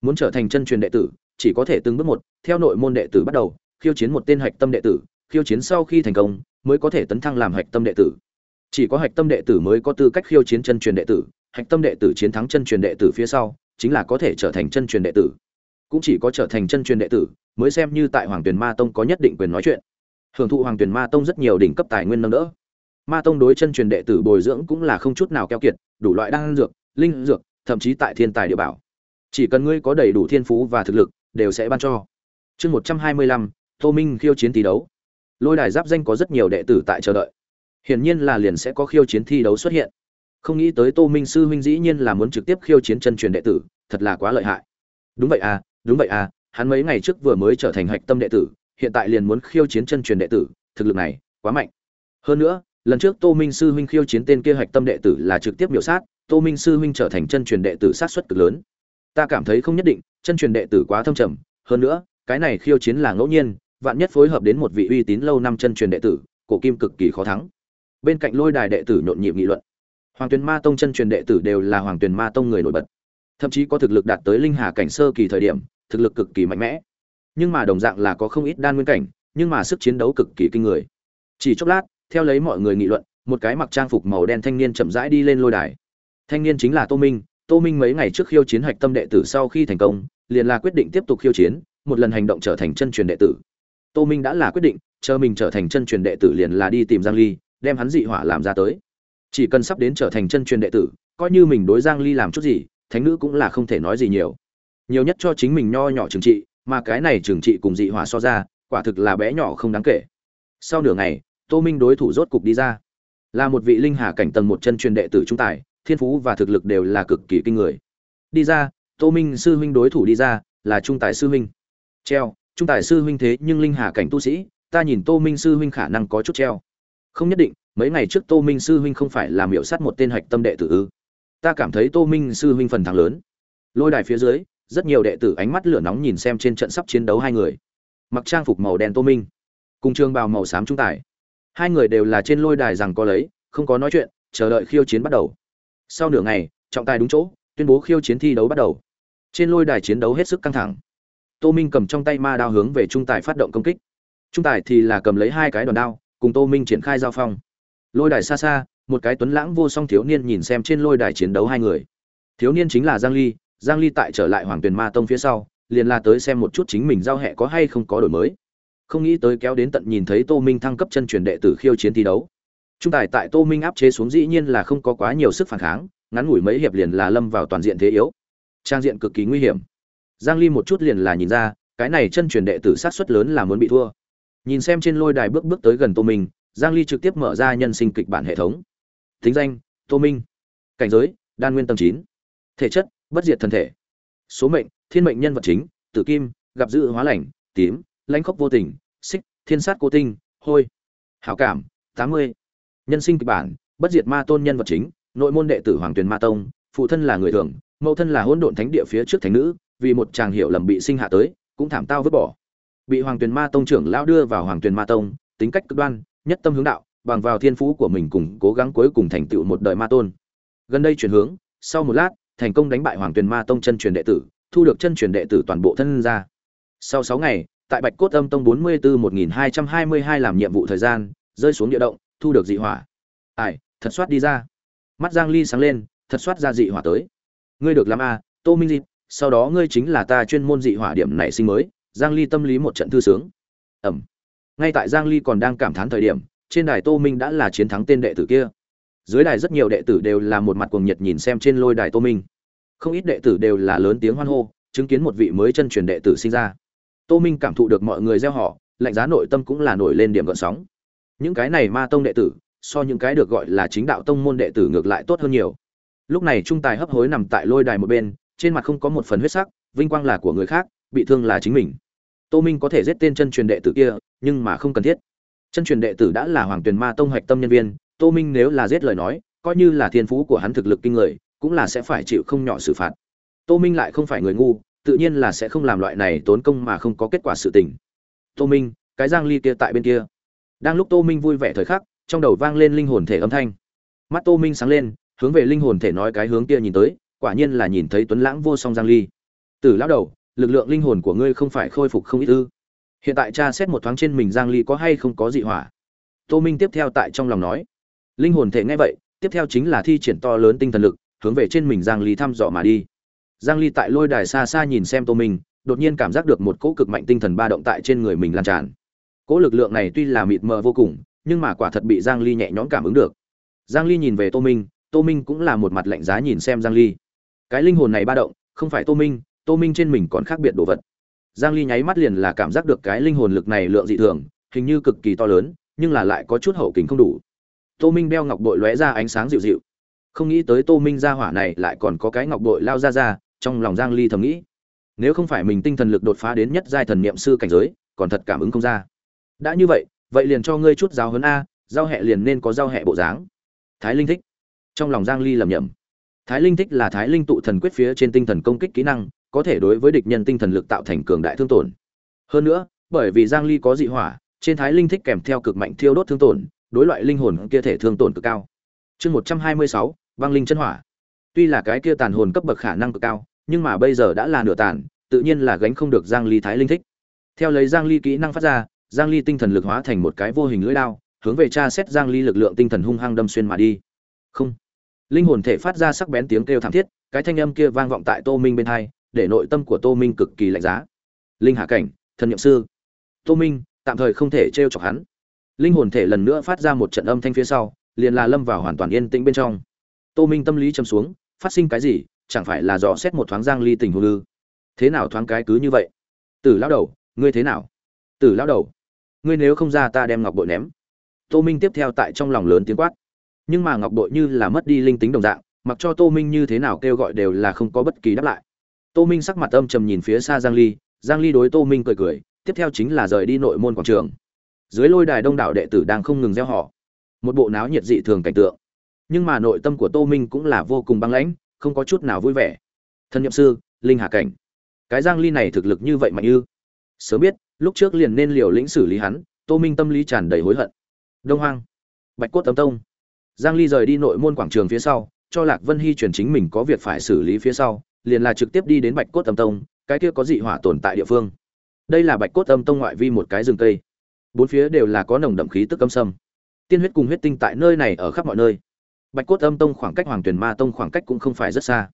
muốn trở thành chân truyền đệ tử chỉ có thể từng bước một theo nội môn đệ tử bắt đầu khiêu chiến một tên hoạch tâm đệ tử khiêu chiến sau khi thành công mới có thể tấn thăng làm hạch tâm đệ tử chỉ có hạch tâm đệ tử mới có tư cách khiêu chiến chân truyền đệ tử hạch tâm đệ tử chiến thắng chân truyền đệ tử phía sau chính là có thể trở thành chân truyền đệ tử cũng chỉ có trở thành chân truyền đệ tử, mới xem như tại hoàng tuyền ma tông có nhất định quyền nói chuyện. Hưởng thụ hoàng tuyền ma tông rất nhiều đỉnh cấp tài nguyên nâng đỡ. Ma tông đối chân truyền đệ tử bồi dưỡng cũng là không chút nào keo kiệt, đủ loại đan dược, linh dược, thậm chí tại thiên tài địa bảo. Chỉ cần ngươi có đầy đủ thiên phú và thực lực, đều sẽ ban cho. Chương một trăm hai mươi lăm, tô minh khiêu chiến thi đấu. Lôi đài giáp danh có rất nhiều đệ tử tại chờ đợi. Hiển nhiên là liền sẽ có khiêu chiến thi đấu xuất hiện. Không nghĩ tới tô minh sư huynh dĩ nhiên là muốn trực tiếp khiêu chiến chân truyền đệ tử, thật là quá lợi hại. Đúng vậy à đúng vậy à hắn mấy ngày trước vừa mới trở thành hạch tâm đệ tử, hiện tại liền muốn khiêu chiến chân truyền đệ tử, thực lực này quá mạnh. Hơn nữa, lần trước tô minh sư huynh khiêu chiến tên kia hạch tâm đệ tử là trực tiếp biểu sát, tô minh sư huynh trở thành chân truyền đệ tử sát xuất cực lớn. Ta cảm thấy không nhất định, chân truyền đệ tử quá thâm trầm, hơn nữa, cái này khiêu chiến là ngẫu nhiên, vạn nhất phối hợp đến một vị uy tín lâu năm chân truyền đệ tử, cổ kim cực kỳ khó thắng. Bên cạnh lôi đài đệ tử nhộn nhịp nghị luận. Hoàng tuyền ma tông chân truyền đệ tử đều là hoàng tuyền ma tông người nổi bật thậm chí có thực lực đạt tới linh hà cảnh sơ kỳ thời điểm, thực lực cực kỳ mạnh mẽ. Nhưng mà đồng dạng là có không ít đan nguyên cảnh, nhưng mà sức chiến đấu cực kỳ kinh người. Chỉ chốc lát, theo lấy mọi người nghị luận, một cái mặc trang phục màu đen thanh niên chậm rãi đi lên lôi đài. Thanh niên chính là tô minh. Tô minh mấy ngày trước khiêu chiến hạch tâm đệ tử sau khi thành công, liền là quyết định tiếp tục khiêu chiến, một lần hành động trở thành chân truyền đệ tử. Tô minh đã là quyết định, chờ mình trở thành chân truyền đệ tử liền là đi tìm giang ly, đem hắn dị hỏa làm ra tới. Chỉ cần sắp đến trở thành chân truyền đệ tử, coi như mình đối giang ly làm chút gì thánh nữ cũng là không thể nói gì nhiều. Nhiều nhất cho chính mình nho nhỏ trừng trị, mà cái này trừng trị cùng dị hỏa so ra, quả thực là bé nhỏ không đáng kể. Sau nửa ngày, tô minh đối thủ rốt cục đi ra. Là một vị linh hà cảnh tầng một chân truyền đệ tử trung tài, thiên phú và thực lực đều là cực kỳ kinh người. Đi ra, tô minh sư huynh đối thủ đi ra, là trung tài sư huynh. Treo, trung tài sư huynh thế nhưng linh hà cảnh tu sĩ, ta nhìn tô minh sư huynh khả năng có chút treo. Không nhất định, mấy ngày trước tô minh sư huynh không phải làm hiệu sát một tên hạch tâm đệ tử ư? Ta cảm thấy tô minh sư huynh phần thắng lớn. Lôi đài phía dưới, rất nhiều đệ tử ánh mắt lửa nóng nhìn xem trên trận sắp chiến đấu hai người. Mặc trang phục màu đen tô minh, cùng trường bào màu xám trung tài hai người đều là trên lôi đài rằng có lấy, không có nói chuyện, chờ đợi khiêu chiến bắt đầu. Sau nửa ngày, trọng tài đúng chỗ, tuyên bố khiêu chiến thi đấu bắt đầu. Trên lôi đài chiến đấu hết sức căng thẳng. Tô minh cầm trong tay ma đao hướng về trung tài phát động công kích. Trung tài thì là cầm lấy hai cái đòn đao, cùng tô minh triển khai giao phong. Lôi đài xa xa một cái tuấn lãng vô song thiếu niên nhìn xem trên lôi đài chiến đấu hai người. Thiếu niên chính là giang ly giang ly tại trở lại hoàng tuyền ma tông phía sau, liền la tới xem một chút chính mình giao hệ có hay không có đổi mới. Không nghĩ tới kéo đến tận nhìn thấy tô minh thăng cấp chân truyền đệ tử khiêu chiến thi đấu. Trung tài tại tô minh áp chế xuống dĩ nhiên là không có quá nhiều sức phản kháng, ngắn ngủi mấy hiệp liền là lâm vào toàn diện thế yếu. Trang diện cực kỳ nguy hiểm. Giang ly một chút liền là nhìn ra, cái này chân truyền đệ tử sát suất lớn là muốn bị thua. Nhìn xem trên lôi đài bước bước tới gần tô minh, giang ly trực tiếp mở ra nhân sinh kịch bản hệ thống thính danh tô minh. Cảnh giới đan nguyên tầng Chín, thể chất bất diệt thân thể. Số mệnh thiên mệnh nhân vật chính tử kim gặp dự hóa lành tím lãnh khốc vô tình xích thiên sát cô tinh hôi. Hảo cảm 80. nhân sinh kịch bản bất diệt ma tôn nhân vật chính nội môn đệ tử hoàng tuyền ma tông phụ thân là người thường mẫu thân là hỗn độn thánh địa phía trước thánh nữ vì một chàng hiểu lầm bị sinh hạ tới cũng thảm tao vứt bỏ. Bị hoàng tuyền ma tông trưởng lão đưa vào hoàng tuyền ma tông tính cách cực đoan nhất tâm hướng đạo bằng vào thiên phú của mình cùng cố gắng cuối cùng thành tựu một đời ma tôn. Gần đây chuyển hướng sau một lát thành công đánh bại hoàng tuyền ma tông chân truyền đệ tử thu được chân truyền đệ tử toàn bộ thân ra sau sáu ngày tại bạch cốt âm tông bốn mươi bốn một nghìn hai trăm hai mươi hai làm nhiệm vụ thời gian rơi xuống địa động thu được dị hỏa. Ai thật soát đi ra. Mắt giang ly sáng lên thật soát ra dị hỏa tới. Ngươi được làm a à, tô minh dịp sau đó ngươi chính là ta chuyên môn dị hỏa điểm này sinh mới. Giang ly tâm lý một trận thư sướng. Ẩm. Ngay tại giang ly còn đang cảm thán thời điểm trên đài tô minh đã là chiến thắng tên đệ tử kia. Dưới đài rất nhiều đệ tử đều là một mặt cuồng nhiệt nhìn xem trên lôi đài tô minh. Không ít đệ tử đều là lớn tiếng hoan hô, chứng kiến một vị mới chân truyền đệ tử sinh ra. Tô minh cảm thụ được mọi người gieo họ, lạnh giá nội tâm cũng là nổi lên điểm gợn sóng. Những cái này ma tông đệ tử, so những cái được gọi là chính đạo tông môn đệ tử ngược lại tốt hơn nhiều. Lúc này trung tài hấp hối nằm tại lôi đài một bên, trên mặt không có một phần huyết sắc, vinh quang là của người khác, bị thương là chính mình. Tô minh có thể giết tên chân truyền đệ tử kia, nhưng mà không cần thiết chân truyền đệ tử đã là hoàng tuyền ma tông hoạch tâm nhân viên, tô minh nếu là giết lời nói, coi như là thiên phú của hắn thực lực kinh người, cũng là sẽ phải chịu không nhỏ xử phạt. Tô minh lại không phải người ngu, tự nhiên là sẽ không làm loại này tốn công mà không có kết quả sự tình. Tô minh, cái giang ly kia tại bên kia. Đang lúc tô minh vui vẻ thời khắc, trong đầu vang lên linh hồn thể âm thanh. Mắt tô minh sáng lên, hướng về linh hồn thể nói cái hướng kia nhìn tới, quả nhiên là nhìn thấy tuấn lãng vô song giang ly. Từ lão đầu, lực lượng linh hồn của ngươi không phải khôi phục không ít ư? Hiện tại cha xét một thoáng trên mình giang ly có hay không có dị hỏa? Tô minh tiếp theo tại trong lòng nói. Linh hồn thể nghe vậy, tiếp theo chính là thi triển to lớn tinh thần lực, hướng về trên mình giang ly thăm dò mà đi. Giang ly tại lôi đài xa xa nhìn xem tô minh, đột nhiên cảm giác được một cỗ cực mạnh tinh thần ba động tại trên người mình lan tràn. Cỗ lực lượng này tuy là mịt mờ vô cùng, nhưng mà quả thật bị giang ly nhẹ nhõm cảm ứng được. Giang ly nhìn về tô minh tô minh cũng là một mặt lạnh giá nhìn xem giang ly. Cái linh hồn này ba động, không phải tô minh tô minh trên mình còn khác biệt đồ vật giang ly nháy mắt liền là cảm giác được cái linh hồn lực này lượng dị thường, hình như cực kỳ to lớn, nhưng là lại có chút hậu kình không đủ. Tô minh đeo ngọc bội lóe ra ánh sáng dịu dịu. Không nghĩ tới tô minh ra hỏa này lại còn có cái ngọc bội lao ra ra, trong lòng giang ly thầm nghĩ. Nếu không phải mình tinh thần lực đột phá đến nhất giai thần niệm sư cảnh giới, còn thật cảm ứng không ra. Đã như vậy vậy liền cho ngươi chút giáo huấn a, giao hệ liền nên có giao hệ bộ dáng. Thái linh thích. Trong lòng giang ly lẩm nhẩm. thái linh thích là thái linh tụ thần quyết phía trên tinh thần công kích kỹ năng có thể đối với địch nhân tinh thần lực tạo thành cường đại thương tổn. Hơn nữa bởi vì giang ly có dị hỏa trên thái linh thích kèm theo cực mạnh thiêu đốt thương tổn đối loại linh hồn kia thể thương tổn cực cao. Chương 126, băng linh chân hỏa. Tuy là cái kia tàn hồn cấp bậc khả năng cực cao nhưng mà bây giờ đã là nửa tàn tự nhiên là gánh không được giang ly thái linh thích. Theo lấy giang ly kỹ năng phát ra giang ly tinh thần lực hóa thành một cái vô hình lưỡi đao hướng về tra xét giang ly lực lượng tinh thần hung hăng đâm xuyên mà đi. Không. Linh hồn thể phát ra sắc bén tiếng kêu thảm thiết cái thanh âm kia vang vọng tại tô minh bên tai, để nội tâm của tô minh cực kỳ lạnh giá. Linh hạ cảnh, thần nhậm sư. Tô minh, tạm thời không thể trêu chọc hắn. Linh hồn thể lần nữa phát ra một trận âm thanh phía sau, liền là lâm vào hoàn toàn yên tĩnh bên trong. Tô minh tâm lý châm xuống, phát sinh cái gì, chẳng phải là dò xét một thoáng giang ly tình hồ lư thế nào thoáng cái cứ như vậy? Tử lão đầu, ngươi thế nào? Tử lão đầu, ngươi nếu không ra ta đem ngọc bội ném. Tô minh tiếp theo tại trong lòng lớn tiếng quát. Nhưng mà ngọc bội như là mất đi linh tính đồng dạng, mặc cho tô minh như thế nào kêu gọi đều là không có bất kỳ đáp lại tô minh sắc mặt âm trầm nhìn phía xa giang ly giang ly đối tô minh cười cười, tiếp theo chính là rời đi nội môn quảng trường. Dưới lôi đài đông đảo đệ tử đang không ngừng gieo họ, một bộ náo nhiệt dị thường cảnh tượng. Nhưng mà nội tâm của tô minh cũng là vô cùng băng lãnh, không có chút nào vui vẻ. Thân nhậm sư, linh hạ cảnh. Cái giang ly này thực lực như vậy mạnh ư sớm biết, lúc trước liền nên liều lĩnh xử lý hắn, tô minh tâm lý tràn đầy hối hận. Đông hoang. Bạch cốt tấm tông. Giang ly rời đi nội môn quảng trường phía sau, cho lạc vân hy truyền chính mình có việc phải xử lý phía sau liền là trực tiếp đi đến bạch cốt âm tông, cái kia có dị hỏa tồn tại địa phương. Đây là bạch cốt âm tông ngoại vi một cái rừng cây. Bốn phía đều là có nồng đậm khí tức âm sâm. Tiên huyết cùng huyết tinh tại nơi này ở khắp mọi nơi. Bạch cốt âm tông khoảng cách hoàng tuyển ma tông khoảng cách cũng không phải rất xa.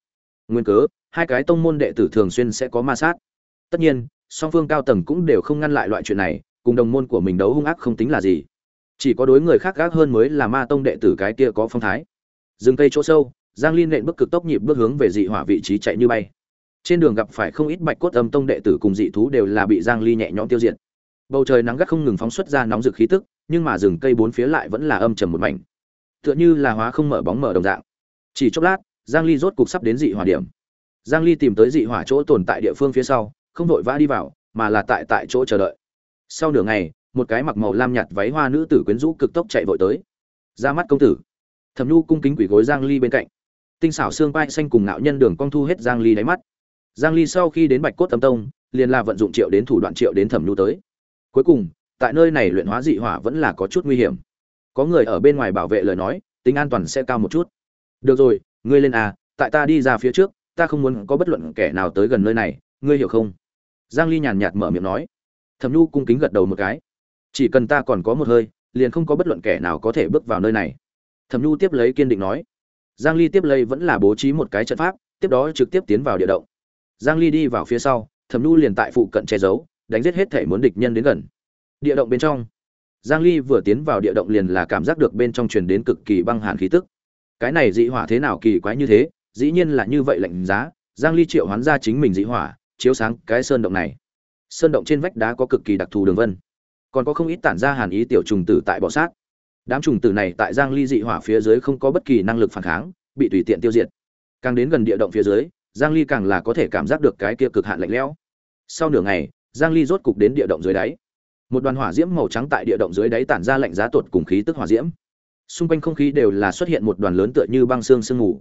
Nguyên cớ, hai cái tông môn đệ tử thường xuyên sẽ có ma sát. Tất nhiên, song phương cao tầng cũng đều không ngăn lại loại chuyện này, cùng đồng môn của mình đấu hung ác không tính là gì. Chỉ có đối người khác gác hơn mới là ma tông đệ tử cái kia có phong thái. Rừng cây chỗ sâu giang liên nện bước cực tốc nhịp bước hướng về dị hỏa vị trí chạy như bay. Trên đường gặp phải không ít bạch cốt âm tông đệ tử cùng dị thú đều là bị giang ly nhẹ nhõm tiêu diệt. Bầu trời nắng gắt không ngừng phóng xuất ra nóng rực khí tức, nhưng mà rừng cây bốn phía lại vẫn là âm trầm một mảnh. Tựa như là hóa không mở bóng mở đồng dạng. Chỉ chốc lát, giang ly rốt cục sắp đến dị hỏa điểm. Giang ly tìm tới dị hỏa chỗ tồn tại địa phương phía sau, không vội vã đi vào, mà là tại tại chỗ chờ đợi. Sau nửa ngày, một cái mặc màu lam nhạt váy hoa nữ tử quyến rũ cực tốc chạy vội tới. Ra mắt công tử. Thẩm nhu cung kính quỳ gối giang ly bên cạnh tinh xảo xương vai xanh cùng ngạo nhân đường cong thu hết giang ly đáy mắt. Giang ly sau khi đến bạch cốt tâm tông, liền là vận dụng triệu đến thủ đoạn triệu đến thẩm nhu tới. Cuối cùng, tại nơi này luyện hóa dị hỏa vẫn là có chút nguy hiểm. Có người ở bên ngoài bảo vệ lời nói, tính an toàn sẽ cao một chút. Được rồi, ngươi lên à tại ta đi ra phía trước, ta không muốn có bất luận kẻ nào tới gần nơi này, ngươi hiểu không? Giang ly nhàn nhạt mở miệng nói. Thẩm nhu cung kính gật đầu một cái. Chỉ cần ta còn có một hơi, liền không có bất luận kẻ nào có thể bước vào nơi này. Thẩm nhu tiếp lấy kiên định nói giang ly tiếp lấy vẫn là bố trí một cái trận pháp, tiếp đó trực tiếp tiến vào địa động. Giang ly đi vào phía sau, thẩm nhu liền tại phụ cận che giấu, đánh giết hết thể muốn địch nhân đến gần. Địa động bên trong. Giang ly vừa tiến vào địa động liền là cảm giác được bên trong truyền đến cực kỳ băng hàn khí tức. Cái này dị hỏa thế nào kỳ quái như thế, dĩ nhiên là như vậy lạnh giá, giang ly triệu hoán ra chính mình dị hỏa, chiếu sáng cái sơn động này. Sơn động trên vách đá có cực kỳ đặc thù đường vân. Còn có không ít tản ra hàn ý tiểu trùng tử tại bọ sát đám trùng tử này tại giang ly dị hỏa phía dưới không có bất kỳ năng lực phản kháng, bị tùy tiện tiêu diệt. Càng đến gần địa động phía dưới, giang ly càng là có thể cảm giác được cái kia cực hạn lạnh lẽo. Sau nửa ngày, giang ly rốt cục đến địa động dưới đáy. Một đoàn hỏa diễm màu trắng tại địa động dưới đáy tản ra lạnh giá tột cùng khí tức hỏa diễm. Xung quanh không khí đều là xuất hiện một đoàn lớn tựa như băng xương sương mù.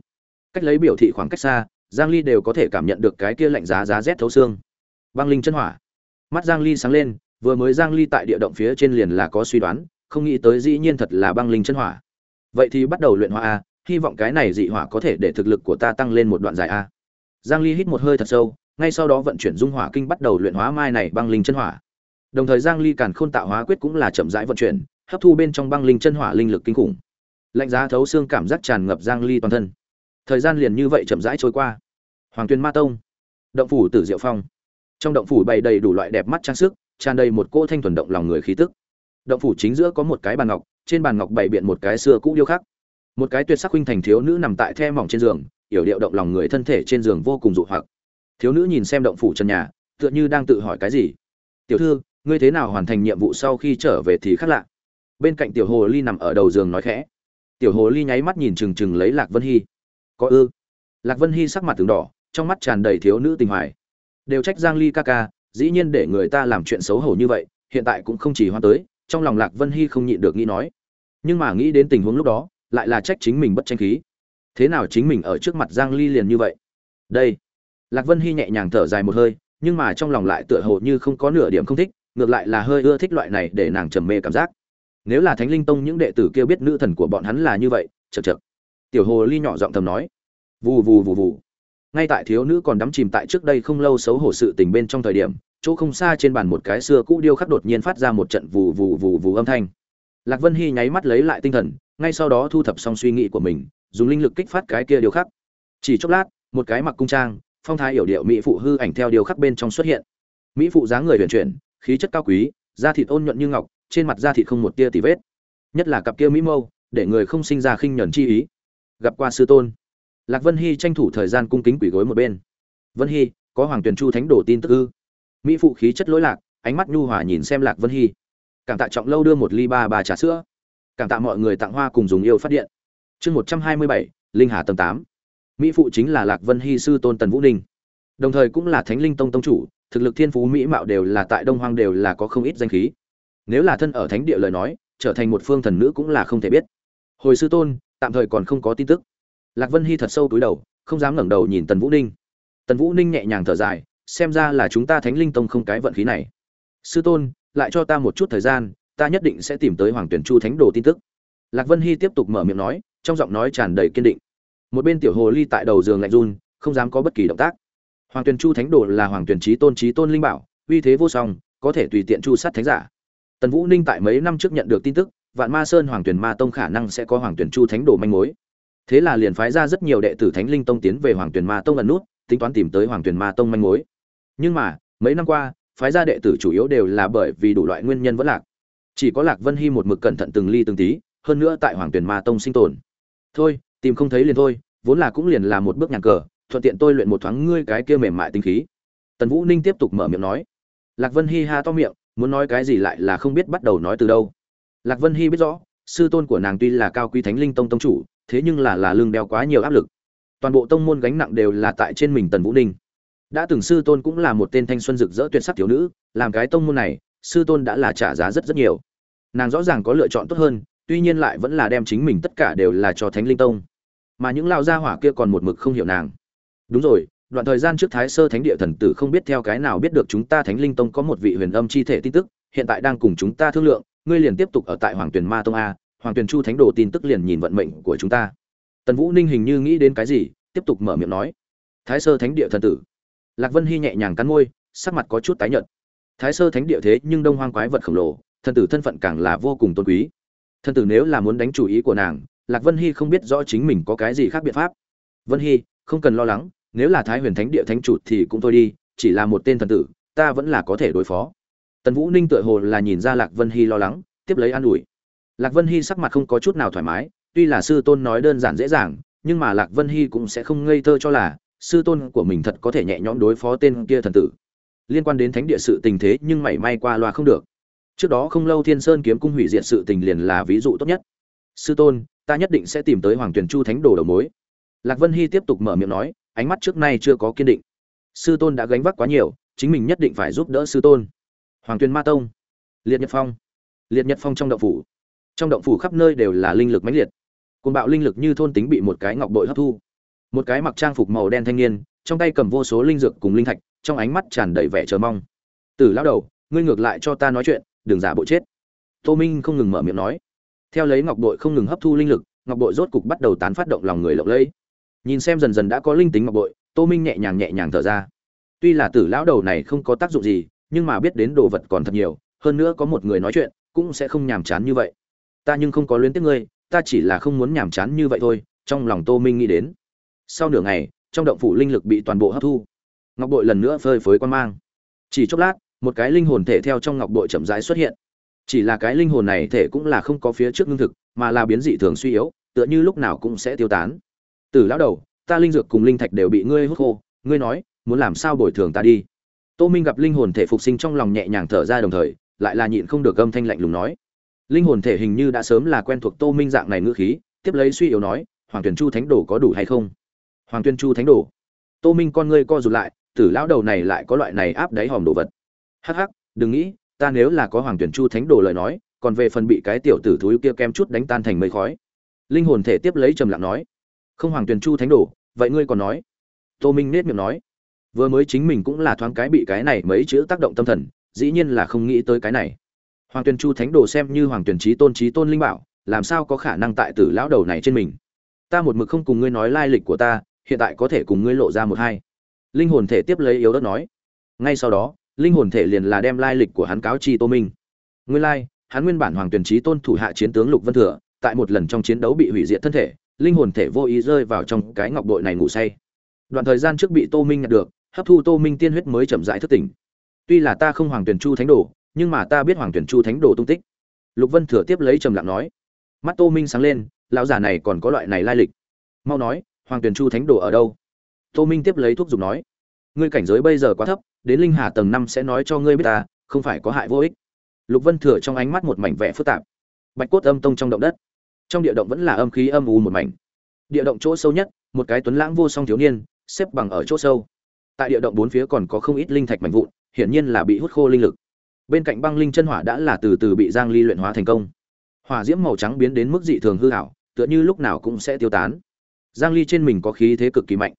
Cách lấy biểu thị khoảng cách xa, giang ly đều có thể cảm nhận được cái kia lạnh giá giá rét thấu xương. Băng linh chân hỏa. Mắt giang ly sáng lên, vừa mới giang ly tại địa động phía trên liền là có suy đoán không nghĩ tới dĩ nhiên thật là băng linh chân hỏa. Vậy thì bắt đầu luyện hóa a, hy vọng cái này dị hỏa có thể để thực lực của ta tăng lên một đoạn dài a. Giang ly hít một hơi thật sâu, ngay sau đó vận chuyển dung hỏa kinh bắt đầu luyện hóa mai này băng linh chân hỏa. Đồng thời giang ly càn khôn tạo hóa quyết cũng là chậm rãi vận chuyển, hấp thu bên trong băng linh chân hỏa linh lực kinh khủng. Lạnh giá thấu xương cảm giác tràn ngập giang ly toàn thân. Thời gian liền như vậy chậm rãi trôi qua. Hoàng tuyên ma tông, động phủ tử diệu phong. Trong động phủ bày đầy đủ loại đẹp mắt trang sức, tràn đầy một cỗ thanh thuần động lòng người khí tức động phủ chính giữa có một cái bàn ngọc, trên bàn ngọc bày biện một cái xưa cũ điêu khắc. Một cái tuyệt sắc huynh thành thiếu nữ nằm tại the mỏng trên giường, yểu điệu động lòng người thân thể trên giường vô cùng dụ hoặc. Thiếu nữ nhìn xem động phủ trần nhà, tựa như đang tự hỏi cái gì. Tiểu thư, ngươi thế nào hoàn thành nhiệm vụ sau khi trở về thì khác lạ? Bên cạnh tiểu hồ ly nằm ở đầu giường nói khẽ. Tiểu hồ ly nháy mắt nhìn trừng trừng lấy lạc vân hy. Có ư? Lạc vân hy sắc mặt từng đỏ, trong mắt tràn đầy thiếu nữ tình hoài. Đều trách giang ly ca ca, dĩ nhiên để người ta làm chuyện xấu hổ như vậy, hiện tại cũng không chỉ hoa tới trong lòng lạc vân hy không nhịn được nghĩ nói. Nhưng mà nghĩ đến tình huống lúc đó, lại là trách chính mình bất tranh khí. Thế nào chính mình ở trước mặt giang ly liền như vậy? Đây. Lạc vân hy nhẹ nhàng thở dài một hơi, nhưng mà trong lòng lại tựa hồ như không có nửa điểm không thích, ngược lại là hơi ưa thích loại này để nàng trầm mê cảm giác. Nếu là thánh linh tông những đệ tử kia biết nữ thần của bọn hắn là như vậy chật chật tiểu hồ ly nhỏ giọng thầm nói. Vù vù vù vù. Ngay tại thiếu nữ còn đắm chìm tại trước đây không lâu xấu hổ sự tình bên trong thời điểm chỗ không xa trên bàn một cái xưa cũ điêu khắc đột nhiên phát ra một trận vù vù vù vù âm thanh. Lạc vân hy nháy mắt lấy lại tinh thần, ngay sau đó thu thập xong suy nghĩ của mình, dùng linh lực kích phát cái kia điêu khắc. Chỉ chốc lát, một cái mặc cung trang, phong thái yểu điệu mỹ phụ hư ảnh theo điêu khắc bên trong xuất hiện. Mỹ phụ dáng người huyền chuyển, khí chất cao quý, da thịt ôn nhuận như ngọc, trên mặt da thịt không một tia tì vết. Nhất là cặp kia mỹ mâu, để người không sinh ra khinh nhẫn chi ý. Gặp qua sư tôn. Lạc vân hy tranh thủ thời gian cung kính quỷ gối một bên. Vân hy, có hoàng tuyền chu thánh đổ tin tức ư? Mỹ phụ khí chất lỗi lạc, ánh mắt nhu hòa nhìn xem lạc vân hy. Cảm tạ trọng lâu đưa một ly ba bà trà sữa. Cảm tạ mọi người tặng hoa cùng dùng yêu phát điện. Chương một trăm hai mươi bảy, linh hà tầng tám. Mỹ phụ chính là lạc vân hy sư tôn tần vũ ninh. Đồng thời cũng là thánh linh tông tông chủ, thực lực thiên phú mỹ mạo đều là tại đông hoang đều là có không ít danh khí. Nếu là thân ở thánh địa lời nói, trở thành một phương thần nữ cũng là không thể biết. Hồi sư tôn, tạm thời còn không có tin tức. Lạc vân hy thật sâu túi đầu, không dám ngẩng đầu nhìn tần vũ ninh. Tần vũ ninh nhẹ nhàng thở dài xem ra là chúng ta thánh linh tông không cái vận khí này. Sư tôn, lại cho ta một chút thời gian, ta nhất định sẽ tìm tới hoàng tuyển chu thánh đồ tin tức. Lạc vân hy tiếp tục mở miệng nói, trong giọng nói tràn đầy kiên định. Một bên tiểu hồ ly tại đầu giường lạnh run, không dám có bất kỳ động tác. Hoàng tuyển chu thánh đồ là hoàng tuyển trí tôn trí tôn linh bảo, uy thế vô song, có thể tùy tiện chu sát thánh giả. Tần vũ ninh tại mấy năm trước nhận được tin tức, vạn ma sơn hoàng tuyển ma tông khả năng sẽ có hoàng tuyển chu thánh đồ manh mối. Thế là liền phái ra rất nhiều đệ tử thánh linh tông tiến về hoàng tuyển ma tông ẩn nút, tính toán tìm tới hoàng tuyển ma tông manh mối nhưng mà, mấy năm qua, phái gia đệ tử chủ yếu đều là bởi vì đủ loại nguyên nhân vẫn lạc. Chỉ có lạc vân hy một mực cẩn thận từng ly từng tí, hơn nữa tại hoàng tuyển ma tông sinh tồn. Thôi, tìm không thấy liền thôi, vốn là cũng liền là một bước nhàn cờ, thuận tiện tôi luyện một thoáng ngươi cái kia mềm mại tinh khí. Tần vũ ninh tiếp tục mở miệng nói. Lạc vân hi ha to miệng, muốn nói cái gì lại là không biết bắt đầu nói từ đâu. Lạc vân hi biết rõ, sư tôn của nàng tuy là cao quý thánh linh tông tông chủ, thế nhưng là là lương đeo quá nhiều áp lực. Toàn bộ tông môn gánh nặng đều là tại trên mình tần vũ ninh đã từng sư tôn cũng là một tên thanh xuân rực rỡ tuyệt sắc thiếu nữ, làm cái tông môn này, sư tôn đã là trả giá rất rất nhiều. Nàng rõ ràng có lựa chọn tốt hơn, tuy nhiên lại vẫn là đem chính mình tất cả đều là cho thánh linh tông. Mà những lao gia hỏa kia còn một mực không hiểu nàng. Đúng rồi, đoạn thời gian trước thái sơ thánh địa thần tử không biết theo cái nào biết được chúng ta thánh linh tông có một vị huyền âm chi thể tin tức, hiện tại đang cùng chúng ta thương lượng, ngươi liền tiếp tục ở tại hoàng tuyền ma tông a, hoàng tuyền chu thánh đồ tin tức liền nhìn vận mệnh của chúng ta. Tần vũ ninh hình như nghĩ đến cái gì, tiếp tục mở miệng nói. Thái sơ thánh địa thần tử lạc vân hy nhẹ nhàng cắn môi, sắc mặt có chút tái nhợt. Thái sơ thánh địa thế nhưng đông hoang quái vật khổng lồ, thần tử thân phận càng là vô cùng tôn quý. Thần tử nếu là muốn đánh chủ ý của nàng, lạc vân hy không biết rõ chính mình có cái gì khác biện pháp. Vân hy, không cần lo lắng, nếu là thái huyền thánh địa thánh chủ thì cũng thôi đi, chỉ là một tên thần tử, ta vẫn là có thể đối phó. Tần vũ ninh tựa hồ là nhìn ra lạc vân hy lo lắng, tiếp lấy an ủi. Lạc vân hy sắc mặt không có chút nào thoải mái, tuy là sư tôn nói đơn giản dễ dàng, nhưng mà lạc vân hy cũng sẽ không ngây thơ cho là sư tôn của mình thật có thể nhẹ nhõm đối phó tên kia thần tử. Liên quan đến thánh địa sự tình thế nhưng mảy may qua loa không được. Trước đó không lâu thiên sơn kiếm cung hủy diệt sự tình liền là ví dụ tốt nhất. Sư tôn, ta nhất định sẽ tìm tới hoàng tuyền chu thánh đồ đầu mối. Lạc vân hy tiếp tục mở miệng nói, ánh mắt trước nay chưa có kiên định. Sư tôn đã gánh vác quá nhiều, chính mình nhất định phải giúp đỡ sư tôn. Hoàng tuyền ma tông, liệt nhật phong, liệt nhật phong trong động phủ. Trong động phủ khắp nơi đều là linh lực mãnh liệt. Côn bạo linh lực như thôn tính bị một cái ngọc bội hấp thu một cái mặc trang phục màu đen thanh niên, trong tay cầm vô số linh dược cùng linh thạch, trong ánh mắt tràn đầy vẻ chờ mong. Tử lão đầu, ngươi ngược lại cho ta nói chuyện, đừng giả bộ chết. Tô minh không ngừng mở miệng nói. Theo lấy ngọc bội không ngừng hấp thu linh lực, ngọc bội rốt cục bắt đầu tán phát động lòng người lộng lẫy. Nhìn xem dần dần đã có linh tính ngọc bội, tô minh nhẹ nhàng nhẹ nhàng thở ra. Tuy là tử lão đầu này không có tác dụng gì, nhưng mà biết đến đồ vật còn thật nhiều, hơn nữa có một người nói chuyện, cũng sẽ không nhàm chán như vậy. Ta nhưng không có luyến tiếc ngươi, ta chỉ là không muốn nhàm chán như vậy thôi, trong lòng tô minh nghĩ đến sau nửa ngày, trong động phủ linh lực bị toàn bộ hấp thu. Ngọc bội lần nữa phơi phới quan mang. Chỉ chốc lát, một cái linh hồn thể theo trong ngọc bội chậm rãi xuất hiện. Chỉ là cái linh hồn này thể cũng là không có phía trước ngưng thực, mà là biến dị thường suy yếu, tựa như lúc nào cũng sẽ tiêu tán. Từ lão đầu, ta linh dược cùng linh thạch đều bị ngươi hút khô, ngươi nói, muốn làm sao bồi thường ta đi? Tô minh gặp linh hồn thể phục sinh trong lòng nhẹ nhàng thở ra đồng thời, lại là nhịn không được âm thanh lạnh lùng nói. Linh hồn thể hình như đã sớm là quen thuộc tô minh dạng này ngữ khí, tiếp lấy suy yếu nói, hoàng tuyển chu thánh đồ có đủ hay không? Hoàng tuyên chu thánh đồ. Tô minh con ngươi co rụt lại, tử lão đầu này lại có loại này áp đáy hòm đồ vật. Hắc hắc, đừng nghĩ, ta nếu là có hoàng tuyển chu thánh đồ lời nói, còn về phần bị cái tiểu tử thúi kia kem chút đánh tan thành mây khói. Linh hồn thể tiếp lấy trầm lặng nói. Không hoàng tuyển chu thánh đồ, vậy ngươi còn nói? Tô minh nết miệng nói. Vừa mới chính mình cũng là thoáng cái bị cái này mấy chữ tác động tâm thần, dĩ nhiên là không nghĩ tới cái này. Hoàng tuyển chu thánh đồ xem như hoàng tuyển trí tôn trí tôn linh bảo, làm sao có khả năng tại tử lão đầu này trên mình? Ta một mực không cùng ngươi nói lai lịch của ta hiện tại có thể cùng ngươi lộ ra một hai. Linh hồn thể tiếp lấy yếu đất nói. Ngay sau đó, linh hồn thể liền là đem lai lịch của hắn cáo chi tô minh. Nguyên lai, hắn nguyên bản hoàng tuyển trí tôn thủ hạ chiến tướng lục vân thừa, tại một lần trong chiến đấu bị hủy diệt thân thể, linh hồn thể vô ý rơi vào trong cái ngọc bội này ngủ say. Đoạn thời gian trước bị tô minh nhặt được, hấp thu tô minh tiên huyết mới chậm rãi thức tỉnh. Tuy là ta không hoàng tuyển chu thánh đồ, nhưng mà ta biết hoàng tuyển chu thánh đồ tung tích. Lục vân thừa tiếp lấy trầm lặng nói. Mắt tô minh sáng lên, lão già này còn có loại này lai lịch. Mau nói hoàng tuyền chu thánh đồ ở đâu? Tô minh tiếp lấy thuốc dùng nói, ngươi cảnh giới bây giờ quá thấp, đến linh hà tầng năm sẽ nói cho ngươi biết ta, không phải có hại vô ích. Lục vân thừa trong ánh mắt một mảnh vẻ phức tạp. Bạch cốt âm tông trong động đất. Trong địa động vẫn là âm khí âm u một mảnh. Địa động chỗ sâu nhất, một cái tuấn lãng vô song thiếu niên, xếp bằng ở chỗ sâu. Tại địa động bốn phía còn có không ít linh thạch mảnh vụn, hiển nhiên là bị hút khô linh lực. Bên cạnh băng linh chân hỏa đã là từ từ bị giang ly luyện hóa thành công. Hỏa diễm màu trắng biến đến mức dị thường hư ảo, tựa như lúc nào cũng sẽ tiêu tán. Giang Ly trên mình có khí thế cực kỳ mạnh.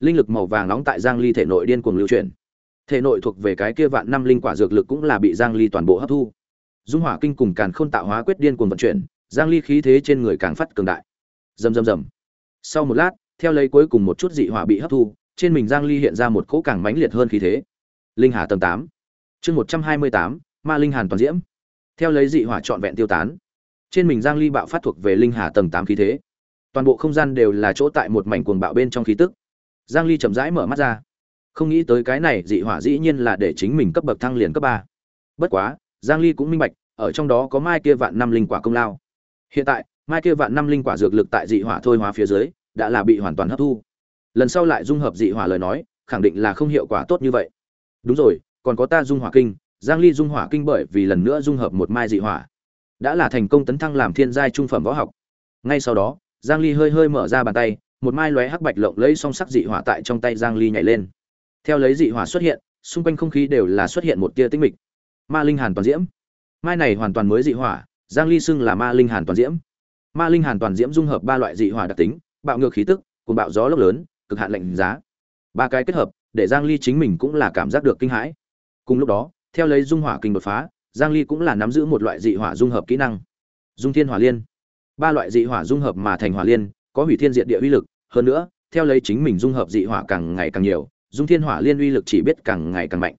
Linh lực màu vàng nóng tại Giang Ly thể nội điên cuồng lưu chuyển. Thể nội thuộc về cái kia vạn năm linh quả dược lực cũng là bị Giang Ly toàn bộ hấp thu. Dung Hỏa Kinh cùng Càn Khôn tạo hóa quyết điên cuồng vận chuyển, Giang Ly khí thế trên người càng phát cường đại. Rầm rầm rầm. Sau một lát, theo lấy cuối cùng một chút dị hỏa bị hấp thu, trên mình Giang Ly hiện ra một cỗ càng mãnh liệt hơn khí thế. Linh Hà tầng 8. Chương 128, Ma Linh Hàn toàn diễm. Theo lấy dị hỏa trọn vẹn tiêu tán, trên mình Giang Ly bạo phát thuộc về Linh Hà tầng 8 khí thế toàn bộ không gian đều là chỗ tại một mảnh cuồng bạo bên trong khí tức. Giang ly chậm rãi mở mắt ra. Không nghĩ tới cái này dị hỏa dĩ nhiên là để chính mình cấp bậc thăng liền cấp ba. Bất quá, giang ly cũng minh bạch, ở trong đó có mai kia vạn năm linh quả công lao. Hiện tại, mai kia vạn năm linh quả dược lực tại dị hỏa thôi hóa phía dưới, đã là bị hoàn toàn hấp thu. Lần sau lại dung hợp dị hỏa lời nói, khẳng định là không hiệu quả tốt như vậy. Đúng rồi, còn có ta dung hỏa kinh, giang ly dung hỏa kinh bởi vì lần nữa dung hợp một mai dị hỏa, đã là thành công tấn thăng làm thiên giai trung phẩm võ học. Ngay sau đó giang ly hơi hơi mở ra bàn tay, một mai lóe hắc bạch lộng lấy song sắc dị hỏa tại trong tay giang ly nhảy lên. Theo lấy dị hỏa xuất hiện, xung quanh không khí đều là xuất hiện một tia tinh mịch. Ma linh hàn toàn diễm. Mai này hoàn toàn mới dị hỏa, giang ly xưng là ma linh hàn toàn diễm. Ma linh hàn toàn diễm dung hợp ba loại dị hỏa đặc tính, bạo ngược khí tức cùng bạo gió lốc lớn, cực hạn lạnh giá. Ba cái kết hợp, để giang ly chính mình cũng là cảm giác được kinh hãi. Cùng lúc đó, theo lấy dung hỏa kinh đột phá, giang ly cũng là nắm giữ một loại dị hỏa dung hợp kỹ năng. Dung thiên hỏa liên ba loại dị hỏa dung hợp mà thành hỏa liên, có hủy thiên diệt địa uy lực, hơn nữa, theo lấy chính mình dung hợp dị hỏa càng ngày càng nhiều, dung thiên hỏa liên uy lực chỉ biết càng ngày càng mạnh.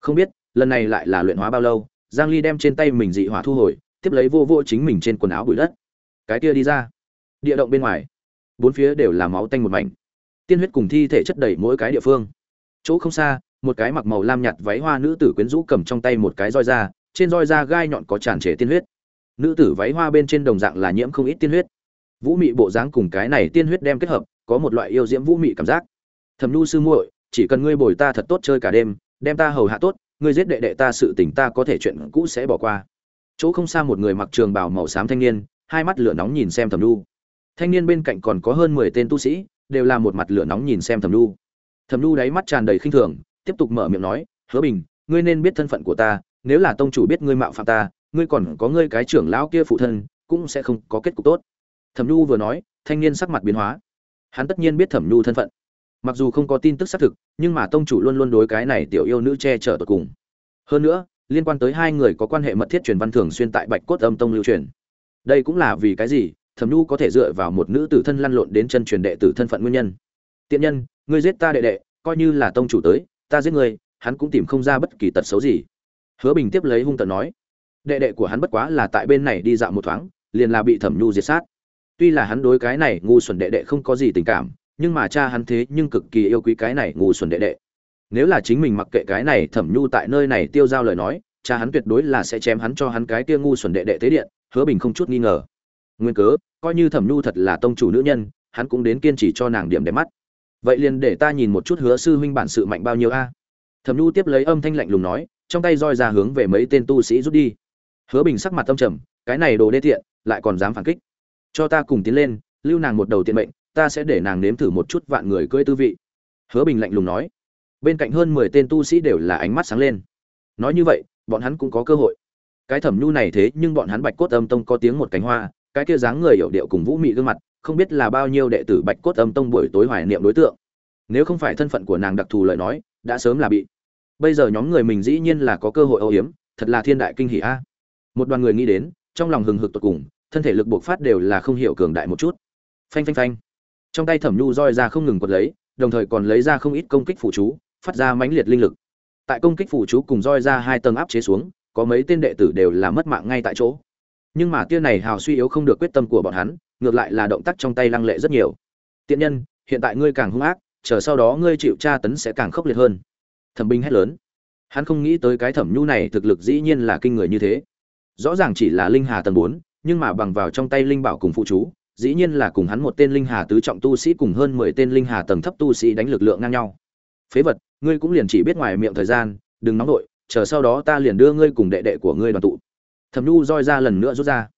Không biết, lần này lại là luyện hóa bao lâu, giang ly đem trên tay mình dị hỏa thu hồi, tiếp lấy vô vô chính mình trên quần áo bụi đất. Cái kia đi ra. Địa động bên ngoài. Bốn phía đều là máu tanh một mảnh. Tiên huyết cùng thi thể chất đầy mỗi cái địa phương. Chỗ không xa, một cái mặc màu lam nhạt váy hoa nữ tử quyến rũ cầm trong tay một cái roi da, trên roi da gai nhọn có tràn trề tiên huyết nữ tử váy hoa bên trên đồng dạng là nhiễm không ít tiên huyết. Vũ mị bộ dáng cùng cái này tiên huyết đem kết hợp, có một loại yêu diễm vũ mị cảm giác. Thẩm nu sư muội, chỉ cần ngươi bồi ta thật tốt chơi cả đêm, đem ta hầu hạ tốt, ngươi giết đệ đệ ta sự tình ta có thể chuyện cũ sẽ bỏ qua. Chỗ không xa một người mặc trường bào màu xám thanh niên, hai mắt lửa nóng nhìn xem thẩm nu thanh niên bên cạnh còn có hơn mười tên tu sĩ, đều là một mặt lửa nóng nhìn xem thẩm nu thẩm nu đáy mắt tràn đầy khinh thường, tiếp tục mở miệng nói, hứa bình, ngươi nên biết thân phận của ta, nếu là tông chủ biết ngươi mạo phạm ta ngươi còn có ngươi cái trưởng lão kia phụ thân, cũng sẽ không có kết cục tốt. Thẩm nhu vừa nói, thanh niên sắc mặt biến hóa. Hắn tất nhiên biết thẩm nhu thân phận. Mặc dù không có tin tức xác thực, nhưng mà tông chủ luôn luôn đối cái này tiểu yêu nữ che chở tột cùng. Hơn nữa, liên quan tới hai người có quan hệ mật thiết truyền văn thường xuyên tại bạch cốt âm tông lưu truyền. Đây cũng là vì cái gì? Thẩm nhu có thể dựa vào một nữ tử thân lăn lộn đến chân truyền đệ tử thân phận nguyên nhân. Tiện nhân, ngươi giết ta đệ đệ, coi như là tông chủ tới, ta giết ngươi, hắn cũng tìm không ra bất kỳ tật xấu gì. Hứa bình tiếp lấy hung tận nói đệ đệ của hắn bất quá là tại bên này đi dạo một thoáng, liền là bị thẩm nhu diệt sát. Tuy là hắn đối cái này ngu xuẩn đệ đệ không có gì tình cảm, nhưng mà cha hắn thế nhưng cực kỳ yêu quý cái này ngu xuẩn đệ đệ. Nếu là chính mình mặc kệ cái này, thẩm nhu tại nơi này tiêu giao lời nói, cha hắn tuyệt đối là sẽ chém hắn cho hắn cái kia ngu xuẩn đệ đệ tế điện, hứa bình không chút nghi ngờ. Nguyên cớ, coi như thẩm nhu thật là tông chủ nữ nhân, hắn cũng đến kiên trì cho nàng điểm đẹp mắt. Vậy liền để ta nhìn một chút hứa sư huynh bản sự mạnh bao nhiêu a? Thẩm nhu tiếp lấy âm thanh lạnh lùng nói, trong tay roi ra hướng về mấy tên tu sĩ rút đi hứa bình sắc mặt tâm trầm, cái này đồ đê tiện, lại còn dám phản kích. Cho ta cùng tiến lên, lưu nàng một đầu tiện mệnh, ta sẽ để nàng nếm thử một chút vạn người cưỡi tư vị. Hứa bình lạnh lùng nói. Bên cạnh hơn mười tên tu sĩ đều là ánh mắt sáng lên. Nói như vậy, bọn hắn cũng có cơ hội. Cái thẩm nhu này thế nhưng bọn hắn bạch cốt âm tông có tiếng một cánh hoa, cái kia dáng người hiểu điệu cùng vũ mị gương mặt, không biết là bao nhiêu đệ tử bạch cốt âm tông buổi tối hoài niệm đối tượng. Nếu không phải thân phận của nàng đặc thù lời nói, đã sớm là bị. Bây giờ nhóm người mình dĩ nhiên là có cơ hội âu hiếm thật là thiên đại kinh hỷ a một đoàn người nghĩ đến, trong lòng hừng hực tột cùng, thân thể lực buộc phát đều là không hiểu cường đại một chút. Phanh phanh phanh. Trong tay thẩm nhu roi ra không ngừng quật lấy, đồng thời còn lấy ra không ít công kích phụ chú, phát ra mãnh liệt linh lực. Tại công kích phụ chú cùng roi ra hai tầng áp chế xuống, có mấy tên đệ tử đều là mất mạng ngay tại chỗ. Nhưng mà tia này hào suy yếu không được quyết tâm của bọn hắn, ngược lại là động tác trong tay lăng lệ rất nhiều. Tiện nhân, hiện tại ngươi càng hung ác, chờ sau đó ngươi chịu tra tấn sẽ càng khốc liệt hơn. Thẩm binh hét lớn. Hắn không nghĩ tới cái thẩm nhu này thực lực dĩ nhiên là kinh người như thế rõ ràng chỉ là linh hà tầng 4, nhưng mà bằng vào trong tay linh bảo cùng phụ chú dĩ nhiên là cùng hắn một tên linh hà tứ trọng tu sĩ cùng hơn mười tên linh hà tầng thấp tu sĩ đánh lực lượng ngang nhau. Phế vật ngươi cũng liền chỉ biết ngoài miệng thời gian đừng nóng nội chờ sau đó ta liền đưa ngươi cùng đệ đệ của ngươi đoàn tụ. Thẩm nhu roi ra lần nữa rút ra.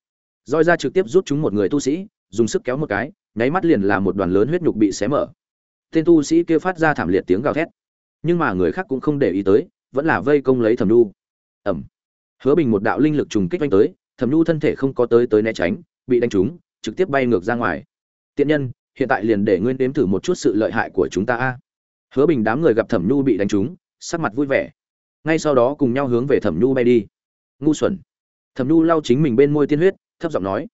Roi ra trực tiếp rút chúng một người tu sĩ dùng sức kéo một cái nháy mắt liền là một đoàn lớn huyết nhục bị xé mở. Tên tu sĩ kia phát ra thảm liệt tiếng gào thét. Nhưng mà người khác cũng không để ý tới vẫn là vây công lấy thẩm nhu. Ầm hứa bình một đạo linh lực trùng kích vanh tới, thẩm nhu thân thể không có tới tới né tránh, bị đánh trúng, trực tiếp bay ngược ra ngoài. Tiện nhân, hiện tại liền để nguyên đếm thử một chút sự lợi hại của chúng ta a. Hứa bình đám người gặp thẩm nhu bị đánh trúng, sắc mặt vui vẻ. Ngay sau đó cùng nhau hướng về thẩm nhu bay đi. Ngu xuẩn. Thẩm nhu lau chính mình bên môi tiên huyết, thấp giọng nói.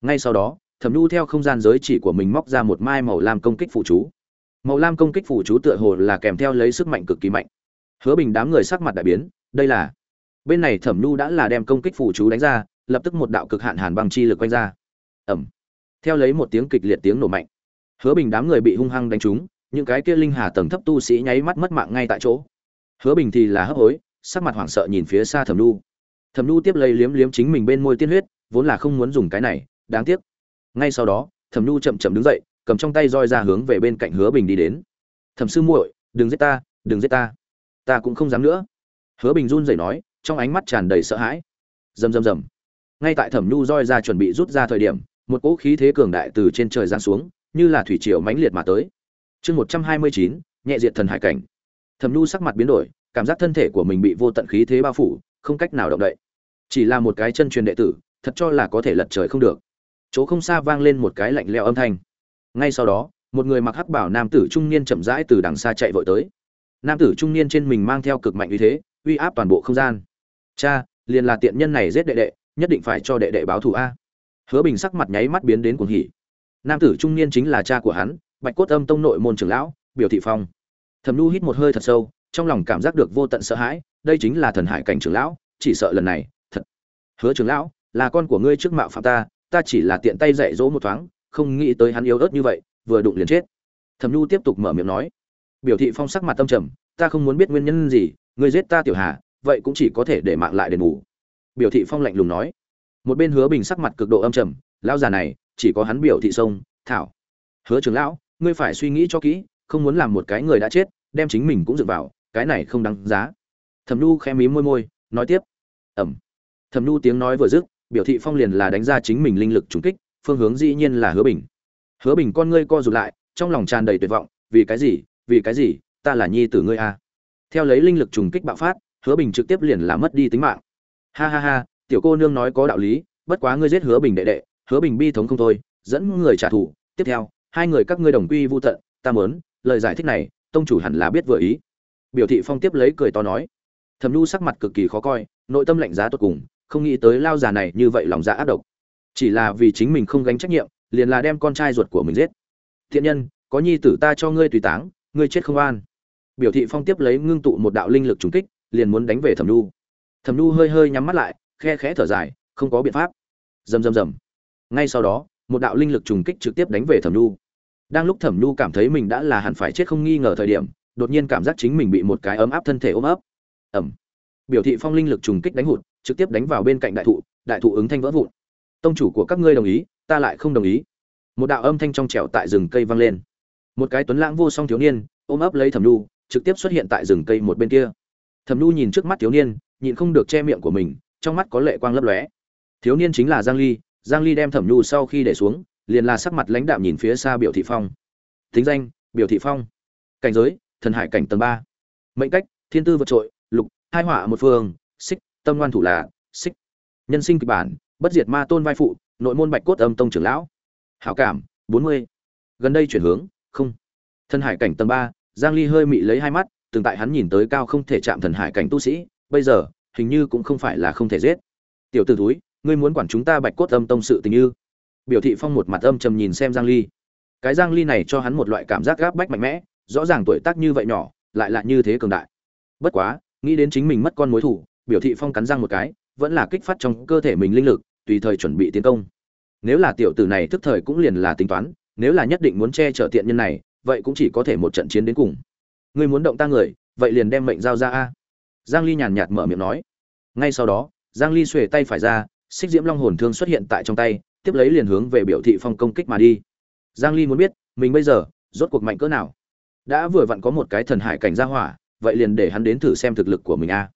Ngay sau đó, thẩm nhu theo không gian giới chỉ của mình móc ra một mai màu lam công kích phụ chú. Màu lam công kích phụ chú tựa hồ là kèm theo lấy sức mạnh cực kỳ mạnh. Hứa bình đám người sắc mặt đại biến, đây là bên này thẩm nhu đã là đem công kích phủ chú đánh ra, lập tức một đạo cực hạn hàn băng chi lực quanh ra. Ẩm theo lấy một tiếng kịch liệt tiếng nổ mạnh, hứa bình đám người bị hung hăng đánh trúng, những cái kia linh hà tầng thấp tu sĩ nháy mắt mất mạng ngay tại chỗ. Hứa bình thì là hấp hối, sắc mặt hoảng sợ nhìn phía xa thẩm nhu. Thẩm nhu tiếp lấy liếm liếm chính mình bên môi tiên huyết, vốn là không muốn dùng cái này, đáng tiếc. Ngay sau đó, thẩm nhu chậm chậm đứng dậy, cầm trong tay roi ra hướng về bên cạnh hứa bình đi đến. Thẩm sư muội, đừng giết ta, đừng giết ta. Ta cũng không dám nữa. Hứa bình run rẩy nói trong ánh mắt tràn đầy sợ hãi. Rầm rầm rầm. Ngay tại thẩm nhu roi ra chuẩn bị rút ra thời điểm, một cỗ khí thế cường đại từ trên trời giáng xuống, như là thủy triều mãnh liệt mà tới. Chương một trăm hai mươi chín, nhẹ diệt thần hải cảnh. Thẩm nhu sắc mặt biến đổi, cảm giác thân thể của mình bị vô tận khí thế bao phủ, không cách nào động đậy. Chỉ là một cái chân truyền đệ tử, thật cho là có thể lật trời không được. Chỗ không xa vang lên một cái lạnh lẽo âm thanh. Ngay sau đó, một người mặc hắc bảo nam tử trung niên chậm rãi từ đằng xa chạy vội tới. Nam tử trung niên trên mình mang theo cực mạnh uy thế, uy áp toàn bộ không gian cha, liền là tiện nhân này giết đệ đệ, nhất định phải cho đệ đệ báo thù a. Hứa bình sắc mặt nháy mắt biến đến cuồng hỉ. Nam tử trung niên chính là cha của hắn, bạch cốt âm tông nội môn trưởng lão, biểu thị phong. Thẩm nu hít một hơi thật sâu, trong lòng cảm giác được vô tận sợ hãi, đây chính là thần hải cảnh trưởng lão, chỉ sợ lần này, thật. Hứa trưởng lão, là con của ngươi trước mạo phạm ta ta chỉ là tiện tay dạy dỗ một thoáng, không nghĩ tới hắn yếu ớt như vậy, vừa đụng liền chết. Thẩm nhu tiếp tục mở miệng nói. Biểu thị phong sắc mặt tâm trầm, ta không muốn biết nguyên nhân gì, ngươi giết ta tiểu hà vậy cũng chỉ có thể để mạng lại đền bù. Biểu thị phong lạnh lùng nói. Một bên hứa bình sắc mặt cực độ âm trầm, lão già này, chỉ có hắn biểu thị sông, thảo. Hứa trưởng lão, ngươi phải suy nghĩ cho kỹ, không muốn làm một cái người đã chết, đem chính mình cũng dựa vào, cái này không đáng giá. Thẩm nhu khẽ mí môi môi, nói tiếp. Ẩm. Thẩm nhu tiếng nói vừa dứt, biểu thị phong liền là đánh ra chính mình linh lực trúng kích, phương hướng dĩ nhiên là hứa bình. Hứa bình con ngươi co rụt lại, trong lòng tràn đầy tuyệt vọng, vì cái gì? Vì cái gì? Ta là nhi tử ngươi a à. theo lấy linh lực trùng kích bạo phát hứa bình trực tiếp liền là mất đi tính mạng. Ha ha ha, tiểu cô nương nói có đạo lý, bất quá ngươi giết hứa bình đệ đệ, hứa bình bi thống không thôi, dẫn người trả thù. Tiếp theo, hai người các ngươi đồng quy vu tận, ta mớn lời giải thích này, tông chủ hẳn là biết vừa ý. Biểu thị phong tiếp lấy cười to nói. Thẩm nhu sắc mặt cực kỳ khó coi, nội tâm lạnh giá tột cùng, không nghĩ tới lao già này như vậy lòng dạ ác độc. Chỉ là vì chính mình không gánh trách nhiệm, liền là đem con trai ruột của mình giết. Thiện nhân, có nhi tử ta cho ngươi tùy táng, ngươi chết không an. Biểu thị phong tiếp lấy ngưng tụ một đạo linh lực trùng kích liền muốn đánh về thẩm nhu. Thẩm nhu hơi hơi nhắm mắt lại, khe khẽ thở dài, không có biện pháp. Rầm rầm rầm. Ngay sau đó, một đạo linh lực trùng kích trực tiếp đánh về thẩm nhu. Đang lúc thẩm nhu cảm thấy mình đã là hẳn phải chết không nghi ngờ thời điểm, đột nhiên cảm giác chính mình bị một cái ấm áp thân thể ôm ấp. Ẩm. Biểu thị phong linh lực trùng kích đánh hụt, trực tiếp đánh vào bên cạnh đại thụ đại thụ ứng thanh vỡ vụn. Tông chủ của các ngươi đồng ý, ta lại không đồng ý. Một đạo âm thanh trong trẻo tại rừng cây vang lên. Một cái tuấn lãng vô song thiếu niên, ôm ấp lấy thẩm nhu, trực tiếp xuất hiện tại rừng cây một bên kia thẩm nhu nhìn trước mắt thiếu niên, nhịn không được che miệng của mình, trong mắt có lệ quang lấp lóe. Thiếu niên chính là giang ly giang ly đem thẩm nhu sau khi để xuống, liền là sắc mặt lãnh đạm nhìn phía xa biểu thị phong. Thính danh, biểu thị phong. Cảnh giới, thần hải cảnh tầng ba. Mệnh cách, thiên tư vượt trội, lục, hai họa một phương, xích, tâm ngoan thủ là, xích. Nhân sinh kịch bản, bất diệt ma tôn vai phụ, nội môn bạch cốt âm tông trưởng lão. Hảo cảm, bốn mươi. Gần đây chuyển hướng, không. Thần hải cảnh tầng ba, giang ly hơi mị lấy hai mắt từng tại hắn nhìn tới cao không thể chạm thần hải cảnh tu sĩ, bây giờ, hình như cũng không phải là không thể giết. Tiểu tử túi ngươi muốn quản chúng ta bạch cốt âm tông sự tình như biểu thị phong một mặt âm trầm nhìn xem giang ly. Cái giang ly này cho hắn một loại cảm giác gáp bách mạnh mẽ, rõ ràng tuổi tác như vậy nhỏ, lại là như thế cường đại. Bất quá, nghĩ đến chính mình mất con mối thủ, biểu thị phong cắn răng một cái, vẫn là kích phát trong cơ thể mình linh lực, tùy thời chuẩn bị tiến công. Nếu là tiểu tử này tức thời cũng liền là tính toán, nếu là nhất định muốn che chở tiện nhân này, vậy cũng chỉ có thể một trận chiến đến cùng ngươi muốn động ta người, vậy liền đem mệnh giao ra a. Giang ly nhàn nhạt mở miệng nói. Ngay sau đó, giang ly xuề tay phải ra, xích diễm long hồn thương xuất hiện tại trong tay, tiếp lấy liền hướng về biểu thị phong công kích mà đi. Giang ly muốn biết, mình bây giờ, rốt cuộc mạnh cỡ nào? Đã vừa vặn có một cái thần hải cảnh gia hỏa, vậy liền để hắn đến thử xem thực lực của mình a.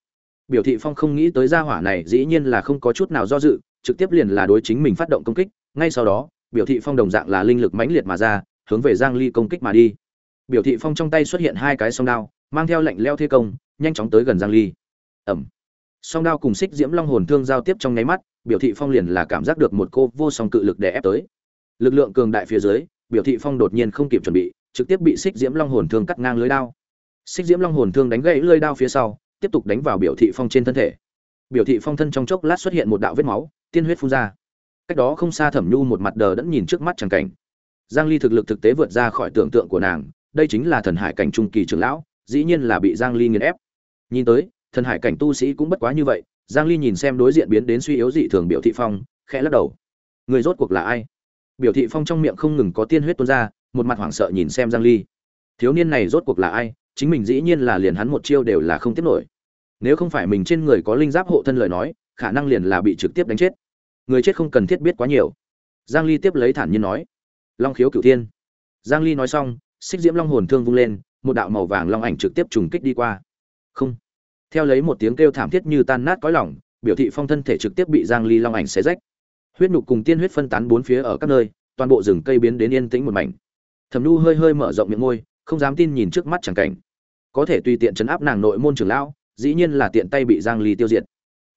Biểu thị phong không nghĩ tới gia hỏa này dĩ nhiên là không có chút nào do dự, trực tiếp liền là đối chính mình phát động công kích, ngay sau đó, biểu thị phong đồng dạng là linh lực mãnh liệt mà ra, hướng về giang ly công kích mà đi biểu thị phong trong tay xuất hiện hai cái song đao, mang theo lệnh leo thế công, nhanh chóng tới gần giang ly. Ẩm. Song đao cùng xích diễm long hồn thương giao tiếp trong nháy mắt, biểu thị phong liền là cảm giác được một cô vô song cự lực để ép tới. Lực lượng cường đại phía dưới, biểu thị phong đột nhiên không kịp chuẩn bị, trực tiếp bị xích diễm long hồn thương cắt ngang lưới đao. Xích diễm long hồn thương đánh gãy lưới đao phía sau, tiếp tục đánh vào biểu thị phong trên thân thể. Biểu thị phong thân trong chốc lát xuất hiện một đạo vết máu, tiên huyết phun ra. Cách đó không xa thẩm nhu một mặt đờ đẫn nhìn trước mắt chẳng cảnh. Giang ly thực lực thực tế vượt ra khỏi tưởng tượng của nàng đây chính là thần hải cảnh trung kỳ trưởng lão, dĩ nhiên là bị giang ly nghiền ép. Nhìn tới, thần hải cảnh tu sĩ cũng bất quá như vậy, giang ly nhìn xem đối diện biến đến suy yếu dị thường biểu thị phong, khẽ lắc đầu. Người rốt cuộc là ai? Biểu thị phong trong miệng không ngừng có tiên huyết tuôn ra, một mặt hoảng sợ nhìn xem giang ly. Thiếu niên này rốt cuộc là ai? Chính mình dĩ nhiên là liền hắn một chiêu đều là không tiếp nổi. Nếu không phải mình trên người có linh giáp hộ thân lời nói, khả năng liền là bị trực tiếp đánh chết. Người chết không cần thiết biết quá nhiều. Giang ly tiếp lấy thản nhiên nói. Long khiếu cửu thiên. Giang ly nói xong xích diễm long hồn thương vung lên, một đạo màu vàng long ảnh trực tiếp trùng kích đi qua. Không. Theo lấy một tiếng kêu thảm thiết như tan nát cõi lòng, biểu thị phong thân thể trực tiếp bị giang ly long ảnh xé rách. Huyết nhục cùng tiên huyết phân tán bốn phía ở các nơi, toàn bộ rừng cây biến đến yên tĩnh một mảnh. Thẩm nu hơi hơi mở rộng miệng môi, không dám tin nhìn trước mắt chẳng cảnh. Có thể tùy tiện chấn áp nàng nội môn trưởng lão, dĩ nhiên là tiện tay bị giang ly tiêu diệt.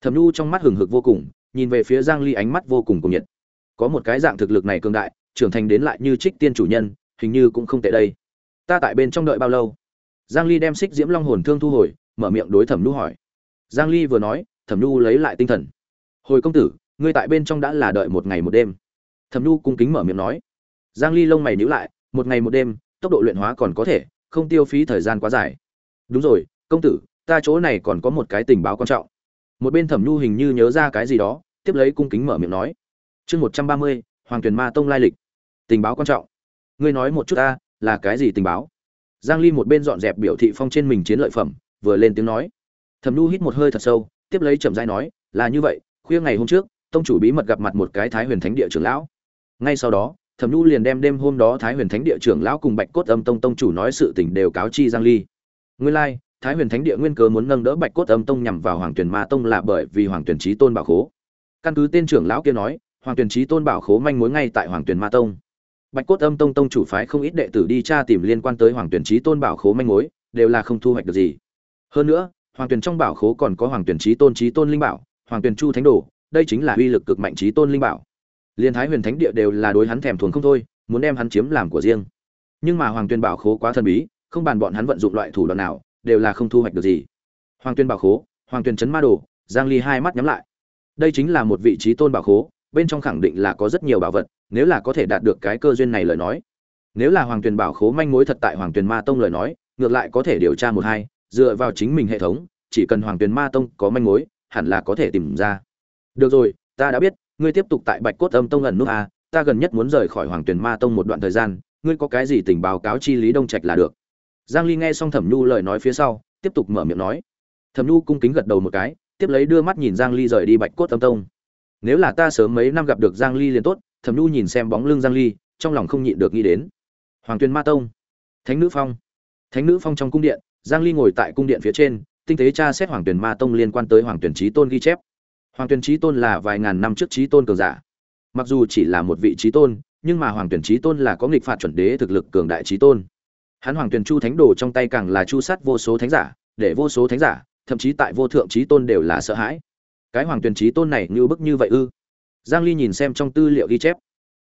Thẩm nu trong mắt hừng hực vô cùng, nhìn về phía giang ly ánh mắt vô cùng cùng nhiệt. Có một cái dạng thực lực này cường đại, trưởng thành đến lại như trích tiên chủ nhân hình như cũng không tệ đây. Ta tại bên trong đợi bao lâu? Giang ly đem xích diễm long hồn thương thu hồi, mở miệng đối thẩm nu hỏi. Giang ly vừa nói, thẩm nu lấy lại tinh thần. Hồi công tử, ngươi tại bên trong đã là đợi một ngày một đêm. Thẩm nu cung kính mở miệng nói. Giang ly lông mày nhíu lại, một ngày một đêm, tốc độ luyện hóa còn có thể, không tiêu phí thời gian quá dài. Đúng rồi, công tử, ta chỗ này còn có một cái tình báo quan trọng. Một bên thẩm nhu hình như nhớ ra cái gì đó, tiếp lấy cung kính mở miệng nói. Chương một trăm ba mươi, hoàng tuyền ma tông lai lịch. Tình báo quan trọng ngươi nói một chút ta là cái gì tình báo? Giang ly một bên dọn dẹp biểu thị phong trên mình chiến lợi phẩm vừa lên tiếng nói. Thẩm Nu hít một hơi thật sâu tiếp lấy chậm rãi nói là như vậy khuya ngày hôm trước tông chủ bí mật gặp mặt một cái thái huyền thánh địa trưởng lão. Ngay sau đó thẩm Nu liền đem đêm hôm đó thái huyền thánh địa trưởng lão cùng bạch cốt âm tông tông chủ nói sự tình đều cáo chi giang ly. Nguyên lai like, thái huyền thánh địa nguyên cớ muốn nâng đỡ bạch cốt âm tông nhằm vào hoàng tuyển ma tông là bởi vì hoàng tuyển trí tôn bảo khố. Căn cứ tên trưởng lão kia nói hoàng tuyển trí tôn bảo khố manh mối ngay tại hoàng tuyển ma tông bạch cốt âm tông tông chủ phái không ít đệ tử đi tra tìm liên quan tới hoàng tuyển trí tôn bảo khố manh mối, đều là không thu hoạch được gì. Hơn nữa, hoàng tuyển trong bảo khố còn có hoàng tuyển trí tôn trí tôn linh bảo, hoàng tuyển chu thánh đồ, đây chính là uy lực cực mạnh trí tôn linh bảo. Liên thái huyền thánh địa đều là đối hắn thèm thuồng không thôi, muốn đem hắn chiếm làm của riêng. Nhưng mà hoàng tuyển bảo khố quá thần bí, không bàn bọn hắn vận dụng loại thủ đoạn nào, đều là không thu hoạch được gì. Hoàng tuyển bảo khố, hoàng tuyển chấn ma đồ, giang ly hai mắt nhắm lại. Đây chính là một vị trí tôn bảo khố bên trong khẳng định là có rất nhiều bảo vật, nếu là có thể đạt được cái cơ duyên này lời nói. Nếu là hoàng tuyền bảo khố manh mối thật tại hoàng tuyền ma tông lời nói, ngược lại có thể điều tra một hai, dựa vào chính mình hệ thống, chỉ cần hoàng tuyền ma tông có manh mối, hẳn là có thể tìm ra. Được rồi, ta đã biết, ngươi tiếp tục tại bạch cốt âm tông ẩn nút a ta gần nhất muốn rời khỏi hoàng tuyền ma tông một đoạn thời gian, ngươi có cái gì tình báo cáo chi lý đông trạch là được. Giang ly nghe xong thẩm nhu lời nói phía sau, tiếp tục mở miệng nói. Thẩm nhu cung kính gật đầu một cái, tiếp lấy đưa mắt nhìn giang ly rời đi bạch cốt âm tông nếu là ta sớm mấy năm gặp được giang ly liền tốt, thẩm nhu nhìn xem bóng lưng giang ly, trong lòng không nhịn được nghĩ đến. Hoàng tuyên ma tông, thánh nữ phong. Thánh nữ phong trong cung điện, giang ly ngồi tại cung điện phía trên, tinh tế tra xét hoàng tuyển ma tông liên quan tới hoàng tuyển trí tôn ghi chép. Hoàng tuyển trí tôn là vài ngàn năm trước trí tôn cường giả. Mặc dù chỉ là một vị trí tôn, nhưng mà hoàng tuyển trí tôn là có nghịch phạt chuẩn đế thực lực cường đại trí tôn. Hắn hoàng tuyển chu thánh đồ trong tay càng là chu sát vô số thánh giả, để vô số thánh giả, thậm chí tại vô thượng trí tôn đều là sợ hãi cái hoàng tuyền trí tôn này như bức như vậy ư? Giang ly nhìn xem trong tư liệu ghi chép.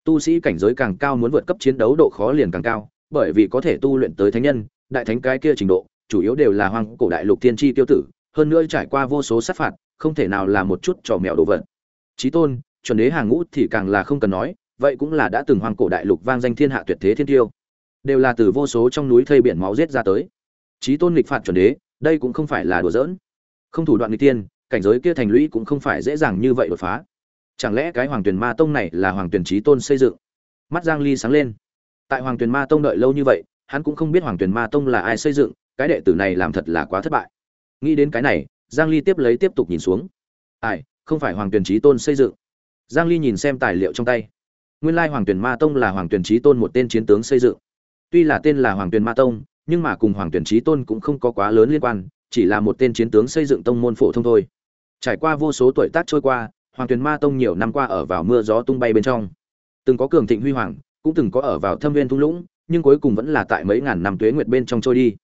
Tu sĩ cảnh giới càng cao muốn vượt cấp chiến đấu độ khó liền càng cao, bởi vì có thể tu luyện tới thánh nhân, đại thánh cái kia trình độ, chủ yếu đều là hoàng cổ đại lục tiên tri tiêu tử, hơn nữa trải qua vô số sát phạt, không thể nào là một chút trò mèo đồ vật. Trí tôn, chuẩn đế hàng ngũ thì càng là không cần nói, vậy cũng là đã từng hoàng cổ đại lục vang danh thiên hạ tuyệt thế thiên tiêu. Đều là từ vô số trong núi thây biển máu giết ra tới. Trí tôn nghịch phạt chuẩn đế, đây cũng không phải là đùa giỡn. Không thủ đoạn nghịch tiên cảnh giới kia thành lũy cũng không phải dễ dàng như vậy đột phá. Chẳng lẽ cái hoàng Tuyền ma tông này là hoàng Tuyền trí tôn xây dựng? Mắt giang ly sáng lên. Tại hoàng Tuyền ma tông đợi lâu như vậy, hắn cũng không biết hoàng Tuyền ma tông là ai xây dựng, cái đệ tử này làm thật là quá thất bại. Nghĩ đến cái này, giang ly tiếp lấy tiếp tục nhìn xuống. Ai, không phải hoàng Tuyền trí tôn xây dựng. Giang ly nhìn xem tài liệu trong tay. Nguyên lai hoàng Tuyền ma tông là hoàng Tuyền trí tôn một tên chiến tướng xây dựng. Tuy là tên là hoàng Tuyền ma tông, nhưng mà cùng hoàng Tuyền trí tôn cũng không có quá lớn liên quan, chỉ là một tên chiến tướng xây dựng tông môn phổ thông thôi trải qua vô số tuổi tác trôi qua, hoàng Tuyền ma tông nhiều năm qua ở vào mưa gió tung bay bên trong. Từng có cường thịnh huy hoàng, cũng từng có ở vào thâm viên thung lũng, nhưng cuối cùng vẫn là tại mấy ngàn năm tuế nguyệt bên trong trôi đi.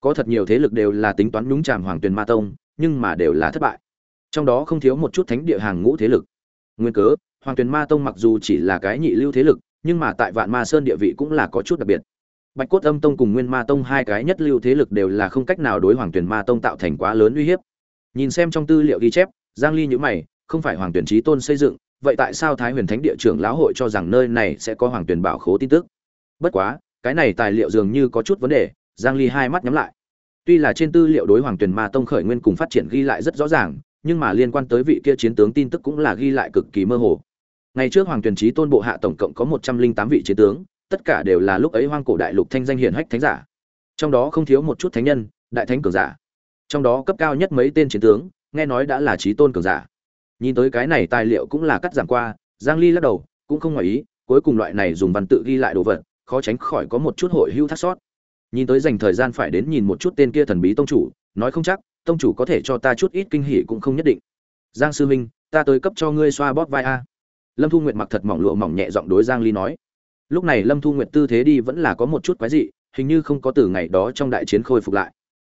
Có thật nhiều thế lực đều là tính toán nhúng chàm hoàng Tuyền ma tông, nhưng mà đều là thất bại. Trong đó không thiếu một chút thánh địa hàng ngũ thế lực. Nguyên cớ, hoàng Tuyền ma tông mặc dù chỉ là cái nhị lưu thế lực, nhưng mà tại vạn ma sơn địa vị cũng là có chút đặc biệt. Bạch cốt âm tông cùng nguyên ma tông hai cái nhất lưu thế lực đều là không cách nào đối hoàng Tuyền ma tông tạo thành quá lớn uy hiếp nhìn xem trong tư liệu ghi chép, giang ly nhữ mày, không phải hoàng tuyển trí tôn xây dựng, vậy tại sao thái huyền thánh địa trưởng lão hội cho rằng nơi này sẽ có hoàng tuyển bảo khố tin tức? Bất quá, cái này tài liệu dường như có chút vấn đề, giang ly hai mắt nhắm lại. Tuy là trên tư liệu đối hoàng tuyển ma tông khởi nguyên cùng phát triển ghi lại rất rõ ràng, nhưng mà liên quan tới vị kia chiến tướng tin tức cũng là ghi lại cực kỳ mơ hồ. Ngày trước hoàng tuyển trí tôn bộ hạ tổng cộng có một trăm linh tám vị chiến tướng, tất cả đều là lúc ấy hoang cổ đại lục thanh danh hiển hách thánh giả. Trong đó không thiếu một chút thánh nhân, đại thánh cường giả trong đó cấp cao nhất mấy tên chiến tướng, nghe nói đã là trí tôn cường giả. Nhìn tới cái này tài liệu cũng là cắt giảm qua, giang ly lắc đầu, cũng không ngoài ý, cuối cùng loại này dùng văn tự ghi lại đồ vật, khó tránh khỏi có một chút hội hưu thắt sót. Nhìn tới dành thời gian phải đến nhìn một chút tên kia thần bí tông chủ, nói không chắc, tông chủ có thể cho ta chút ít kinh hỉ cũng không nhất định. Giang sư minh, ta tới cấp cho ngươi xoa bóp vai a. Lâm thu nguyệt mặc thật mỏng lụa mỏng nhẹ giọng đối giang ly nói. Lúc này lâm thu nguyệt tư thế đi vẫn là có một chút quái dị, hình như không có từ ngày đó trong đại chiến khôi phục lại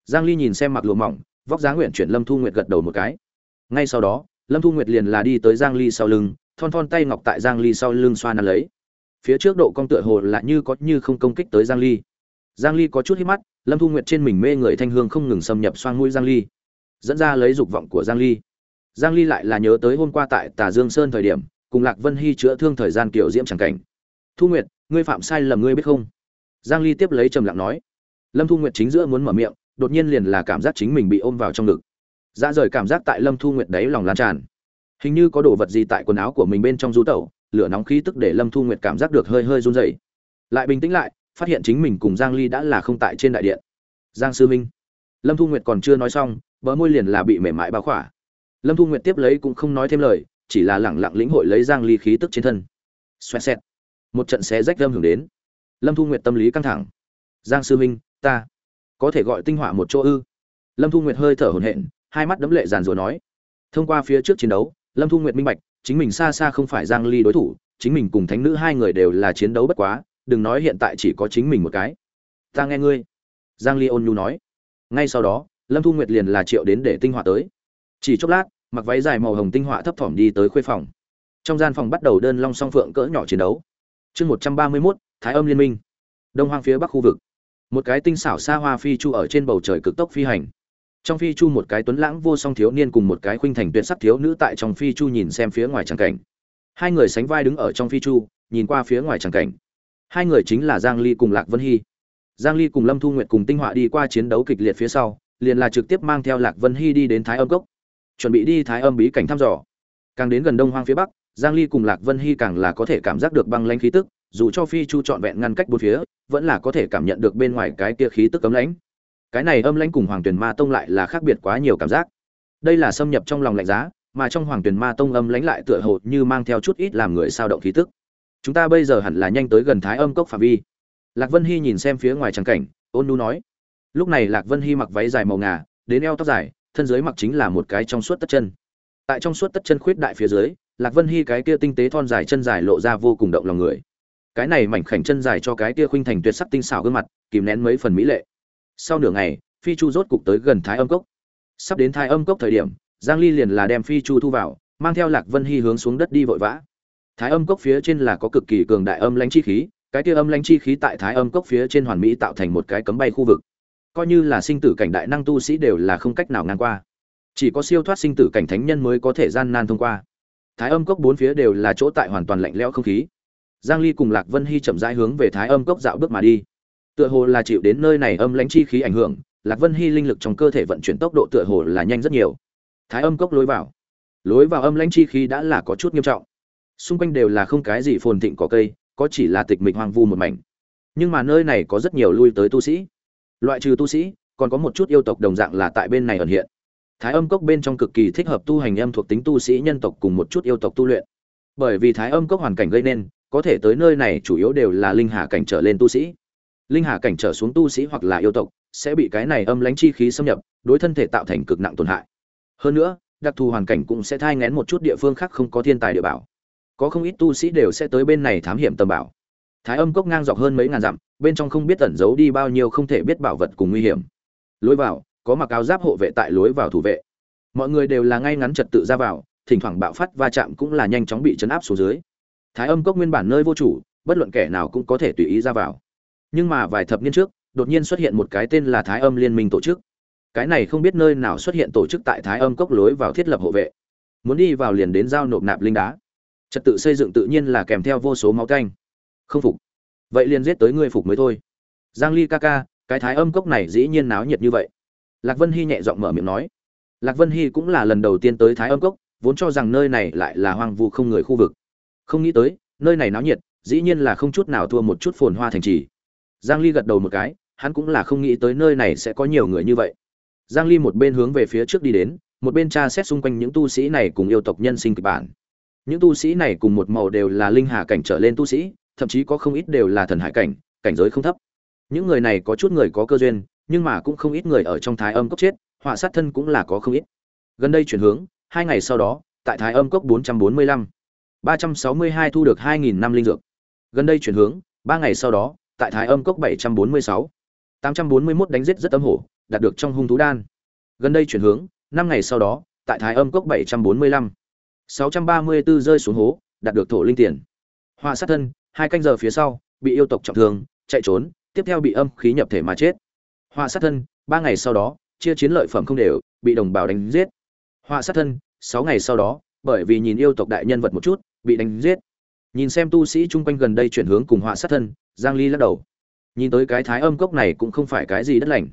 giang ly nhìn xem mặc lụa mỏng, vóc dáng nguyện chuyển lâm thu nguyệt gật đầu một cái. Ngay sau đó, lâm thu nguyệt liền là đi tới giang ly sau lưng, thon thon tay ngọc tại giang ly sau lưng xoa nắn lấy. Phía trước độ cong tựa hồ lại như có như không công kích tới giang ly. Giang ly có chút hít mắt, lâm thu nguyệt trên mình mê người thanh hương không ngừng xâm nhập xoang mũi giang ly, dẫn ra lấy dục vọng của giang ly. Giang ly lại là nhớ tới hôm qua tại tà dương sơn thời điểm, cùng lạc vân hy chữa thương thời gian kiểu diễm chẳng cảnh. Thu nguyệt, ngươi phạm sai lầm ngươi biết không? Giang ly tiếp lấy trầm lặng nói. Lâm thu nguyệt chính giữa muốn mở miệng đột nhiên liền là cảm giác chính mình bị ôm vào trong ngực. Dã rời cảm giác tại lâm thu nguyệt đấy lòng lan tràn. Hình như có đồ vật gì tại quần áo của mình bên trong du tẩu, lửa nóng khí tức để lâm thu nguyệt cảm giác được hơi hơi run rẩy. Lại bình tĩnh lại, phát hiện chính mình cùng giang ly đã là không tại trên đại điện. Giang sư minh lâm thu nguyệt còn chưa nói xong, bờ môi liền là bị mềm mại bao khỏa. Lâm thu nguyệt tiếp lấy cũng không nói thêm lời, chỉ là lẳng lặng lĩnh hội lấy giang ly khí tức trên thân. Xoẹt xẹt. Một trận xé rách lâm hưởng đến. Lâm thu nguyệt tâm lý căng thẳng. Giang sư minh ta có thể gọi tinh hỏa một chỗ ư? Lâm thu nguyệt hơi thở hổn hển hai mắt đấm lệ giàn rủa nói. Thông qua phía trước chiến đấu lâm thu nguyệt minh bạch chính mình xa xa không phải giang ly đối thủ chính mình cùng thánh nữ hai người đều là chiến đấu bất quá đừng nói hiện tại chỉ có chính mình một cái. Ta nghe ngươi. Giang ly ôn nhu nói. Ngay sau đó lâm thu nguyệt liền là triệu đến để tinh hỏa tới. Chỉ chốc lát mặc váy dài màu hồng tinh hỏa thấp thỏm đi tới khuê phòng. Trong gian phòng bắt đầu đơn long song phượng cỡ nhỏ chiến đấu. Chương 131, thái âm liên minh. Đông hoang phía bắc khu vực một cái tinh xảo xa hoa phi chu ở trên bầu trời cực tốc phi hành. Trong phi chu một cái tuấn lãng vô song thiếu niên cùng một cái khuynh thành tuyệt sắc thiếu nữ tại trong phi chu nhìn xem phía ngoài tràng cảnh. Hai người sánh vai đứng ở trong phi chu, nhìn qua phía ngoài tràng cảnh. Hai người chính là giang ly cùng lạc vân hy. Giang ly cùng lâm thu nguyệt cùng tinh họa đi qua chiến đấu kịch liệt phía sau, liền là trực tiếp mang theo lạc vân hy đi đến thái âm cốc. Chuẩn bị đi thái âm bí cảnh thăm dò. Càng đến gần đông hoang phía bắc, giang ly cùng lạc vân hy càng là có thể cảm giác được băng lãnh khí tức dù cho phi chu trọn vẹn ngăn cách bốn phía, vẫn là có thể cảm nhận được bên ngoài cái kia khí tức cấm lãnh. Cái này âm lãnh cùng hoàng tuyền ma tông lại là khác biệt quá nhiều cảm giác. Đây là xâm nhập trong lòng lạnh giá, mà trong hoàng tuyền ma tông âm lãnh lại tựa hồ như mang theo chút ít làm người sao động khí tức. Chúng ta bây giờ hẳn là nhanh tới gần thái âm cốc phạm vi. Lạc vân hy nhìn xem phía ngoài trắng cảnh, ôn nu nói. Lúc này lạc vân hy mặc váy dài màu ngà, đến eo tóc dài, thân dưới mặc chính là một cái trong suốt tất chân. Tại trong suốt tất chân khuyết đại phía dưới, lạc vân hy cái kia tinh tế thon dài chân dài lộ ra vô cùng động lòng người cái này mảnh khảnh chân dài cho cái kia khuynh thành tuyệt sắc tinh xảo gương mặt, kìm nén mấy phần mỹ lệ. Sau nửa ngày, phi chu rốt cục tới gần thái âm cốc. Sắp đến thái âm cốc thời điểm, giang ly liền là đem phi chu thu vào, mang theo lạc vân hy hướng xuống đất đi vội vã. Thái âm cốc phía trên là có cực kỳ cường đại âm lãnh chi khí, cái kia âm lãnh chi khí tại thái âm cốc phía trên hoàn mỹ tạo thành một cái cấm bay khu vực. Coi như là sinh tử cảnh đại năng tu sĩ đều là không cách nào ngang qua. Chỉ có siêu thoát sinh tử cảnh thánh nhân mới có thể gian nan thông qua. Thái âm cốc bốn phía đều là chỗ tại hoàn toàn lạnh lẽo không khí giang ly cùng lạc vân hy chậm rãi hướng về thái âm cốc dạo bước mà đi. Tựa hồ là chịu đến nơi này âm lãnh chi khí ảnh hưởng, lạc vân hy linh lực trong cơ thể vận chuyển tốc độ tựa hồ là nhanh rất nhiều. Thái âm cốc lối vào. Lối vào âm lãnh chi khí đã là có chút nghiêm trọng. Xung quanh đều là không cái gì phồn thịnh có cây, có chỉ là tịch mịch hoang vu một mảnh. Nhưng mà nơi này có rất nhiều lui tới tu sĩ. Loại trừ tu sĩ, còn có một chút yêu tộc đồng dạng là tại bên này ẩn hiện. Thái âm cốc bên trong cực kỳ thích hợp tu hành âm thuộc tính tu sĩ nhân tộc cùng một chút yêu tộc tu luyện. Bởi vì thái âm cốc hoàn cảnh gây nên có thể tới nơi này chủ yếu đều là linh hà cảnh trở lên tu sĩ. Linh hà cảnh trở xuống tu sĩ hoặc là yêu tộc, sẽ bị cái này âm lãnh chi khí xâm nhập, đối thân thể tạo thành cực nặng tổn hại. Hơn nữa, đặc thù hoàn cảnh cũng sẽ thai ngén một chút địa phương khác không có thiên tài địa bảo. Có không ít tu sĩ đều sẽ tới bên này thám hiểm tầm bảo. Thái âm cốc ngang dọc hơn mấy ngàn dặm, bên trong không biết tẩn giấu đi bao nhiêu không thể biết bảo vật cùng nguy hiểm. Lối vào, có mặc áo giáp hộ vệ tại lối vào thủ vệ. Mọi người đều là ngay ngắn trật tự ra vào, thỉnh thoảng bạo phát va chạm cũng là nhanh chóng bị chấn áp xuống dưới thái âm cốc nguyên bản nơi vô chủ, bất luận kẻ nào cũng có thể tùy ý ra vào. Nhưng mà vài thập niên trước, đột nhiên xuất hiện một cái tên là thái âm liên minh tổ chức. Cái này không biết nơi nào xuất hiện tổ chức tại thái âm cốc lối vào thiết lập hộ vệ. Muốn đi vào liền đến giao nộp nạp linh đá. Trật tự xây dựng tự nhiên là kèm theo vô số máu canh. Không phục. Vậy liền giết tới ngươi phục mới thôi. Giang ly ca ca, cái thái âm cốc này dĩ nhiên náo nhiệt như vậy. Lạc vân hy nhẹ giọng mở miệng nói. Lạc vân hy cũng là lần đầu tiên tới thái âm cốc, vốn cho rằng nơi này lại là hoang vu không người khu vực không nghĩ tới nơi này náo nhiệt dĩ nhiên là không chút nào thua một chút phồn hoa thành trì. Giang ly gật đầu một cái hắn cũng là không nghĩ tới nơi này sẽ có nhiều người như vậy. Giang ly một bên hướng về phía trước đi đến một bên tra xét xung quanh những tu sĩ này cùng yêu tộc nhân sinh kịch bản. Những tu sĩ này cùng một màu đều là linh hà cảnh trở lên tu sĩ thậm chí có không ít đều là thần hải cảnh cảnh giới không thấp. Những người này có chút người có cơ duyên nhưng mà cũng không ít người ở trong thái âm cốc chết họa sát thân cũng là có không ít. Gần đây chuyển hướng hai ngày sau đó tại thái âm cốc 445, 362 thu được 2.000 năm linh dược. Gần đây chuyển hướng ba ngày sau đó tại thái âm cốc 746, 841 đánh giết rất âm hổ đạt được trong hung thú đan. Gần đây chuyển hướng năm ngày sau đó tại thái âm cốc 745, 634 rơi xuống hố đạt được thổ linh tiền. Họa sát thân hai canh giờ phía sau bị yêu tộc trọng thương chạy trốn tiếp theo bị âm khí nhập thể mà chết. Họa sát thân ba ngày sau đó chia chiến lợi phẩm không đều bị đồng bào đánh giết. Họa sát thân sáu ngày sau đó bởi vì nhìn yêu tộc đại nhân vật một chút bị đánh giết. Nhìn xem tu sĩ chung quanh gần đây chuyển hướng cùng họa sát thân, giang ly lắc đầu. Nhìn tới cái thái âm cốc này cũng không phải cái gì đất lành.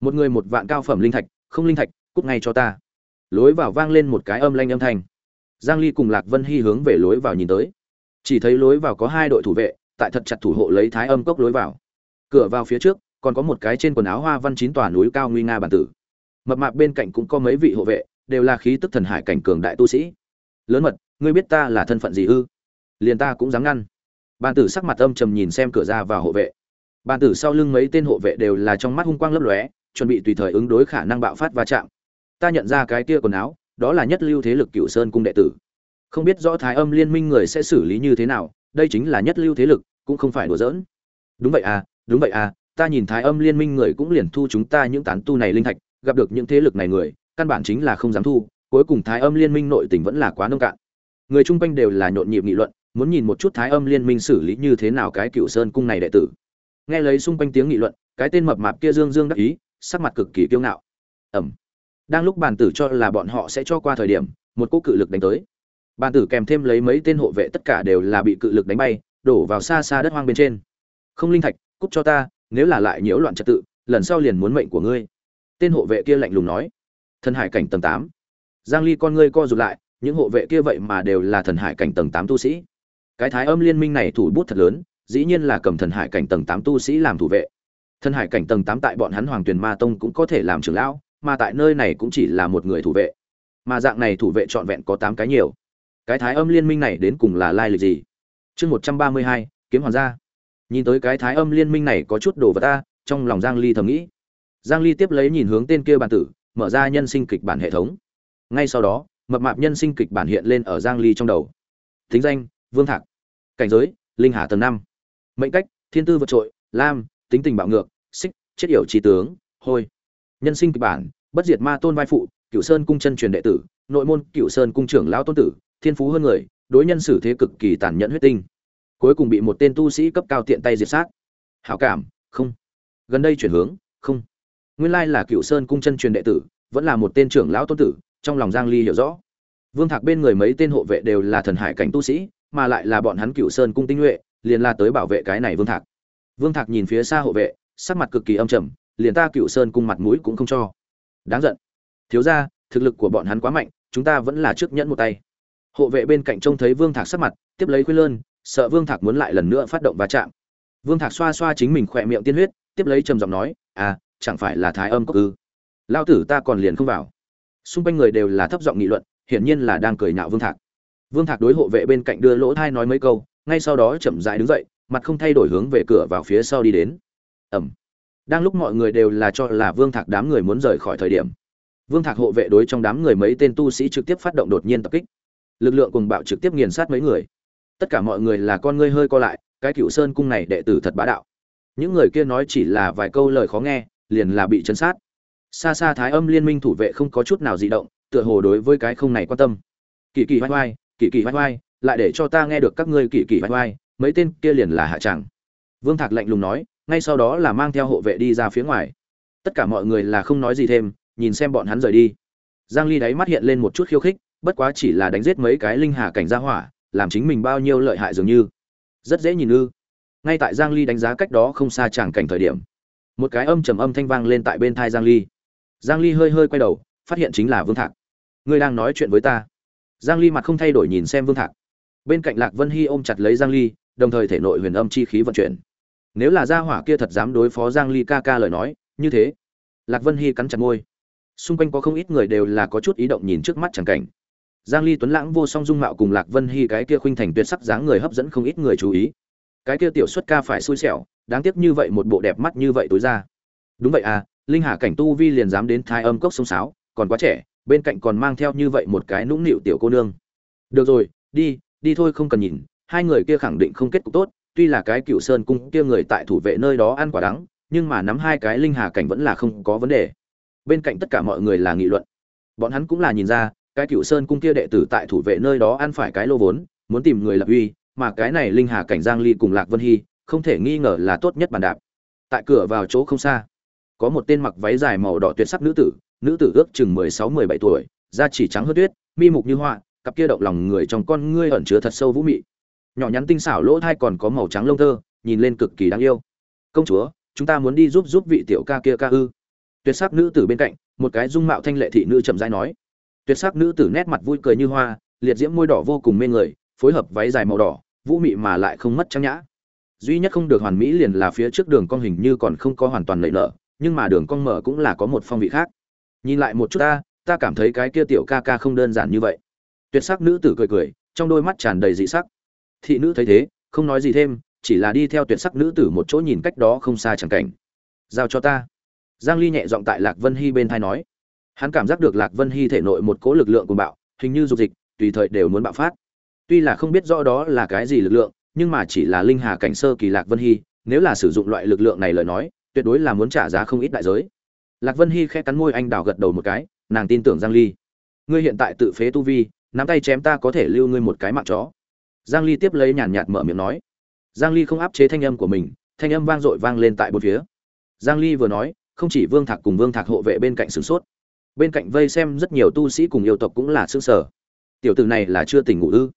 Một người một vạn cao phẩm linh thạch, không linh thạch, cút ngay cho ta. Lối vào vang lên một cái âm lanh âm thanh. Giang ly cùng lạc vân hy hướng về lối vào nhìn tới. Chỉ thấy lối vào có hai đội thủ vệ, tại thật chặt thủ hộ lấy thái âm cốc lối vào. Cửa vào phía trước, còn có một cái trên quần áo hoa văn chín tòa núi cao nguy nga bản tử. Mập mạp bên cạnh cũng có mấy vị hộ vệ, đều là khí tức thần hải cảnh cường đại tu sĩ. Lớn mật ngươi biết ta là thân phận gì ư? Liền ta cũng dám ngăn. Bàn tử sắc mặt âm trầm nhìn xem cửa ra và hộ vệ. Bàn tử sau lưng mấy tên hộ vệ đều là trong mắt hung quang lấp lóe, chuẩn bị tùy thời ứng đối khả năng bạo phát va chạm. Ta nhận ra cái kia quần áo, đó là nhất lưu thế lực cựu sơn cung đệ tử. Không biết rõ thái âm liên minh người sẽ xử lý như thế nào, đây chính là nhất lưu thế lực, cũng không phải đùa giỡn. Đúng vậy à đúng vậy à ta nhìn thái âm liên minh người cũng liền thu chúng ta những tán tu này linh thạch, gặp được những thế lực này người, căn bản chính là không dám thu, cuối cùng thái âm liên minh nội tình vẫn là quá nông cạn người chung quanh đều là nhộn nhịp nghị luận, muốn nhìn một chút thái âm liên minh xử lý như thế nào cái cựu sơn cung này đệ tử. Nghe lấy xung quanh tiếng nghị luận, cái tên mập mạp kia dương dương đắc ý, sắc mặt cực kỳ kiêu ngạo. Ẩm. Đang lúc bàn tử cho là bọn họ sẽ cho qua thời điểm, một cỗ cự lực đánh tới. Bàn tử kèm thêm lấy mấy tên hộ vệ tất cả đều là bị cự lực đánh bay, đổ vào xa xa đất hoang bên trên. Không linh thạch, cút cho ta, nếu là lại nhiễu loạn trật tự, lần sau liền muốn mệnh của ngươi. Tên hộ vệ kia lạnh lùng nói. Thân hải cảnh tầng tám. Giang ly con ngươi co rụt lại những hộ vệ kia vậy mà đều là thần hải cảnh tầng tám tu sĩ. Cái thái âm liên minh này thủ bút thật lớn, dĩ nhiên là cầm thần hải cảnh tầng tám tu sĩ làm thủ vệ. Thần hải cảnh tầng tám tại bọn hắn hoàng tuyền ma tông cũng có thể làm trưởng lão, mà tại nơi này cũng chỉ là một người thủ vệ. Mà dạng này thủ vệ trọn vẹn có tám cái nhiều. Cái thái âm liên minh này đến cùng là lai lịch gì? Chương một trăm ba mươi hai, kiếm hoàng gia. Nhìn tới cái thái âm liên minh này có chút đồ vật ta, trong lòng giang ly thầm nghĩ. Giang ly tiếp lấy nhìn hướng tên kia bàn tử, mở ra nhân sinh kịch bản hệ thống. Ngay sau đó mập mạp nhân sinh kịch bản hiện lên ở giang ly trong đầu. Thính danh, vương thạc. Cảnh giới, linh hà tầng năm. Mệnh cách, thiên tư vượt trội, lam, tính tình bạo ngược, xích, chết yểu trí tướng, hôi. Nhân sinh kịch bản, bất diệt ma tôn vai phụ cựu sơn cung chân truyền đệ tử, nội môn cựu sơn cung trưởng lão tôn tử, thiên phú hơn người, đối nhân xử thế cực kỳ tàn nhẫn huyết tinh. Cuối cùng bị một tên tu sĩ cấp cao tiện tay diệt sát. Hảo cảm, không. Gần đây chuyển hướng, không. Nguyên lai là cựu sơn cung chân truyền đệ tử, vẫn là một tên trưởng lão tôn tử, trong lòng giang ly hiểu rõ vương thạc bên người mấy tên hộ vệ đều là thần hải cảnh tu sĩ mà lại là bọn hắn cựu sơn cung tinh nhuệ liền la tới bảo vệ cái này vương thạc. Vương thạc nhìn phía xa hộ vệ sắc mặt cực kỳ âm trầm liền ta cựu sơn cung mặt mũi cũng không cho. Đáng giận. Thiếu gia, thực lực của bọn hắn quá mạnh chúng ta vẫn là trước nhẫn một tay. Hộ vệ bên cạnh trông thấy vương thạc sắc mặt tiếp lấy khuyên lơn sợ vương thạc muốn lại lần nữa phát động va chạm. Vương thạc xoa xoa chính mình khỏe miệng tiên huyết tiếp lấy trầm giọng nói à chẳng phải là thái âm cốc ư? Lao tử ta còn liền không vào. Xung quanh người đều là thấp giọng nghị luận hiển nhiên là đang cười nhạo vương thạc. Vương thạc đối hộ vệ bên cạnh đưa lỗ thai nói mấy câu, ngay sau đó chậm rãi đứng dậy, mặt không thay đổi hướng về cửa vào phía sau đi đến. Ẩm. Đang lúc mọi người đều là cho là vương thạc đám người muốn rời khỏi thời điểm, vương thạc hộ vệ đối trong đám người mấy tên tu sĩ trực tiếp phát động đột nhiên tập kích. Lực lượng cùng bạo trực tiếp nghiền sát mấy người. Tất cả mọi người là con ngươi hơi co lại, cái Cửu sơn cung này đệ tử thật bá đạo. Những người kia nói chỉ là vài câu lời khó nghe, liền là bị chấn sát. Xa xa thái âm liên minh thủ vệ không có chút nào dị động tựa hồ đối với cái không này quan tâm. Kỳ kỳ vai vai kỳ kỳ vai vai lại để cho ta nghe được các ngươi kỳ kỳ vai vai mấy tên kia liền là hạ chẳng. vương thạc lạnh lùng nói, ngay sau đó là mang theo hộ vệ đi ra phía ngoài. Tất cả mọi người là không nói gì thêm, nhìn xem bọn hắn rời đi. Giang ly đáy mắt hiện lên một chút khiêu khích, bất quá chỉ là đánh giết mấy cái linh hà cảnh gia hỏa, làm chính mình bao nhiêu lợi hại dường như. Rất dễ nhìn ư. Ngay tại giang ly đánh giá cách đó không xa chẳng cảnh thời điểm, một cái âm trầm âm thanh vang lên tại bên thai giang ly. Giang ly hơi hơi quay đầu, phát hiện chính là vương thạc ngươi đang nói chuyện với ta. Giang ly mặt không thay đổi nhìn xem vương thạc. Bên cạnh lạc vân hy ôm chặt lấy giang ly, đồng thời thể nội huyền âm chi khí vận chuyển. Nếu là gia hỏa kia thật dám đối phó giang ly ca ca lời nói, như thế, lạc vân hy cắn chặt môi. Xung quanh có không ít người đều là có chút ý động nhìn trước mắt chẳng cảnh. Giang ly tuấn lãng vô song dung mạo cùng lạc vân hy cái kia khuynh thành tuyệt sắc dáng người hấp dẫn không ít người chú ý. Cái kia tiểu xuất ca phải xui xẻo, đáng tiếc như vậy một bộ đẹp mắt như vậy tối ra. Đúng vậy à linh hà cảnh tu vi liền dám đến thái âm cốc sông sáo, còn quá trẻ bên cạnh còn mang theo như vậy một cái nũng nịu tiểu cô nương. Được rồi, đi đi thôi không cần nhìn, hai người kia khẳng định không kết cục tốt, tuy là cái cựu sơn cung kia người tại thủ vệ nơi đó ăn quả đắng, nhưng mà nắm hai cái linh hà cảnh vẫn là không có vấn đề. Bên cạnh tất cả mọi người là nghị luận. Bọn hắn cũng là nhìn ra, cái cựu sơn cung kia đệ tử tại thủ vệ nơi đó ăn phải cái lô vốn, muốn tìm người lập uy, mà cái này linh hà cảnh giang ly cùng lạc vân hy, không thể nghi ngờ là tốt nhất bàn đạp. Tại cửa vào chỗ không xa có một tên mặc váy dài màu đỏ tuyệt sắc nữ tử nữ tử ước chừng 16-17 tuổi, da chỉ trắng hơn tuyết, mi mục như hoa, cặp kia động lòng người trong con ngươi ẩn chứa thật sâu vũ mị. Nhỏ nhắn tinh xảo lỗ thai còn có màu trắng lông thơ nhìn lên cực kỳ đáng yêu. Công chúa, chúng ta muốn đi giúp giúp vị tiểu ca kia ca ư? Tuyệt sắc nữ tử bên cạnh, một cái dung mạo thanh lệ thị nữ chậm rãi nói. Tuyệt sắc nữ tử nét mặt vui cười như hoa, liệt diễm môi đỏ vô cùng mê người, phối hợp váy dài màu đỏ, vũ mị mà lại không mất trang nhã. Duy nhất không được hoàn mỹ liền là phía trước đường cong hình như còn không có hoàn toàn lệ nở nhưng mà đường cong mở cũng là có một phong vị khác. Nhìn lại một chút ta ta cảm thấy cái kia tiểu ca ca không đơn giản như vậy. Tuyệt sắc nữ tử cười cười, trong đôi mắt tràn đầy dị sắc. Thị nữ thấy thế, không nói gì thêm, chỉ là đi theo tuyệt sắc nữ tử một chỗ nhìn cách đó không xa chẳng cảnh. Giao cho ta. Giang ly nhẹ giọng tại lạc vân hy bên thai nói. Hắn cảm giác được lạc vân hy thể nội một cỗ lực lượng của bạo, hình như dục dịch, tùy thời đều muốn bạo phát. Tuy là không biết rõ đó là cái gì lực lượng, nhưng mà chỉ là linh hà cảnh sơ kỳ lạc vân hy, nếu là sử dụng loại lực lượng này lời nói tuyệt đối là muốn trả giá không ít đại giới. Lạc vân hy khẽ cắn môi anh đào gật đầu một cái, nàng tin tưởng giang ly. Ngươi hiện tại tự phế tu vi, nắm tay chém ta có thể lưu ngươi một cái mạng chó. Giang ly tiếp lấy nhàn nhạt mở miệng nói. Giang ly không áp chế thanh âm của mình, thanh âm vang dội vang lên tại bốn phía. Giang ly vừa nói, không chỉ vương thạc cùng vương thạc hộ vệ bên cạnh sửng sốt, bên cạnh vây xem rất nhiều tu sĩ cùng yêu tộc cũng là sương sở tiểu tử này là chưa tỉnh ngủ ư?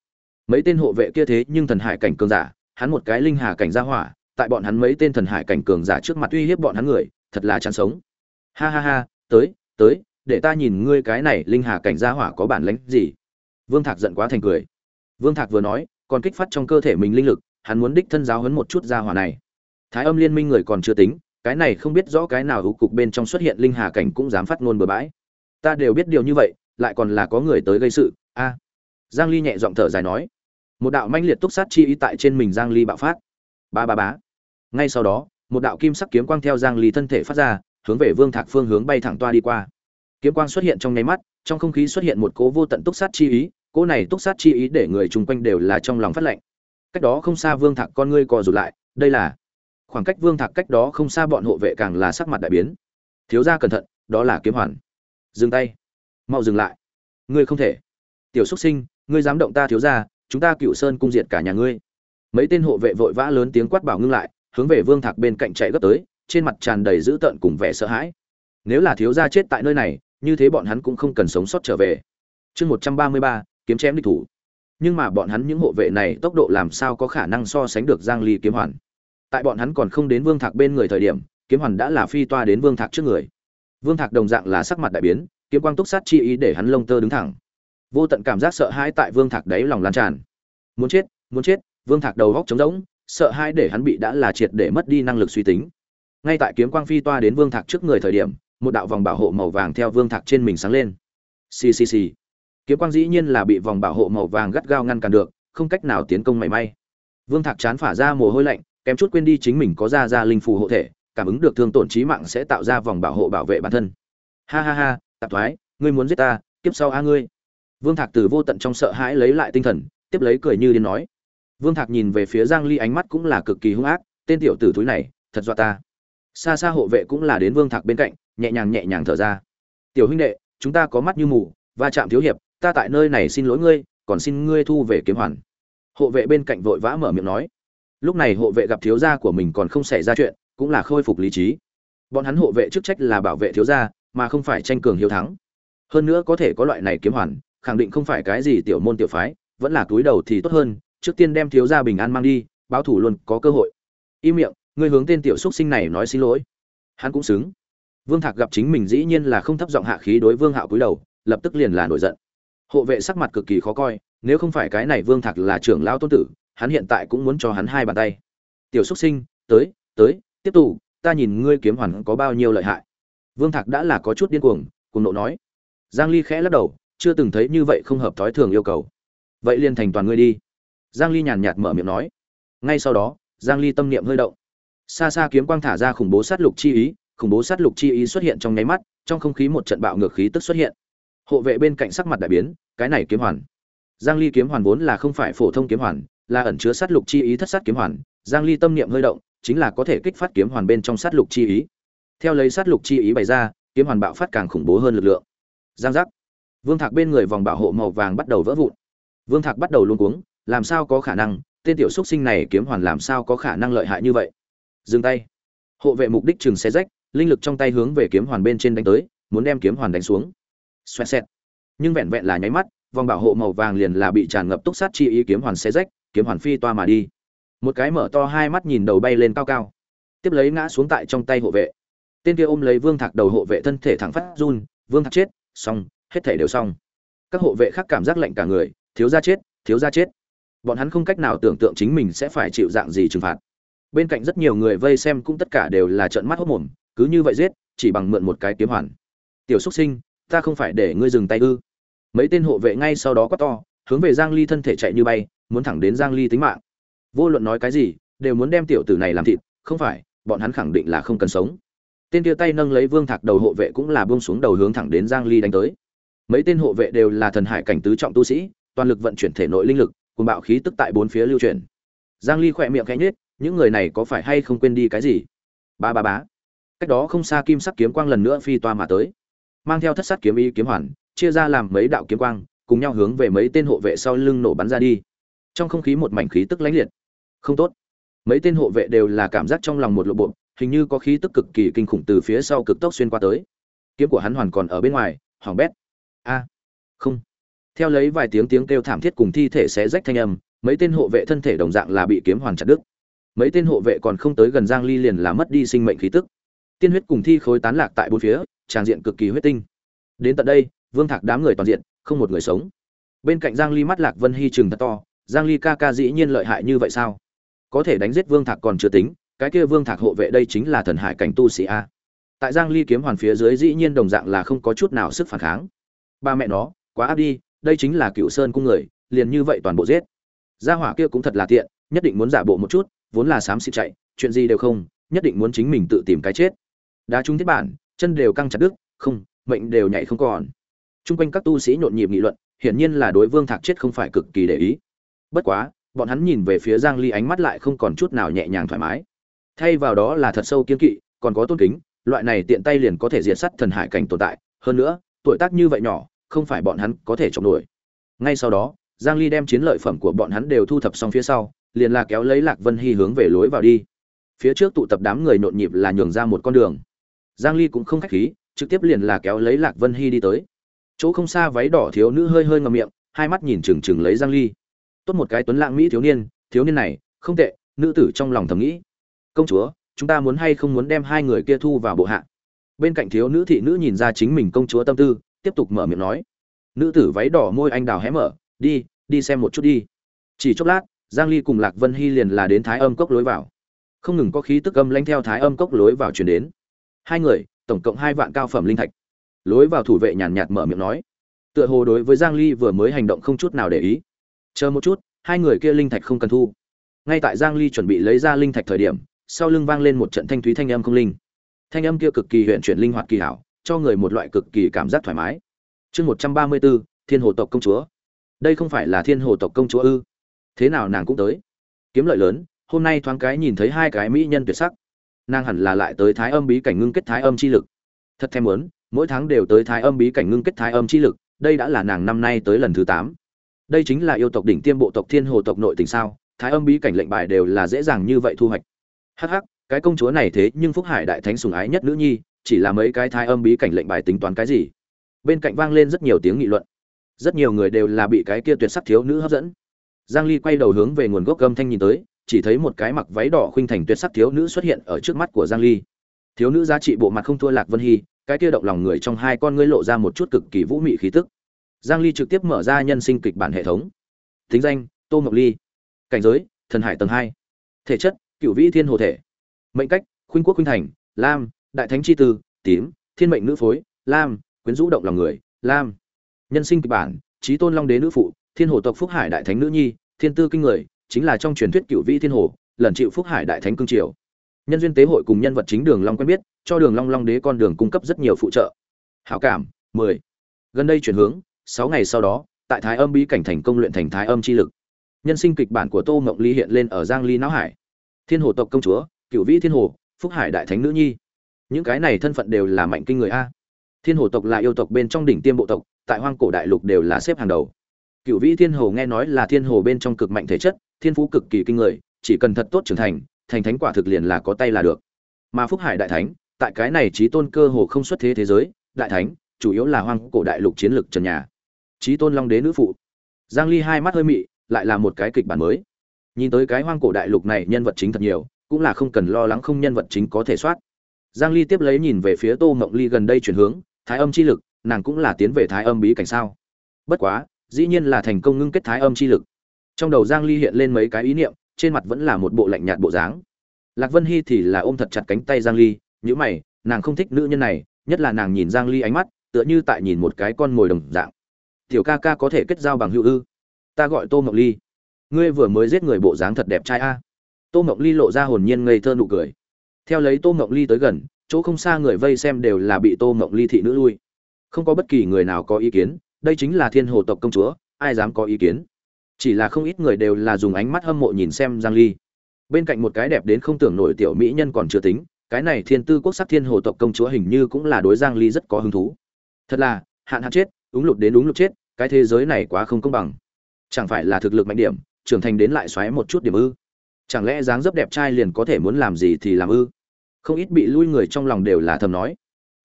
Mấy tên hộ vệ kia thế nhưng thần hải cảnh cường giả, hắn một cái linh hà cảnh gia hỏa tại bọn hắn mấy tên thần hải cảnh cường giả trước mặt uy hiếp bọn hắn người, thật là chán sống. Ha ha ha, tới tới, để ta nhìn ngươi cái này linh hà cảnh gia hỏa có bản lĩnh gì. Vương thạc giận quá thành cười. Vương thạc vừa nói, còn kích phát trong cơ thể mình linh lực, hắn muốn đích thân giáo huấn một chút gia hỏa này. Thái âm liên minh người còn chưa tính, cái này không biết rõ cái nào hữu cục bên trong xuất hiện linh hà cảnh cũng dám phát ngôn bừa bãi. Ta đều biết điều như vậy, lại còn là có người tới gây sự, a. À. Giang ly nhẹ giọng thở dài nói. Một đạo manh liệt túc sát chi ý tại trên mình giang ly bạo phát. Ba ba bá ngay sau đó, một đạo kim sắc kiếm quang theo giang ly thân thể phát ra, hướng về vương thạc phương hướng bay thẳng toa đi qua. Kiếm quang xuất hiện trong nháy mắt, trong không khí xuất hiện một cố vô tận túc sát chi ý, cố này túc sát chi ý để người chung quanh đều là trong lòng phát lệnh cách đó không xa vương thạc con ngươi co rụt lại, đây là khoảng cách vương thạc cách đó không xa bọn hộ vệ càng là sắc mặt đại biến. Thiếu gia cẩn thận, đó là kiếm hoàn. Dừng tay. Mau dừng lại. Ngươi không thể. Tiểu xuất sinh, ngươi dám động ta thiếu gia, chúng ta cựu sơn cung diệt cả nhà ngươi. Mấy tên hộ vệ vội vã lớn tiếng quát bảo ngưng lại hướng về vương thạc bên cạnh chạy gấp tới, trên mặt tràn đầy dữ tợn cùng vẻ sợ hãi. Nếu là thiếu gia chết tại nơi này, như thế bọn hắn cũng không cần sống sót trở về. Chương một trăm ba mươi ba, kiếm chém địch thủ. Nhưng mà bọn hắn những hộ vệ này tốc độ làm sao có khả năng so sánh được giang ly kiếm hoàn? Tại bọn hắn còn không đến vương thạc bên người thời điểm, kiếm hoàn đã là phi toa đến vương thạc trước người. Vương thạc đồng dạng là sắc mặt đại biến, kiếm quang túc sát chi ý để hắn lông tơ đứng thẳng. Vô tận cảm giác sợ hãi tại vương thạc đáy lòng lan tràn. Muốn chết muốn chết, vương thạc đầu góc trống rỗng sợ hãi để hắn bị đã là triệt để mất đi năng lực suy tính. Ngay tại kiếm quang phi toa đến vương thạc trước người thời điểm, một đạo vòng bảo hộ màu vàng theo vương thạc trên mình sáng lên. Xì xì xì. Kiếm quang dĩ nhiên là bị vòng bảo hộ màu vàng gắt gao ngăn cản được, không cách nào tiến công mảy may. Vương thạc chán phả ra mồ hôi lạnh, kém chút quên đi chính mình có ra ra linh phù hộ thể, cảm ứng được thương tổn trí mạng sẽ tạo ra vòng bảo hộ bảo vệ bản thân. Ha ha ha, tạp thoái, ngươi muốn giết ta, kiếp sau a ngươi. Vương thạc từ vô tận trong sợ hãi lấy lại tinh thần, tiếp lấy cười như điên nói vương thạc nhìn về phía giang ly ánh mắt cũng là cực kỳ hung ác, tên tiểu tử thúi này, thật dọa ta. Xa xa hộ vệ cũng là đến vương thạc bên cạnh, nhẹ nhàng nhẹ nhàng thở ra. Tiểu huynh đệ, chúng ta có mắt như mù, va chạm thiếu hiệp, ta tại nơi này xin lỗi ngươi, còn xin ngươi thu về kiếm hoàn. Hộ vệ bên cạnh vội vã mở miệng nói. Lúc này hộ vệ gặp thiếu gia của mình còn không xảy ra chuyện, cũng là khôi phục lý trí. Bọn hắn hộ vệ chức trách là bảo vệ thiếu gia, mà không phải tranh cường hiếu thắng. Hơn nữa có thể có loại này kiếm hoàn, khẳng định không phải cái gì tiểu môn tiểu phái, vẫn là túi đầu thì tốt hơn trước tiên đem thiếu gia bình an mang đi, báo thủ luôn có cơ hội. Im miệng, ngươi hướng tên tiểu xúc sinh này nói xin lỗi. Hắn cũng xứng. Vương thạc gặp chính mình dĩ nhiên là không thấp giọng hạ khí đối vương hạo cúi đầu, lập tức liền là nổi giận. Hộ vệ sắc mặt cực kỳ khó coi, nếu không phải cái này vương thạc là trưởng lão tôn tử, hắn hiện tại cũng muốn cho hắn hai bàn tay. Tiểu xúc sinh, tới tới, tiếp tục, ta nhìn ngươi kiếm hoàn có bao nhiêu lợi hại. Vương thạc đã là có chút điên cuồng cùng nộ nói. Giang ly khẽ lắc đầu, chưa từng thấy như vậy không hợp thói thường yêu cầu. Vậy liền thành toàn ngươi đi giang ly nhàn nhạt mở miệng nói. Ngay sau đó, giang ly tâm niệm hơi động. Xa xa kiếm quang thả ra khủng bố sát lục chi ý, khủng bố sát lục chi ý xuất hiện trong nháy mắt, trong không khí một trận bạo ngược khí tức xuất hiện. Hộ vệ bên cạnh sắc mặt đại biến, cái này kiếm hoàn. Giang ly kiếm hoàn vốn là không phải phổ thông kiếm hoàn, là ẩn chứa sát lục chi ý thất sát kiếm hoàn. Giang ly tâm niệm hơi động, chính là có thể kích phát kiếm hoàn bên trong sát lục chi ý. Theo lấy sát lục chi ý bày ra, kiếm hoàn bạo phát càng khủng bố hơn lực lượng. Giang giác. Vương thạc bên người vòng bảo hộ màu vàng bắt đầu vỡ vụn. Vương thạc bắt đầu luống cuống làm sao có khả năng, tên tiểu xúc sinh này kiếm hoàn làm sao có khả năng lợi hại như vậy? Dừng tay. Hộ vệ mục đích chừng xe rách, linh lực trong tay hướng về kiếm hoàn bên trên đánh tới, muốn đem kiếm hoàn đánh xuống. Xoẹt xẹt. Nhưng vẹn vẹn là nháy mắt, vòng bảo hộ màu vàng liền là bị tràn ngập túc sát chi ý kiếm hoàn xe rách, kiếm hoàn phi toa mà đi. Một cái mở to hai mắt nhìn đầu bay lên cao cao. Tiếp lấy ngã xuống tại trong tay hộ vệ. Tên kia ôm lấy vương thạc đầu hộ vệ thân thể thẳng phát run, vương thạc chết, xong, hết thể đều xong. Các hộ vệ khác cảm giác lạnh cả người, thiếu ra chết, thiếu ra chết bọn hắn không cách nào tưởng tượng chính mình sẽ phải chịu dạng gì trừng phạt. Bên cạnh rất nhiều người vây xem cũng tất cả đều là trợn mắt hốt mồm, cứ như vậy giết, chỉ bằng mượn một cái kiếm hoàn. Tiểu xúc sinh, ta không phải để ngươi dừng tay ư? Mấy tên hộ vệ ngay sau đó quát to, hướng về giang ly thân thể chạy như bay, muốn thẳng đến giang ly tính mạng. Vô luận nói cái gì, đều muốn đem tiểu tử này làm thịt, không phải, bọn hắn khẳng định là không cần sống. Tên kia tay nâng lấy vương thạc đầu hộ vệ cũng là buông xuống đầu hướng thẳng đến giang ly đánh tới. Mấy tên hộ vệ đều là thần hải cảnh tứ trọng tu sĩ, toàn lực vận chuyển thể nội linh lực cùng bạo khí tức tại bốn phía lưu chuyển giang ly khỏe miệng khẽ nhếch, những người này có phải hay không quên đi cái gì? Ba ba bá cách đó không xa kim sắc kiếm quang lần nữa phi toa mà tới. Mang theo thất sát kiếm y kiếm hoàn, chia ra làm mấy đạo kiếm quang, cùng nhau hướng về mấy tên hộ vệ sau lưng nổ bắn ra đi. Trong không khí một mảnh khí tức lãnh liệt. Không tốt. Mấy tên hộ vệ đều là cảm giác trong lòng một lộ bộ hình như có khí tức cực kỳ kinh khủng từ phía sau cực tốc xuyên qua tới. Kiếm của hắn hoàn còn ở bên ngoài, hỏng bét. A. Không theo lấy vài tiếng tiếng kêu thảm thiết cùng thi thể xé rách thanh âm, mấy tên hộ vệ thân thể đồng dạng là bị kiếm hoàn chặt đứt. Mấy tên hộ vệ còn không tới gần giang ly liền là mất đi sinh mệnh khí tức. Tiên huyết cùng thi khối tán lạc tại bốn phía tràng diện cực kỳ huyết tinh. Đến tận đây, vương thạc đám người toàn diện, không một người sống. Bên cạnh giang ly mắt lạc vân hy chừng thật to, giang ly ca ca dĩ nhiên lợi hại như vậy sao? Có thể đánh giết vương thạc còn chưa tính, cái kia vương thạc hộ vệ đây chính là thần hải cảnh tu sĩ a. Tại giang ly kiếm hoàn phía dưới dĩ nhiên đồng dạng là không có chút nào sức phản kháng. Ba mẹ nó, quá áp đi đây chính là cựu sơn cung người, liền như vậy toàn bộ giết. Gia hỏa kia cũng thật là tiện, nhất định muốn giả bộ một chút, vốn là xám xịt chạy, chuyện gì đều không, nhất định muốn chính mình tự tìm cái chết. Đá trúng thiết bản, chân đều căng chặt đứt, không, mệnh đều nhảy không còn. Chung quanh các tu sĩ nhộn nhịp nghị luận, hiển nhiên là đối vương thạc chết không phải cực kỳ để ý. Bất quá, bọn hắn nhìn về phía giang ly ánh mắt lại không còn chút nào nhẹ nhàng thoải mái. Thay vào đó là thật sâu kiên kỵ, còn có tôn kính, loại này tiện tay liền có thể diệt sát thần hải cảnh tồn tại. Hơn nữa, tuổi tác như vậy nhỏ không phải bọn hắn có thể chống nổi ngay sau đó, giang ly đem chiến lợi phẩm của bọn hắn đều thu thập xong phía sau, liền là kéo lấy lạc vân hy hướng về lối vào đi. Phía trước tụ tập đám người nhộn nhịp là nhường ra một con đường. Giang ly cũng không khách khí, trực tiếp liền là kéo lấy lạc vân hy đi tới. Chỗ không xa váy đỏ thiếu nữ hơi hơi ngậm miệng, hai mắt nhìn chừng chừng lấy giang ly. Tốt một cái tuấn lãng mỹ thiếu niên thiếu niên này, không tệ, nữ tử trong lòng thầm nghĩ. Công chúa, chúng ta muốn hay không muốn đem hai người kia thu vào bộ hạ? Bên cạnh thiếu nữ thị nữ nhìn ra chính mình công chúa tâm tư tiếp tục mở miệng nói. Nữ tử váy đỏ môi anh đào hé mở, đi đi xem một chút đi. Chỉ chốc lát, giang ly cùng lạc vân hy liền là đến thái âm cốc lối vào. Không ngừng có khí tức âm lanh theo thái âm cốc lối vào truyền đến. Hai người, tổng cộng hai vạn cao phẩm linh thạch, lối vào thủ vệ nhàn nhạt mở miệng nói. Tựa hồ đối với giang ly vừa mới hành động không chút nào để ý. Chờ một chút, hai người kia linh thạch không cần thu. Ngay tại giang ly chuẩn bị lấy ra linh thạch thời điểm, sau lưng vang lên một trận thanh thúy thanh âm không linh. Thanh âm kia cực kỳ huyện chuyển linh hoạt kỳ hảo cho người một loại cực kỳ cảm giác thoải mái. Chương 134, thiên hồ tộc công chúa. Đây không phải là thiên hồ tộc công chúa ư? Thế nào nàng cũng tới. Kiếm lợi lớn hôm nay thoáng cái nhìn thấy hai cái mỹ nhân tuyệt sắc. Nàng hẳn là lại tới thái âm bí cảnh ngưng kết thái âm chi lực. Thật thèm muốn mỗi tháng đều tới thái âm bí cảnh ngưng kết thái âm chi lực đây đã là nàng năm nay tới lần thứ tám. Đây chính là yêu tộc đỉnh tiêm bộ tộc thiên hồ tộc nội tình sao? Thái âm bí cảnh lệnh bài đều là dễ dàng như vậy thu hoạch. Hắc hắc cái công chúa này thế nhưng phúc hải đại thánh sùng ái nhất nữ nhi chỉ là mấy cái thái âm bí cảnh lệnh bài tính toán cái gì. Bên cạnh vang lên rất nhiều tiếng nghị luận. Rất nhiều người đều là bị cái kia tuyệt sắc thiếu nữ hấp dẫn. Giang ly quay đầu hướng về nguồn gốc âm thanh nhìn tới, chỉ thấy một cái mặc váy đỏ khuynh thành tuyệt sắc thiếu nữ xuất hiện ở trước mắt của giang ly. Thiếu nữ giá trị bộ mặt không thua lạc vân hy, cái kia động lòng người trong hai con ngươi lộ ra một chút cực kỳ vũ mị khí tức. Giang ly trực tiếp mở ra nhân sinh kịch bản hệ thống. Thính danh, tô ngọc ly. Cảnh giới, thần hải tầng 2. thể chất, cửu vĩ thiên hồ thể. Mệnh cách, khuynh quốc khuynh thành, lam đại thánh chi tư, tím, thiên mệnh nữ phối, lam, quyến rũ động lòng người, lam. Nhân sinh kịch bản trí tôn long đế nữ phụ, thiên hồ tộc phúc hải đại thánh nữ nhi, thiên tư kinh người, chính là trong truyền thuyết cựu vĩ thiên hồ, lần chịu phúc hải đại thánh cương triều. Nhân duyên tế hội cùng nhân vật chính đường long quen biết, cho đường long long đế con đường cung cấp rất nhiều phụ trợ. Hảo cảm 10. gần đây chuyển hướng 6 ngày sau đó, tại thái âm bí cảnh thành công luyện thành thái âm chi lực. Nhân sinh kịch bản của tô Ngọc ly hiện lên ở giang ly não hải. Thiên hồ tộc công chúa, cựu vĩ thiên hồ, phúc hải đại thánh nữ nhi những cái này thân phận đều là mạnh kinh người a. Thiên hồ tộc là yêu tộc bên trong đỉnh tiêm bộ tộc, tại hoang cổ đại lục đều là xếp hàng đầu. Cựu vĩ thiên hồ nghe nói là thiên hồ bên trong cực mạnh thể chất, thiên phú cực kỳ kinh người, chỉ cần thật tốt trưởng thành thành thánh quả thực liền là có tay là được. Mà phúc hải đại thánh, tại cái này trí tôn cơ hồ không xuất thế thế giới, đại thánh, chủ yếu là hoang cổ đại lục chiến lược trần nhà. Trí tôn long đế nữ phụ. Giang ly hai mắt hơi mị, lại là một cái kịch bản mới. Nhìn tới cái hoang cổ đại lục này nhân vật chính thật nhiều, cũng là không cần lo lắng không nhân vật chính có thể soát giang ly tiếp lấy nhìn về phía tô mộng ly gần đây chuyển hướng, thái âm chi lực, nàng cũng là tiến về thái âm bí cảnh sao? Bất quá, dĩ nhiên là thành công ngưng kết thái âm chi lực. Trong đầu giang ly hiện lên mấy cái ý niệm, trên mặt vẫn là một bộ lạnh nhạt bộ dáng. Lạc vân Hi thì là ôm thật chặt cánh tay giang ly, nhíu mày, nàng không thích nữ nhân này, nhất là nàng nhìn giang ly ánh mắt, tựa như tại nhìn một cái con mồi đồng dạng. Tiểu ca ca có thể kết giao bằng hữu ư? Ta gọi tô mộng ly. Ngươi vừa mới giết người bộ dáng thật đẹp trai a. Tô mộng ly lộ ra hồn nhiên ngây thơ nụ cười theo lấy tô mộng ly tới gần, chỗ không xa người vây xem đều là bị tô mộng ly thị nữ lui. Không có bất kỳ người nào có ý kiến, đây chính là thiên hồ tộc công chúa, ai dám có ý kiến? Chỉ là không ít người đều là dùng ánh mắt hâm mộ nhìn xem giang ly. Bên cạnh một cái đẹp đến không tưởng nổi tiểu mỹ nhân còn chưa tính, cái này thiên tư quốc sắc thiên hồ tộc công chúa hình như cũng là đối giang ly rất có hứng thú. Thật là, hạn hạn chết đúng lụt đến đúng lụt chết, cái thế giới này quá không công bằng. Chẳng phải là thực lực mạnh điểm, trưởng thành đến lại xoáy một chút điểm ư? Chẳng lẽ dáng dấp đẹp trai liền có thể muốn làm gì thì làm ư? Không ít bị lui người trong lòng đều là thầm nói.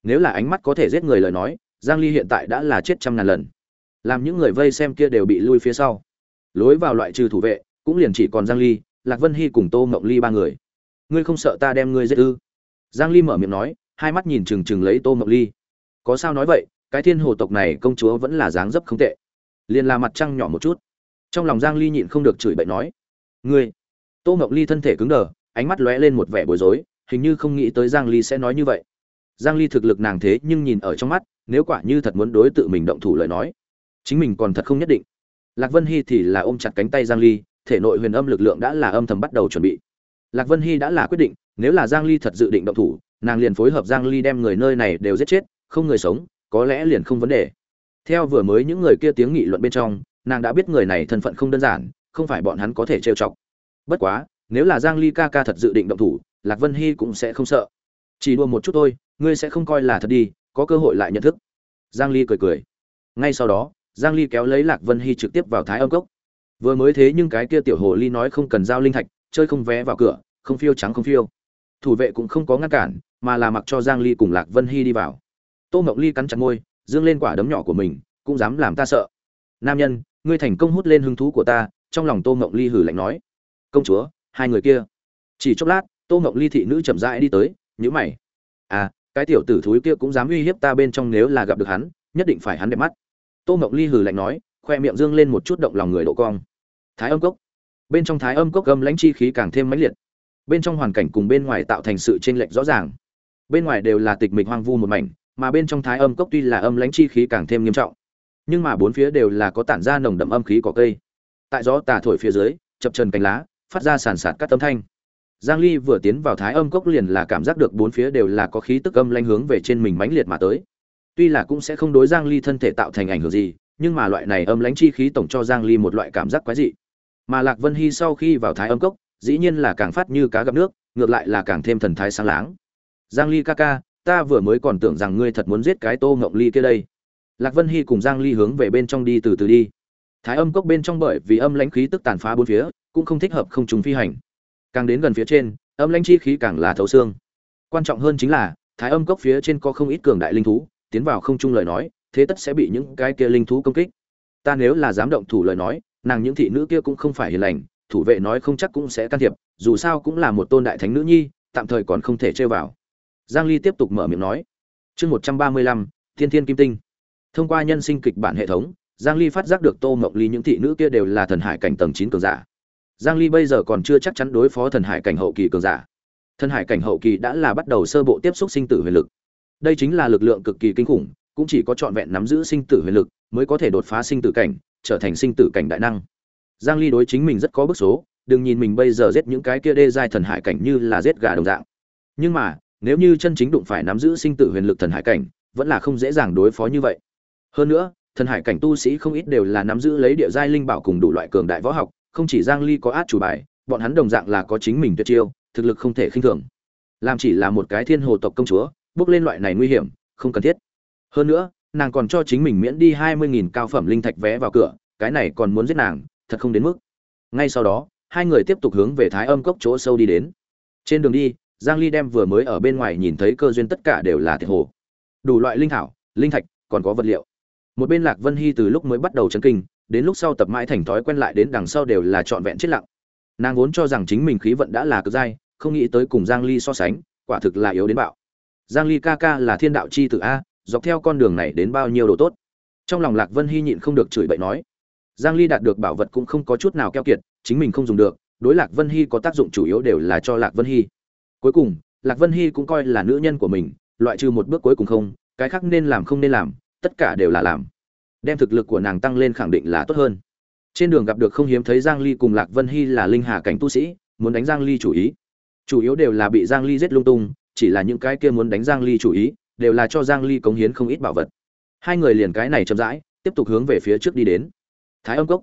Nếu là ánh mắt có thể giết người lời nói, giang ly hiện tại đã là chết trăm ngàn lần. Làm những người vây xem kia đều bị lui phía sau. Lối vào loại trừ thủ vệ, cũng liền chỉ còn giang ly, lạc vân hy cùng tô mộng ly ba người. Ngươi không sợ ta đem ngươi giết ư? Giang ly mở miệng nói, hai mắt nhìn chừng chừng lấy tô mộng ly. Có sao nói vậy, cái thiên hồ tộc này công chúa vẫn là dáng dấp không tệ. Liền là mặt trăng nhỏ một chút. Trong lòng giang ly nhịn không được chửi bậy nói, ngươi. Tô mộng ly thân thể cứng đờ, ánh mắt lóe lên một vẻ bối rối hình như không nghĩ tới giang ly sẽ nói như vậy. Giang ly thực lực nàng thế nhưng nhìn ở trong mắt, nếu quả như thật muốn đối tự mình động thủ lời nói, chính mình còn thật không nhất định. Lạc vân hy thì là ôm chặt cánh tay giang ly, thể nội huyền âm lực lượng đã là âm thầm bắt đầu chuẩn bị. Lạc vân hy đã là quyết định, nếu là giang ly thật dự định động thủ, nàng liền phối hợp giang ly đem người nơi này đều giết chết, không người sống, có lẽ liền không vấn đề. Theo vừa mới những người kia tiếng nghị luận bên trong, nàng đã biết người này thân phận không đơn giản, không phải bọn hắn có thể trêu chọc. Bất quá, nếu là giang ly ca ca thật dự định động thủ lạc vân hy cũng sẽ không sợ. Chỉ đua một chút thôi, ngươi sẽ không coi là thật đi, có cơ hội lại nhận thức. Giang ly cười cười. Ngay sau đó, giang ly kéo lấy lạc vân hy trực tiếp vào thái âm cốc. Vừa mới thế nhưng cái kia tiểu hồ ly nói không cần giao linh thạch, chơi không vé vào cửa, không phiêu trắng không phiêu. Thủ vệ cũng không có ngăn cản, mà là mặc cho giang ly cùng lạc vân hy đi vào. Tô ngọc ly cắn chặt môi, dương lên quả đấm nhỏ của mình, cũng dám làm ta sợ. Nam nhân, ngươi thành công hút lên hứng thú của ta, trong lòng tô ngọc ly hử lạnh nói. Công chúa, hai người kia. Chỉ chốc lát tô ngọc ly thị nữ chậm rãi đi tới nhữ mày. À cái tiểu tử thúi kia cũng dám uy hiếp ta bên trong nếu là gặp được hắn, nhất định phải hắn đẹp mắt. Tô ngọc ly hừ lạnh nói, khoe miệng dương lên một chút động lòng người độ cong. Thái âm cốc. Bên trong thái âm cốc gâm lãnh chi khí càng thêm mãnh liệt. Bên trong hoàn cảnh cùng bên ngoài tạo thành sự chênh lệch rõ ràng. Bên ngoài đều là tịch mịch hoang vu một mảnh, mà bên trong thái âm cốc tuy là âm lãnh chi khí càng thêm nghiêm trọng, nhưng mà bốn phía đều là có tản ra nồng đậm âm khí cỏ cây. Tại gió tà thổi phía dưới, chập trần cánh lá, phát ra sàn sạt các tấm thanh giang ly vừa tiến vào thái âm cốc liền là cảm giác được bốn phía đều là có khí tức âm lanh hướng về trên mình mãnh liệt mà tới. Tuy là cũng sẽ không đối giang ly thân thể tạo thành ảnh hưởng gì, nhưng mà loại này âm lãnh chi khí tổng cho giang ly một loại cảm giác quái dị. Mà lạc vân hy sau khi vào thái âm cốc, dĩ nhiên là càng phát như cá gặp nước, ngược lại là càng thêm thần thái sáng láng. Giang ly ca ca, ta vừa mới còn tưởng rằng ngươi thật muốn giết cái tô ngộng ly kia đây. Lạc vân hy cùng giang ly hướng về bên trong đi từ từ đi. Thái âm cốc bên trong bởi vì âm lãnh khí tức tàn phá bốn phía, cũng không thích hợp không trùng phi hành càng đến gần phía trên âm lãnh chi khí càng là thấu xương. Quan trọng hơn chính là thái âm cốc phía trên có không ít cường đại linh thú tiến vào không trung lời nói thế tất sẽ bị những cái kia linh thú công kích. Ta nếu là dám động thủ lời nói nàng những thị nữ kia cũng không phải hiền lành thủ vệ nói không chắc cũng sẽ can thiệp dù sao cũng là một tôn đại thánh nữ nhi tạm thời còn không thể chơi vào. Giang ly tiếp tục mở miệng nói. Chương 135, thiên thiên kim tinh. Thông qua nhân sinh kịch bản hệ thống giang ly phát giác được tô mộng ly những thị nữ kia đều là thần hải cảnh tầng 9 cường giả giang ly bây giờ còn chưa chắc chắn đối phó thần hải cảnh hậu kỳ cường giả. Thần hải cảnh hậu kỳ đã là bắt đầu sơ bộ tiếp xúc sinh tử huyền lực. Đây chính là lực lượng cực kỳ kinh khủng, cũng chỉ có trọn vẹn nắm giữ sinh tử huyền lực mới có thể đột phá sinh tử cảnh, trở thành sinh tử cảnh đại năng. Giang ly đối chính mình rất có bức số, đừng nhìn mình bây giờ giết những cái kia đê giai thần hải cảnh như là giết gà đồng dạng. Nhưng mà, nếu như chân chính đụng phải nắm giữ sinh tử huyền lực thần hải cảnh, vẫn là không dễ dàng đối phó như vậy. Hơn nữa, thần hải cảnh tu sĩ không ít đều là nắm giữ lấy địa giai linh bảo cùng đủ loại cường đại võ học không chỉ giang ly có át chủ bài, bọn hắn đồng dạng là có chính mình tuyệt chiêu, thực lực không thể khinh thường. Làm chỉ là một cái thiên hồ tộc công chúa, bước lên loại này nguy hiểm, không cần thiết. Hơn nữa, nàng còn cho chính mình miễn đi 20.000 cao phẩm linh thạch vé vào cửa, cái này còn muốn giết nàng, thật không đến mức. Ngay sau đó, hai người tiếp tục hướng về thái âm cốc chỗ sâu đi đến. Trên đường đi, giang ly đem vừa mới ở bên ngoài nhìn thấy cơ duyên tất cả đều là thiệt hồ. Đủ loại linh thảo, linh thạch, còn có vật liệu. Một bên lạc vân hy từ lúc mới bắt đầu chấn kinh đến lúc sau tập mãi thành thói quen lại đến đằng sau đều là trọn vẹn chết lặng. Nàng vốn cho rằng chính mình khí vận đã là cực dai, không nghĩ tới cùng giang ly so sánh, quả thực là yếu đến bạo. Giang ly ca ca là thiên đạo chi tử a, dọc theo con đường này đến bao nhiêu độ tốt. Trong lòng lạc vân hy nhịn không được chửi bậy nói. Giang ly đạt được bảo vật cũng không có chút nào keo kiệt, chính mình không dùng được, đối lạc vân hy có tác dụng chủ yếu đều là cho lạc vân hy. Cuối cùng, lạc vân hy cũng coi là nữ nhân của mình, loại trừ một bước cuối cùng không, cái khác nên làm không nên làm, tất cả đều là làm đem thực lực của nàng tăng lên khẳng định là tốt hơn. Trên đường gặp được không hiếm thấy giang ly cùng lạc vân hy là linh hà cảnh tu sĩ, muốn đánh giang ly chủ ý. Chủ yếu đều là bị giang ly giết lung tung, chỉ là những cái kia muốn đánh giang ly chủ ý, đều là cho giang ly cống hiến không ít bảo vật. Hai người liền cái này chậm rãi, tiếp tục hướng về phía trước đi đến. Thái âm cốc.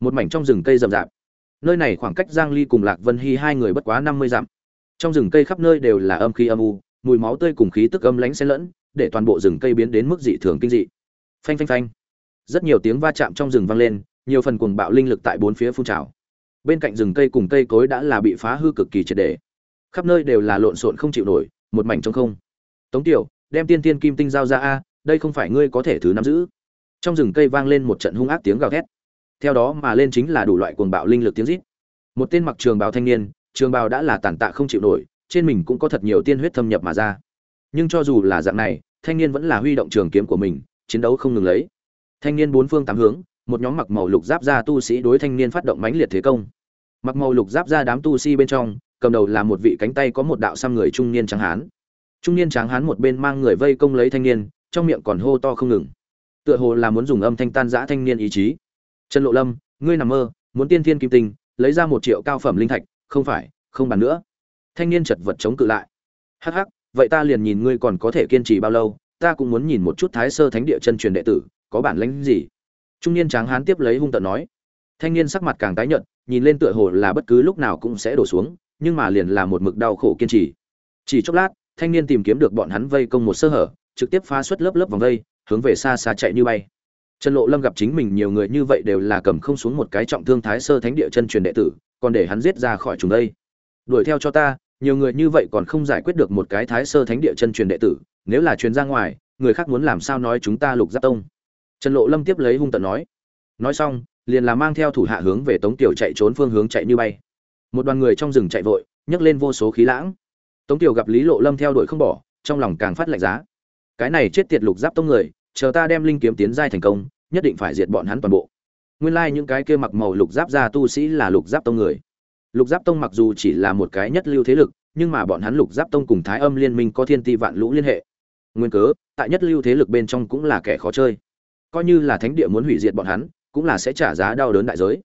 Một mảnh trong rừng cây rậm rạp. Nơi này khoảng cách giang ly cùng lạc vân hy hai người bất quá 50 dặm. Trong rừng cây khắp nơi đều là âm khí âm u, mùi máu tươi cùng khí tức âm lãnh xen lẫn, để toàn bộ rừng cây biến đến mức dị thường kinh dị. Phanh phanh phanh rất nhiều tiếng va chạm trong rừng vang lên, nhiều phần cuồng bạo linh lực tại bốn phía phun trào. Bên cạnh rừng cây cùng cây cối đã là bị phá hư cực kỳ triệt để. Khắp nơi đều là lộn xộn không chịu nổi, một mảnh trống không. Tống tiểu, đem tiên tiên kim tinh giao ra a, đây không phải ngươi có thể thứ nắm giữ. Trong rừng cây vang lên một trận hung ác tiếng gào thét. Theo đó mà lên chính là đủ loại cuồng bạo linh lực tiếng rít. Một tên mặc trường bào thanh niên, trường bào đã là tàn tạ không chịu nổi, trên mình cũng có thật nhiều tiên huyết thâm nhập mà ra. Nhưng cho dù là dạng này, thanh niên vẫn là huy động trường kiếm của mình, chiến đấu không ngừng lấy thanh niên bốn phương tám hướng, một nhóm mặc màu lục giáp ra tu sĩ đối thanh niên phát động mãnh liệt thế công. Mặc màu lục giáp ra đám tu sĩ bên trong, cầm đầu là một vị cánh tay có một đạo xăm người trung niên trắng hán. Trung niên trắng hán một bên mang người vây công lấy thanh niên, trong miệng còn hô to không ngừng. Tựa hồ là muốn dùng âm thanh tan giã thanh niên ý chí. Trần lộ lâm, ngươi nằm mơ, muốn tiên thiên kim tinh, lấy ra một triệu cao phẩm linh thạch, không phải, không bàn nữa. Thanh niên chật vật chống cự lại. Hắc hắc, vậy ta liền nhìn ngươi còn có thể kiên trì bao lâu, ta cũng muốn nhìn một chút thái sơ thánh địa chân truyền đệ tử có bản lĩnh gì? Trung niên tráng hán tiếp lấy hung tợn nói. Thanh niên sắc mặt càng tái nhợt, nhìn lên tựa hồ là bất cứ lúc nào cũng sẽ đổ xuống, nhưng mà liền là một mực đau khổ kiên trì. Chỉ chốc lát, thanh niên tìm kiếm được bọn hắn vây công một sơ hở, trực tiếp phá xuất lớp lớp vòng vây, hướng về xa xa chạy như bay. Trần lộ lâm gặp chính mình nhiều người như vậy đều là cầm không xuống một cái trọng thương thái sơ thánh địa chân truyền đệ tử, còn để hắn giết ra khỏi chúng đây. Đuổi theo cho ta, nhiều người như vậy còn không giải quyết được một cái thái sơ thánh địa chân truyền đệ tử, nếu là truyền ra ngoài, người khác muốn làm sao nói chúng ta lục giáp tông? Trần lộ lâm tiếp lấy hung tận nói. Nói xong, liền là mang theo thủ hạ hướng về tống tiểu chạy trốn phương hướng chạy như bay. Một đoàn người trong rừng chạy vội, nhấc lên vô số khí lãng. Tống tiểu gặp lý lộ lâm theo đuổi không bỏ, trong lòng càng phát lạnh giá. Cái này chết tiệt lục giáp tông người, chờ ta đem linh kiếm tiến giai thành công, nhất định phải diệt bọn hắn toàn bộ. Nguyên lai like những cái kia mặc màu lục giáp ra tu sĩ là lục giáp tông người. Lục giáp tông mặc dù chỉ là một cái nhất lưu thế lực, nhưng mà bọn hắn lục giáp tông cùng thái âm liên minh có thiên ti vạn lũ liên hệ. Nguyên cớ, tại nhất lưu thế lực bên trong cũng là kẻ khó chơi coi như là thánh địa muốn hủy diệt bọn hắn, cũng là sẽ trả giá đau đớn đại giới.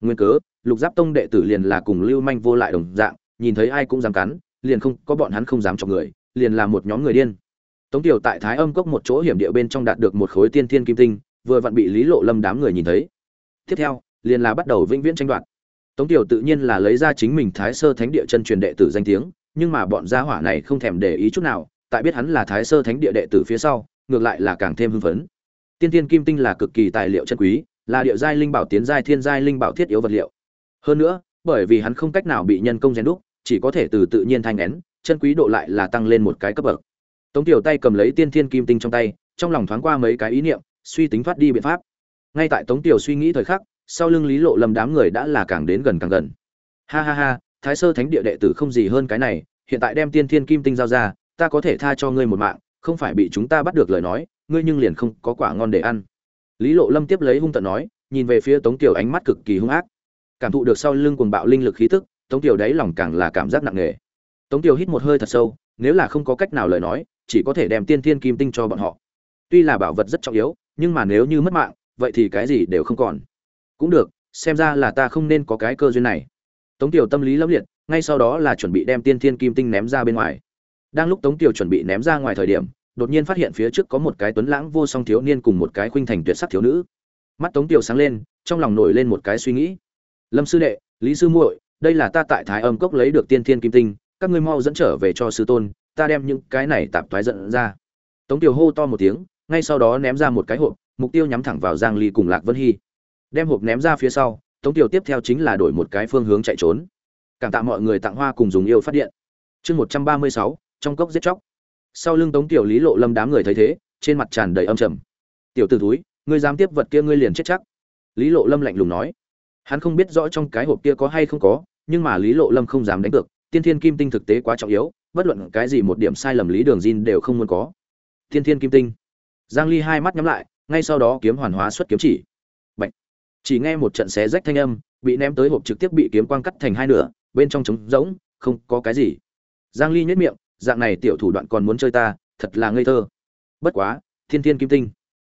Nguyên cớ, lục giáp tông đệ tử liền là cùng lưu manh vô lại đồng dạng, nhìn thấy ai cũng dám cắn, liền không, có bọn hắn không dám chọc người, liền là một nhóm người điên. Tống tiểu tại thái âm cốc một chỗ hiểm địa bên trong đạt được một khối tiên thiên kim tinh, vừa vặn bị lý lộ lâm đám người nhìn thấy. Tiếp theo, liền là bắt đầu vĩnh viễn tranh đoạt. Tống tiểu tự nhiên là lấy ra chính mình thái sơ thánh địa chân truyền đệ tử danh tiếng, nhưng mà bọn gia hỏa này không thèm để ý chút nào, tại biết hắn là thái sơ thánh địa đệ tử phía sau, ngược lại là càng thêm hưng phấn tiên tiên kim tinh là cực kỳ tài liệu chân quý, là địa giai linh bảo tiến giai, thiên giai linh bảo thiết yếu vật liệu. Hơn nữa, bởi vì hắn không cách nào bị nhân công rèn đúc, chỉ có thể từ tự nhiên thanh nén, chân quý độ lại là tăng lên một cái cấp bậc. Tống tiểu tay cầm lấy tiên thiên kim tinh trong tay, trong lòng thoáng qua mấy cái ý niệm, suy tính thoát đi biện pháp. Ngay tại tống tiểu suy nghĩ thời khắc, sau lưng lý lộ lâm đám người đã là càng đến gần càng gần. Ha ha ha, thái sơ thánh địa đệ tử không gì hơn cái này, hiện tại đem tiên thiên kim tinh giao ra, ta có thể tha cho ngươi một mạng, không phải bị chúng ta bắt được lời nói ngươi nhưng liền không có quả ngon để ăn. Lý lộ lâm tiếp lấy hung tận nói, nhìn về phía tống tiểu ánh mắt cực kỳ hung ác. Cảm thụ được sau lưng cuồng bạo linh lực khí tức, tống tiểu đáy lòng càng là cảm giác nặng nề. Tống tiểu hít một hơi thật sâu, nếu là không có cách nào lời nói, chỉ có thể đem tiên thiên kim tinh cho bọn họ. Tuy là bảo vật rất trọng yếu, nhưng mà nếu như mất mạng, vậy thì cái gì đều không còn. Cũng được, xem ra là ta không nên có cái cơ duyên này. Tống tiểu tâm lý lâm liệt, ngay sau đó là chuẩn bị đem tiên thiên kim tinh ném ra bên ngoài. Đang lúc tống tiểu chuẩn bị ném ra ngoài thời điểm đột nhiên phát hiện phía trước có một cái tuấn lãng vô song thiếu niên cùng một cái khuynh thành tuyệt sắc thiếu nữ. Mắt tống tiểu sáng lên trong lòng nổi lên một cái suy nghĩ. Lâm sư đệ lý sư muội đây là ta tại thái âm cốc lấy được tiên thiên kim tinh các ngươi mau dẫn trở về cho sư tôn ta đem những cái này tạp thoái dẫn ra. Tống tiểu hô to một tiếng ngay sau đó ném ra một cái hộp mục tiêu nhắm thẳng vào giang ly cùng lạc vân hy. Đem hộp ném ra phía sau tống tiểu tiếp theo chính là đổi một cái phương hướng chạy trốn. Cảm tạ mọi người tặng hoa cùng dùng yêu phát điện. Chương 136, trong cốc giết chóc sau lưng tống tiểu lý lộ lâm đám người thấy thế, trên mặt tràn đầy âm trầm. Tiểu tử túi ngươi dám tiếp vật kia ngươi liền chết chắc. Lý lộ lâm lạnh lùng nói. Hắn không biết rõ trong cái hộp kia có hay không có, nhưng mà lý lộ lâm không dám đánh cược tiên thiên kim tinh thực tế quá trọng yếu, bất luận cái gì một điểm sai lầm lý đường Jin đều không muốn có. Tiên thiên kim tinh. Giang ly hai mắt nhắm lại, ngay sau đó kiếm hoàn hóa xuất kiếm chỉ. Bạch. chỉ nghe một trận xé rách thanh âm, bị ném tới hộp trực tiếp bị kiếm quang cắt thành hai nửa, bên trong trống rỗng, không có cái gì. Giang ly nhếch miệng dạng này tiểu thủ đoạn còn muốn chơi ta, thật là ngây thơ. Bất quá, thiên thiên kim tinh.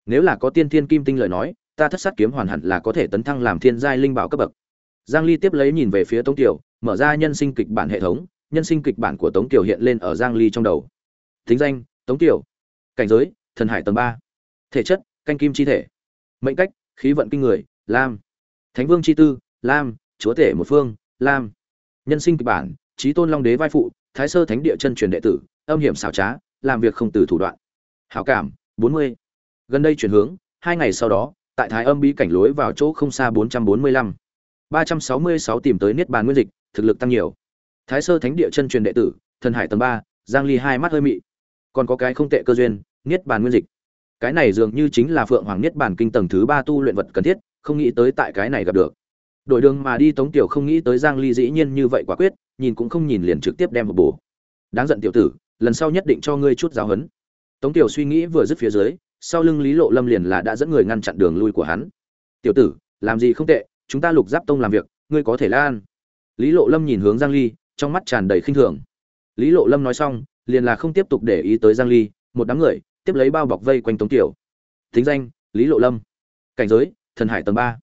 Nếu là có tiên thiên kim tinh lời nói, ta thất sát kiếm hoàn hẳn là có thể tấn thăng làm thiên giai linh bảo cấp bậc. Giang ly tiếp lấy nhìn về phía tống tiểu mở ra nhân sinh kịch bản hệ thống, nhân sinh kịch bản của tống tiểu hiện lên ở giang ly trong đầu. Thính danh, tống tiểu cảnh giới, thần hải tầng 3. thể chất, canh kim chi thể. Mệnh cách, khí vận kinh người, lam. Thánh vương chi tư, lam. Chúa thể một phương, lam. Nhân sinh kịch bản trí tôn long đế vai phụ thái sơ thánh địa chân truyền đệ tử âm hiểm xảo trá làm việc không từ thủ đoạn. Hảo cảm 40. gần đây chuyển hướng hai ngày sau đó tại thái âm bí cảnh lối vào chỗ không xa 445. 366 tìm tới niết bàn nguyên dịch thực lực tăng nhiều. Thái sơ thánh địa chân truyền đệ tử thần hải tầng 3, giang ly hai mắt hơi mị. Còn có cái không tệ cơ duyên niết bàn nguyên dịch. Cái này dường như chính là phượng hoàng niết bàn kinh tầng thứ ba tu luyện vật cần thiết không nghĩ tới tại cái này gặp được đổi đường mà đi tống tiểu không nghĩ tới giang ly dĩ nhiên như vậy quả quyết, nhìn cũng không nhìn liền trực tiếp đem một bổ. Đáng giận tiểu tử, lần sau nhất định cho ngươi chút giáo huấn. Tống tiểu suy nghĩ vừa dứt phía dưới, sau lưng lý lộ lâm liền là đã dẫn người ngăn chặn đường lui của hắn. Tiểu tử, làm gì không tệ, chúng ta lục giáp tông làm việc, ngươi có thể lan lý lộ lâm nhìn hướng giang ly, trong mắt tràn đầy khinh thường. Lý lộ lâm nói xong, liền là không tiếp tục để ý tới giang ly, một đám người, tiếp lấy bao bọc vây quanh tống tiểu. Thính danh, lý lộ lâm. Cảnh giới, thần hải tầng 3.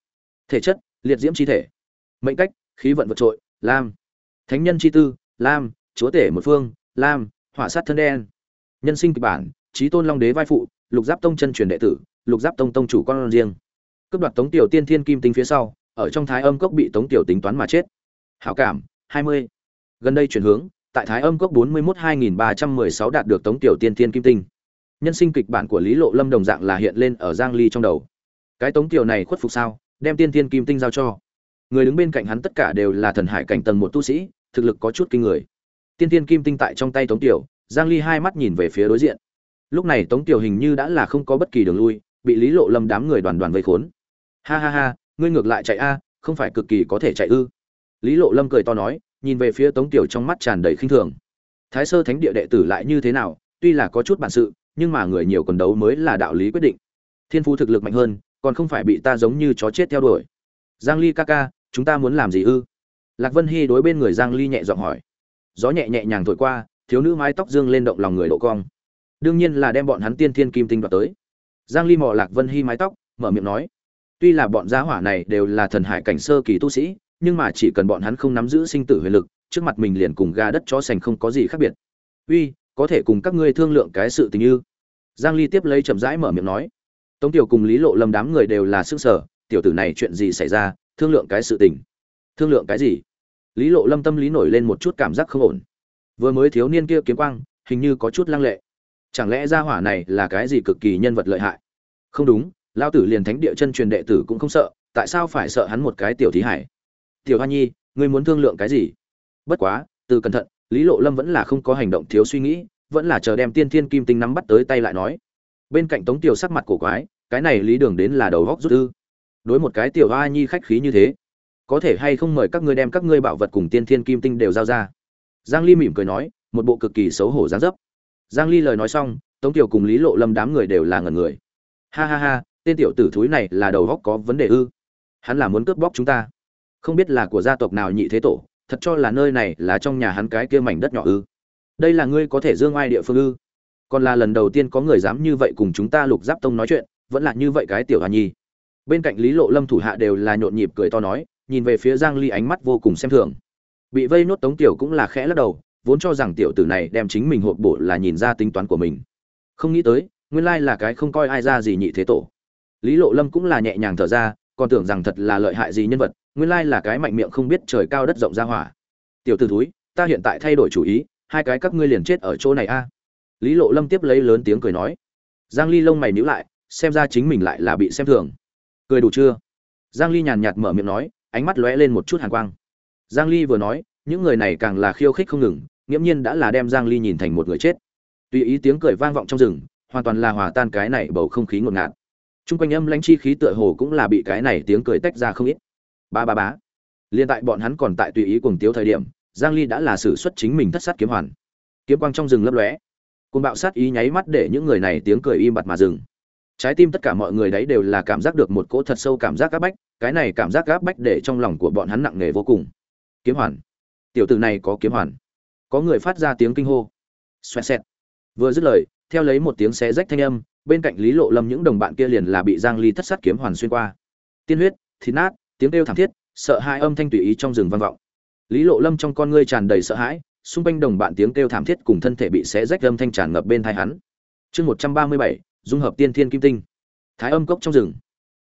thể chất liệt diễm chi thể. Mệnh cách, khí vận vượt trội, lam. Thánh nhân chi tư, lam, chúa tể một phương, lam hỏa sát thân đen. Nhân sinh kịch bản trí tôn long đế vai phụ, lục giáp tông chân truyền đệ tử, lục giáp tông tông chủ con riêng. Cướp đoạt tống tiểu tiên thiên kim tinh phía sau, ở trong thái âm cốc bị tống tiểu tính toán mà chết. Hảo cảm 20. gần đây chuyển hướng, tại thái âm cốc 41 2316 đạt được tống tiểu tiên thiên kim tinh. Nhân sinh kịch bản của lý lộ lâm đồng dạng là hiện lên ở giang ly trong đầu. Cái tống tiểu này khuất phục sao? Đem tiên thiên kim tinh giao cho. Người đứng bên cạnh hắn tất cả đều là thần hải cảnh tầng một tu sĩ, thực lực có chút kinh người. Tiên thiên kim tinh tại trong tay tống tiểu, giang ly hai mắt nhìn về phía đối diện. Lúc này tống tiểu hình như đã là không có bất kỳ đường lui, bị lý lộ lâm đám người đoàn đoàn vây khốn. Ha ha ha, ngươi ngược lại chạy a, không phải cực kỳ có thể chạy ư? Lý lộ lâm cười to nói, nhìn về phía tống tiểu trong mắt tràn đầy khinh thường. Thái sơ thánh địa đệ tử lại như thế nào? Tuy là có chút bản sự, nhưng mà người nhiều còn đấu mới là đạo lý quyết định. Thiên phú thực lực mạnh hơn còn không phải bị ta giống như chó chết theo đuổi. Giang ly ca ca, chúng ta muốn làm gì ư? Lạc vân hy đối bên người giang ly nhẹ giọng hỏi. Gió nhẹ nhẹ nhàng thổi qua, thiếu nữ mái tóc dương lên động lòng người độ cong. Đương nhiên là đem bọn hắn tiên thiên kim tinh đoạt tới. Giang ly mò lạc vân hy mái tóc, mở miệng nói. Tuy là bọn gia hỏa này đều là thần hải cảnh sơ kỳ tu sĩ, nhưng mà chỉ cần bọn hắn không nắm giữ sinh tử huyền lực, trước mặt mình liền cùng gà đất chó sành không có gì khác biệt. Uy, có thể cùng các ngươi thương lượng cái sự tình như giang ly tiếp lấy chậm rãi mở miệng nói tống tiểu cùng lý lộ lâm đám người đều là sức sở tiểu tử này chuyện gì xảy ra, thương lượng cái sự tình. Thương lượng cái gì? Lý lộ lâm tâm lý nổi lên một chút cảm giác không ổn. Vừa mới thiếu niên kia kiếm quang, hình như có chút lăng lệ. Chẳng lẽ gia hỏa này là cái gì cực kỳ nhân vật lợi hại? Không đúng lao tử liền thánh địa chân truyền đệ tử cũng không sợ, tại sao phải sợ hắn một cái tiểu thí hải? Tiểu hoa nhi, ngươi muốn thương lượng cái gì? Bất quá, từ cẩn thận, lý lộ lâm vẫn là không có hành động thiếu suy nghĩ, vẫn là chờ đem tiên thiên kim tinh nắm bắt tới tay lại nói bên cạnh tống tiểu sắc mặt cổ quái, cái này lý đường đến là đầu góc rút ư. Đối một cái tiểu hoa nhi khách khí như thế, có thể hay không mời các ngươi đem các ngươi bảo vật cùng tiên thiên kim tinh đều giao ra? Giang ly mỉm cười nói, một bộ cực kỳ xấu hổ dáng dấp. Giang ly lời nói xong, tống tiểu cùng lý lộ lâm đám người đều là ngẩn người. Ha ha ha, tên tiểu tử thúi này là đầu góc có vấn đề ư? Hắn là muốn cướp bóc chúng ta. Không biết là của gia tộc nào nhị thế tổ, thật cho là nơi này là trong nhà hắn cái kia mảnh đất nhỏ ư? Đây là ngươi có thể dương ai địa phương ư? Còn là lần đầu tiên có người dám như vậy cùng chúng ta lục giáp tông nói chuyện, vẫn là như vậy cái tiểu hà nhi. Bên cạnh lý lộ lâm thủ hạ đều là nhộn nhịp cười to nói, nhìn về phía giang ly ánh mắt vô cùng xem thường. Bị vây nốt tống tiểu cũng là khẽ lắc đầu, vốn cho rằng tiểu tử này đem chính mình hộp bổ là nhìn ra tính toán của mình. Không nghĩ tới, nguyên lai là cái không coi ai ra gì nhị thế tổ. Lý lộ lâm cũng là nhẹ nhàng thở ra, còn tưởng rằng thật là lợi hại gì nhân vật, nguyên lai là cái mạnh miệng không biết trời cao đất rộng ra hỏa. Tiểu tử thúi, ta hiện tại thay đổi chủ ý, hai cái các ngươi liền chết ở chỗ này a lý lộ lâm tiếp lấy lớn tiếng cười nói giang ly lông mày nhíu lại xem ra chính mình lại là bị xem thường cười đủ chưa giang ly nhàn nhạt mở miệng nói ánh mắt lóe lên một chút hàn quang giang ly vừa nói những người này càng là khiêu khích không ngừng nghiễm nhiên đã là đem giang ly nhìn thành một người chết tùy ý tiếng cười vang vọng trong rừng hoàn toàn là hòa tan cái này bầu không khí ngột ngạt Trung quanh âm lãnh chi khí tựa hồ cũng là bị cái này tiếng cười tách ra không ít. Ba ba bá. Liên tại bọn hắn còn tại tùy ý cuồng tiếu thời điểm, Giang Ly đã là sử xuất chính mình thất sát kiếm hoàn. Kiếm quang trong rừng lấp lóe côn bạo sát ý nháy mắt để những người này tiếng cười im bặt mà dừng. Trái tim tất cả mọi người đấy đều là cảm giác được một cỗ thật sâu cảm giác áp bách, cái này cảm giác áp bách để trong lòng của bọn hắn nặng nề vô cùng. Kiếm hoàn. Tiểu tử này có kiếm hoàn. Có người phát ra tiếng kinh hô. Xoẹt xẹt. Vừa dứt lời, theo lấy một tiếng xé rách thanh âm, bên cạnh lý lộ lâm những đồng bạn kia liền là bị giang ly thất sát kiếm hoàn xuyên qua tiên huyết thịt nát tiếng kêu thảm thiết sợ hãi âm thanh tùy ý trong rừng vang vọng lý lộ lâm trong con ngươi tràn đầy sợ hãi xung quanh đồng bạn tiếng kêu thảm thiết cùng thân thể bị xé rách âm thanh tràn ngập bên tai hắn chương 137, dung hợp tiên thiên kim tinh thái âm cốc trong rừng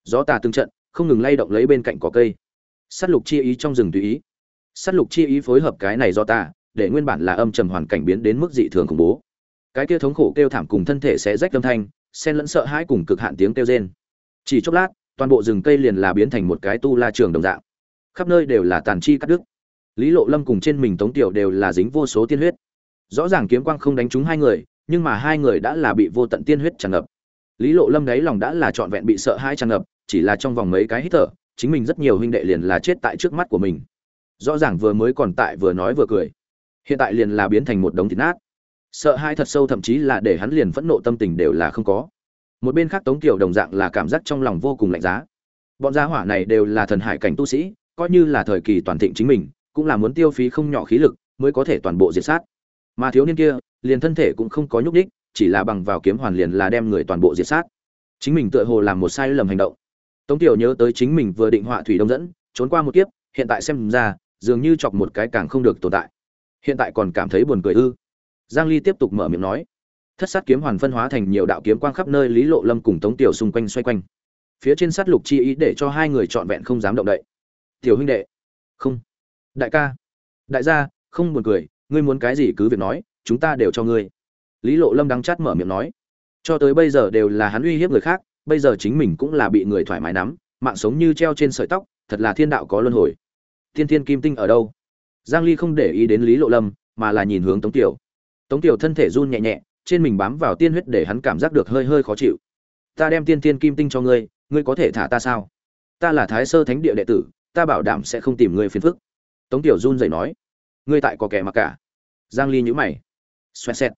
gió tà từng trận không ngừng lay động lấy bên cạnh cỏ cây sát lục chi ý trong rừng tùy ý sát lục chi ý phối hợp cái này do tà để nguyên bản là âm trầm hoàn cảnh biến đến mức dị thường khủng bố cái kia thống khổ kêu thảm cùng thân thể xé rách âm thanh xen lẫn sợ hãi cùng cực hạn tiếng kêu rên. Chỉ chốc lát, toàn bộ rừng cây liền là biến thành một cái tu la trường đồng dạng. Khắp nơi đều là tàn chi cắt đứt. Lý Lộ Lâm cùng trên mình Tống Tiểu đều là dính vô số tiên huyết. Rõ ràng kiếm quang không đánh trúng hai người, nhưng mà hai người đã là bị vô tận tiên huyết tràn ngập. Lý Lộ Lâm đáy lòng đã là trọn vẹn bị sợ hãi tràn ngập, chỉ là trong vòng mấy cái hít thở, chính mình rất nhiều huynh đệ liền là chết tại trước mắt của mình. Rõ ràng vừa mới còn tại vừa nói vừa cười, hiện tại liền là biến thành một đống thịt nát sợ hãi thật sâu thậm chí là để hắn liền phẫn nộ tâm tình đều là không có một bên khác tống tiểu đồng dạng là cảm giác trong lòng vô cùng lạnh giá bọn gia hỏa này đều là thần hải cảnh tu sĩ coi như là thời kỳ toàn thịnh chính mình cũng là muốn tiêu phí không nhỏ khí lực mới có thể toàn bộ diệt sát mà thiếu niên kia, liền thân thể cũng không có nhúc đích chỉ là bằng vào kiếm hoàn liền là đem người toàn bộ diệt sát chính mình tựa hồ làm một sai lầm hành động tống tiểu nhớ tới chính mình vừa định họa thủy đông dẫn, trốn qua một kiếp, hiện tại xem ra, dường như chọc một cái càng không được tồn tại hiện tại còn cảm thấy buồn cười ư Giang Ly tiếp tục mở miệng nói. Thất sát kiếm hoàn phân hóa thành nhiều đạo kiếm quang khắp nơi, Lý Lộ Lâm cùng Tống Tiểu xung quanh xoay quanh. Phía trên sát lục chi ý để cho hai người trọn vẹn không dám động đậy. "Tiểu huynh đệ." "Không." "Đại ca." "Đại gia, không buồn cười, ngươi muốn cái gì cứ việc nói, chúng ta đều cho ngươi." Lý Lộ Lâm đắng chát mở miệng nói. Cho tới bây giờ đều là hắn uy hiếp người khác, bây giờ chính mình cũng là bị người thoải mái nắm, mạng sống như treo trên sợi tóc, thật là thiên đạo có luân hồi. Thiên Thiên Kim Tinh ở đâu? Giang Ly không để ý đến Lý Lộ Lâm, mà là nhìn hướng Tống Tiểu. Tống Tiểu thân thể run nhẹ nhẹ, trên mình bám vào tiên huyết để hắn cảm giác được hơi hơi khó chịu. Ta đem tiên Thiên kim tinh cho ngươi, ngươi có thể thả ta sao? Ta là Thái Sơ Thánh địa đệ tử, ta bảo đảm sẽ không tìm ngươi phiền phức. Tống Tiểu run dậy nói. Ngươi tại có kẻ mà cả. Giang Ly nhíu mày. Xoẹt xẹt.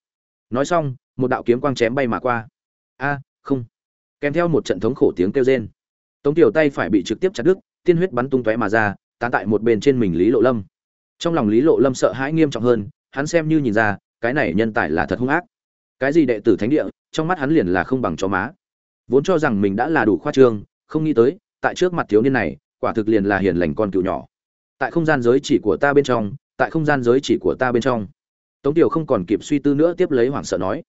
Nói xong, một đạo kiếm quang chém bay mà qua. A, không. Kèm theo một trận thống khổ tiếng kêu rên. Tống Tiểu tay phải bị trực tiếp chặt đứt, tiên huyết bắn tung tóe mà ra, tán tại một bên trên mình Lý Lộ Lâm. Trong lòng Lý Lộ Lâm sợ hãi nghiêm trọng hơn, hắn xem như nhìn ra, cái này nhân tài là thật hung ác cái gì đệ tử thánh địa trong mắt hắn liền là không bằng chó má vốn cho rằng mình đã là đủ khoa trương không nghĩ tới tại trước mặt thiếu niên này quả thực liền là hiền lành con cựu nhỏ tại không gian giới chỉ của ta bên trong, tại không gian giới chỉ của ta bên trong. Tống tiểu không còn kịp suy tư nữa tiếp lấy hoảng sợ nói.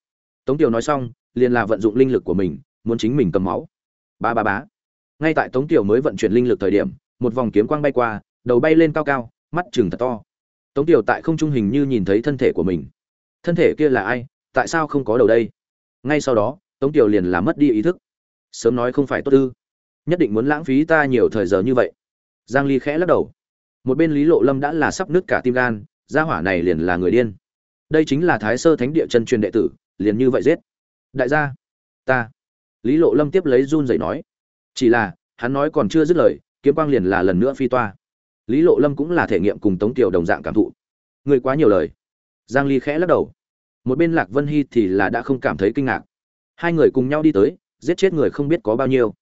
Tống tiểu nói xong, liền là vận dụng linh lực của mình, muốn chính mình cầm máu. Ba ba bá ngay tại tống tiểu mới vận chuyển linh lực thời điểm, một vòng kiếm quang bay qua, đầu bay lên cao cao, mắt chừng thật to. Tống tiểu tại không trung hình như nhìn thấy thân thể của mình. Thân thể kia là ai? Tại sao không có đầu đây? Ngay sau đó, tống tiểu liền làm mất đi ý thức. Sớm nói không phải tốt ư. Nhất định muốn lãng phí ta nhiều thời giờ như vậy. Giang ly khẽ lắc đầu một bên lý lộ lâm đã là sắp nứt cả tim gan, gia hỏa này liền là người điên. Đây chính là thái sơ thánh địa chân truyền đệ tử, liền như vậy giết. Đại gia, ta. Lý lộ lâm tiếp lấy run dậy nói. Chỉ là, hắn nói còn chưa dứt lời, kiếm quang liền là lần nữa phi toa. Lý lộ lâm cũng là thể nghiệm cùng tống tiểu đồng dạng cảm thụ. Người quá nhiều lời. Giang ly khẽ lắc đầu. Một bên lạc vân hy thì là đã không cảm thấy kinh ngạc. Hai người cùng nhau đi tới, giết chết người không biết có bao nhiêu.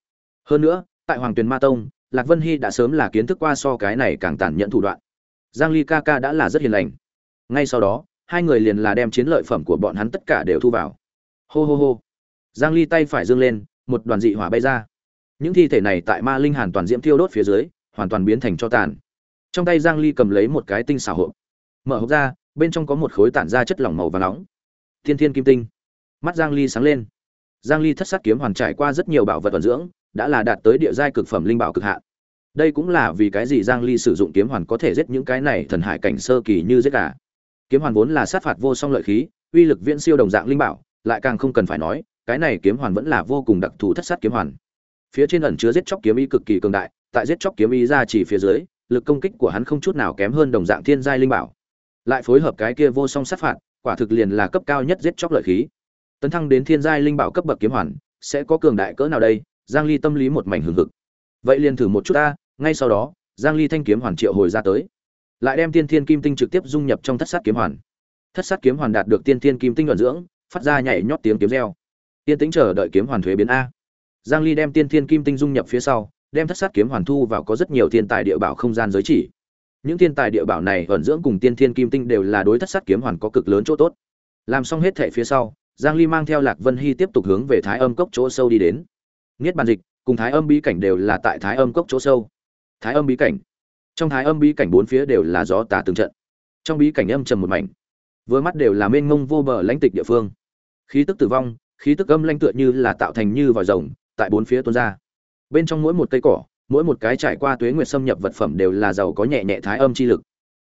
Hơn nữa, tại hoàng tuyền ma tông lạc vân hy đã sớm là kiến thức qua so cái này càng tàn nhẫn thủ đoạn. Giang ly ca ca đã là rất hiền lành. Ngay sau đó, hai người liền là đem chiến lợi phẩm của bọn hắn tất cả đều thu vào. Hô hô hô. Giang ly tay phải dương lên, một đoàn dị hỏa bay ra. Những thi thể này tại ma linh hàn toàn diễm thiêu đốt phía dưới, hoàn toàn biến thành cho tàn. Trong tay giang ly cầm lấy một cái tinh xảo hộp. Mở hộp ra, bên trong có một khối tản ra chất lỏng màu vàng nóng. Thiên thiên kim tinh. Mắt giang ly sáng lên. Giang ly thất sát kiếm hoàn trải qua rất nhiều bảo vật vận dưỡng đã là đạt tới địa giai cực phẩm linh bảo cực hạn. Đây cũng là vì cái gì giang ly sử dụng kiếm hoàn có thể giết những cái này thần hải cảnh sơ kỳ như giết gà kiếm hoàn vốn là sát phạt vô song lợi khí, uy lực viễn siêu đồng dạng linh bảo, lại càng không cần phải nói, cái này kiếm hoàn vẫn là vô cùng đặc thù thất sát kiếm hoàn. Phía trên ẩn chứa giết chóc kiếm ý cực kỳ cường đại, tại giết chóc kiếm ý ra chỉ phía dưới, lực công kích của hắn không chút nào kém hơn đồng dạng thiên giai linh bảo. Lại phối hợp cái kia vô song sát phạt, quả thực liền là cấp cao nhất giết chóc lợi khí. Tấn thăng đến thiên giai linh bảo cấp bậc kiếm hoàn, sẽ có cường đại cỡ nào đây? Giang ly tâm lý một mảnh hừng hực. Vậy liền thử một chút ta, ngay sau đó, giang ly thanh kiếm hoàn triệu hồi ra tới. Lại đem tiên thiên kim tinh trực tiếp dung nhập trong thất sát kiếm hoàn. Thất sát kiếm hoàn đạt được tiên thiên kim tinh luận dưỡng, phát ra nhảy nhót tiếng kiếm reo. Tiên tính chờ đợi kiếm hoàn thuế biến a. Giang ly đem tiên thiên kim tinh dung nhập phía sau, đem thất sát kiếm hoàn thu vào có rất nhiều thiên tài địa bảo không gian giới chỉ. Những thiên tài địa bảo này ẩn dưỡng cùng tiên thiên kim tinh đều là đối thất sát kiếm hoàn có cực lớn chỗ tốt. Làm xong hết thể phía sau, giang ly mang theo lạc vân hy tiếp tục hướng về thái âm cốc chỗ sâu đi đến niết bàn dịch, cùng thái âm bí cảnh đều là tại thái âm cốc chỗ sâu. Thái âm bí cảnh. Trong thái âm bí cảnh bốn phía đều là gió tà từng trận. Trong bí cảnh âm trầm một mảnh. Vừa mắt đều là mênh mông vô bờ lãnh tịch địa phương. Khí tức tử vong, khí tức âm lãnh tựa như là tạo thành như vòi rồng, tại bốn phía tuôn ra. Bên trong mỗi một cây cỏ, mỗi một cái trải qua tuế nguyệt xâm nhập vật phẩm đều là giàu có nhẹ nhẹ thái âm chi lực.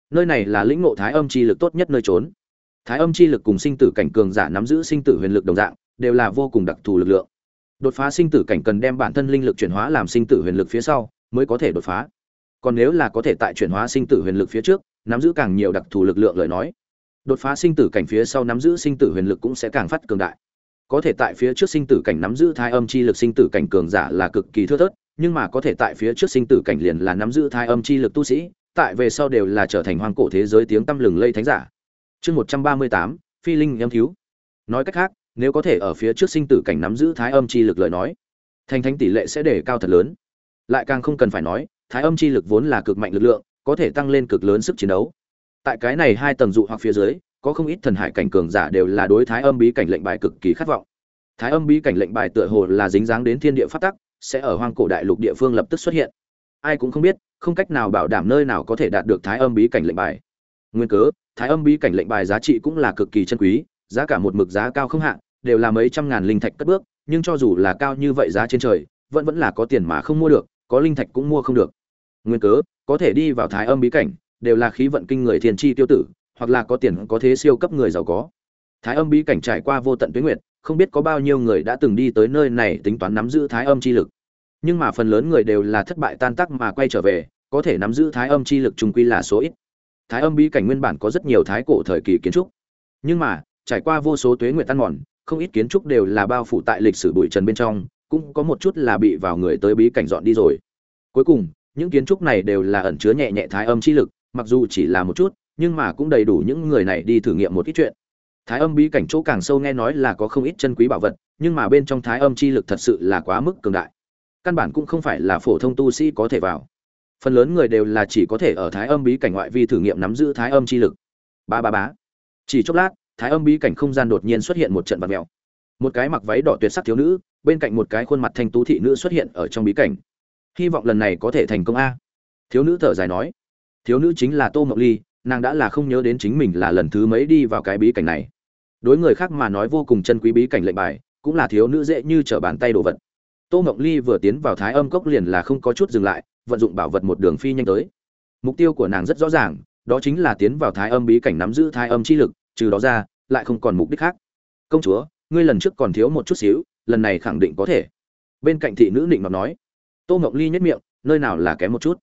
Nơi này là lĩnh ngộ thái âm chi lực tốt nhất nơi trốn. Thái âm chi lực cùng sinh tử cảnh cường giả nắm giữ sinh tử huyền lực đồng dạng, đều là vô cùng đặc thù lực lượng đột phá sinh tử cảnh cần đem bản thân linh lực chuyển hóa làm sinh tử huyền lực phía sau, mới có thể đột phá. Còn nếu là có thể tại chuyển hóa sinh tử huyền lực phía trước, nắm giữ càng nhiều đặc thù lực lượng lời nói, đột phá sinh tử cảnh phía sau nắm giữ sinh tử huyền lực cũng sẽ càng phát cường đại. Có thể tại phía trước sinh tử cảnh nắm giữ thai âm chi lực sinh tử cảnh cường giả là cực kỳ thưa thớt, nhưng mà có thể tại phía trước sinh tử cảnh liền là nắm giữ thai âm chi lực tu sĩ, tại về sau đều là trở thành hoang cổ thế giới tiếng tăm lừng lây thánh giả. Chương một trăm ba mươi tám, phi linh em thiếu nói cách khác nếu có thể ở phía trước sinh tử cảnh nắm giữ thái âm chi lực lời nói, thành thánh tỷ lệ sẽ để cao thật lớn. Lại càng không cần phải nói, thái âm chi lực vốn là cực mạnh lực lượng, có thể tăng lên cực lớn sức chiến đấu. Tại cái này hai tầng dụ hoặc phía dưới, có không ít thần hải cảnh cường giả đều là đối thái âm bí cảnh lệnh bài cực kỳ khát vọng. Thái âm bí cảnh lệnh bài tựa hồ là dính dáng đến thiên địa phát tắc, sẽ ở hoang cổ đại lục địa phương lập tức xuất hiện. Ai cũng không biết, không cách nào bảo đảm nơi nào có thể đạt được thái âm bí cảnh lệnh bài. Nguyên cớ, thái âm bí cảnh lệnh bài giá trị cũng là cực kỳ chân quý, giá cả một mực giá cao không hạn đều là mấy trăm ngàn linh thạch cất bước, nhưng cho dù là cao như vậy giá trên trời, vẫn vẫn là có tiền mà không mua được, có linh thạch cũng mua không được. Nguyên cớ, có thể đi vào thái âm bí cảnh, đều là khí vận kinh người thiên chi tiêu tử, hoặc là có tiền có thế siêu cấp người giàu có. Thái âm bí cảnh trải qua vô tận tuyết nguyệt, không biết có bao nhiêu người đã từng đi tới nơi này tính toán nắm giữ thái âm chi lực. Nhưng mà phần lớn người đều là thất bại tan tác mà quay trở về, có thể nắm giữ thái âm chi lực trùng quy là số ít. Thái âm bí cảnh nguyên bản có rất nhiều thái cổ thời kỳ kiến trúc. Nhưng mà, trải qua vô số tuế nguyệt tan mòn không ít kiến trúc đều là bao phủ tại lịch sử bụi trần bên trong, cũng có một chút là bị vào người tới bí cảnh dọn đi rồi. Cuối cùng, những kiến trúc này đều là ẩn chứa nhẹ nhẹ thái âm chi lực, mặc dù chỉ là một chút, nhưng mà cũng đầy đủ những người này đi thử nghiệm một ít chuyện. Thái âm bí cảnh chỗ càng sâu nghe nói là có không ít chân quý bảo vật, nhưng mà bên trong thái âm chi lực thật sự là quá mức cường đại. Căn bản cũng không phải là phổ thông tu sĩ có thể vào. Phần lớn người đều là chỉ có thể ở thái âm bí cảnh ngoại vi thử nghiệm nắm giữ thái âm chi lực. Ba ba bá chỉ chốc lát thái âm bí cảnh không gian đột nhiên xuất hiện một trận vật mèo. Một cái mặc váy đỏ tuyệt sắc thiếu nữ, bên cạnh một cái khuôn mặt thanh tú thị nữ xuất hiện ở trong bí cảnh. Hy vọng lần này có thể thành công a. Thiếu nữ thở dài nói. Thiếu nữ chính là tô mộng ly, nàng đã là không nhớ đến chính mình là lần thứ mấy đi vào cái bí cảnh này. Đối người khác mà nói vô cùng chân quý bí cảnh lệnh bài, cũng là thiếu nữ dễ như trở bàn tay đồ vật. Tô mộng ly vừa tiến vào thái âm cốc liền là không có chút dừng lại, vận dụng bảo vật một đường phi nhanh tới. Mục tiêu của nàng rất rõ ràng, đó chính là tiến vào thái âm bí cảnh nắm giữ thái âm chi lực trừ đó ra, lại không còn mục đích khác. Công chúa, ngươi lần trước còn thiếu một chút xíu, lần này khẳng định có thể. Bên cạnh thị nữ định mà nói. Tô ngọc ly nhất miệng, nơi nào là kém một chút.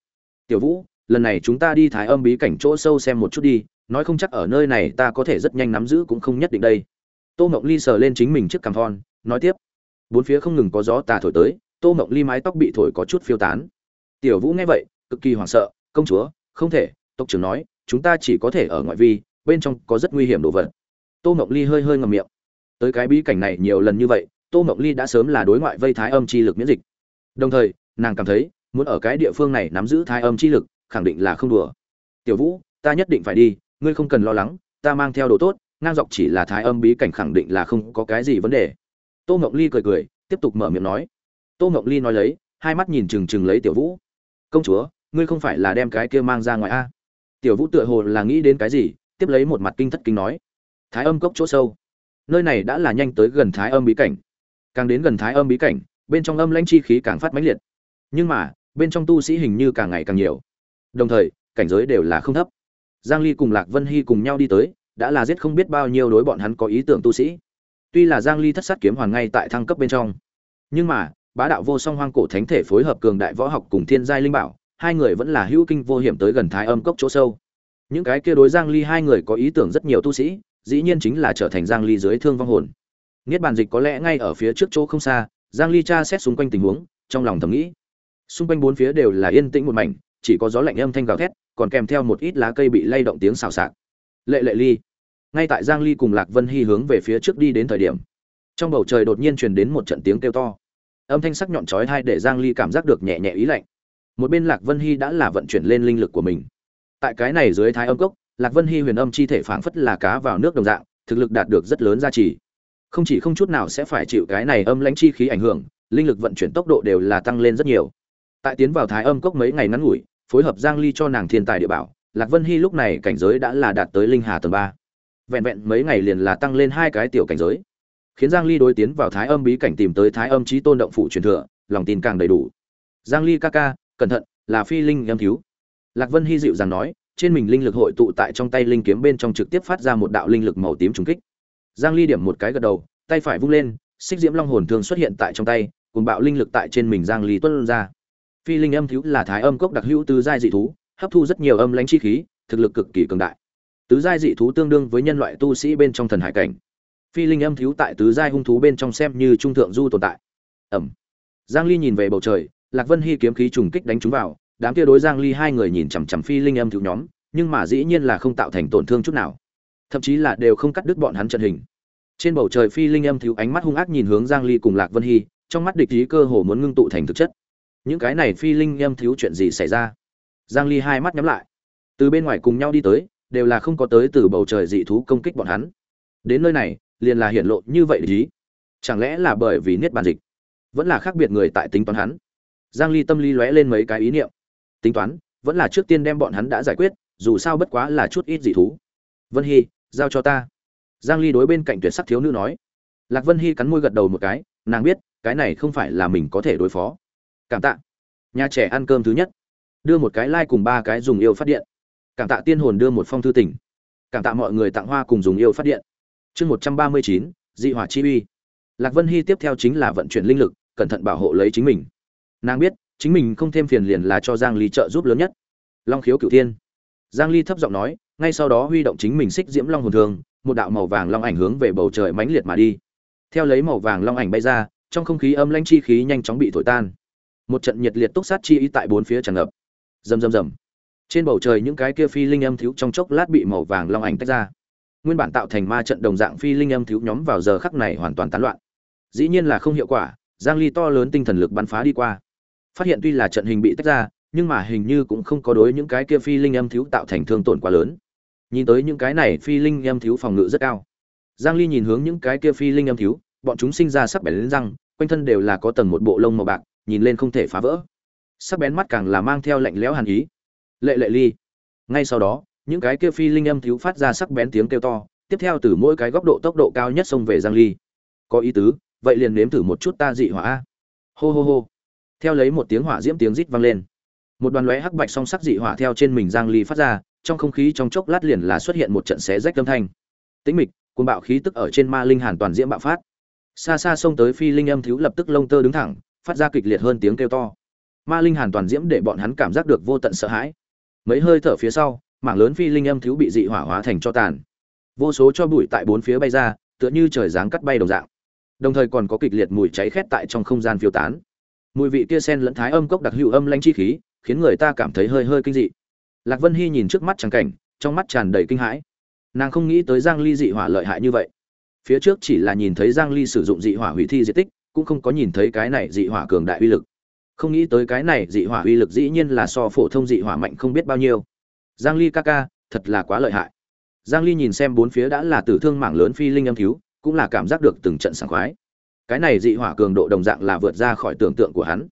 Tiểu vũ, lần này chúng ta đi thái âm bí cảnh chỗ sâu xem một chút đi, nói không chắc ở nơi này ta có thể rất nhanh nắm giữ cũng không nhất định đây. Tô ngọc ly sờ lên chính mình trước cằm thon, nói tiếp. Bốn phía không ngừng có gió tà thổi tới, tô ngọc ly mái tóc bị thổi có chút phiêu tán. Tiểu vũ nghe vậy, cực kỳ hoảng sợ, công chúa, không thể. Tộc trưởng nói, chúng ta chỉ có thể ở ngoại vi bên trong có rất nguy hiểm đồ vật. Tô mộng ly hơi hơi ngầm miệng. Tới cái bí cảnh này nhiều lần như vậy, tô mộng ly đã sớm là đối ngoại vây thái âm chi lực miễn dịch. Đồng thời, nàng cảm thấy, muốn ở cái địa phương này nắm giữ thái âm chi lực, khẳng định là không đùa. Tiểu vũ, ta nhất định phải đi, ngươi không cần lo lắng, ta mang theo đồ tốt, ngang dọc chỉ là thái âm bí cảnh khẳng định là không có cái gì vấn đề. Tô ngọc ly cười cười, tiếp tục mở miệng nói. Tô ngọc ly nói lấy, hai mắt nhìn chừng chừng lấy tiểu vũ. Công chúa, ngươi không phải là đem cái kia mang ra ngoài a? Tiểu vũ tựa hồ là nghĩ đến cái gì tiếp lấy một mặt kinh thất kinh nói, thái âm cốc chỗ sâu, nơi này đã là nhanh tới gần thái âm bí cảnh. Càng đến gần thái âm bí cảnh, bên trong âm lãnh chi khí càng phát mãnh liệt. Nhưng mà, bên trong tu sĩ hình như càng ngày càng nhiều. Đồng thời, cảnh giới đều là không thấp. Giang ly cùng lạc vân hy cùng nhau đi tới, đã là giết không biết bao nhiêu đối bọn hắn có ý tưởng tu sĩ. Tuy là giang ly thất sát kiếm hoàn ngay tại thăng cấp bên trong, nhưng mà, bá đạo vô song hoang cổ thánh thể phối hợp cường đại võ học cùng thiên giai linh bảo, hai người vẫn là hữu kinh vô hiểm tới gần thái âm cốc chỗ sâu những cái kia đối giang ly hai người có ý tưởng rất nhiều tu sĩ, dĩ nhiên chính là trở thành giang ly dưới thương vong hồn. Niết bàn dịch có lẽ ngay ở phía trước chỗ không xa, giang ly tra xét xung quanh tình huống, trong lòng thầm nghĩ. Xung quanh bốn phía đều là yên tĩnh một mảnh, chỉ có gió lạnh âm thanh gào thét, còn kèm theo một ít lá cây bị lay động tiếng xào xạc. Lệ lệ ly. Ngay tại giang ly cùng lạc vân hy hướng về phía trước đi đến thời điểm, trong bầu trời đột nhiên truyền đến một trận tiếng kêu to. Âm thanh sắc nhọn chói tai để giang ly cảm giác được nhẹ nhẹ ý lạnh. Một bên lạc vân hy đã là vận chuyển lên linh lực của mình tại cái này dưới thái âm cốc, lạc vân hy huyền âm chi thể phảng phất là cá vào nước đồng dạng, thực lực đạt được rất lớn gia trì. không chỉ không chút nào sẽ phải chịu cái này âm lãnh chi khí ảnh hưởng, linh lực vận chuyển tốc độ đều là tăng lên rất nhiều. Tại tiến vào thái âm cốc mấy ngày ngắn ngủi, phối hợp giang ly cho nàng thiên tài địa bảo, lạc vân hy lúc này cảnh giới đã là đạt tới linh hà tầng ba. Vẹn vẹn mấy ngày liền là tăng lên hai cái tiểu cảnh giới. Khiến giang ly đối tiến vào thái âm bí cảnh tìm tới thái âm chí tôn động phủ truyền thừa, lòng tin càng đầy đủ. Giang ly ca ca, cẩn thận, là phi linh em thiếu lạc vân hy dịu dàng nói, trên mình linh lực hội tụ tại trong tay linh kiếm bên trong trực tiếp phát ra một đạo linh lực màu tím trùng kích. Giang ly điểm một cái gật đầu, tay phải vung lên, xích diễm long hồn thương xuất hiện tại trong tay, cùng bạo linh lực tại trên mình giang ly tuôn ra. Phi linh âm thiếu là thái âm cốc đặc hữu tứ giai dị thú, hấp thu rất nhiều âm lãnh chi khí, thực lực cực kỳ cường đại. Tứ giai dị thú tương đương với nhân loại tu sĩ bên trong thần hải cảnh. Phi linh âm thiếu tại tứ giai hung thú bên trong xem như trung thượng du tồn tại. Ẩm. Giang ly nhìn về bầu trời, lạc vân Hi kiếm khí trùng kích đánh trúng vào đám kia đối giang ly hai người nhìn chằm chằm phi linh âm thiếu nhóm, nhưng mà dĩ nhiên là không tạo thành tổn thương chút nào. Thậm chí là đều không cắt đứt bọn hắn trận hình. Trên bầu trời phi linh âm thiếu ánh mắt hung ác nhìn hướng giang ly cùng lạc vân hy, trong mắt địch ý cơ hồ muốn ngưng tụ thành thực chất. Những cái này phi linh âm thiếu chuyện gì xảy ra? Giang ly hai mắt nhắm lại. Từ bên ngoài cùng nhau đi tới, đều là không có tới từ bầu trời dị thú công kích bọn hắn. Đến nơi này, liền là hiển lộ như vậy ý. Chẳng lẽ là bởi vì niết bàn dịch? Vẫn là khác biệt người tại tính toán hắn? Giang ly tâm lý lóe lên mấy cái ý niệm tính toán, vẫn là trước tiên đem bọn hắn đã giải quyết, dù sao bất quá là chút ít dị thú. Vân hy, giao cho ta. Giang ly đối bên cạnh tuyệt sắc thiếu nữ nói. Lạc vân hy cắn môi gật đầu một cái, nàng biết, cái này không phải là mình có thể đối phó. Cảm tạ. Nhà trẻ ăn cơm thứ nhất. Đưa một cái like cùng ba cái dùng yêu phát điện. Cảm tạ tiên hồn đưa một phong thư tỉnh cảm tạ mọi người tặng hoa cùng dùng yêu phát điện. Chương một trăm ba mươi chín, dị hỏa chi uy. Lạc vân hy tiếp theo chính là vận chuyển linh lực, cẩn thận bảo hộ lấy chính mình. Nàng biết chính mình không thêm phiền liền là cho giang ly trợ giúp lớn nhất. Long khiếu cửu thiên. Giang ly thấp giọng nói, ngay sau đó huy động chính mình xích diễm long hồn thường, một đạo màu vàng long ảnh hướng về bầu trời mãnh liệt mà đi. Theo lấy màu vàng long ảnh bay ra, trong không khí âm lãnh chi khí nhanh chóng bị thổi tan. Một trận nhiệt liệt túc sát chi ý tại bốn phía tràn ngập. Rầm rầm rầm. Trên bầu trời những cái kia phi linh âm thiếu trong chốc lát bị màu vàng long ảnh tách ra. Nguyên bản tạo thành ma trận đồng dạng phi linh âm thiếu nhóm vào giờ khắc này hoàn toàn tán loạn. Dĩ nhiên là không hiệu quả, giang ly to lớn tinh thần lực bắn phá đi qua phát hiện tuy là trận hình bị tách ra, nhưng mà hình như cũng không có đối những cái kia phi linh âm thiếu tạo thành thương tổn quá lớn. Nhìn tới những cái này phi linh âm thiếu phòng ngự rất cao. Giang ly nhìn hướng những cái kia phi linh âm thiếu, bọn chúng sinh ra sắc bén lên răng, quanh thân đều là có tầng một bộ lông màu bạc, nhìn lên không thể phá vỡ. Sắc bén mắt càng là mang theo lạnh lẽo hàn ý. Lệ lệ ly. Ngay sau đó, những cái kia phi linh âm thiếu phát ra sắc bén tiếng kêu to, tiếp theo từ mỗi cái góc độ tốc độ cao nhất xông về giang ly. Có ý tứ, vậy liền nếm thử một chút ta dị hỏa hô hô hô theo lấy một tiếng hỏa diễm tiếng rít vang lên. Một đoàn lóe hắc bạch song sắc dị hỏa theo trên mình giang ly phát ra, trong không khí trong chốc lát liền là xuất hiện một trận xé rách âm thanh. Tĩnh mịch, cuồng bạo khí tức ở trên ma linh hàn toàn diễm bạo phát. Xa xa xông tới phi linh âm thiếu lập tức lông tơ đứng thẳng, phát ra kịch liệt hơn tiếng kêu to. Ma linh hàn toàn diễm để bọn hắn cảm giác được vô tận sợ hãi. Mấy hơi thở phía sau, mảng lớn phi linh âm thiếu bị dị hỏa hóa thành cho tàn. Vô số cho bụi tại bốn phía bay ra, tựa như trời giáng cắt bay đồng dạng. Đồng thời còn có kịch liệt mùi cháy khét tại trong không gian phiêu tán mùi vị kia sen lẫn thái âm cốc đặc hữu âm lanh chi khí, khiến người ta cảm thấy hơi hơi kinh dị. Lạc vân hy nhìn trước mắt trắng cảnh, trong mắt tràn đầy kinh hãi. Nàng không nghĩ tới giang ly dị hỏa lợi hại như vậy. Phía trước chỉ là nhìn thấy giang ly sử dụng dị hỏa hủy thi diệt tích, cũng không có nhìn thấy cái này dị hỏa cường đại uy lực. Không nghĩ tới cái này dị hỏa uy lực dĩ nhiên là so phổ thông dị hỏa mạnh không biết bao nhiêu. Giang ly ca ca, thật là quá lợi hại. Giang ly nhìn xem bốn phía đã là tử thương mảng lớn phi linh âm thiếu cũng là cảm giác được từng trận sảng khoái cái này dị hỏa cường độ đồng dạng là vượt ra khỏi tưởng tượng của hắn.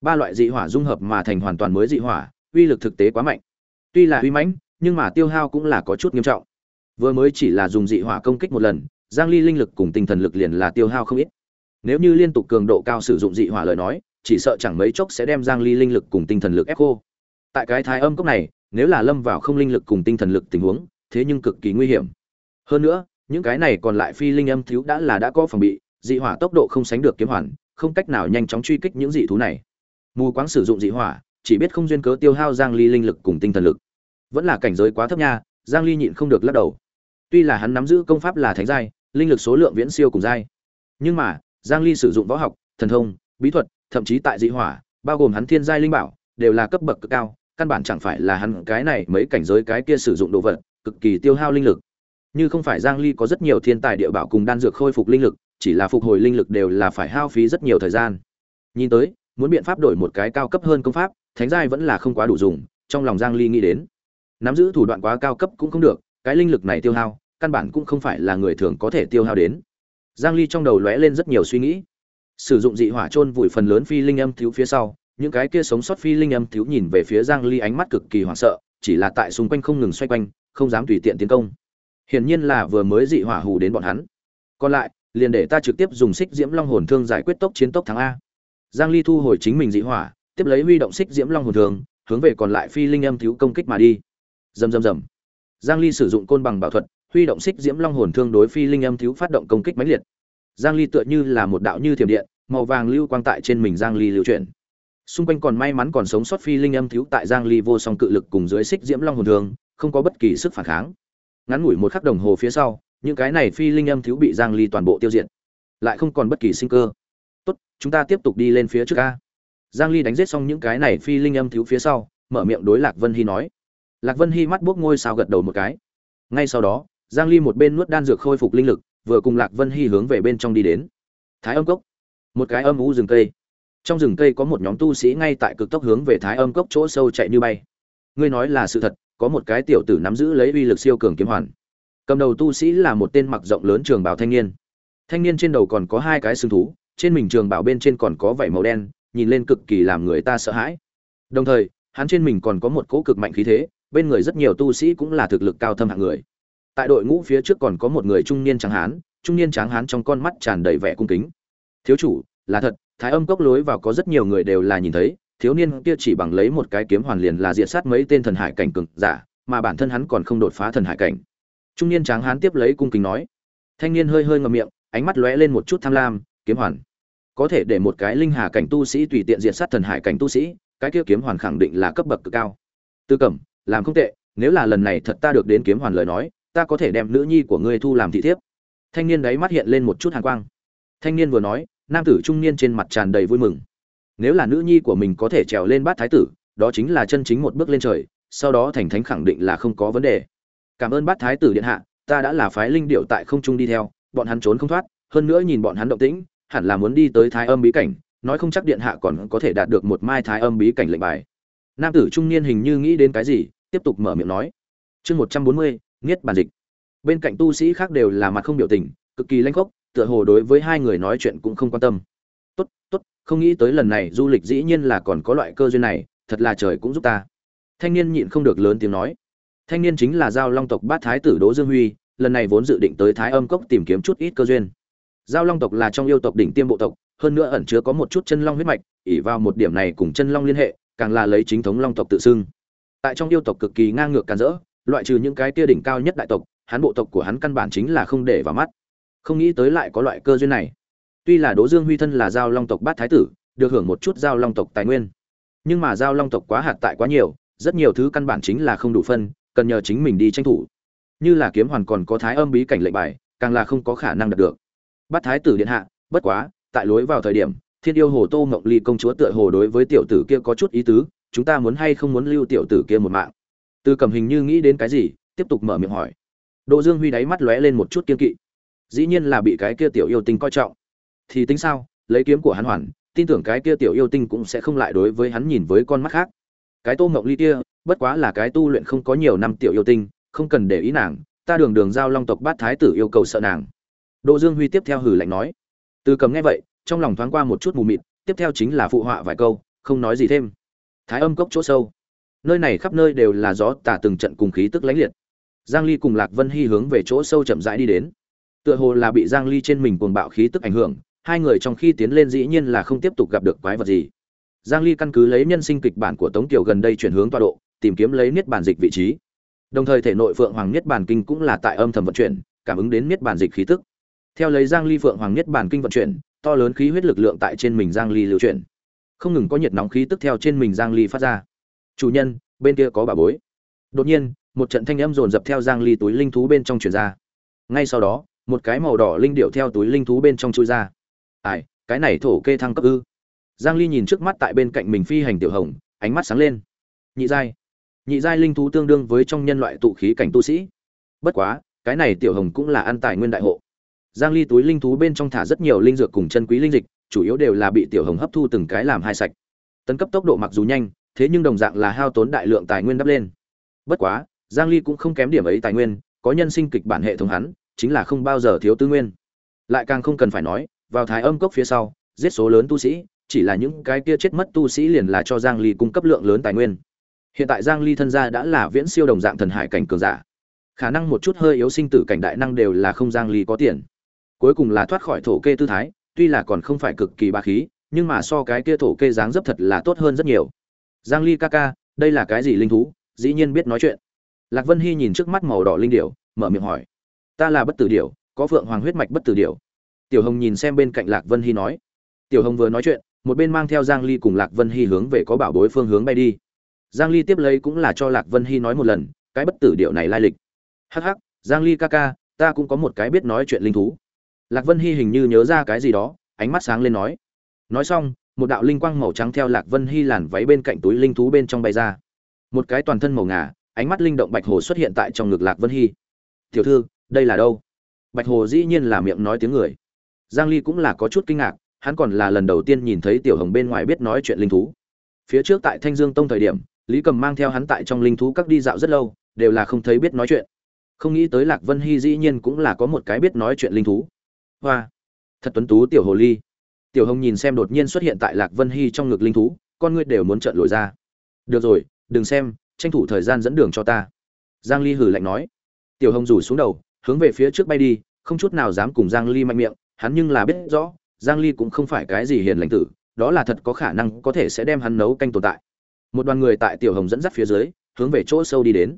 Ba loại dị hỏa dung hợp mà thành hoàn toàn mới dị hỏa, uy lực thực tế quá mạnh. Tuy là uy mãnh, nhưng mà tiêu hao cũng là có chút nghiêm trọng. Vừa mới chỉ là dùng dị hỏa công kích một lần, giang ly linh lực cùng tinh thần lực liền là tiêu hao không ít. Nếu như liên tục cường độ cao sử dụng dị hỏa lời nói, chỉ sợ chẳng mấy chốc sẽ đem giang ly linh lực cùng tinh thần lực ép khô. Tại cái thái âm cốc này, nếu là lâm vào không linh lực cùng tinh thần lực tình huống, thế nhưng cực kỳ nguy hiểm. Hơn nữa, những cái này còn lại phi linh âm thiếu đã là đã có phòng bị dị hỏa tốc độ không sánh được kiếm hoàn, không cách nào nhanh chóng truy kích những dị thú này. Mù quáng sử dụng dị hỏa, chỉ biết không duyên cớ tiêu hao giang ly linh lực cùng tinh thần lực. Vẫn là cảnh giới quá thấp nha, giang ly nhịn không được lắc đầu. Tuy là hắn nắm giữ công pháp là thánh giai, linh lực số lượng viễn siêu cùng giai. Nhưng mà, giang ly sử dụng võ học, thần thông, bí thuật, thậm chí tại dị hỏa, bao gồm hắn thiên giai linh bảo, đều là cấp bậc cực cao, căn bản chẳng phải là hắn cái này mấy cảnh giới cái kia sử dụng đồ vật, cực kỳ tiêu hao linh lực. Như không phải giang ly có rất nhiều thiên tài địa bảo cùng đan dược khôi phục linh lực chỉ là phục hồi linh lực đều là phải hao phí rất nhiều thời gian. Nhìn tới, muốn biện pháp đổi một cái cao cấp hơn công pháp, thánh giai vẫn là không quá đủ dùng, trong lòng giang ly nghĩ đến. Nắm giữ thủ đoạn quá cao cấp cũng không được, cái linh lực này tiêu hao, căn bản cũng không phải là người thường có thể tiêu hao đến. Giang ly trong đầu lóe lên rất nhiều suy nghĩ. Sử dụng dị hỏa chôn vùi phần lớn phi linh âm thiếu phía sau, những cái kia sống sót phi linh âm thiếu nhìn về phía giang ly ánh mắt cực kỳ hoảng sợ, chỉ là tại xung quanh không ngừng xoay quanh, không dám tùy tiện tiến công. Hiển nhiên là vừa mới dị hỏa hù đến bọn hắn. Còn lại liền để ta trực tiếp dùng xích diễm long hồn thương giải quyết tốc chiến tốc thắng a. Giang ly thu hồi chính mình dị hỏa, tiếp lấy huy động xích diễm long hồn thương, hướng về còn lại phi linh âm thiếu công kích mà đi. Rầm rầm rầm. Giang ly sử dụng côn bằng bảo thuật, huy động xích diễm long hồn thương đối phi linh âm thiếu phát động công kích mãnh liệt. Giang ly tựa như là một đạo như thiểm điện, màu vàng lưu quang tại trên mình giang ly lưu chuyển. Xung quanh còn may mắn còn sống sót phi linh âm thiếu tại giang ly vô song cự lực cùng dưới xích diễm long hồn thương, không có bất kỳ sức phản kháng. Ngắn ngủi một khắc đồng hồ phía sau những cái này phi linh âm thiếu bị giang ly toàn bộ tiêu diệt, lại không còn bất kỳ sinh cơ. Tốt, chúng ta tiếp tục đi lên phía trước a. Giang ly đánh giết xong những cái này phi linh âm thiếu phía sau, mở miệng đối lạc vân hy nói. Lạc vân hy mắt buốc ngôi sao gật đầu một cái. Ngay sau đó, giang ly một bên nuốt đan dược khôi phục linh lực, vừa cùng lạc vân hy hướng về bên trong đi đến. Thái âm cốc. Một cái âm u rừng cây. Trong rừng cây có một nhóm tu sĩ ngay tại cực tốc hướng về thái âm cốc chỗ sâu chạy như bay. Ngươi nói là sự thật, có một cái tiểu tử nắm giữ lấy uy lực siêu cường kiếm hoàn cầm đầu tu sĩ là một tên mặc rộng lớn trường bảo thanh niên. Thanh niên trên đầu còn có hai cái xương thú, trên mình trường bảo bên trên còn có vảy màu đen, nhìn lên cực kỳ làm người ta sợ hãi. Đồng thời, hắn trên mình còn có một cỗ cực mạnh khí thế, bên người rất nhiều tu sĩ cũng là thực lực cao thâm hạng người. Tại đội ngũ phía trước còn có một người trung niên tráng hán, trung niên tráng hán trong con mắt tràn đầy vẻ cung kính. Thiếu chủ, là thật, thái âm cốc lối vào có rất nhiều người đều là nhìn thấy, thiếu niên kia chỉ bằng lấy một cái kiếm hoàn liền là diệt sát mấy tên thần hải cảnh cường giả, mà bản thân hắn còn không đột phá thần hải cảnh trung niên tráng hán tiếp lấy cung kính nói. Thanh niên hơi hơi ngậm miệng, ánh mắt lóe lên một chút tham lam, kiếm hoàn. Có thể để một cái linh hà cảnh tu sĩ tùy tiện diệt sát thần hải cảnh tu sĩ, cái kia kiếm hoàn khẳng định là cấp bậc cực cao. Tư cẩm, làm không tệ, nếu là lần này thật ta được đến kiếm hoàn lời nói, ta có thể đem nữ nhi của ngươi thu làm thị thiếp. Thanh niên đấy mắt hiện lên một chút hàn quang. Thanh niên vừa nói, nam tử trung niên trên mặt tràn đầy vui mừng. Nếu là nữ nhi của mình có thể trèo lên bát thái tử, đó chính là chân chính một bước lên trời, sau đó thành thánh khẳng định là không có vấn đề cảm ơn bát thái tử điện hạ, ta đã là phái linh điệu tại không trung đi theo, bọn hắn trốn không thoát, hơn nữa nhìn bọn hắn động tĩnh, hẳn là muốn đi tới thái âm bí cảnh, nói không chắc điện hạ còn có thể đạt được một mai thái âm bí cảnh lệnh bài. Nam tử trung niên hình như nghĩ đến cái gì, tiếp tục mở miệng nói. Chương một trăm bốn mươi nghiết bản dịch. Bên cạnh tu sĩ khác đều là mặt không biểu tình, cực kỳ lanh khốc, tựa hồ đối với hai người nói chuyện cũng không quan tâm. Tốt tốt, không nghĩ tới lần này du lịch dĩ nhiên là còn có loại cơ duyên này, thật là trời cũng giúp ta. Thanh niên nhịn không được lớn tiếng nói thanh niên chính là giao long tộc bát thái tử đỗ dương huy, lần này vốn dự định tới thái âm cốc tìm kiếm chút ít cơ duyên. Giao long tộc là trong yêu tộc đỉnh tiêm bộ tộc, hơn nữa ẩn chứa có một chút chân long huyết mạch ỉ vào một điểm này cùng chân long liên hệ, càng là lấy chính thống long tộc tự xưng. Tại trong yêu tộc cực kỳ ngang ngược càn rỡ, loại trừ những cái tia đỉnh cao nhất đại tộc, hắn bộ tộc của hắn căn bản chính là không để vào mắt. Không nghĩ tới lại có loại cơ duyên này. Tuy là đỗ dương huy thân là giao long tộc bát thái tử, được hưởng một chút giao long tộc tài nguyên. Nhưng mà giao long tộc quá hạt tại quá nhiều, rất nhiều thứ căn bản chính là không đủ phân cần nhờ chính mình đi tranh thủ. Như là kiếm hoàn còn có thái âm bí cảnh lệnh bài, càng là không có khả năng đạt được. Bắt thái tử điện hạ, bất quá, tại lối vào thời điểm, thiên yêu hồ tô mộng ly công chúa tựa hồ đối với tiểu tử kia có chút ý tứ, chúng ta muốn hay không muốn lưu tiểu tử kia một mạng? Từ cầm hình như nghĩ đến cái gì, tiếp tục mở miệng hỏi. Đỗ dương huy đáy mắt lóe lên một chút kiên kỵ. Dĩ nhiên là bị cái kia tiểu yêu tinh coi trọng. Thì tính sao, lấy kiếm của hắn hoàn, tin tưởng cái kia tiểu yêu tinh cũng sẽ không lại đối với hắn nhìn với con mắt khác. Cái tô mộng ly kia bất quá là cái tu luyện không có nhiều năm tiểu yêu tinh, không cần để ý nàng, ta đường đường giao long tộc bát thái tử yêu cầu sợ nàng. Đỗ dương huy tiếp theo hử lạnh nói. Từ cầm nghe vậy, trong lòng thoáng qua một chút mù mịt, tiếp theo chính là phụ họa vài câu, không nói gì thêm. Thái âm cốc chỗ sâu. Nơi này khắp nơi đều là gió tả từng trận cùng khí tức lãnh liệt. Giang ly cùng lạc vân hy hướng về chỗ sâu chậm rãi đi đến. Tựa hồ là bị giang ly trên mình cuồng bạo khí tức ảnh hưởng, hai người trong khi tiến lên dĩ nhiên là không tiếp tục gặp được quái vật gì. Giang ly căn cứ lấy nhân sinh kịch bản của tống kiều gần đây chuyển hướng tọa độ tìm kiếm lấy niết bàn dịch vị trí. Đồng thời thể nội phượng hoàng niết bàn kinh cũng là tại âm thầm vận chuyển, cảm ứng đến niết bàn dịch khí tức. Theo lấy giang ly phượng hoàng niết bàn kinh vận chuyển, to lớn khí huyết lực lượng tại trên mình giang ly lưu chuyển. Không ngừng có nhiệt nóng khí tức theo trên mình giang ly phát ra. Chủ nhân, bên kia có bà bối. Đột nhiên, một trận thanh âm rồn rập theo giang ly túi linh thú bên trong truyền ra. Ngay sau đó, một cái màu đỏ linh điệu theo túi linh thú bên trong chui ra. Ai, cái này thổ kê thăng cấp ư? Giang ly nhìn trước mắt tại bên cạnh mình phi hành tiểu hồng, ánh mắt sáng lên. Nhị giai nhị giai linh thú tương đương với trong nhân loại tụ khí cảnh tu sĩ. Bất quá, cái này tiểu hồng cũng là ăn tài nguyên đại hộ. Giang ly túi linh thú bên trong thả rất nhiều linh dược cùng chân quý linh dịch, chủ yếu đều là bị tiểu hồng hấp thu từng cái làm hai sạch. Tấn cấp tốc độ mặc dù nhanh, thế nhưng đồng dạng là hao tốn đại lượng tài nguyên đắp lên. Bất quá, giang ly cũng không kém điểm ấy tài nguyên, có nhân sinh kịch bản hệ thống hắn, chính là không bao giờ thiếu tư nguyên. Lại càng không cần phải nói, vào thái âm cốc phía sau, giết số lớn tu sĩ, chỉ là những cái kia chết mất tu sĩ liền là cho giang ly cung cấp lượng lớn tài nguyên hiện tại giang ly thân gia đã là viễn siêu đồng dạng thần hải cảnh cường giả. Khả năng một chút hơi yếu sinh tử cảnh đại năng đều là không giang ly có tiền. Cuối cùng là thoát khỏi thổ kê tư thái, tuy là còn không phải cực kỳ ba khí, nhưng mà so cái kia thổ kê dáng dấp thật là tốt hơn rất nhiều. Giang ly ca ca, đây là cái gì linh thú? Dĩ nhiên biết nói chuyện. Lạc vân hy nhìn trước mắt màu đỏ linh điểu, mở miệng hỏi. Ta là bất tử điểu, có phượng hoàng huyết mạch bất tử điểu. Tiểu hồng nhìn xem bên cạnh lạc vân hy nói. Tiểu hồng vừa nói chuyện, một bên mang theo giang ly cùng lạc vân hy hướng về có bảo bối phương hướng bay đi giang ly tiếp lấy cũng là cho lạc vân hy nói một lần, cái bất tử điệu này lai lịch. Hắc hắc, giang ly ca ca, ta cũng có một cái biết nói chuyện linh thú. Lạc vân hy hình như nhớ ra cái gì đó, ánh mắt sáng lên nói. Nói xong, một đạo linh quang màu trắng theo lạc vân hy làn váy bên cạnh túi linh thú bên trong bay ra. Một cái toàn thân màu ngà, ánh mắt linh động bạch hồ xuất hiện tại trong ngực lạc vân hy. Tiểu thư, đây là đâu? Bạch hồ dĩ nhiên là miệng nói tiếng người. Giang ly cũng là có chút kinh ngạc, hắn còn là lần đầu tiên nhìn thấy tiểu hồng bên ngoài biết nói chuyện linh thú. Phía trước tại thanh dương tông thời điểm lý cầm mang theo hắn tại trong linh thú các đi dạo rất lâu, đều là không thấy biết nói chuyện. Không nghĩ tới lạc vân hy dĩ nhiên cũng là có một cái biết nói chuyện linh thú. Hoa! Thật tuấn tú tiểu hồ ly. Tiểu hồng nhìn xem đột nhiên xuất hiện tại lạc vân hy trong ngực linh thú, con ngươi đều muốn trợn lồi ra. Được rồi, đừng xem, tranh thủ thời gian dẫn đường cho ta. Giang ly hử lạnh nói. Tiểu hồng rủ xuống đầu, hướng về phía trước bay đi, không chút nào dám cùng giang ly mạnh miệng, hắn nhưng là biết rõ, giang ly cũng không phải cái gì hiền lành tử, đó là thật có khả năng có thể sẽ đem hắn nấu canh tồn tại một đoàn người tại tiểu hồng dẫn dắt phía dưới, hướng về chỗ sâu đi đến.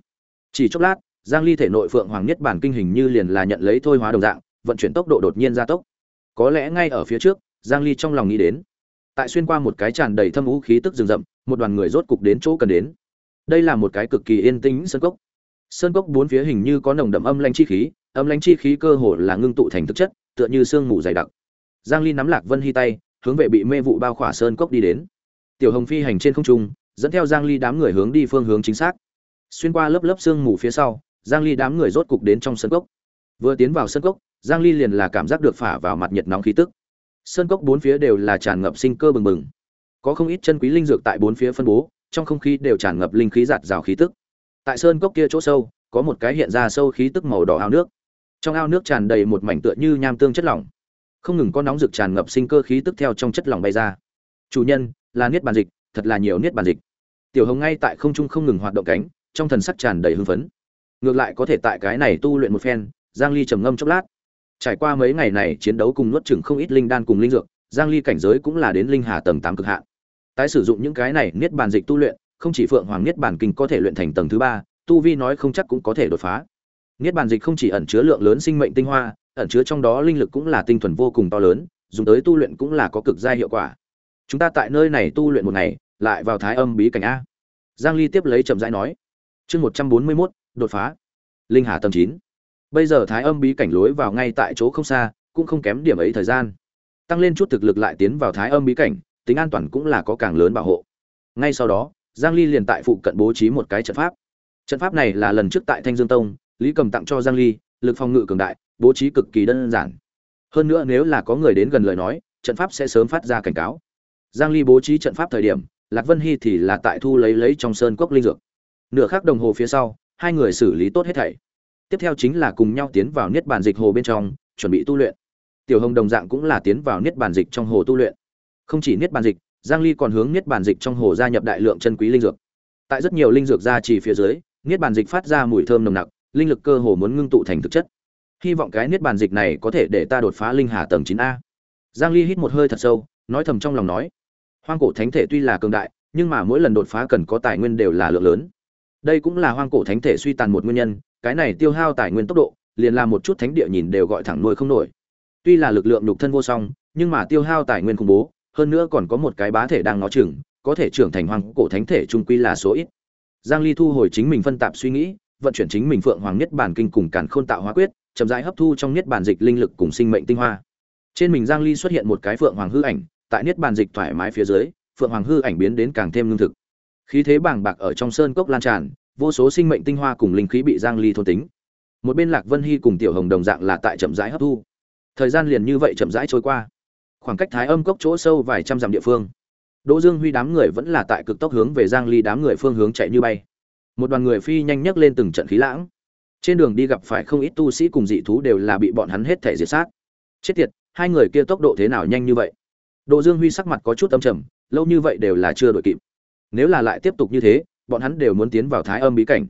Chỉ chốc lát, giang ly thể nội phượng hoàng nhất bản kinh hình như liền là nhận lấy thôi hóa đồng dạng, vận chuyển tốc độ đột nhiên gia tốc. Có lẽ ngay ở phía trước, giang ly trong lòng nghĩ đến, tại xuyên qua một cái tràn đầy thâm vũ khí tức rừng rậm, một đoàn người rốt cục đến chỗ cần đến. Đây là một cái cực kỳ yên tĩnh sơn cốc. Sơn cốc bốn phía hình như có nồng đậm âm lãnh chi khí, âm lãnh chi khí cơ hồ là ngưng tụ thành thực chất, tựa như sương mù dày đặc. Giang ly nắm lạc vân hy tay, hướng về bị mê vụ bao khỏa sơn cốc đi đến. Tiểu hồng phi hành trên không trung dẫn theo giang ly đám người hướng đi phương hướng chính xác. Xuyên qua lớp lớp sương mù phía sau, giang ly đám người rốt cục đến trong sân cốc. Vừa tiến vào sân cốc, giang ly liền là cảm giác được phả vào mặt nhiệt nóng khí tức. Sân cốc bốn phía đều là tràn ngập sinh cơ bừng bừng. Có không ít chân quý linh dược tại bốn phía phân bố, trong không khí đều tràn ngập linh khí giạt rào khí tức. Tại sơn cốc kia chỗ sâu, có một cái hiện ra sâu khí tức màu đỏ ao nước. Trong ao nước tràn đầy một mảnh tựa như nham tương chất lỏng. Không ngừng có nóng rực tràn ngập sinh cơ khí tức theo trong chất lỏng bay ra. Chủ nhân, là niết bàn dịch, thật là nhiều niết bàn dịch tiểu hồng ngay tại không trung không ngừng hoạt động cánh, trong thần sắc tràn đầy hưng phấn. Ngược lại có thể tại cái này tu luyện một phen, giang ly trầm ngâm chốc lát. Trải qua mấy ngày này chiến đấu cùng nuốt chửng không ít linh đan cùng linh dược, giang ly cảnh giới cũng là đến linh hà tầng 8 cực hạn. Tái sử dụng những cái này niết bàn dịch tu luyện, không chỉ phượng hoàng niết bàn kinh có thể luyện thành tầng thứ ba, tu vi nói không chắc cũng có thể đột phá. Niết bàn dịch không chỉ ẩn chứa lượng lớn sinh mệnh tinh hoa, ẩn chứa trong đó linh lực cũng là tinh thuần vô cùng to lớn, dùng tới tu luyện cũng là có cực gia hiệu quả. Chúng ta tại nơi này tu luyện một ngày lại vào thái âm bí cảnh a. Giang ly tiếp lấy chậm rãi nói chương 141, đột phá. Linh hà tầng 9. bây giờ thái âm bí cảnh lối vào ngay tại chỗ không xa cũng không kém điểm ấy thời gian. Tăng lên chút thực lực lại tiến vào thái âm bí cảnh tính an toàn cũng là có càng lớn bảo hộ. Ngay sau đó giang ly liền tại phụ cận bố trí một cái trận pháp. Trận pháp này là lần trước tại thanh dương tông lý cầm tặng cho giang ly lực phòng ngự cường đại bố trí cực kỳ đơn giản. Hơn nữa nếu là có người đến gần lời nói trận pháp sẽ sớm phát ra cảnh cáo. Giang ly bố trí trận pháp thời điểm lạc vân hy thì là tại thu lấy lấy trong sơn cốc linh dược. Nửa khắc đồng hồ phía sau, hai người xử lý tốt hết thảy. Tiếp theo chính là cùng nhau tiến vào niết bàn dịch hồ bên trong, chuẩn bị tu luyện. Tiểu hồng đồng dạng cũng là tiến vào niết bàn dịch trong hồ tu luyện. Không chỉ niết bàn dịch, giang ly còn hướng niết bàn dịch trong hồ gia nhập đại lượng chân quý linh dược. Tại rất nhiều linh dược gia trì phía dưới, niết bàn dịch phát ra mùi thơm nồng nặc, linh lực cơ hồ muốn ngưng tụ thành thực chất. Hy vọng cái niết bàn dịch này có thể để ta đột phá linh hà tầng chín a. Giang ly hít một hơi thật sâu, nói thầm trong lòng nói hoang cổ thánh thể tuy là cường đại nhưng mà mỗi lần đột phá cần có tài nguyên đều là lượng lớn. Đây cũng là hoang cổ thánh thể suy tàn một nguyên nhân cái này tiêu hao tài nguyên tốc độ liền là một chút thánh địa nhìn đều gọi thẳng nuôi không nổi. Tuy là lực lượng nhục thân vô song nhưng mà tiêu hao tài nguyên khủng bố hơn nữa còn có một cái bá thể đang ngó chừng có thể trưởng thành hoang cổ thánh thể trung quy là số ít. Giang ly thu hồi chính mình phân tạp suy nghĩ vận chuyển chính mình phượng hoàng nhất bản kinh cùng càn khôn tạo hóa quyết chậm rãi hấp thu trong nhất bản dịch linh lực cùng sinh mệnh tinh hoa. Trên mình Giang Ly xuất hiện một cái phượng hoàng hư ảnh, tại niết bàn dịch thoải mái phía dưới, phượng hoàng hư ảnh biến đến càng thêm lương thực. Khí thế bàng bạc ở trong sơn cốc lan tràn, vô số sinh mệnh tinh hoa cùng linh khí bị Giang Ly thôn tính. Một bên Lạc Vân Hy cùng Tiểu Hồng đồng dạng là tại chậm rãi hấp thu. Thời gian liền như vậy chậm rãi trôi qua. Khoảng cách Thái Âm cốc chỗ sâu vài trăm dặm địa phương. Đỗ Dương Huy đám người vẫn là tại cực tốc hướng về Giang Ly đám người phương hướng chạy như bay. Một đoàn người phi nhanh nhất lên từng trận khí lãng trên đường đi gặp phải không ít tu sĩ cùng dị thú đều là bị bọn hắn hết thể diệt sát chết tiệt hai người kia tốc độ thế nào nhanh như vậy Đỗ dương huy sắc mặt có chút âm trầm, lâu như vậy đều là chưa đội kịp. Nếu là lại tiếp tục như thế, bọn hắn đều muốn tiến vào thái âm bí cảnh.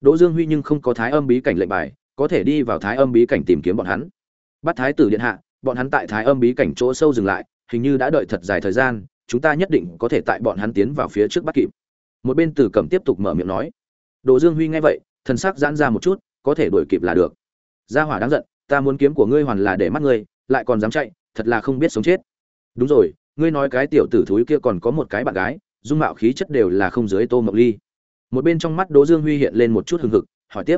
Đỗ dương huy nhưng không có thái âm bí cảnh lệnh bài, có thể đi vào thái âm bí cảnh tìm kiếm bọn hắn. Bắt thái tử điện hạ, bọn hắn tại thái âm bí cảnh chỗ sâu dừng lại, hình như đã đợi thật dài thời gian, chúng ta nhất định có thể tại bọn hắn tiến vào phía trước bắt kịp. Một bên tử cẩm tiếp tục mở miệng nói. Đỗ dương huy nghe vậy, thần sắc giãn ra một chút, có thể đuổi kịp là được. Gia hỏa đáng giận, ta muốn kiếm của ngươi hoàn là để mắt ngươi, lại còn dám chạy, thật là không biết sống chết đúng rồi ngươi nói cái tiểu tử thúi kia còn có một cái bạn gái dung mạo khí chất đều là không dưới tô mộng ly một bên trong mắt đỗ dương huy hiện lên một chút hừng hực hỏi tiếp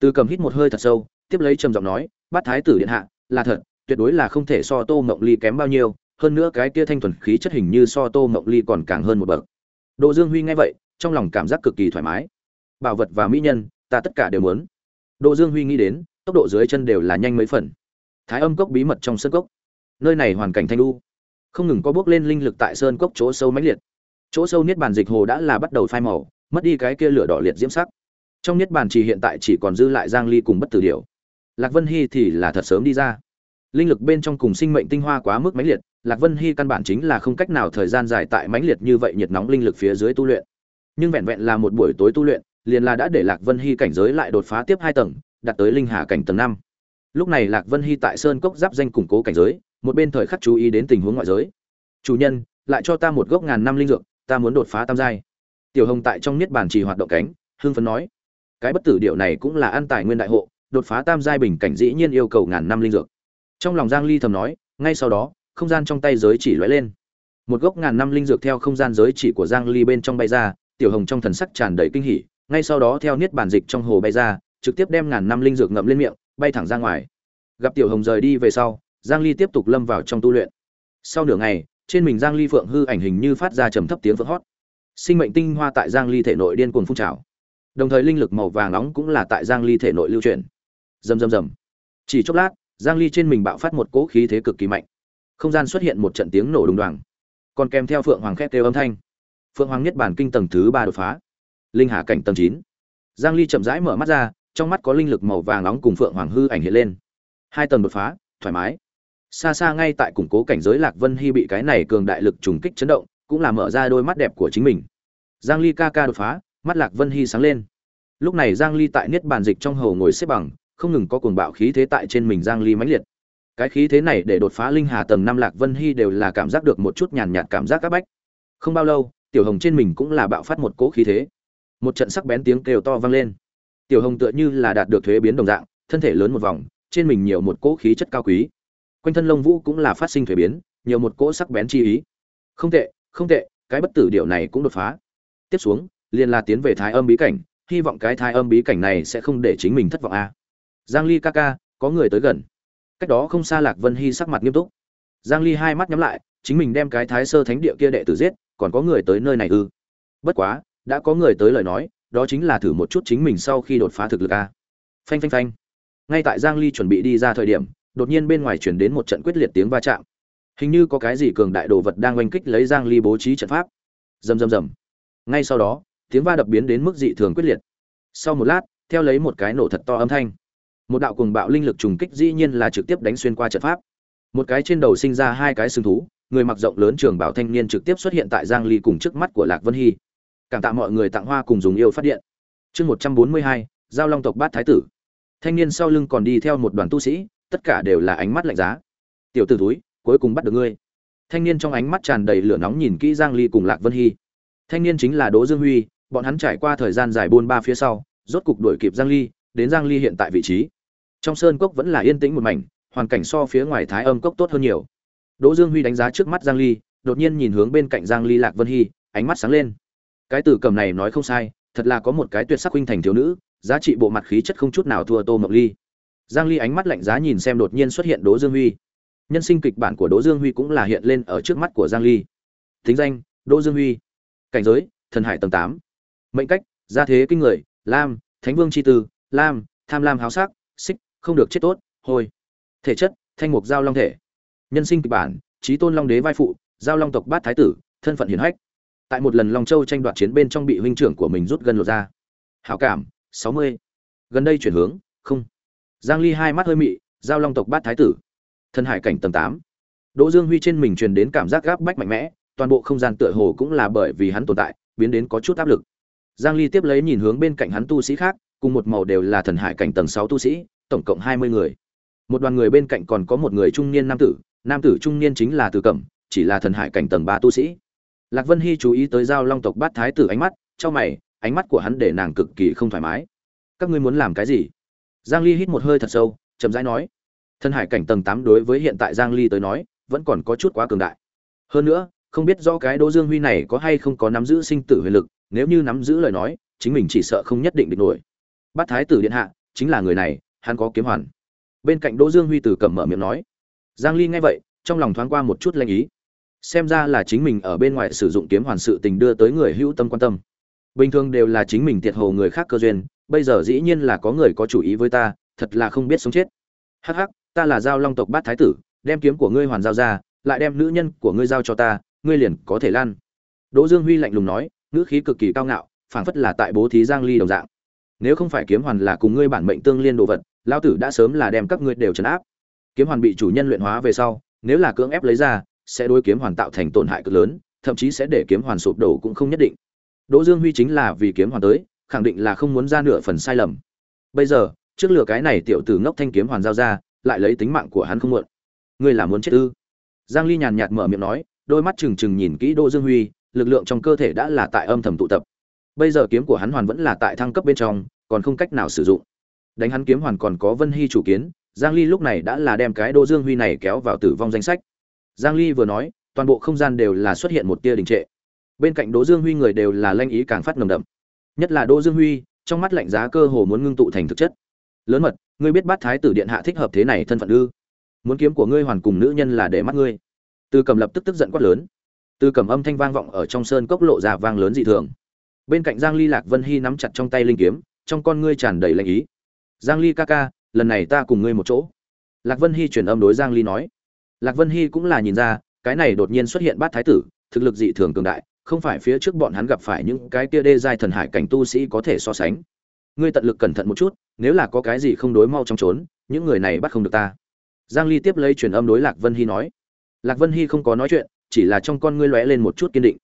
từ cầm hít một hơi thật sâu tiếp lấy trầm giọng nói bắt thái tử điện hạ là thật tuyệt đối là không thể so tô mộng ly kém bao nhiêu hơn nữa cái kia thanh thuần khí chất hình như so tô mộng ly còn càng hơn một bậc đỗ dương huy nghe vậy trong lòng cảm giác cực kỳ thoải mái bảo vật và mỹ nhân ta tất cả đều muốn Đỗ Dương Huy nghĩ đến, tốc độ dưới chân đều là nhanh mấy phần. Thái Âm cốc bí mật trong sơn cốc. Nơi này hoàn cảnh thanh lu không ngừng có bước lên linh lực tại sơn cốc chỗ sâu mãnh liệt. Chỗ sâu niết bàn dịch hồ đã là bắt đầu phai màu, mất đi cái kia lửa đỏ liệt diễm sắc. Trong niết bàn chỉ hiện tại chỉ còn dư lại Giang Ly cùng bất tử điểu. Lạc Vân Hy thì là thật sớm đi ra. Linh lực bên trong cùng sinh mệnh tinh hoa quá mức mãnh liệt, Lạc Vân Hy căn bản chính là không cách nào thời gian dài tại mãnh liệt như vậy nhiệt nóng linh lực phía dưới tu luyện. Nhưng vẹn vẹn là một buổi tối tu luyện, liền là đã để Lạc Vân Hy cảnh giới lại đột phá tiếp hai tầng, đạt tới linh hà cảnh tầng năm. Lúc này Lạc Vân Hy tại Sơn Cốc giáp danh củng cố cảnh giới, một bên thời khắc chú ý đến tình huống ngoại giới. "Chủ nhân, lại cho ta một gốc ngàn năm linh dược, ta muốn đột phá tam giai." Tiểu Hồng tại trong niết bàn chỉ hoạt động cánh, hưng phấn nói: "Cái bất tử điệu này cũng là an tài nguyên đại hộ, đột phá tam giai bình cảnh dĩ nhiên yêu cầu ngàn năm linh dược." Trong lòng Giang Ly thầm nói, ngay sau đó, không gian trong tay giới chỉ lóe lên. Một gốc ngàn năm linh dược theo không gian giới chỉ của Giang Ly bên trong bay ra, Tiểu Hồng trong thần sắc tràn đầy kinh hỉ, ngay sau đó theo niết bàn dịch trong hồ bay ra trực tiếp đem ngàn năm linh dược ngậm lên miệng bay thẳng ra ngoài gặp tiểu hồng rời đi về sau giang ly tiếp tục lâm vào trong tu luyện. Sau nửa ngày, trên mình giang ly phượng hư ảnh hình như phát ra trầm thấp tiếng vỡ hót. Sinh mệnh tinh hoa tại giang ly thể nội điên cuồng phun trào. Đồng thời linh lực màu vàng nóng cũng là tại giang ly thể nội lưu chuyển. Rầm rầm rầm. Chỉ chốc lát, giang ly trên mình bạo phát một cỗ khí thế cực kỳ mạnh. Không gian xuất hiện một trận tiếng nổ đùng đoàng. Còn kèm theo phượng hoàng khét kêu âm thanh. Phượng hoàng nhất bản kinh tầng thứ ba đột phá. Linh hà cảnh tầng chín. Giang ly chậm rãi mở mắt ra, trong mắt có linh lực màu vàng nóng cùng phượng hoàng hư ảnh hiện lên. Hai tầng đột phá, thoải mái xa xa ngay tại củng cố cảnh giới lạc vân hy bị cái này cường đại lực trùng kích chấn động, cũng là mở ra đôi mắt đẹp của chính mình. Giang ly ca ca đột phá, mắt lạc vân hy sáng lên. Lúc này giang ly tại niết bàn dịch trong hầu ngồi xếp bằng, không ngừng có cuồng bạo khí thế tại trên mình giang ly mãnh liệt. Cái khí thế này để đột phá linh hà tầng năm lạc vân hy đều là cảm giác được một chút nhàn nhạt cảm giác các bách. Không bao lâu, tiểu hồng trên mình cũng là bạo phát một cỗ khí thế. Một trận sắc bén tiếng kêu to vang lên. Tiểu hồng tựa như là đạt được thuế biến đồng dạng, thân thể lớn một vòng, trên mình nhiều một cỗ khí chất cao quý quanh thân lông vũ cũng là phát sinh thuế biến, nhiều một cỗ sắc bén chi ý. Không tệ không tệ, cái bất tử điệu này cũng đột phá. Tiếp xuống, liền là tiến về thái âm bí cảnh, hy vọng cái thái âm bí cảnh này sẽ không để chính mình thất vọng a. Giang ly ca ca, có người tới gần. Cách đó không xa lạc vân hy sắc mặt nghiêm túc. Giang ly hai mắt nhắm lại, chính mình đem cái thái sơ thánh địa kia đệ tử giết, còn có người tới nơi này ư? Bất quá, đã có người tới lời nói, đó chính là thử một chút chính mình sau khi đột phá thực lực a. Phanh phanh phanh. Ngay tại giang ly chuẩn bị đi ra thời điểm đột nhiên bên ngoài chuyển đến một trận quyết liệt tiếng va chạm. Hình như có cái gì cường đại đồ vật đang oanh kích lấy giang ly bố trí trận pháp. Rầm rầm rầm. Ngay sau đó, tiếng va đập biến đến mức dị thường quyết liệt. Sau một lát, theo lấy một cái nổ thật to âm thanh. Một đạo cuồng bạo linh lực trùng kích dĩ nhiên là trực tiếp đánh xuyên qua trận pháp. Một cái trên đầu sinh ra hai cái sừng thú, người mặc rộng lớn trường bảo thanh niên trực tiếp xuất hiện tại giang ly cùng trước mắt của lạc vân hy. Cảm tạ mọi người tặng hoa cùng dùng yêu phát điện. Chương một trăm bốn mươi hai, giao long tộc bát thái tử. Thanh niên sau lưng còn đi theo một đoàn tu sĩ tất cả đều là ánh mắt lạnh giá. Tiểu t ử túi cuối cùng bắt được ngươi. Thanh niên trong ánh mắt tràn đầy lửa nóng nhìn kỹ giang ly cùng lạc vân hy. Thanh niên chính là đỗ dương huy, bọn hắn trải qua thời gian dài buôn ba phía sau, rốt cục đuổi kịp giang ly, đến giang ly hiện tại vị trí. Trong sơn cốc vẫn là yên tĩnh một mảnh, hoàn cảnh so phía ngoài thái âm cốc tốt hơn nhiều. Đỗ dương huy đánh giá trước mắt giang ly, đột nhiên nhìn hướng bên cạnh giang ly lạc vân hy, ánh mắt sáng lên. Cái từ cầm này nói không sai, thật là có một cái tuyệt sắc huynh thành thiếu nữ, giá trị bộ mặt khí chất không chút nào thua tô mộng ly giang ly ánh mắt lạnh giá nhìn xem đột nhiên xuất hiện đỗ dương huy. Nhân sinh kịch bản của đỗ dương huy cũng là hiện lên ở trước mắt của giang ly. Tính danh đỗ dương huy. Cảnh giới thần hải tầng 8. mệnh cách gia thế kinh người lam thánh vương chi tư lam tham lam háo sắc xích không được chết tốt Hồi, thể chất thanh mục giao long thể. Nhân sinh kịch bản Chí tôn long đế vai phụ giao long tộc bát thái tử thân phận hiển hách. Tại một lần long châu tranh đoạt chiến bên trong bị huynh trưởng của mình rút gần lộ ra. Hảo cảm 60. gần đây chuyển hướng không giang ly hai mắt hơi mị, giao long tộc bát thái tử. Thân hải cảnh tầng 8. đỗ dương huy trên mình truyền đến cảm giác gáp bách mạnh mẽ, toàn bộ không gian tựa hồ cũng là bởi vì hắn tồn tại, biến đến có chút áp lực. Giang ly tiếp lấy nhìn hướng bên cạnh hắn tu sĩ khác, cùng một màu đều là thần hải cảnh tầng 6 tu sĩ, tổng cộng 20 người. Một đoàn người bên cạnh còn có một người trung niên nam tử nam tử trung niên chính là từ cẩm, chỉ là thần hải cảnh tầng 3 tu sĩ. Lạc vân hy chú ý tới giao long tộc bát thái tử ánh mắt, trong mày, ánh mắt của hắn để nàng cực kỳ không thoải mái. Các ngươi muốn làm cái gì? Giang ly hít một hơi thật sâu, chậm rãi nói, thần hải cảnh tầng 8 đối với hiện tại giang ly tới nói, vẫn còn có chút quá cường đại. Hơn nữa, không biết do cái đỗ dương huy này có hay không có nắm giữ sinh tử huyền lực, nếu như nắm giữ lời nói, chính mình chỉ sợ không nhất định địch nổi. Bát thái tử điện hạ, chính là người này, hắn có kiếm hoàn. Bên cạnh đỗ dương huy từ cầm mở miệng nói, giang ly nghe vậy, trong lòng thoáng qua một chút lanh ý. Xem ra là chính mình ở bên ngoài sử dụng kiếm hoàn sự tình đưa tới người hữu tâm quan tâm bình thường đều là chính mình tiệt hồ người khác cơ duyên, bây giờ dĩ nhiên là có người có chủ ý với ta, thật là không biết sống chết. Hắc hắc, ta là giao long tộc bát thái tử, đem kiếm của ngươi hoàn giao ra, lại đem nữ nhân của ngươi giao cho ta, ngươi liền có thể lan. Đỗ dương huy lạnh lùng nói, ngữ khí cực kỳ cao ngạo, phảng phất là tại bố thí giang ly đồng dạng. Nếu không phải kiếm hoàn là cùng ngươi bản mệnh tương liên đồ vật, lão tử đã sớm là đem các ngươi đều trấn áp. Kiếm hoàn bị chủ nhân luyện hóa về sau, nếu là cưỡng ép lấy ra, sẽ đối kiếm hoàn tạo thành tổn hại cực lớn, thậm chí sẽ để kiếm hoàn sụp đổ cũng không nhất định đỗ dương huy chính là vì kiếm hoàn tới, khẳng định là không muốn ra nửa phần sai lầm. Bây giờ, trước lửa cái này tiểu tử ngốc thanh kiếm hoàn giao ra, lại lấy tính mạng của hắn không muộn. Ngươi là muốn chết ư? Giang ly nhàn nhạt mở miệng nói, đôi mắt trừng trừng nhìn kỹ đỗ dương huy, lực lượng trong cơ thể đã là tại âm thầm tụ tập. Bây giờ kiếm của hắn hoàn vẫn là tại thăng cấp bên trong, còn không cách nào sử dụng. Đánh hắn kiếm hoàn còn có vân hy chủ kiến, giang ly lúc này đã là đem cái đỗ dương huy này kéo vào tử vong danh sách. Giang ly vừa nói, toàn bộ không gian đều là xuất hiện một tia đình trệ bên cạnh đỗ dương huy người đều là lanh ý càng phát nồng đậm. Nhất là đỗ dương huy, trong mắt lạnh giá cơ hồ muốn ngưng tụ thành thực chất. Lớn mật, ngươi biết bát thái tử điện hạ thích hợp thế này thân phận ư? Muốn kiếm của ngươi hoàn cùng nữ nhân là để mắt ngươi. Từ cầm lập tức tức giận quát lớn. Từ cầm âm thanh vang vọng ở trong sơn cốc lộ ra vang lớn dị thường. Bên cạnh giang ly lạc vân hy nắm chặt trong tay linh kiếm, trong con ngươi tràn đầy lạnh ý. Giang ly ca ca, lần này ta cùng ngươi một chỗ. Lạc vân hy truyền âm đối giang ly nói. Lạc vân hy cũng là nhìn ra, cái này đột nhiên xuất hiện bát thái tử, thực lực dị thường cường đại không phải phía trước bọn hắn gặp phải những cái kia đê giai thần hải cảnh tu sĩ có thể so sánh. Ngươi tận lực cẩn thận một chút nếu là có cái gì không đối mau trong trốn những người này bắt không được ta. Giang ly tiếp lấy truyền âm đối lạc vân Hi nói. Lạc vân Hi không có nói chuyện chỉ là trong con ngươi lóe lên một chút kiên định.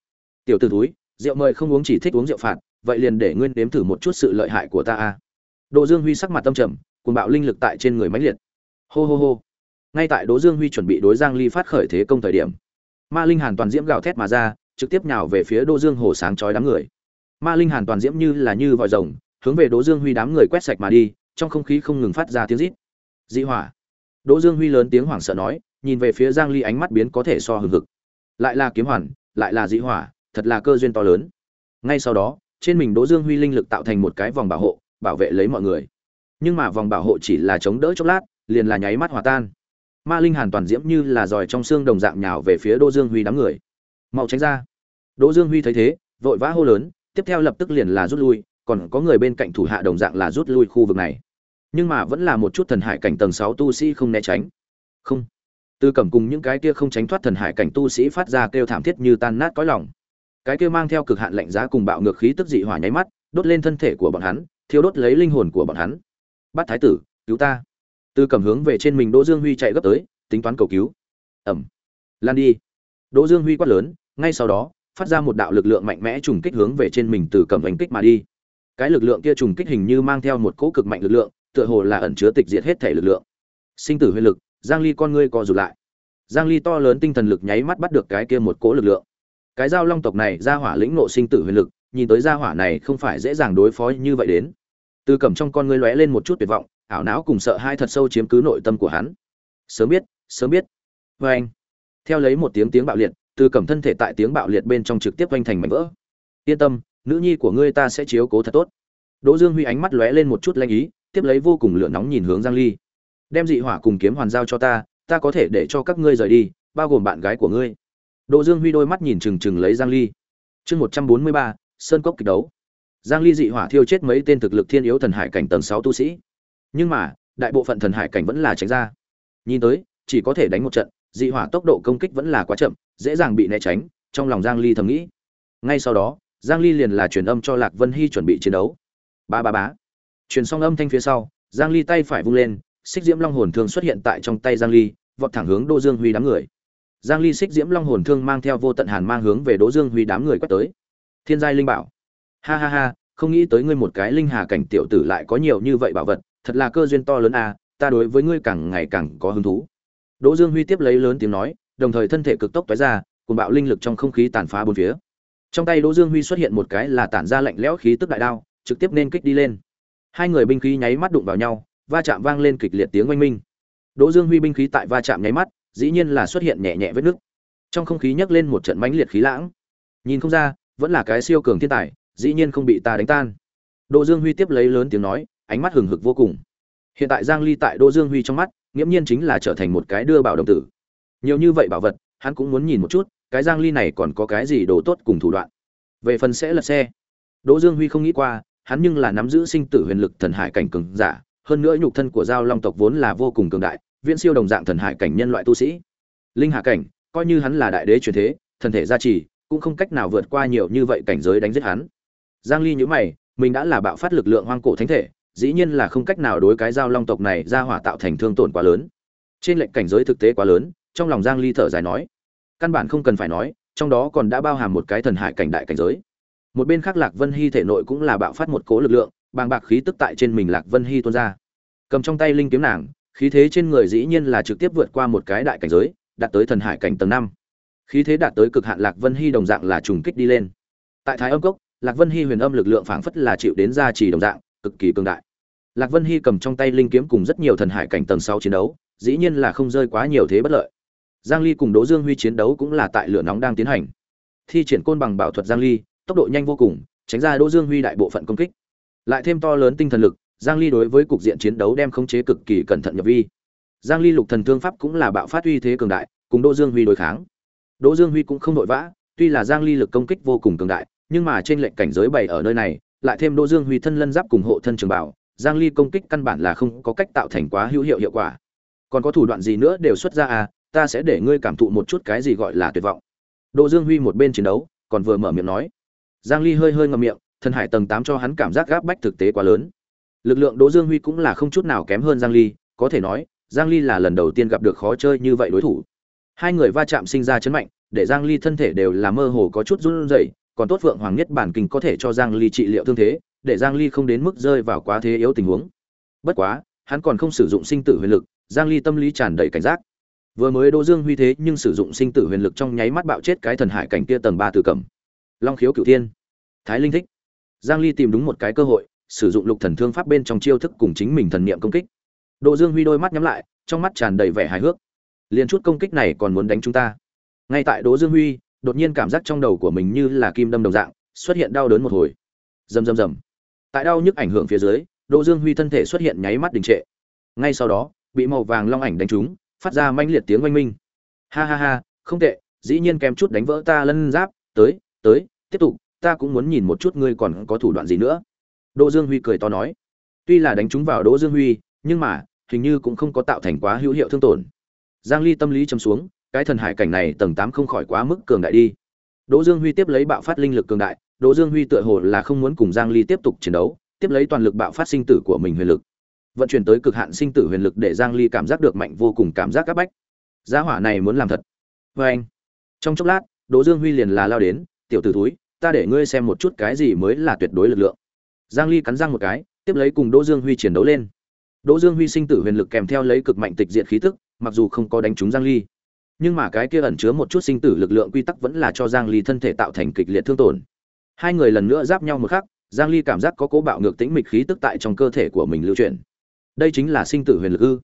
Tiểu tử túi rượu mời không uống chỉ thích uống rượu phạt vậy liền để nguyên đếm thử một chút sự lợi hại của ta a. Đỗ Dương Huy sắc mặt tâm trầm, cuồng bạo linh lực tại trên người mãnh liệt. Hô hô hô. Ngay tại Đỗ Dương Huy chuẩn bị đối Giang Ly phát khởi thế công thời điểm, Ma Linh Hàn toàn diễm gào thét mà ra, trực tiếp nhào về phía Đỗ Dương Hồ sáng chói đám người. Ma Linh Hàn toàn diễm như là như vòi rồng, hướng về Đỗ Dương Huy đám người quét sạch mà đi, trong không khí không ngừng phát ra tiếng rít. Dị hỏa. Đỗ Dương Huy lớn tiếng hoảng sợ nói, nhìn về phía Giang Ly ánh mắt biến có thể so hừng hực. Lại là kiếm hoàn, lại là dị hỏa, thật là cơ duyên to lớn. Ngay sau đó, trên mình Đỗ Dương Huy linh lực tạo thành một cái vòng bảo hộ, bảo vệ lấy mọi người nhưng mà vòng bảo hộ chỉ là chống đỡ chốc lát liền là nháy mắt hòa tan ma linh hàn toàn diễm như là giỏi trong xương đồng dạng nhào về phía đỗ dương huy đám người mau tránh ra. Đỗ dương huy thấy thế, vội vã hô lớn, tiếp theo lập tức liền là rút lui, còn có người bên cạnh thủ hạ đồng dạng là rút lui khu vực này. Nhưng mà vẫn là một chút thần hải cảnh tầng sáu tu sĩ không né tránh. Không. Tư cẩm cùng những cái kia không tránh thoát thần hải cảnh tu sĩ phát ra kêu thảm thiết như tan nát cõi lòng. Cái kia mang theo cực hạn lạnh giá cùng bạo ngược khí tức dị hỏa nháy mắt, đốt lên thân thể của bọn hắn, thiêu đốt lấy linh hồn của bọn hắn. Bắt thái tử, cứu ta. Tư Cẩm hướng về trên mình đỗ dương huy chạy gấp tới, tính toán cầu cứu. Ẩm. Lan đi. Đỗ dương huy quát lớn ngay sau đó, phát ra một đạo lực lượng mạnh mẽ trùng kích hướng về trên mình từ cầm đánh kích mà đi. Cái lực lượng kia trùng kích hình như mang theo một cỗ cực mạnh lực lượng, tựa hồ là ẩn chứa tịch diệt hết thể lực lượng. Sinh tử huy lực, giang ly con ngươi co rụt lại. Giang ly to lớn tinh thần lực nháy mắt bắt được cái kia một cỗ lực lượng. Cái giao long tộc này ra hỏa lĩnh nộ sinh tử huy lực, nhìn tới ra hỏa này không phải dễ dàng đối phó như vậy đến. Từ cầm trong con ngươi lóe lên một chút tuyệt vọng, ảo não cùng sợ hai thật sâu chiếm cứ nội tâm của hắn. Sớm biết sớm biết. Với anh theo lấy một tiếng tiếng bạo liệt từ cẩm thân thể tại tiếng bạo liệt bên trong trực tiếp vanh thành mảnh vỡ. Yên tâm nữ nhi của ngươi ta sẽ chiếu cố thật tốt. Đỗ dương huy ánh mắt lóe lên một chút lanh ý tiếp lấy vô cùng lửa nóng nhìn hướng giang ly. Đem dị hỏa cùng kiếm hoàn giao cho ta ta có thể để cho các ngươi rời đi bao gồm bạn gái của ngươi. Đỗ dương huy đôi mắt nhìn chừng chừng lấy giang ly. Chương 143, sơn cốc kịch đấu. Giang ly dị hỏa thiêu chết mấy tên thực lực thiên yếu thần hải cảnh tầng 6 tu sĩ. Nhưng mà đại bộ phận thần hải cảnh vẫn là tránh ra. Nhìn tới chỉ có thể đánh một trận dị hỏa tốc độ công kích vẫn là quá chậm dễ dàng bị né tránh, trong lòng giang ly thầm nghĩ. Ngay sau đó, giang ly liền là truyền âm cho lạc vân hy chuẩn bị chiến đấu. Ba ba bá truyền xong âm thanh phía sau, giang ly tay phải vung lên, xích diễm long hồn thương xuất hiện tại trong tay giang ly, vọt thẳng hướng đỗ dương huy đám người. Giang ly xích diễm long hồn thương mang theo vô tận hàn mang hướng về đỗ dương huy đám người quét tới. Thiên giai linh bảo. Ha ha ha, không nghĩ tới ngươi một cái linh hà cảnh tiểu tử lại có nhiều như vậy bảo vật, thật là cơ duyên to lớn à ta đối với ngươi càng ngày càng có hứng thú. Đỗ dương huy tiếp lấy lớn tiếng nói đồng thời thân thể cực tốc tóe ra cùng bạo linh lực trong không khí tàn phá bốn phía. Trong tay đỗ dương huy xuất hiện một cái là tản ra lạnh lẽo khí tức đại đao, trực tiếp nên kích đi lên. Hai người binh khí nháy mắt đụng vào nhau, va chạm vang lên kịch liệt tiếng oanh minh. Đỗ dương huy binh khí tại va chạm nháy mắt, dĩ nhiên là xuất hiện nhẹ nhẹ vết nứt. Trong không khí nhấc lên một trận mãnh liệt khí lãng. Nhìn không ra, vẫn là cái siêu cường thiên tài, dĩ nhiên không bị ta đánh tan. Đỗ dương huy tiếp lấy lớn tiếng nói, ánh mắt hừng hực vô cùng. Hiện tại giang ly tại đỗ dương huy trong mắt, nghiễm nhiên chính là trở thành một cái đưa bảo đồng tử nhiều như vậy bảo vật, hắn cũng muốn nhìn một chút, cái giang ly này còn có cái gì đồ tốt cùng thủ đoạn. Về phần sẽ lật xe. Đỗ dương huy không nghĩ qua, hắn nhưng là nắm giữ sinh tử huyền lực thần hải cảnh cường giả, hơn nữa nhục thân của giao long tộc vốn là vô cùng cường đại, viễn siêu đồng dạng thần hải cảnh nhân loại tu sĩ. Linh hạ cảnh, coi như hắn là đại đế truyền thế, thần thể gia trì, cũng không cách nào vượt qua nhiều như vậy cảnh giới đánh giết hắn. Giang ly nhíu mày, mình đã là bạo phát lực lượng hoang cổ thánh thể, dĩ nhiên là không cách nào đối cái giao long tộc này ra hỏa tạo thành thương tổn quá lớn. Trên lệnh cảnh giới thực tế quá lớn trong lòng giang ly thở dài nói, căn bản không cần phải nói, trong đó còn đã bao hàm một cái thần hải cảnh đại cảnh giới. Một bên khác lạc vân hy thể nội cũng là bạo phát một cố lực lượng, bàng bạc khí tức tại trên mình lạc vân hy tuôn ra. Cầm trong tay linh kiếm nàng, khí thế trên người dĩ nhiên là trực tiếp vượt qua một cái đại cảnh giới, đạt tới thần hải cảnh tầng năm. Khí thế đạt tới cực hạn lạc vân hy đồng dạng là trùng kích đi lên. Tại thái âm cốc, lạc vân hy huyền âm lực lượng phảng phất là chịu đến gia trì đồng dạng, cực kỳ cường đại. Lạc vân hy cầm trong tay linh kiếm cùng rất nhiều thần hải cảnh tầng sáu chiến đấu, dĩ nhiên là không rơi quá nhiều thế bất lợi giang ly cùng đỗ dương huy chiến đấu cũng là tại lửa nóng đang tiến hành. Thi triển côn bằng bảo thuật giang ly, tốc độ nhanh vô cùng, tránh ra đỗ dương huy đại bộ phận công kích. Lại thêm to lớn tinh thần lực, giang ly đối với cục diện chiến đấu đem khống chế cực kỳ cẩn thận nhập vi. Giang ly lục thần thương pháp cũng là bạo phát uy thế cường đại, cùng đỗ dương huy đối kháng. Đỗ dương huy cũng không đội vã, tuy là giang ly lực công kích vô cùng cường đại, nhưng mà trên lệnh cảnh giới bày ở nơi này, lại thêm đỗ dương huy thân lân giáp cùng hộ thân trường bảo, giang ly công kích căn bản là không có cách tạo thành quá hữu hiệu hiệu quả. Còn có thủ đoạn gì nữa đều xuất ra à ta sẽ để ngươi cảm thụ một chút cái gì gọi là tuyệt vọng. Đỗ dương huy một bên chiến đấu, còn vừa mở miệng nói. Giang ly hơi hơi ngậm miệng, thần hải tầng 8 cho hắn cảm giác gáp bách thực tế quá lớn. Lực lượng đỗ dương huy cũng là không chút nào kém hơn giang ly, có thể nói, giang ly là lần đầu tiên gặp được khó chơi như vậy đối thủ. Hai người va chạm sinh ra chấn mạnh, để giang ly thân thể đều là mơ hồ có chút run rẩy, còn tốt vượng hoàng nhất bản kinh có thể cho giang ly trị liệu thương thế, để giang ly không đến mức rơi vào quá thế yếu tình huống. Bất quá, hắn còn không sử dụng sinh tử huyền lực, giang ly tâm lý tràn đầy cảnh giác vừa mới đỗ dương huy thế nhưng sử dụng sinh tử huyền lực trong nháy mắt bạo chết cái thần hải cảnh kia tầng ba từ cẩm. Long khiếu cửu thiên. Thái linh thích. Giang ly tìm đúng một cái cơ hội, sử dụng lục thần thương pháp bên trong chiêu thức cùng chính mình thần niệm công kích. Đỗ dương huy đôi mắt nhắm lại, trong mắt tràn đầy vẻ hài hước. Liền chút công kích này còn muốn đánh chúng ta. Ngay tại đỗ dương huy, đột nhiên cảm giác trong đầu của mình như là kim đâm đồng dạng, xuất hiện đau đớn một hồi. Rầm rầm rầm. Tại đau nhức ảnh hưởng phía dưới, đỗ dương huy thân thể xuất hiện nháy mắt đình trệ. Ngay sau đó, bị màu vàng long ảnh đánh trúng phát ra manh liệt tiếng oanh minh. Ha ha ha, không tệ, dĩ nhiên kém chút đánh vỡ ta lân giáp, tới tới, tiếp tục, ta cũng muốn nhìn một chút ngươi còn có thủ đoạn gì nữa. Đỗ dương huy cười to nói. Tuy là đánh trúng vào đỗ dương huy, nhưng mà, hình như cũng không có tạo thành quá hữu hiệu thương tổn. Giang ly tâm lý chấm xuống, cái thần hải cảnh này tầng 8 không khỏi quá mức cường đại đi. Đỗ dương huy tiếp lấy bạo phát linh lực cường đại, đỗ dương huy tựa hồ là không muốn cùng giang ly tiếp tục chiến đấu, tiếp lấy toàn lực bạo phát sinh tử của mình huyền lực vận chuyển tới cực hạn sinh tử huyền lực để giang ly cảm giác được mạnh vô cùng cảm giác áp bách. Gia hỏa này muốn làm thật. Với anh. Trong chốc lát, đỗ dương huy liền là lao đến, tiểu tử túi ta để ngươi xem một chút cái gì mới là tuyệt đối lực lượng. Giang ly cắn răng một cái, tiếp lấy cùng đỗ dương huy chiến đấu lên. Đỗ dương huy sinh tử huyền lực kèm theo lấy cực mạnh tịch diện khí tức, mặc dù không có đánh trúng giang ly, nhưng mà cái kia ẩn chứa một chút sinh tử lực lượng quy tắc vẫn là cho giang ly thân thể tạo thành kịch liệt thương tổn. Hai người lần nữa giáp nhau một khắc, giang ly cảm giác có cố bạo ngược tĩnh mịch khí tức tại trong cơ thể của mình lưu chuyển đây chính là sinh tử huyền lực ư?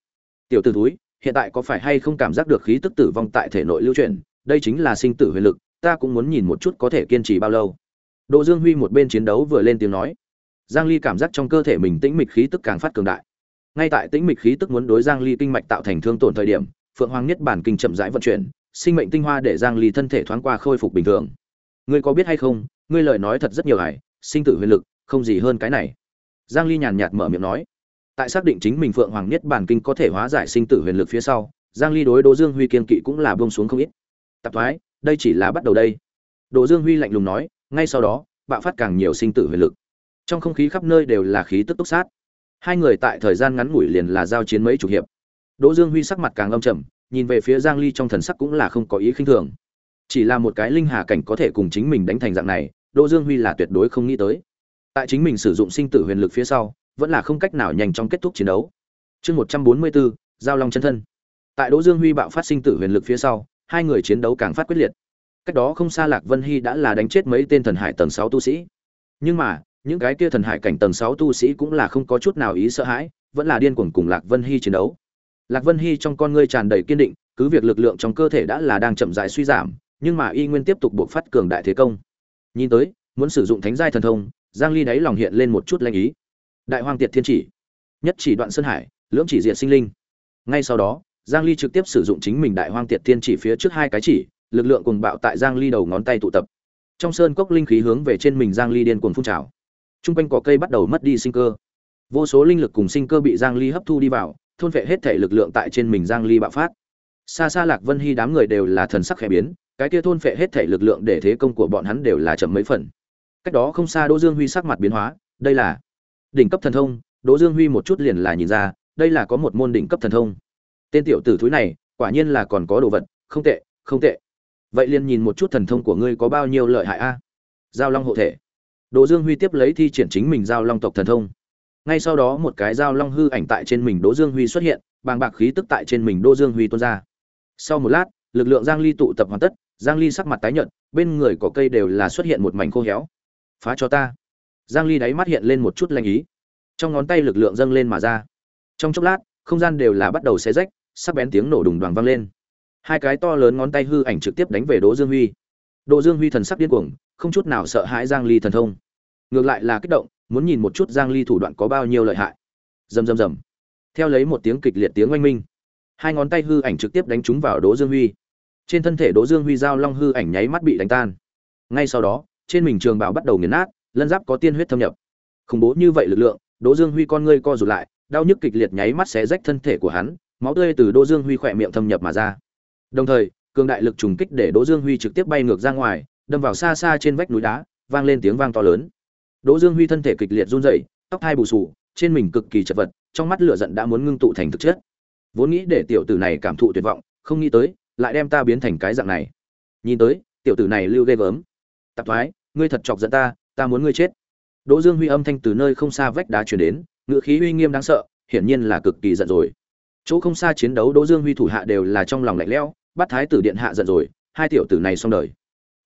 Tiểu tử túi hiện tại có phải hay không cảm giác được khí tức tử vong tại thể nội lưu truyền? đây chính là sinh tử huyền lực, ta cũng muốn nhìn một chút có thể kiên trì bao lâu. Đỗ dương huy một bên chiến đấu vừa lên tiếng nói. Giang ly cảm giác trong cơ thể mình tĩnh mịch khí tức càng phát cường đại. Ngay tại tĩnh mịch khí tức muốn đối giang ly kinh mạch tạo thành thương tổn thời điểm, phượng hoàng nhất bản kinh chậm rãi vận chuyển, sinh mệnh tinh hoa để giang ly thân thể thoáng qua khôi phục bình thường. Ngươi có biết hay không, ngươi lời nói thật rất nhiều hải sinh tử huyền lực, không gì hơn cái này. Giang ly nhàn nhạt mở miệng nói tại xác định chính mình phượng hoàng nhất bản kinh có thể hóa giải sinh tử huyền lực phía sau, giang ly đối đỗ dương huy kiên kỵ cũng là buông xuống không ít. Tập thoái, đây chỉ là bắt đầu đây. Đỗ dương huy lạnh lùng nói, ngay sau đó, bạo phát càng nhiều sinh tử huyền lực. Trong không khí khắp nơi đều là khí tức túc sát. Hai người tại thời gian ngắn ngủi liền là giao chiến mấy chục hiệp. Đỗ dương huy sắc mặt càng âm trầm, nhìn về phía giang ly trong thần sắc cũng là không có ý khinh thường. Chỉ là một cái linh hà cảnh có thể cùng chính mình đánh thành dạng này, đỗ dương huy là tuyệt đối không nghĩ tới. Tại chính mình sử dụng sinh tử huyền lực phía sau vẫn là không cách nào nhanh chóng kết thúc chiến đấu. Chương 144, giao long chân thân. Tại đỗ dương huy bạo phát sinh tử huyền lực phía sau hai người chiến đấu càng phát quyết liệt. Cách đó không xa lạc vân hy đã là đánh chết mấy tên thần hải tầng 6 tu sĩ. Nhưng mà những cái kia thần hải cảnh tầng 6 tu sĩ cũng là không có chút nào ý sợ hãi vẫn là điên cuồng cùng lạc vân hy chiến đấu. Lạc vân hy trong con ngươi tràn đầy kiên định cứ việc lực lượng trong cơ thể đã là đang chậm rãi suy giảm nhưng mà y nguyên tiếp tục buộc phát cường đại thế công. Nhìn tới muốn sử dụng thánh giai thần thông giang ly đáy lòng hiện lên một chút lanh ý đại hoang tiệt thiên chỉ, nhất chỉ đoạn sơn hải, lưỡng chỉ diện sinh linh. Ngay sau đó, giang ly trực tiếp sử dụng chính mình đại hoang tiệt thiên chỉ phía trước hai cái chỉ, lực lượng cùng bạo tại giang ly đầu ngón tay tụ tập. Trong sơn cốc linh khí hướng về trên mình giang ly điên cuồng phun trào. Trung quanh có cây bắt đầu mất đi sinh cơ. Vô số linh lực cùng sinh cơ bị giang ly hấp thu đi vào, thôn vệ hết thể lực lượng tại trên mình giang ly bạo phát. Xa xa lạc vân hy đám người đều là thần sắc khẽ biến, cái kia thôn phệ hết thể lực lượng để thế công của bọn hắn đều là chậm mấy phần. Cách đó không xa đỗ dương huy sắc mặt biến hóa, đây là đỉnh cấp thần thông, đỗ dương huy một chút liền là nhìn ra, đây là có một môn đỉnh cấp thần thông. Tên tiểu tử thúi này, quả nhiên là còn có đồ vật, không tệ không tệ. Vậy liền nhìn một chút thần thông của ngươi có bao nhiêu lợi hại a? Giao long hộ thể. Đỗ dương huy tiếp lấy thi triển chính mình giao long tộc thần thông. Ngay sau đó một cái giao long hư ảnh tại trên mình đỗ dương huy xuất hiện, bàng bạc khí tức tại trên mình đỗ dương huy tuôn ra. Sau một lát, lực lượng giang ly tụ tập hoàn tất, giang ly sắc mặt tái nhợt, bên người có cây đều là xuất hiện một mảnh khô héo. Phá cho ta giang ly đáy mắt hiện lên một chút lanh ý. Trong ngón tay lực lượng dâng lên mà ra. Trong chốc lát, không gian đều là bắt đầu xé rách, sắc bén tiếng nổ đùng đoàng vang lên. Hai cái to lớn ngón tay hư ảnh trực tiếp đánh về đỗ dương huy. Đỗ dương huy thần sắc điên cuồng, không chút nào sợ hãi giang ly thần thông. Ngược lại là kích động, muốn nhìn một chút giang ly thủ đoạn có bao nhiêu lợi hại. Rầm rầm rầm. Theo lấy một tiếng kịch liệt tiếng oanh minh, hai ngón tay hư ảnh trực tiếp đánh trúng vào đỗ dương huy. Trên thân thể đỗ dương huy giao long hư ảnh nháy mắt bị đánh tan. Ngay sau đó, trên mình trường bảo bắt đầu nghiền nát lân giáp có tiên huyết thâm nhập. Khủng bố như vậy lực lượng, đỗ dương huy con ngươi co rụt lại, đau nhức kịch liệt nháy mắt xé rách thân thể của hắn, máu tươi từ đỗ dương huy khỏe miệng thâm nhập mà ra. Đồng thời, cường đại lực trùng kích để đỗ dương huy trực tiếp bay ngược ra ngoài, đâm vào xa xa trên vách núi đá, vang lên tiếng vang to lớn. Đỗ dương huy thân thể kịch liệt run rẩy, tóc hai bù sù trên mình cực kỳ chật vật, trong mắt lửa giận đã muốn ngưng tụ thành thực chất. Vốn nghĩ để tiểu tử này cảm thụ tuyệt vọng, không nghĩ tới, lại đem ta biến thành cái dạng này. Nhìn tới, tiểu tử này lưu ghê gớm. Tạp thoái, ngươi thật chọc giận ta ta muốn ngươi chết. Đỗ dương huy âm thanh từ nơi không xa vách đá truyền đến ngựa khí uy nghiêm đáng sợ, hiển nhiên là cực kỳ giận rồi. Chỗ không xa chiến đấu đỗ dương huy thủ hạ đều là trong lòng lạnh lẽo, bắt thái tử điện hạ giận rồi, hai tiểu tử này xong đời.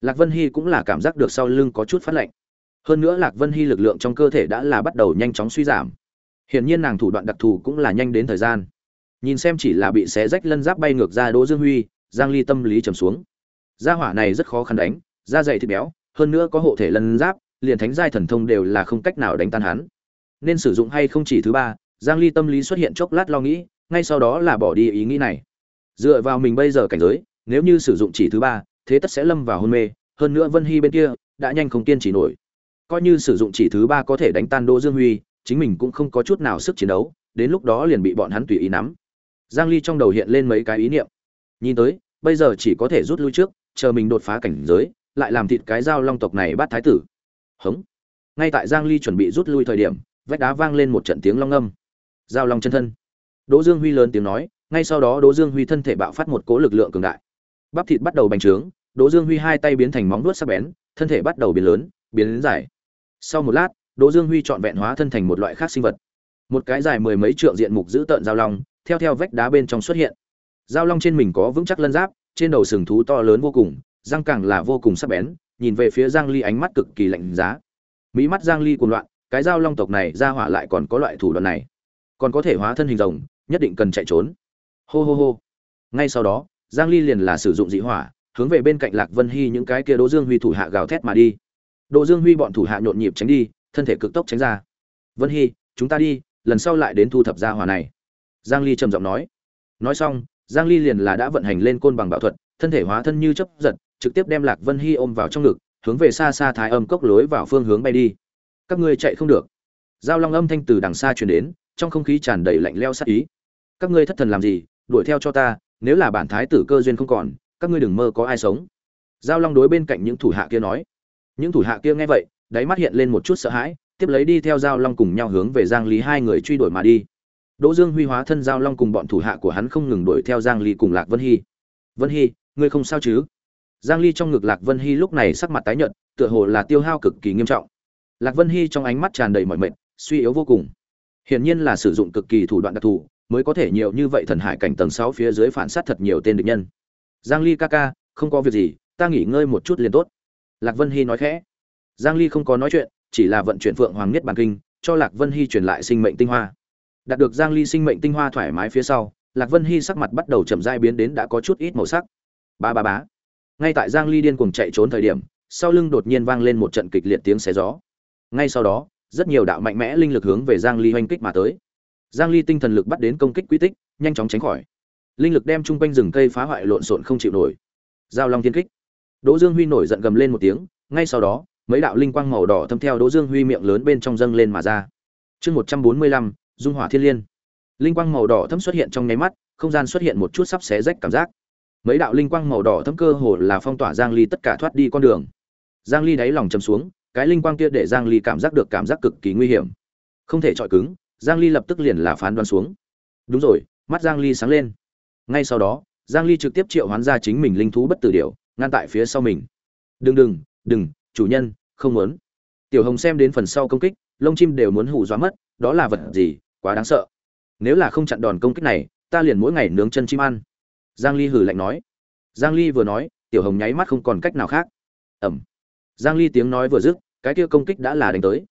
Lạc vân hy cũng là cảm giác được sau lưng có chút phát lạnh. Hơn nữa lạc vân hy lực lượng trong cơ thể đã là bắt đầu nhanh chóng suy giảm. Hiển nhiên nàng thủ đoạn đặc thù cũng là nhanh đến thời gian. Nhìn xem chỉ là bị xé rách lân giáp bay ngược ra đỗ dương huy, giang ly tâm lý trầm xuống. Gia hỏa này rất khó khăn đánh, da dày thịt béo, hơn nữa có hộ thể lân giáp liền thánh giai thần thông đều là không cách nào đánh tan hắn. Nên sử dụng hay không chỉ thứ ba, giang ly tâm lý xuất hiện chốc lát lo nghĩ, ngay sau đó là bỏ đi ý nghĩ này. Dựa vào mình bây giờ cảnh giới, nếu như sử dụng chỉ thứ ba, thế tất sẽ lâm vào hôn mê, hơn nữa vân hy bên kia đã nhanh không kiên trì nổi. Coi như sử dụng chỉ thứ ba có thể đánh tan đỗ dương huy, chính mình cũng không có chút nào sức chiến đấu, đến lúc đó liền bị bọn hắn tùy ý nắm. Giang ly trong đầu hiện lên mấy cái ý niệm. Nhìn tới, bây giờ chỉ có thể rút lui trước, chờ mình đột phá cảnh giới, lại làm thịt cái dao long tộc này bắt thái tử hống. Ngay tại giang ly chuẩn bị rút lui thời điểm, vách đá vang lên một trận tiếng long âm. Giao long chân thân. Đỗ dương huy lớn tiếng nói, ngay sau đó đỗ dương huy thân thể bạo phát một cỗ lực lượng cường đại. Bắp thịt bắt đầu bành trướng, đỗ dương huy hai tay biến thành móng vuốt sắc bén, thân thể bắt đầu biến lớn biến lớn dài. Sau một lát, đỗ dương huy trọn vẹn hóa thân thành một loại khác sinh vật. Một cái dài mười mấy trượng diện mục giữ tợn giao long, theo theo vách đá bên trong xuất hiện. Giao long trên mình có vững chắc lân giáp, trên đầu sừng thú to lớn vô cùng, răng càng là vô cùng sắc bén nhìn về phía giang ly ánh mắt cực kỳ lạnh giá. Mỹ mắt giang ly cuồng loạn, cái giao long tộc này ra hỏa lại còn có loại thủ đoạn này. Còn có thể hóa thân hình rồng, nhất định cần chạy trốn. Hô hô hô. Ngay sau đó, giang ly liền là sử dụng dị hỏa, hướng về bên cạnh lạc vân hy những cái kia đỗ dương huy thủ hạ gào thét mà đi. Đỗ dương huy bọn thủ hạ nhộn nhịp tránh đi, thân thể cực tốc tránh ra. Vân hy, chúng ta đi, lần sau lại đến thu thập gia hỏa này. Giang ly trầm giọng nói. Nói xong, giang ly liền là đã vận hành lên côn bằng bảo thuật, thân thể hóa thân như chớp giật trực tiếp đem lạc vân hy ôm vào trong ngực, hướng về xa xa thái âm cốc lối vào phương hướng bay đi. Các ngươi chạy không được. Giao long âm thanh từ đằng xa truyền đến, trong không khí tràn đầy lạnh leo sát ý. Các ngươi thất thần làm gì? Đuổi theo cho ta, nếu là bản thái tử cơ duyên không còn, các ngươi đừng mơ có ai sống. Giao long đối bên cạnh những thủ hạ kia nói. Những thủ hạ kia nghe vậy, đáy mắt hiện lên một chút sợ hãi, tiếp lấy đi theo giao long cùng nhau hướng về giang lý hai người truy đuổi mà đi. Đỗ dương huy hóa thân giao long cùng bọn thủ hạ của hắn không ngừng đuổi theo giang lý cùng lạc vân hy. Vân hy, ngươi không sao chứ? Giang ly trong ngực lạc vân hy lúc này sắc mặt tái nhợt, tựa hồ là tiêu hao cực kỳ nghiêm trọng. Lạc vân hy trong ánh mắt tràn đầy mọi mệt, suy yếu vô cùng. Hiển nhiên là sử dụng cực kỳ thủ đoạn đặc thù, mới có thể nhiều như vậy thần hải cảnh tầng 6 phía dưới phản sát thật nhiều tên địch nhân. Giang ly ca ca, không có việc gì, ta nghỉ ngơi một chút liền tốt. Lạc vân hy nói khẽ. Giang ly không có nói chuyện, chỉ là vận chuyển phượng hoàng Niết bản kinh, cho lạc vân hy truyền lại sinh mệnh tinh hoa. Đạt được giang ly sinh mệnh tinh hoa thoải mái phía sau, lạc vân hy sắc mặt bắt đầu chậm rãi biến đến đã có chút ít màu sắc. Ba ba bá ngay tại giang ly điên cuồng chạy trốn thời điểm sau lưng đột nhiên vang lên một trận kịch liệt tiếng xé gió. Ngay sau đó rất nhiều đạo mạnh mẽ linh lực hướng về giang ly hoanh kích mà tới. Giang ly tinh thần lực bắt đến công kích quy tích nhanh chóng tránh khỏi. Linh lực đem chung quanh rừng cây phá hoại lộn xộn không chịu nổi. Giao long thiên kích. Đỗ dương huy nổi giận gầm lên một tiếng ngay sau đó mấy đạo linh quang màu đỏ thâm theo đỗ dương huy miệng lớn bên trong dâng lên mà ra. Chương 145, dung hỏa thiên liên. Linh quang màu đỏ thâm xuất hiện trong nháy mắt không gian xuất hiện một chút sắp xé rách cảm giác mấy đạo linh quang màu đỏ thâm cơ hồ là phong tỏa giang ly tất cả thoát đi con đường. Giang ly đáy lòng chầm xuống, cái linh quang kia để giang ly cảm giác được cảm giác cực kỳ nguy hiểm. Không thể chọi cứng, giang ly lập tức liền là phán đoán xuống. Đúng rồi, mắt giang ly sáng lên. Ngay sau đó, giang ly trực tiếp triệu hoán ra chính mình linh thú bất tử điểu, ngăn tại phía sau mình. Đừng đừng đừng, chủ nhân, không muốn. Tiểu hồng xem đến phần sau công kích, lông chim đều muốn hù dọa mất, đó là vật gì, quá đáng sợ. Nếu là không chặn đòn công kích này, ta liền mỗi ngày nướng chân chim ăn giang ly hừ lạnh nói. Giang ly vừa nói, tiểu hồng nháy mắt không còn cách nào khác. Ẩm. Giang ly tiếng nói vừa dứt, cái kia công kích đã là đánh tới.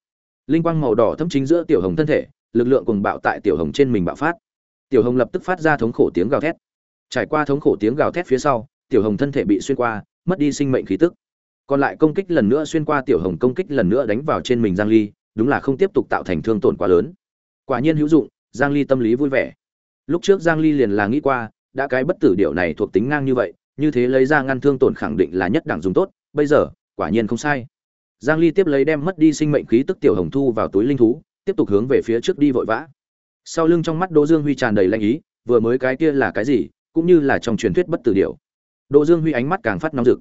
Linh quang màu đỏ thấm chính giữa tiểu hồng thân thể, lực lượng cùng bạo tại tiểu hồng trên mình bạo phát. Tiểu hồng lập tức phát ra thống khổ tiếng gào thét. Trải qua thống khổ tiếng gào thét phía sau, tiểu hồng thân thể bị xuyên qua, mất đi sinh mệnh khí tức. Còn lại công kích lần nữa xuyên qua tiểu hồng công kích lần nữa đánh vào trên mình giang ly, đúng là không tiếp tục tạo thành thương tổn quá lớn. Quả nhiên hữu dụng, giang ly tâm lý vui vẻ. Lúc trước giang ly liền là nghĩ qua đã cái bất tử điệu này thuộc tính ngang như vậy, như thế lấy ra ngăn thương tổn khẳng định là nhất đẳng dùng tốt, bây giờ, quả nhiên không sai. Giang ly tiếp lấy đem mất đi sinh mệnh khí tức tiểu hồng thu vào túi linh thú, tiếp tục hướng về phía trước đi vội vã. Sau lưng trong mắt đỗ dương huy tràn đầy lanh ý, vừa mới cái kia là cái gì, cũng như là trong truyền thuyết bất tử điệu đỗ dương huy ánh mắt càng phát nóng rực.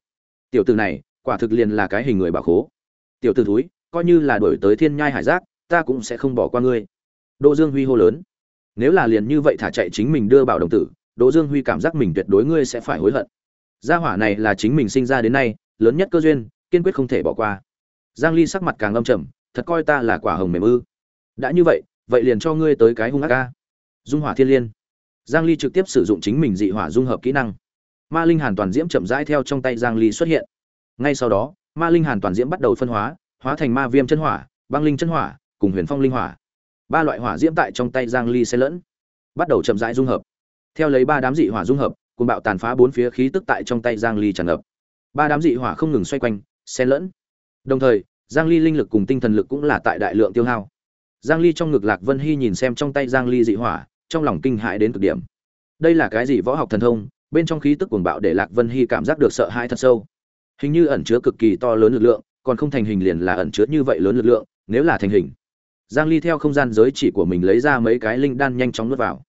Tiểu tử này, quả thực liền là cái hình người bảo khố. Tiểu tử thúi, coi như là đổi tới thiên nhai hải giác, ta cũng sẽ không bỏ qua ngươi. Đỗ dương huy hô lớn. Nếu là liền như vậy thả chạy chính mình đưa bảo đồng tử đỗ dương huy cảm giác mình tuyệt đối ngươi sẽ phải hối hận. Gia hỏa này là chính mình sinh ra đến nay, lớn nhất cơ duyên, kiên quyết không thể bỏ qua. Giang ly sắc mặt càng âm trầm, thật coi ta là quả hồng mềm ư. Đã như vậy vậy liền cho ngươi tới cái hung ác ca. Dung hỏa thiên liên. Giang ly trực tiếp sử dụng chính mình dị hỏa dung hợp kỹ năng. Ma linh hàn toàn diễm chậm rãi theo trong tay giang ly xuất hiện. Ngay sau đó, ma linh hàn toàn diễm bắt đầu phân hóa hóa thành ma viêm chân hỏa, băng linh chân hỏa, cùng huyền phong linh hỏa. Ba loại hỏa diễm tại trong tay giang ly xen lẫn, bắt đầu chậm rãi dung hợp theo lấy ba đám dị hỏa dung hợp cùng bạo tàn phá bốn phía khí tức tại trong tay giang ly tràn ngập. Ba đám dị hỏa không ngừng xoay quanh, xen lẫn. Đồng thời, giang ly linh lực cùng tinh thần lực cũng là tại đại lượng tiêu hao. Giang ly trong ngực lạc vân hy nhìn xem trong tay giang ly dị hỏa, trong lòng kinh hãi đến cực điểm. Đây là cái gì võ học thần thông? Bên trong khí tức cuồng bạo để lạc vân hy cảm giác được sợ hãi thật sâu. Hình như ẩn chứa cực kỳ to lớn lực lượng, còn không thành hình liền là ẩn chứa như vậy lớn lực lượng, nếu là thành hình. Giang ly theo không gian giới chỉ của mình lấy ra mấy cái linh đan nhanh chóng nuốt vào.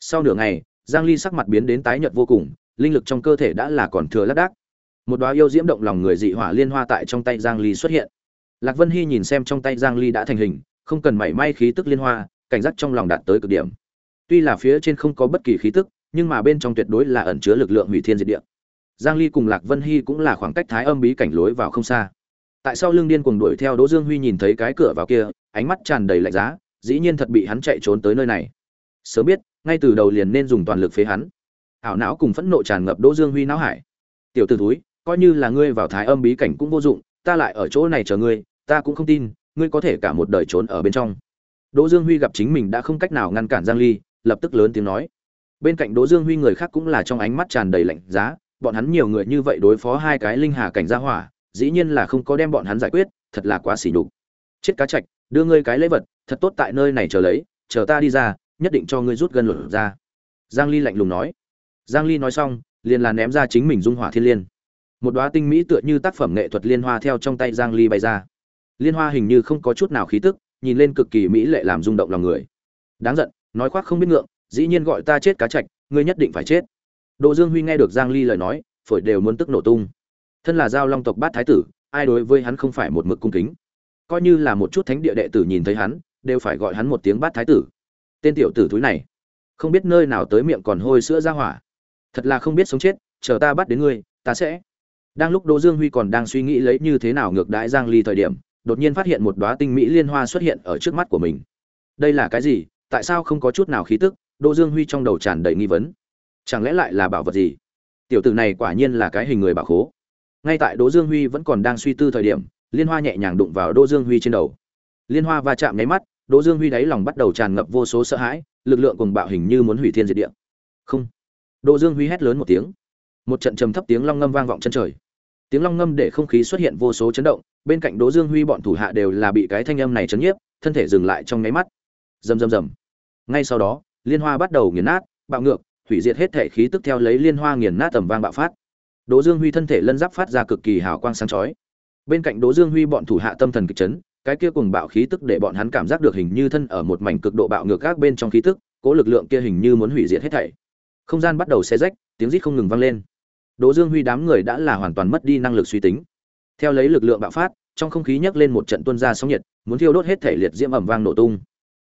Sau nửa ngày giang ly sắc mặt biến đến tái nhợt vô cùng, linh lực trong cơ thể đã là còn thừa lác đác. Một đóa yêu diễm động lòng người dị hỏa liên hoa tại trong tay giang ly xuất hiện. Lạc vân hy nhìn xem trong tay giang ly đã thành hình, không cần mảy may khí tức liên hoa, cảnh giác trong lòng đạt tới cực điểm. Tuy là phía trên không có bất kỳ khí tức, nhưng mà bên trong tuyệt đối là ẩn chứa lực lượng hủy thiên diệt địa. Giang ly cùng lạc vân hy cũng là khoảng cách thái âm bí cảnh lối vào không xa. Tại sao lương điên cuồng đuổi theo đỗ dương huy nhìn thấy cái cửa vào kia, ánh mắt tràn đầy lạnh giá, dĩ nhiên thật bị hắn chạy trốn tới nơi này. Sớm biết ngay từ đầu liền nên dùng toàn lực phế hắn. Ảo não cùng phẫn nộ tràn ngập đỗ dương huy não hải. Tiểu t ử túi coi như là ngươi vào thái âm bí cảnh cũng vô dụng, ta lại ở chỗ này chờ ngươi, ta cũng không tin, ngươi có thể cả một đời trốn ở bên trong. Đỗ dương huy gặp chính mình đã không cách nào ngăn cản giang ly, lập tức lớn tiếng nói. Bên cạnh đỗ dương huy người khác cũng là trong ánh mắt tràn đầy lạnh giá, bọn hắn nhiều người như vậy đối phó hai cái linh hà cảnh gia hỏa, dĩ nhiên là không có đem bọn hắn giải quyết, thật là quá xỉ nhục. Chết cá chạch, đưa ngươi cái lễ vật, thật tốt tại nơi này chờ lấy, chờ ta đi ra nhất định cho ngươi rút gân luật ra. Giang ly lạnh lùng nói. Giang ly nói xong, liền là ném ra chính mình dung hỏa thiên liên. Một đóa tinh mỹ tựa như tác phẩm nghệ thuật liên hoa theo trong tay giang ly bay ra. Liên hoa hình như không có chút nào khí tức, nhìn lên cực kỳ mỹ lệ làm rung động lòng người. Đáng giận, nói khoác không biết ngượng, dĩ nhiên gọi ta chết cá chạch, ngươi nhất định phải chết. Đỗ dương huy nghe được giang ly lời nói, phổi đều muốn tức nổ tung. Thân là giao long tộc bát thái tử, ai đối với hắn không phải một mực cung kính. Coi như là một chút thánh địa đệ tử nhìn thấy hắn, đều phải gọi hắn một tiếng bát thái tử tên tiểu tử thúi này. Không biết nơi nào tới miệng còn hôi sữa ra hỏa. Thật là không biết sống chết, chờ ta bắt đến ngươi, ta sẽ. Đang lúc đỗ dương huy còn đang suy nghĩ lấy như thế nào ngược đãi giang ly thời điểm, đột nhiên phát hiện một đóa tinh mỹ liên hoa xuất hiện ở trước mắt của mình. Đây là cái gì? Tại sao không có chút nào khí tức? Đỗ dương huy trong đầu tràn đầy nghi vấn. Chẳng lẽ lại là bảo vật gì? Tiểu tử này quả nhiên là cái hình người bảo khố. Ngay tại đỗ dương huy vẫn còn đang suy tư thời điểm, liên hoa nhẹ nhàng đụng vào đỗ dương huy trên đầu. Liên hoa va chạm nháy mắt đỗ dương huy đáy lòng bắt đầu tràn ngập vô số sợ hãi, lực lượng cuồng bạo hình như muốn hủy thiên diệt địa. Không. Đỗ dương huy hét lớn một tiếng. Một trận trầm thấp tiếng long ngâm vang vọng chân trời. Tiếng long ngâm để không khí xuất hiện vô số chấn động, bên cạnh đỗ dương huy bọn thủ hạ đều là bị cái thanh âm này chấn nhiếp, thân thể dừng lại trong nháy mắt. Rầm rầm rầm. Ngay sau đó, liên hoa bắt đầu nghiền nát, bạo ngược, hủy diệt hết thể khí tức theo lấy liên hoa nghiền nát tầm vang bạo phát. Đỗ dương huy thân thể lân giáp phát ra cực kỳ hào quang sáng chói. Bên cạnh đỗ dương huy bọn thủ hạ tâm thần kịch chấn cái kia cùng bạo khí tức để bọn hắn cảm giác được hình như thân ở một mảnh cực độ bạo ngược các bên trong khí tức, cố lực lượng kia hình như muốn hủy diệt hết thảy. Không gian bắt đầu xé rách, tiếng rít không ngừng vang lên. Đỗ dương huy đám người đã là hoàn toàn mất đi năng lực suy tính. Theo lấy lực lượng bạo phát, trong không khí nhấc lên một trận tuôn ra sóng nhiệt, muốn thiêu đốt hết thể liệt diễm ẩm vang nổ tung.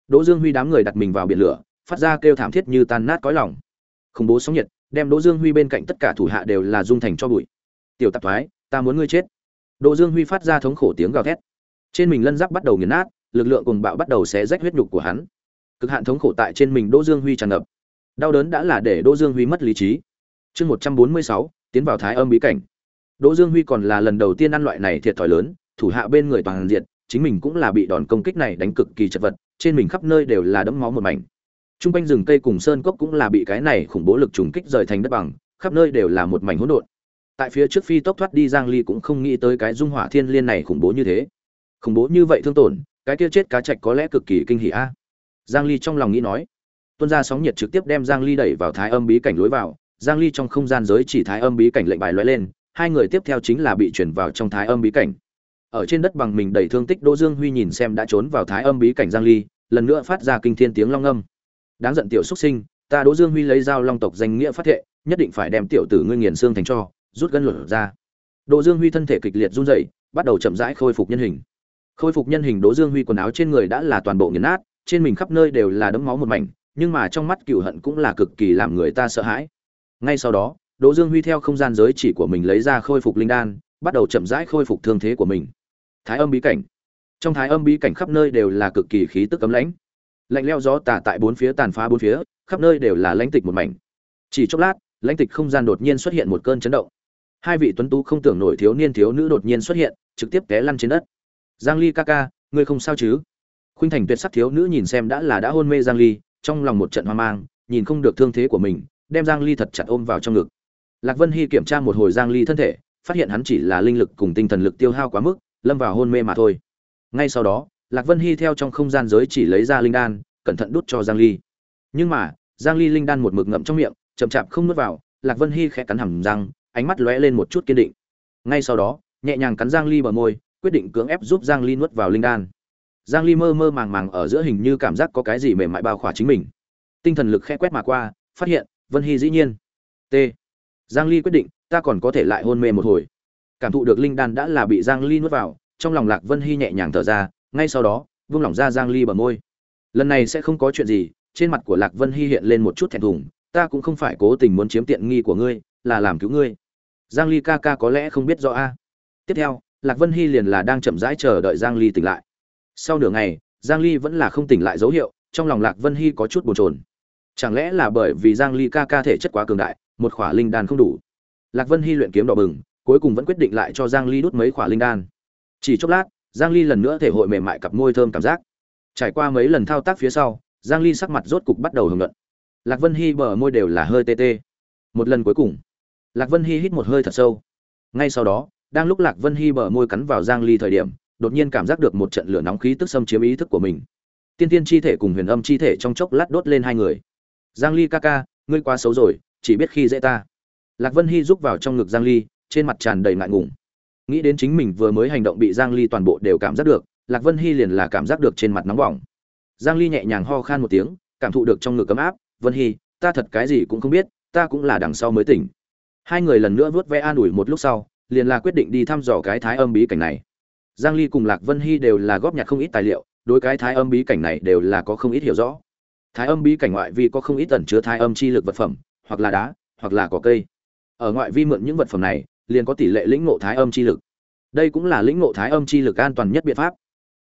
Đỗ dương huy đám người đặt mình vào biển lửa, phát ra kêu thảm thiết như tan nát cõi lòng. Khủng bố sóng nhiệt, đem đỗ dương huy bên cạnh tất cả thủ hạ đều là dung thành cho bụi. Tiểu tạp thoái, ta muốn ngươi chết. Đỗ dương huy phát ra thống khổ tiếng gào thét trên mình lân giáp bắt đầu nghiền nát lực lượng cùng bạo bắt đầu xé rách huyết nhục của hắn. Cực hạn thống khổ tại trên mình đỗ dương huy tràn ngập. Đau đớn đã là để đỗ dương huy mất lý trí. Chương một trăm bốn mươi sáu tiến vào thái âm bí cảnh. Đỗ dương huy còn là lần đầu tiên ăn loại này thiệt thòi lớn thủ hạ bên người toàn diện chính mình cũng là bị đòn công kích này đánh cực kỳ chật vật trên mình khắp nơi đều là đẫm máu một mảnh. Trung quanh rừng cây cùng sơn cốc cũng là bị cái này khủng bố lực trùng kích rời thành đất bằng, khắp nơi đều là một mảnh hỗn độn. Tại phía trước phi tốc thoát đi Giang Ly cũng không nghĩ tới cái dung hỏa thiên liên này khủng bố như thế. Khủng bố như vậy thương tổn, cái kia chết cá trạch có lẽ cực kỳ kinh hỉ a. Giang Ly trong lòng nghĩ nói. Tuôn ra sóng nhiệt trực tiếp đem Giang Ly đẩy vào thái âm bí cảnh lối vào, Giang Ly trong không gian giới chỉ thái âm bí cảnh lệnh bài lóe lên, hai người tiếp theo chính là bị chuyển vào trong thái âm bí cảnh. Ở trên đất bằng mình đầy thương tích Đỗ Dương Huy nhìn xem đã trốn vào thái âm bí cảnh Giang Ly, lần nữa phát ra kinh thiên tiếng long âm đáng giận tiểu xuất sinh ta đỗ dương huy lấy dao long tộc danh nghĩa phát thệ nhất định phải đem tiểu tử ngươi nghiền xương thành cho rút gân lửa ra đỗ dương huy thân thể kịch liệt run rẩy bắt đầu chậm rãi khôi phục nhân hình khôi phục nhân hình đỗ dương huy quần áo trên người đã là toàn bộ nghiền nát, trên mình khắp nơi đều là đấm máu một mảnh, nhưng mà trong mắt cựu hận cũng là cực kỳ làm người ta sợ hãi. Ngay sau đó, đỗ dương huy theo không gian giới chỉ của mình lấy ra khôi phục linh đan, bắt đầu chậm rãi khôi phục thương thế của mình. Thái âm bí cảnh. Trong thái âm bí cảnh khắp nơi đều là cực kỳ khí tức cấm lãnh. Lạnh leo gió tà tại bốn phía tàn phá bốn phía, khắp nơi đều là lãnh tịch một mảnh. Chỉ chốc lát, lãnh tịch không gian đột nhiên xuất hiện một cơn chấn động. Hai vị tuấn tú không tưởng nổi thiếu niên thiếu nữ đột nhiên xuất hiện, trực tiếp té lăn trên đất giang ly ca ca, ngươi không sao chứ? Khuynh thành tuyệt sắc thiếu nữ nhìn xem đã là đã hôn mê giang ly, trong lòng một trận hoang mang, nhìn không được thương thế của mình, đem giang ly thật chặt ôm vào trong ngực. Lạc vân hy kiểm tra một hồi giang ly thân thể, phát hiện hắn chỉ là linh lực cùng tinh thần lực tiêu hao quá mức, lâm vào hôn mê mà thôi. Ngay sau đó, lạc vân hy theo trong không gian giới chỉ lấy ra linh đan, cẩn thận đút cho giang ly. Nhưng mà, giang ly linh đan một mực ngậm trong miệng, chậm chạp không nuốt vào, lạc vân hy khẽ cắn hầm răng, ánh mắt lóe lên một chút kiên định. Ngay sau đó, nhẹ nhàng cắn giang ly bờ môi quyết định cưỡng ép giúp giang ly nuốt vào linh đan. Giang ly mơ mơ màng màng ở giữa hình như cảm giác có cái gì mềm mại bao khỏa chính mình. Tinh thần lực khẽ quét mà qua, phát hiện, vân hy dĩ nhiên. T. Giang ly quyết định, ta còn có thể lại hôn mê một hồi. Cảm thụ được linh đan đã là bị giang ly nuốt vào, trong lòng lạc vân hy nhẹ nhàng thở ra, ngay sau đó, vung lỏng ra giang ly bờ môi. Lần này sẽ không có chuyện gì, trên mặt của lạc vân hy hiện lên một chút thẹn thùng, ta cũng không phải cố tình muốn chiếm tiện nghi của ngươi, là làm cứu ngươi. Giang ly ca ca có lẽ không biết rõ a. Tiếp theo lạc vân hy liền là đang chậm rãi chờ đợi giang ly tỉnh lại. Sau nửa ngày, giang ly vẫn là không tỉnh lại dấu hiệu, trong lòng lạc vân hy có chút bồn chồn. Chẳng lẽ là bởi vì giang ly ca ca thể chất quá cường đại, một khỏa linh đan không đủ? Lạc vân hy luyện kiếm đỏ bừng, cuối cùng vẫn quyết định lại cho giang ly đút mấy khỏa linh đan. Chỉ chốc lát, giang ly lần nữa thể hội mềm mại cặp môi thơm cảm giác. Trải qua mấy lần thao tác phía sau, giang ly sắc mặt rốt cục bắt đầu hưởng luận. Lạc vân hy bờ môi đều là hơi tê tê. Một lần cuối cùng, lạc vân hy hít một hơi thật sâu. Ngay sau đó đang lúc lạc vân hi bờ môi cắn vào giang ly thời điểm, đột nhiên cảm giác được một trận lửa nóng khí tức xâm chiếm ý thức của mình. Tiên tiên chi thể cùng huyền âm chi thể trong chốc lát đốt lên hai người. Giang ly ca ca, ngươi quá xấu rồi, chỉ biết khi dễ ta. Lạc vân hi rúc vào trong ngực giang ly, trên mặt tràn đầy ngại ngùng. Nghĩ đến chính mình vừa mới hành động bị giang ly toàn bộ đều cảm giác được, lạc vân hi liền là cảm giác được trên mặt nóng bỏng. Giang ly nhẹ nhàng ho khan một tiếng, cảm thụ được trong ngực ấm áp, vân hi ta thật cái gì cũng không biết, ta cũng là đằng sau mới tỉnh. Hai người lần nữa vuốt ve an ủi một lúc sau liền là quyết định đi thăm dò cái thái âm bí cảnh này. Giang ly cùng lạc vân hy đều là góp nhặt không ít tài liệu, đối cái thái âm bí cảnh này đều là có không ít hiểu rõ. Thái âm bí cảnh ngoại vi có không ít tẩn chứa thái âm chi lực vật phẩm, hoặc là đá, hoặc là cỏ cây. Ở ngoại vi mượn những vật phẩm này, liền có tỷ lệ lĩnh ngộ thái âm chi lực. Đây cũng là lĩnh ngộ thái âm chi lực an toàn nhất biện pháp.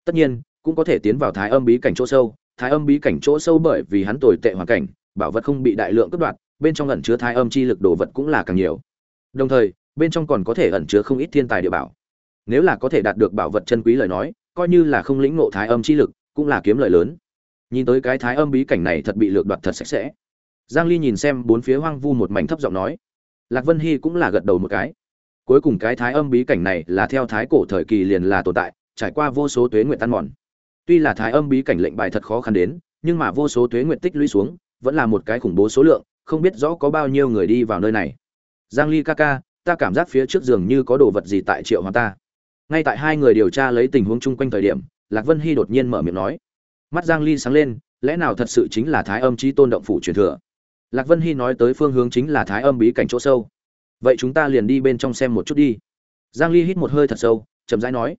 Tất nhiên, cũng có thể tiến vào thái âm bí cảnh chỗ sâu. Thái âm bí cảnh chỗ sâu bởi vì hắn tồi tệ hoàn cảnh, bảo vật không bị đại lượng cướp đoạt, bên trong ẩn chứa thái âm chi lực đồ vật cũng là càng nhiều. Đồng thời bên trong còn có thể ẩn chứa không ít thiên tài địa bảo. Nếu là có thể đạt được bảo vật chân quý lời nói, coi như là không lĩnh ngộ thái âm chi lực, cũng là kiếm lợi lớn. Nhìn tới cái thái âm bí cảnh này thật bị lược đoạt thật sạch sẽ. Giang ly nhìn xem bốn phía hoang vu một mảnh thấp giọng nói. Lạc vân hy cũng là gật đầu một cái. Cuối cùng cái thái âm bí cảnh này là theo thái cổ thời kỳ liền là tồn tại, trải qua vô số tuế nguyện tan mòn. Tuy là thái âm bí cảnh lệnh bài thật khó khăn đến, nhưng mà vô số tuế nguyện tích lũy xuống, vẫn là một cái khủng bố số lượng, không biết rõ có bao nhiêu người đi vào nơi này. Giang ly ca ca ta cảm giác phía trước giường như có đồ vật gì tại triệu hoàng ta. Ngay tại hai người điều tra lấy tình huống chung quanh thời điểm, lạc vân hy đột nhiên mở miệng nói. Mắt giang ly sáng lên, lẽ nào thật sự chính là thái âm chí tôn động phủ truyền thừa? Lạc vân hy nói tới phương hướng chính là thái âm bí cảnh chỗ sâu. Vậy chúng ta liền đi bên trong xem một chút đi. Giang ly hít một hơi thật sâu, chậm rãi nói.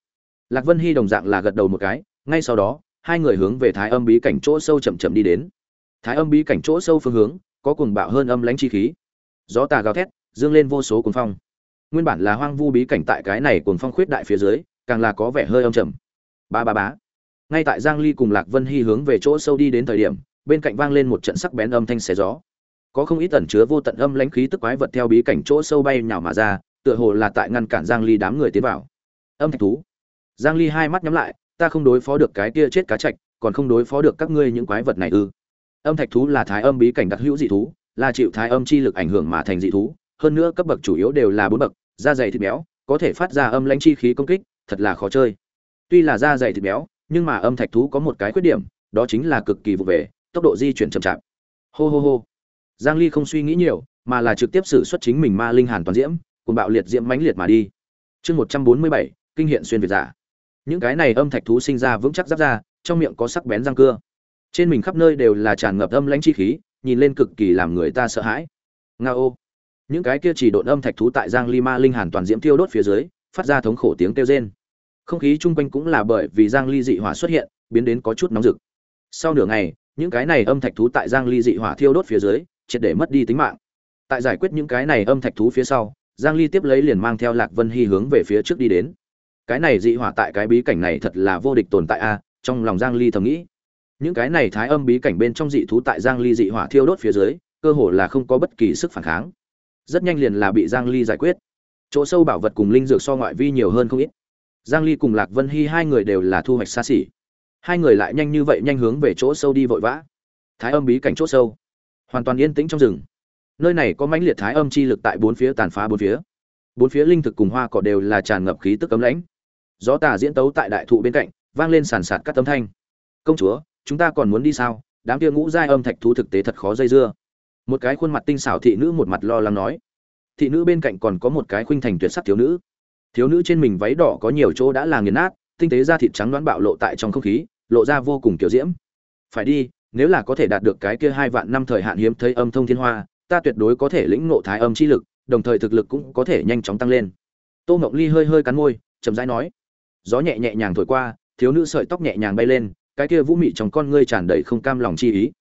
Lạc vân hy đồng dạng là gật đầu một cái, ngay sau đó, hai người hướng về thái âm bí cảnh chỗ sâu chậm chậm đi đến. Thái âm bí cảnh chỗ sâu phương hướng, có cuồng bạo hơn âm lãnh chi khí. Gió tà gào thét dương lên vô số cuồng phong. Nguyên bản là hoang vu bí cảnh tại cái này cuồng phong khuyết đại phía dưới, càng là có vẻ hơi âm trầm. Ba ba bá ngay tại giang ly cùng lạc vân hy hướng về chỗ sâu đi đến thời điểm, bên cạnh vang lên một trận sắc bén âm thanh xé gió. Có không ít tẩn chứa vô tận âm lãnh khí tức quái vật theo bí cảnh chỗ sâu bay nhào mà ra, tựa hồ là tại ngăn cản giang ly đám người tiến vào. Âm thạch thú. Giang ly hai mắt nhắm lại, ta không đối phó được cái kia chết cá trạch còn không đối phó được các ngươi những quái vật này ư. Âm thạch thú là thái âm bí cảnh đặc hữu dị thú, là chịu thái âm chi lực ảnh hưởng mà thành dị thú hơn nữa cấp bậc chủ yếu đều là bốn bậc da dày thịt béo có thể phát ra âm lãnh chi khí công kích thật là khó chơi. Tuy là da dày thịt béo nhưng mà âm thạch thú có một cái khuyết điểm đó chính là cực kỳ vụ về tốc độ di chuyển chậm chạp. Hô hô hô. Giang ly không suy nghĩ nhiều mà là trực tiếp sử xuất chính mình ma linh hàn toàn diễm cùng bạo liệt diễm mãnh liệt mà đi. Chương 147, kinh hiện xuyên việt giả. Những cái này âm thạch thú sinh ra vững chắc giáp ra trong miệng có sắc bén răng cưa. Trên mình khắp nơi đều là tràn ngập âm lãnh chi khí nhìn lên cực kỳ làm người ta sợ hãi. Nga ô những cái kia chỉ độn âm thạch thú tại giang ly ma linh hàn toàn diễm tiêu đốt phía dưới, phát ra thống khổ tiếng kêu rên. Không khí chung quanh cũng là bởi vì giang ly dị hỏa xuất hiện, biến đến có chút nóng rực. Sau nửa ngày, những cái này âm thạch thú tại giang ly dị hỏa thiêu đốt phía dưới, triệt để mất đi tính mạng. Tại giải quyết những cái này âm thạch thú phía sau, giang ly tiếp lấy liền mang theo lạc vân hy hướng về phía trước đi đến. Cái này dị hỏa tại cái bí cảnh này thật là vô địch tồn tại a, trong lòng giang ly thầm nghĩ. Những cái này thái âm bí cảnh bên trong dị thú tại giang ly dị hỏa thiêu đốt phía dưới, cơ hồ là không có bất kỳ sức phản kháng rất nhanh liền là bị giang ly giải quyết. Chỗ sâu bảo vật cùng linh dược so ngoại vi nhiều hơn không ít. Giang ly cùng lạc vân hy hai người đều là thu hoạch xa xỉ. Hai người lại nhanh như vậy nhanh hướng về chỗ sâu đi vội vã. Thái âm bí cảnh chỗ sâu, hoàn toàn yên tĩnh trong rừng. Nơi này có mãnh liệt thái âm chi lực tại bốn phía tàn phá bốn phía. Bốn phía linh thực cùng hoa cỏ đều là tràn ngập khí tức cấm lãnh. Gió tà diễn tấu tại đại thụ bên cạnh, vang lên sàn sạt các tấm thanh. Công chúa, chúng ta còn muốn đi sao? Đám kia ngũ giai âm thạch thú thực tế thật khó dây dưa một cái khuôn mặt tinh xảo thị nữ một mặt lo lắng nói. Thị nữ bên cạnh còn có một cái khuynh thành tuyệt sắc thiếu nữ. Thiếu nữ trên mình váy đỏ có nhiều chỗ đã là nghiền nát, tinh tế da thịt trắng đoán bạo lộ tại trong không khí, lộ ra vô cùng kiểu diễm. Phải đi, nếu là có thể đạt được cái kia hai vạn năm thời hạn hiếm thấy âm thông thiên hoa, ta tuyệt đối có thể lĩnh ngộ thái âm chi lực, đồng thời thực lực cũng có thể nhanh chóng tăng lên. Tô ngọc ly hơi hơi cắn môi, chậm rãi nói. Gió nhẹ nhẹ nhàng thổi qua, thiếu nữ sợi tóc nhẹ nhàng bay lên, cái kia vũ mị trong con ngươi tràn đầy không cam lòng chi ý.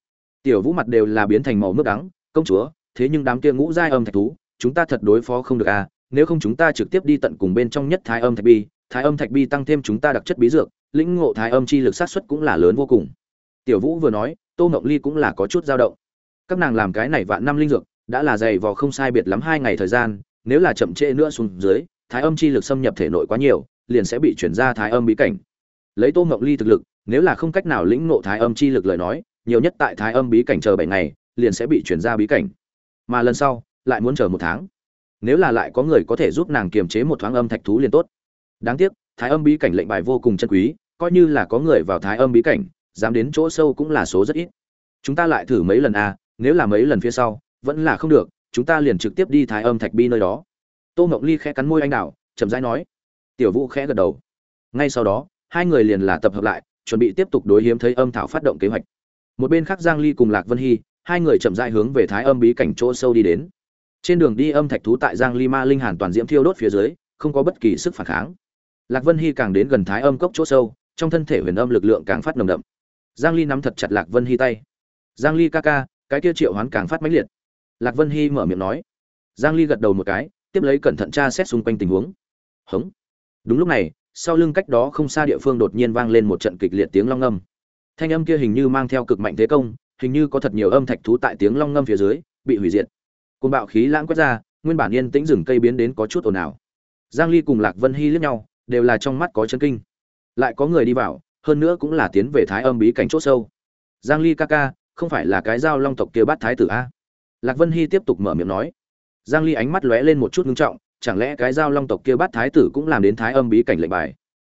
Tiểu vũ mặt đều là biến thành màu nước đắng công chúa, thế nhưng đám kia ngũ giai âm thạch thú, chúng ta thật đối phó không được à nếu không chúng ta trực tiếp đi tận cùng bên trong nhất thái âm thạch bi, thái âm thạch bi tăng thêm chúng ta đặc chất bí dược, lĩnh ngộ thái âm chi lực sát xuất cũng là lớn vô cùng. Tiểu vũ vừa nói, tô ngọc ly cũng là có chút dao động. Các nàng làm cái này vạn năm linh dược, đã là dày vò không sai biệt lắm hai ngày thời gian, nếu là chậm trễ nữa xuống dưới, thái âm chi lực xâm nhập thể nội quá nhiều, liền sẽ bị chuyển ra thái âm bí cảnh. Lấy tô ngọc ly thực lực, nếu là không cách nào lĩnh ngộ thái âm chi lực lời nói, nhiều nhất tại thái âm bí cảnh chờ bảy ngày liền sẽ bị chuyển ra bí cảnh. Mà lần sau lại muốn chờ một tháng. Nếu là lại có người có thể giúp nàng kiềm chế một thoáng âm thạch thú liền tốt. Đáng tiếc thái âm bí cảnh lệnh bài vô cùng chân quý coi như là có người vào thái âm bí cảnh dám đến chỗ sâu cũng là số rất ít. Chúng ta lại thử mấy lần a à, nếu là mấy lần phía sau vẫn là không được chúng ta liền trực tiếp đi thái âm thạch bi nơi đó. Tô mộng ly khẽ cắn môi anh đào chậm rãi nói. Tiểu vũ khẽ gật đầu. Ngay sau đó hai người liền là tập hợp lại chuẩn bị tiếp tục đối hiếm thấy âm thảo phát động kế hoạch. Một bên khác giang ly cùng lạc vân hy hai người chậm rãi hướng về thái âm bí cảnh chỗ sâu đi đến. Trên đường đi âm thạch thú tại giang ly ma linh hàn toàn diễm thiêu đốt phía dưới, không có bất kỳ sức phản kháng. Lạc vân hy càng đến gần thái âm cốc chỗ sâu, trong thân thể huyền âm lực lượng càng phát nồng đậm. Giang ly nắm thật chặt lạc vân hy tay. Giang ly ca ca, cái kia triệu hoán càng phát mãnh liệt. Lạc vân hy mở miệng nói. Giang ly gật đầu một cái, tiếp lấy cẩn thận tra xét xung quanh tình huống. Hống. Đúng lúc này, sau lưng cách đó không xa địa phương đột nhiên vang lên một trận kịch liệt tiếng long ngâm. Thanh âm kia hình như mang theo cực mạnh thế công hình như có thật nhiều âm thạch thú tại tiếng long ngâm phía dưới, bị hủy diệt. Côn bạo khí lãng quét ra, nguyên bản yên tĩnh rừng cây biến đến có chút ồn ào. Giang ly cùng lạc vân hy liếc nhau, đều là trong mắt có chấn kinh. Lại có người đi vào, hơn nữa cũng là tiến về thái âm bí cảnh chỗ sâu. Giang ly ca ca, không phải là cái dao long tộc kia bắt thái tử a? Lạc vân hy tiếp tục mở miệng nói. Giang ly ánh mắt lóe lên một chút ngưng trọng, chẳng lẽ cái dao long tộc kia bắt thái tử cũng làm đến thái âm bí cảnh lệnh bài?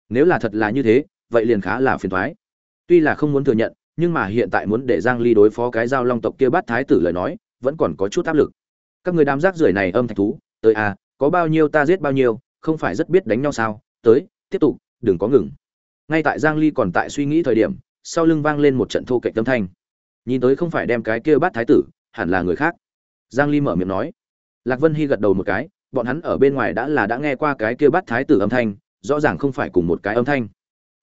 Nếu là thật là như thế, vậy liền khá là phiền toái. Tuy là không muốn thừa nhận nhưng mà hiện tại muốn để giang ly đối phó cái giao long tộc kia bắt thái tử lời nói, vẫn còn có chút áp lực. Các người đám rác rưởi này âm thạch thú, tới à có bao nhiêu ta giết bao nhiêu, không phải rất biết đánh nhau sao? Tới, tiếp tục, đừng có ngừng. Ngay tại giang ly còn tại suy nghĩ thời điểm, sau lưng vang lên một trận thô kệch tâm thanh. Nhìn tới không phải đem cái kia bắt thái tử, hẳn là người khác. Giang ly mở miệng nói. Lạc vân Hi gật đầu một cái, bọn hắn ở bên ngoài đã là đã nghe qua cái kia bắt thái tử âm thanh, rõ ràng không phải cùng một cái âm thanh.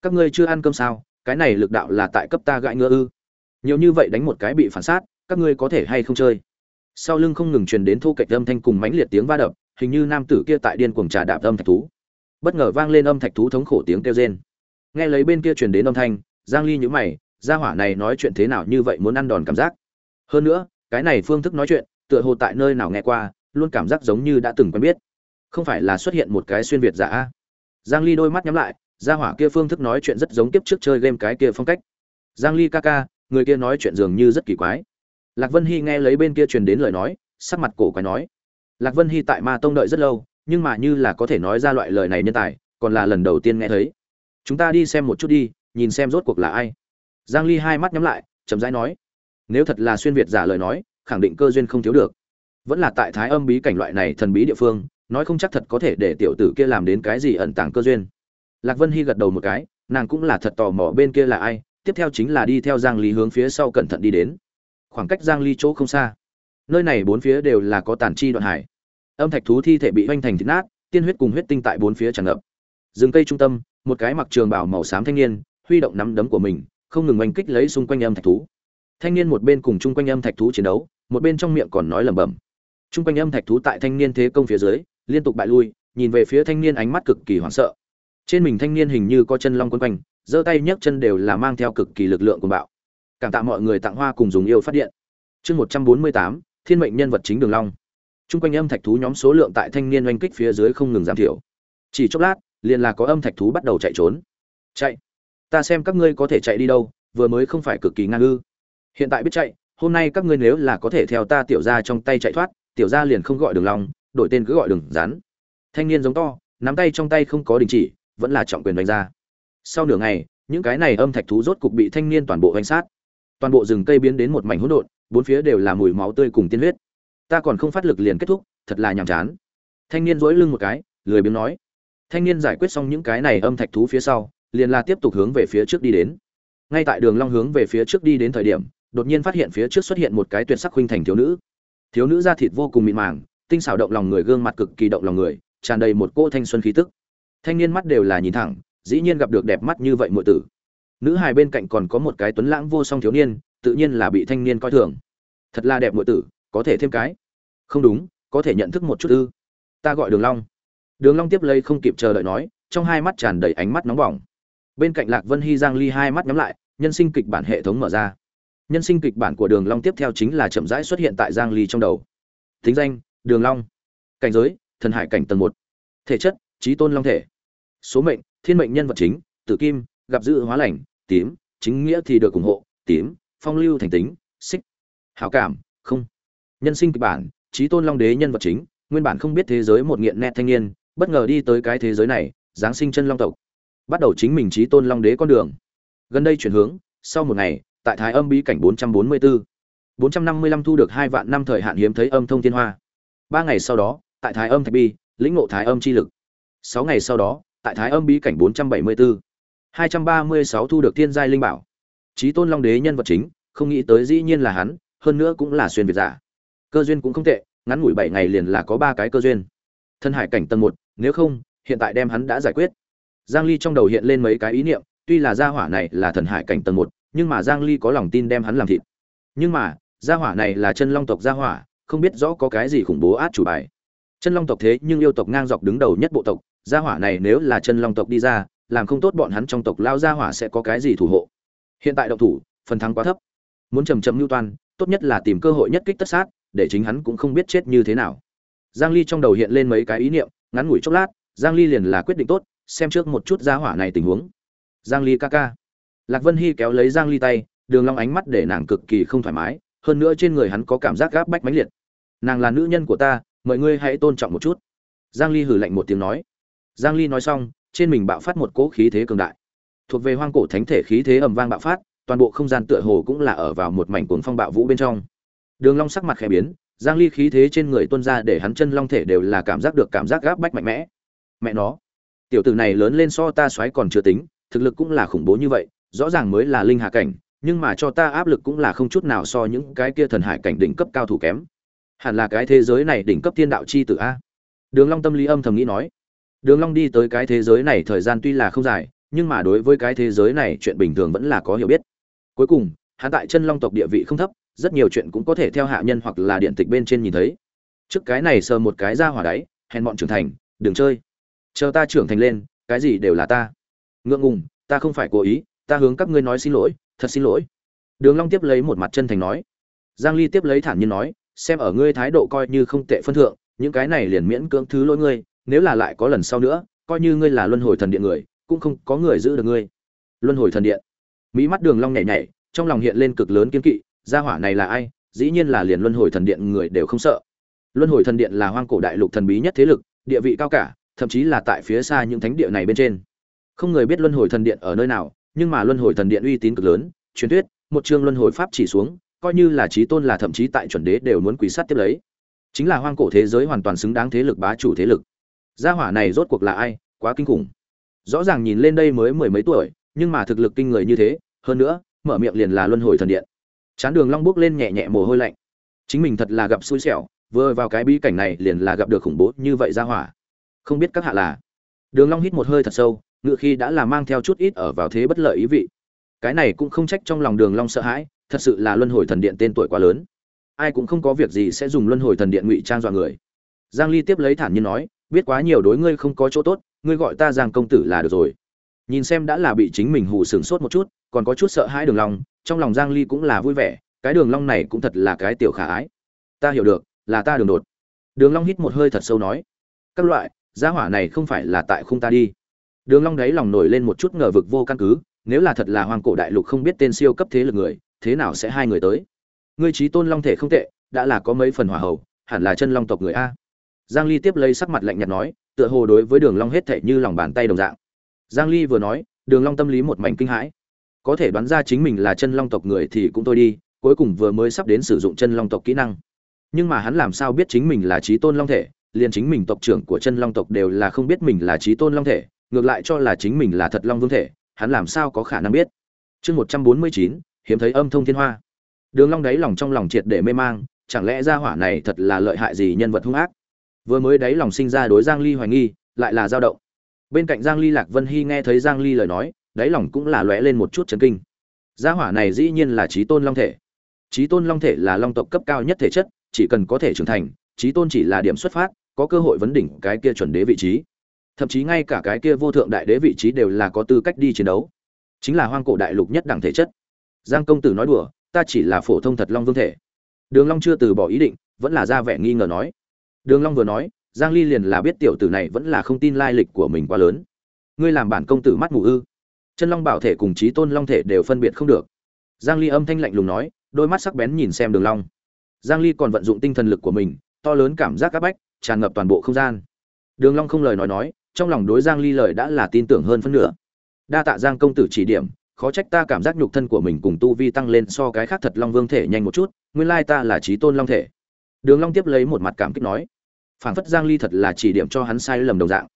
Các ngươi chưa ăn cơm sao? Cái này lực đạo là tại cấp ta gãi ngựa ư? Nhiều như vậy đánh một cái bị phản sát, các ngươi có thể hay không chơi? Sau lưng không ngừng truyền đến thu cạnh âm thanh cùng mãnh liệt tiếng va đập, hình như nam tử kia tại điên cuồng trà đạp âm thạch thú. Bất ngờ vang lên âm thạch thú thống khổ tiếng kêu rên. Nghe lấy bên kia truyền đến âm thanh, giang ly nhíu mày, gia hỏa này nói chuyện thế nào như vậy muốn ăn đòn cảm giác? Hơn nữa, cái này phương thức nói chuyện, tựa hồ tại nơi nào nghe qua, luôn cảm giác giống như đã từng quen biết. Không phải là xuất hiện một cái xuyên việt giả giang ly đôi mắt nhắm lại gia hỏa kia phương thức nói chuyện rất giống kiếp trước chơi game cái kia phong cách. Giang ly ca ca, người kia nói chuyện dường như rất kỳ quái. Lạc vân hy nghe lấy bên kia truyền đến lời nói, sắc mặt cổ quái nói. Lạc vân hy tại ma tông đợi rất lâu, nhưng mà như là có thể nói ra loại lời này nhân tài, còn là lần đầu tiên nghe thấy. Chúng ta đi xem một chút đi, nhìn xem rốt cuộc là ai. Giang ly hai mắt nhắm lại, chậm rãi nói. Nếu thật là xuyên việt giả lời nói, khẳng định cơ duyên không thiếu được. Vẫn là tại thái âm bí cảnh loại này thần bí địa phương, nói không chắc thật có thể để tiểu tử kia làm đến cái gì ẩn tàng cơ duyên lạc vân hy gật đầu một cái, nàng cũng là thật tò mò bên kia là ai, tiếp theo chính là đi theo giang ly hướng phía sau cẩn thận đi đến. Khoảng cách giang ly chỗ không xa. Nơi này bốn phía đều là có tàn chi đoạn hải. Âm thạch thú thi thể bị hoanh thành thịt nát, tiên huyết cùng huyết tinh tại bốn phía tràn ngập. Dừng cây trung tâm, một cái mặc trường bảo màu xám thanh niên, huy động nắm đấm của mình, không ngừng oanh kích lấy xung quanh âm thạch thú. Thanh niên một bên cùng chung quanh âm thạch thú chiến đấu, một bên trong miệng còn nói lẩm bẩm. Chung quanh âm thạch thú tại thanh niên thế công phía dưới, liên tục bại lui, nhìn về phía thanh niên ánh mắt cực kỳ hoảng sợ trên mình thanh niên hình như có chân long quấn quanh, giơ tay nhấc chân đều là mang theo cực kỳ lực lượng của bạo. Cảm tạ mọi người tặng hoa cùng dùng yêu phát điện. Chương một trăm bốn mươi tám, thiên mệnh nhân vật chính đường long. Chung quanh âm thạch thú nhóm số lượng tại thanh niên oanh kích phía dưới không ngừng giảm thiểu. Chỉ chốc lát, liền là có âm thạch thú bắt đầu chạy trốn. Chạy. Ta xem các ngươi có thể chạy đi đâu, vừa mới không phải cực kỳ ngang ư. Hiện tại biết chạy, hôm nay các ngươi nếu là có thể theo ta tiểu ra trong tay chạy thoát, tiểu ra liền không gọi đường long, đổi tên cứ gọi đường rán thanh niên giống to, nắm tay trong tay không có đình chỉ vẫn là trọng quyền đánh ra. Sau nửa ngày, những cái này âm thạch thú rốt cục bị thanh niên toàn bộ đánh sát. Toàn bộ rừng cây biến đến một mảnh hỗn độn, bốn phía đều là mùi máu tươi cùng tiên huyết. Ta còn không phát lực liền kết thúc, thật là nhàm chán. Thanh niên dỗi lưng một cái, lười biếng nói. Thanh niên giải quyết xong những cái này âm thạch thú phía sau, liền là tiếp tục hướng về phía trước đi đến. Ngay tại đường long hướng về phía trước đi đến thời điểm, đột nhiên phát hiện phía trước xuất hiện một cái tuyệt sắc huynh thành thiếu nữ. Thiếu nữ da thịt vô cùng mịn màng, tinh xảo động lòng người, gương mặt cực kỳ động lòng người, tràn đầy một cô thanh xuân khí tức thanh niên mắt đều là nhìn thẳng, dĩ nhiên gặp được đẹp mắt như vậy muội tử. Nữ hài bên cạnh còn có một cái tuấn lãng vô song thiếu niên, tự nhiên là bị thanh niên coi thường. Thật là đẹp muội tử, có thể thêm cái. Không đúng, có thể nhận thức một chút ư. Ta gọi đường long. Đường long tiếp lấy không kịp chờ đợi nói, trong hai mắt tràn đầy ánh mắt nóng bỏng. Bên cạnh lạc vân hy, giang ly hai mắt nhắm lại, nhân sinh kịch bản hệ thống mở ra. Nhân sinh kịch bản của đường long tiếp theo chính là chậm rãi xuất hiện tại giang ly trong đầu. Thính danh, đường long. Cảnh giới, thần hải cảnh tầng 1. thể chất, trí tôn long thể số mệnh thiên mệnh nhân vật chính tử kim gặp dự hóa lành tím chính nghĩa thì được ủng hộ tím phong lưu thành tính xích hảo cảm không. Nhân sinh kịch bản trí tôn long đế nhân vật chính nguyên bản không biết thế giới một nghiện nét thanh niên bất ngờ đi tới cái thế giới này giáng sinh chân long tộc. Bắt đầu chính mình trí tôn long đế con đường. Gần đây chuyển hướng sau một ngày tại thái âm bí cảnh 444, 455 thu được hai vạn năm thời hạn hiếm thấy âm thông thiên hoa. Ba ngày sau đó tại thái âm thạch bi lĩnh ngộ thái âm chi lực. Sáu ngày sau đó tại thái âm bí cảnh 474, 236 thu được thiên giai linh bảo. Trí tôn long đế nhân vật chính không nghĩ tới dĩ nhiên là hắn hơn nữa cũng là xuyên việt giả. Cơ duyên cũng không tệ ngắn ngủi bảy ngày liền là có ba cái cơ duyên. Thân hải cảnh tầng một nếu không hiện tại đem hắn đã giải quyết. Giang ly trong đầu hiện lên mấy cái ý niệm tuy là gia hỏa này là thần hải cảnh tầng một nhưng mà giang ly có lòng tin đem hắn làm thịt. Nhưng mà gia hỏa này là chân long tộc gia hỏa không biết rõ có cái gì khủng bố át chủ bài. Chân long tộc thế nhưng yêu tộc ngang dọc đứng đầu nhất bộ tộc gia hỏa này nếu là chân long tộc đi ra, làm không tốt bọn hắn trong tộc lao gia hỏa sẽ có cái gì thủ hộ. Hiện tại động thủ, phần thắng quá thấp. Muốn chầm chậm mưu toan, tốt nhất là tìm cơ hội nhất kích tất sát, để chính hắn cũng không biết chết như thế nào. Giang ly trong đầu hiện lên mấy cái ý niệm, ngắn ngủi chốc lát, giang ly liền là quyết định tốt, xem trước một chút gia hỏa này tình huống. Giang ly ca ca. Lạc vân hy kéo lấy giang ly tay, đường long ánh mắt để nàng cực kỳ không thoải mái, hơn nữa trên người hắn có cảm giác gáp bách mãnh liệt. Nàng là nữ nhân của ta, mọi ngươi hãy tôn trọng một chút. Giang ly hừ lạnh một tiếng nói giang ly nói xong, trên mình bạo phát một cỗ khí thế cường đại. Thuộc về hoang cổ thánh thể khí thế ầm vang bạo phát, toàn bộ không gian tựa hồ cũng là ở vào một mảnh cuồng phong bạo vũ bên trong. Đường long sắc mặt khẽ biến, giang ly khí thế trên người tuôn ra để hắn chân long thể đều là cảm giác được cảm giác gáp bách mạnh mẽ. Mẹ nó, tiểu tử này lớn lên so ta xoáy còn chưa tính, thực lực cũng là khủng bố như vậy, rõ ràng mới là linh hạ cảnh, nhưng mà cho ta áp lực cũng là không chút nào so những cái kia thần hải cảnh đỉnh cấp cao thủ kém. Hẳn là cái thế giới này đỉnh cấp thiên đạo chi tử a. Đường long tâm lý âm thầm nghĩ nói đường long đi tới cái thế giới này thời gian tuy là không dài, nhưng mà đối với cái thế giới này chuyện bình thường vẫn là có hiểu biết. Cuối cùng, hắn tại chân long tộc địa vị không thấp, rất nhiều chuyện cũng có thể theo hạ nhân hoặc là điện tịch bên trên nhìn thấy. Trước cái này sờ một cái ra hỏa đáy hèn bọn trưởng thành, đừng chơi. Chờ ta trưởng thành lên, cái gì đều là ta. Ngượng ngùng, ta không phải cố ý, ta hướng các ngươi nói xin lỗi, thật xin lỗi. Đường long tiếp lấy một mặt chân thành nói. Giang ly tiếp lấy thản nhiên nói, xem ở ngươi thái độ coi như không tệ phân thượng, những cái này liền miễn cưỡng thứ lỗi ngươi nếu là lại có lần sau nữa, coi như ngươi là luân hồi thần điện người, cũng không có người giữ được ngươi. Luân hồi thần điện. Mỹ mắt đường long nhảy nhảy, trong lòng hiện lên cực lớn kiên kỵ, gia hỏa này là ai? Dĩ nhiên là liền luân hồi thần điện người đều không sợ. Luân hồi thần điện là hoang cổ đại lục thần bí nhất thế lực, địa vị cao cả, thậm chí là tại phía xa những thánh địa này bên trên. Không người biết luân hồi thần điện ở nơi nào, nhưng mà luân hồi thần điện uy tín cực lớn, truyền thuyết, một chương luân hồi pháp chỉ xuống, coi như là trí tôn là thậm chí tại chuẩn đế đều muốn quỳ sát tiếp lấy. Chính là hoang cổ thế giới hoàn toàn xứng đáng thế lực bá chủ thế lực gia hỏa này rốt cuộc là ai? Quá kinh khủng. Rõ ràng nhìn lên đây mới mười mấy tuổi, nhưng mà thực lực kinh người như thế, hơn nữa, mở miệng liền là luân hồi thần điện. Chán đường long bước lên nhẹ nhẹ mồ hôi lạnh. Chính mình thật là gặp xui xẻo, vừa vào cái bí cảnh này liền là gặp được khủng bố như vậy gia hỏa. Không biết các hạ là. Đường long hít một hơi thật sâu, ngựa khi đã là mang theo chút ít ở vào thế bất lợi ý vị. Cái này cũng không trách trong lòng đường long sợ hãi, thật sự là luân hồi thần điện tên tuổi quá lớn. Ai cũng không có việc gì sẽ dùng luân hồi thần điện ngụy trang dọa người. Giang ly tiếp lấy thản nhiên nói biết quá nhiều đối ngươi không có chỗ tốt, ngươi gọi ta giang công tử là được rồi. Nhìn xem đã là bị chính mình hù sừng sốt một chút, còn có chút sợ hãi đường long, trong lòng giang ly cũng là vui vẻ, cái đường long này cũng thật là cái tiểu khả ái. Ta hiểu được, là ta đường đột. Đường long hít một hơi thật sâu nói, các loại, gia hỏa này không phải là tại khung ta đi. Đường long đấy lòng nổi lên một chút ngờ vực vô căn cứ, nếu là thật là hoàng cổ đại lục không biết tên siêu cấp thế lực người, thế nào sẽ hai người tới? Ngươi trí tôn long thể không tệ, đã là có mấy phần hỏa hậu hẳn là chân long tộc người a giang ly tiếp lấy sắc mặt lạnh nhạt nói, tựa hồ đối với đường long hết thảy như lòng bàn tay đồng dạng. Giang ly vừa nói, đường long tâm lý một mảnh kinh hãi. Có thể đoán ra chính mình là chân long tộc người thì cũng thôi đi, cuối cùng vừa mới sắp đến sử dụng chân long tộc kỹ năng. Nhưng mà hắn làm sao biết chính mình là trí tôn long thể, liền chính mình tộc trưởng của chân long tộc đều là không biết mình là trí tôn long thể, ngược lại cho là chính mình là thật long vương thể, hắn làm sao có khả năng biết? Chương một trăm bốn mươi chín, hiếm thấy âm thông thiên hoa. Đường long đáy lòng trong lòng triệt để mê mang, chẳng lẽ gia hỏa này thật là lợi hại gì nhân vật hung ác? Vừa mới đáy lòng sinh ra đối giang ly hoài nghi, lại là dao động. Bên cạnh giang ly lạc vân hy nghe thấy giang ly lời nói, đáy lòng cũng là lóe lên một chút chấn kinh. Gia hỏa này dĩ nhiên là trí tôn long thể. Trí tôn long thể là long tộc cấp cao nhất thể chất, chỉ cần có thể trưởng thành trí tôn chỉ là điểm xuất phát, có cơ hội vấn đỉnh cái kia chuẩn đế vị trí. Thậm chí ngay cả cái kia vô thượng đại đế vị trí đều là có tư cách đi chiến đấu. Chính là hoang cổ đại lục nhất đẳng thể chất. Giang công tử nói đùa, ta chỉ là phổ thông thật long vương thể. Đường long chưa từ bỏ ý định, vẫn là ra vẻ nghi ngờ nói đường long vừa nói, giang ly liền là biết tiểu tử này vẫn là không tin lai lịch của mình quá lớn. Ngươi làm bản công tử mắt mù ư? Chân long bảo thể cùng chí tôn long thể đều phân biệt không được. Giang ly âm thanh lạnh lùng nói, đôi mắt sắc bén nhìn xem đường long. Giang ly còn vận dụng tinh thần lực của mình, to lớn cảm giác các bách, tràn ngập toàn bộ không gian. Đường long không lời nói nói, trong lòng đối giang ly lời đã là tin tưởng hơn phân nửa. Đa tạ giang công tử chỉ điểm, khó trách ta cảm giác nhục thân của mình cùng tu vi tăng lên so cái khác thật long vương thể nhanh một chút, nguyên lai ta là chí tôn long thể. Đường long tiếp lấy một mặt cảm kích nói phảng phất giang ly thật là chỉ điểm cho hắn sai lầm đồng dạng.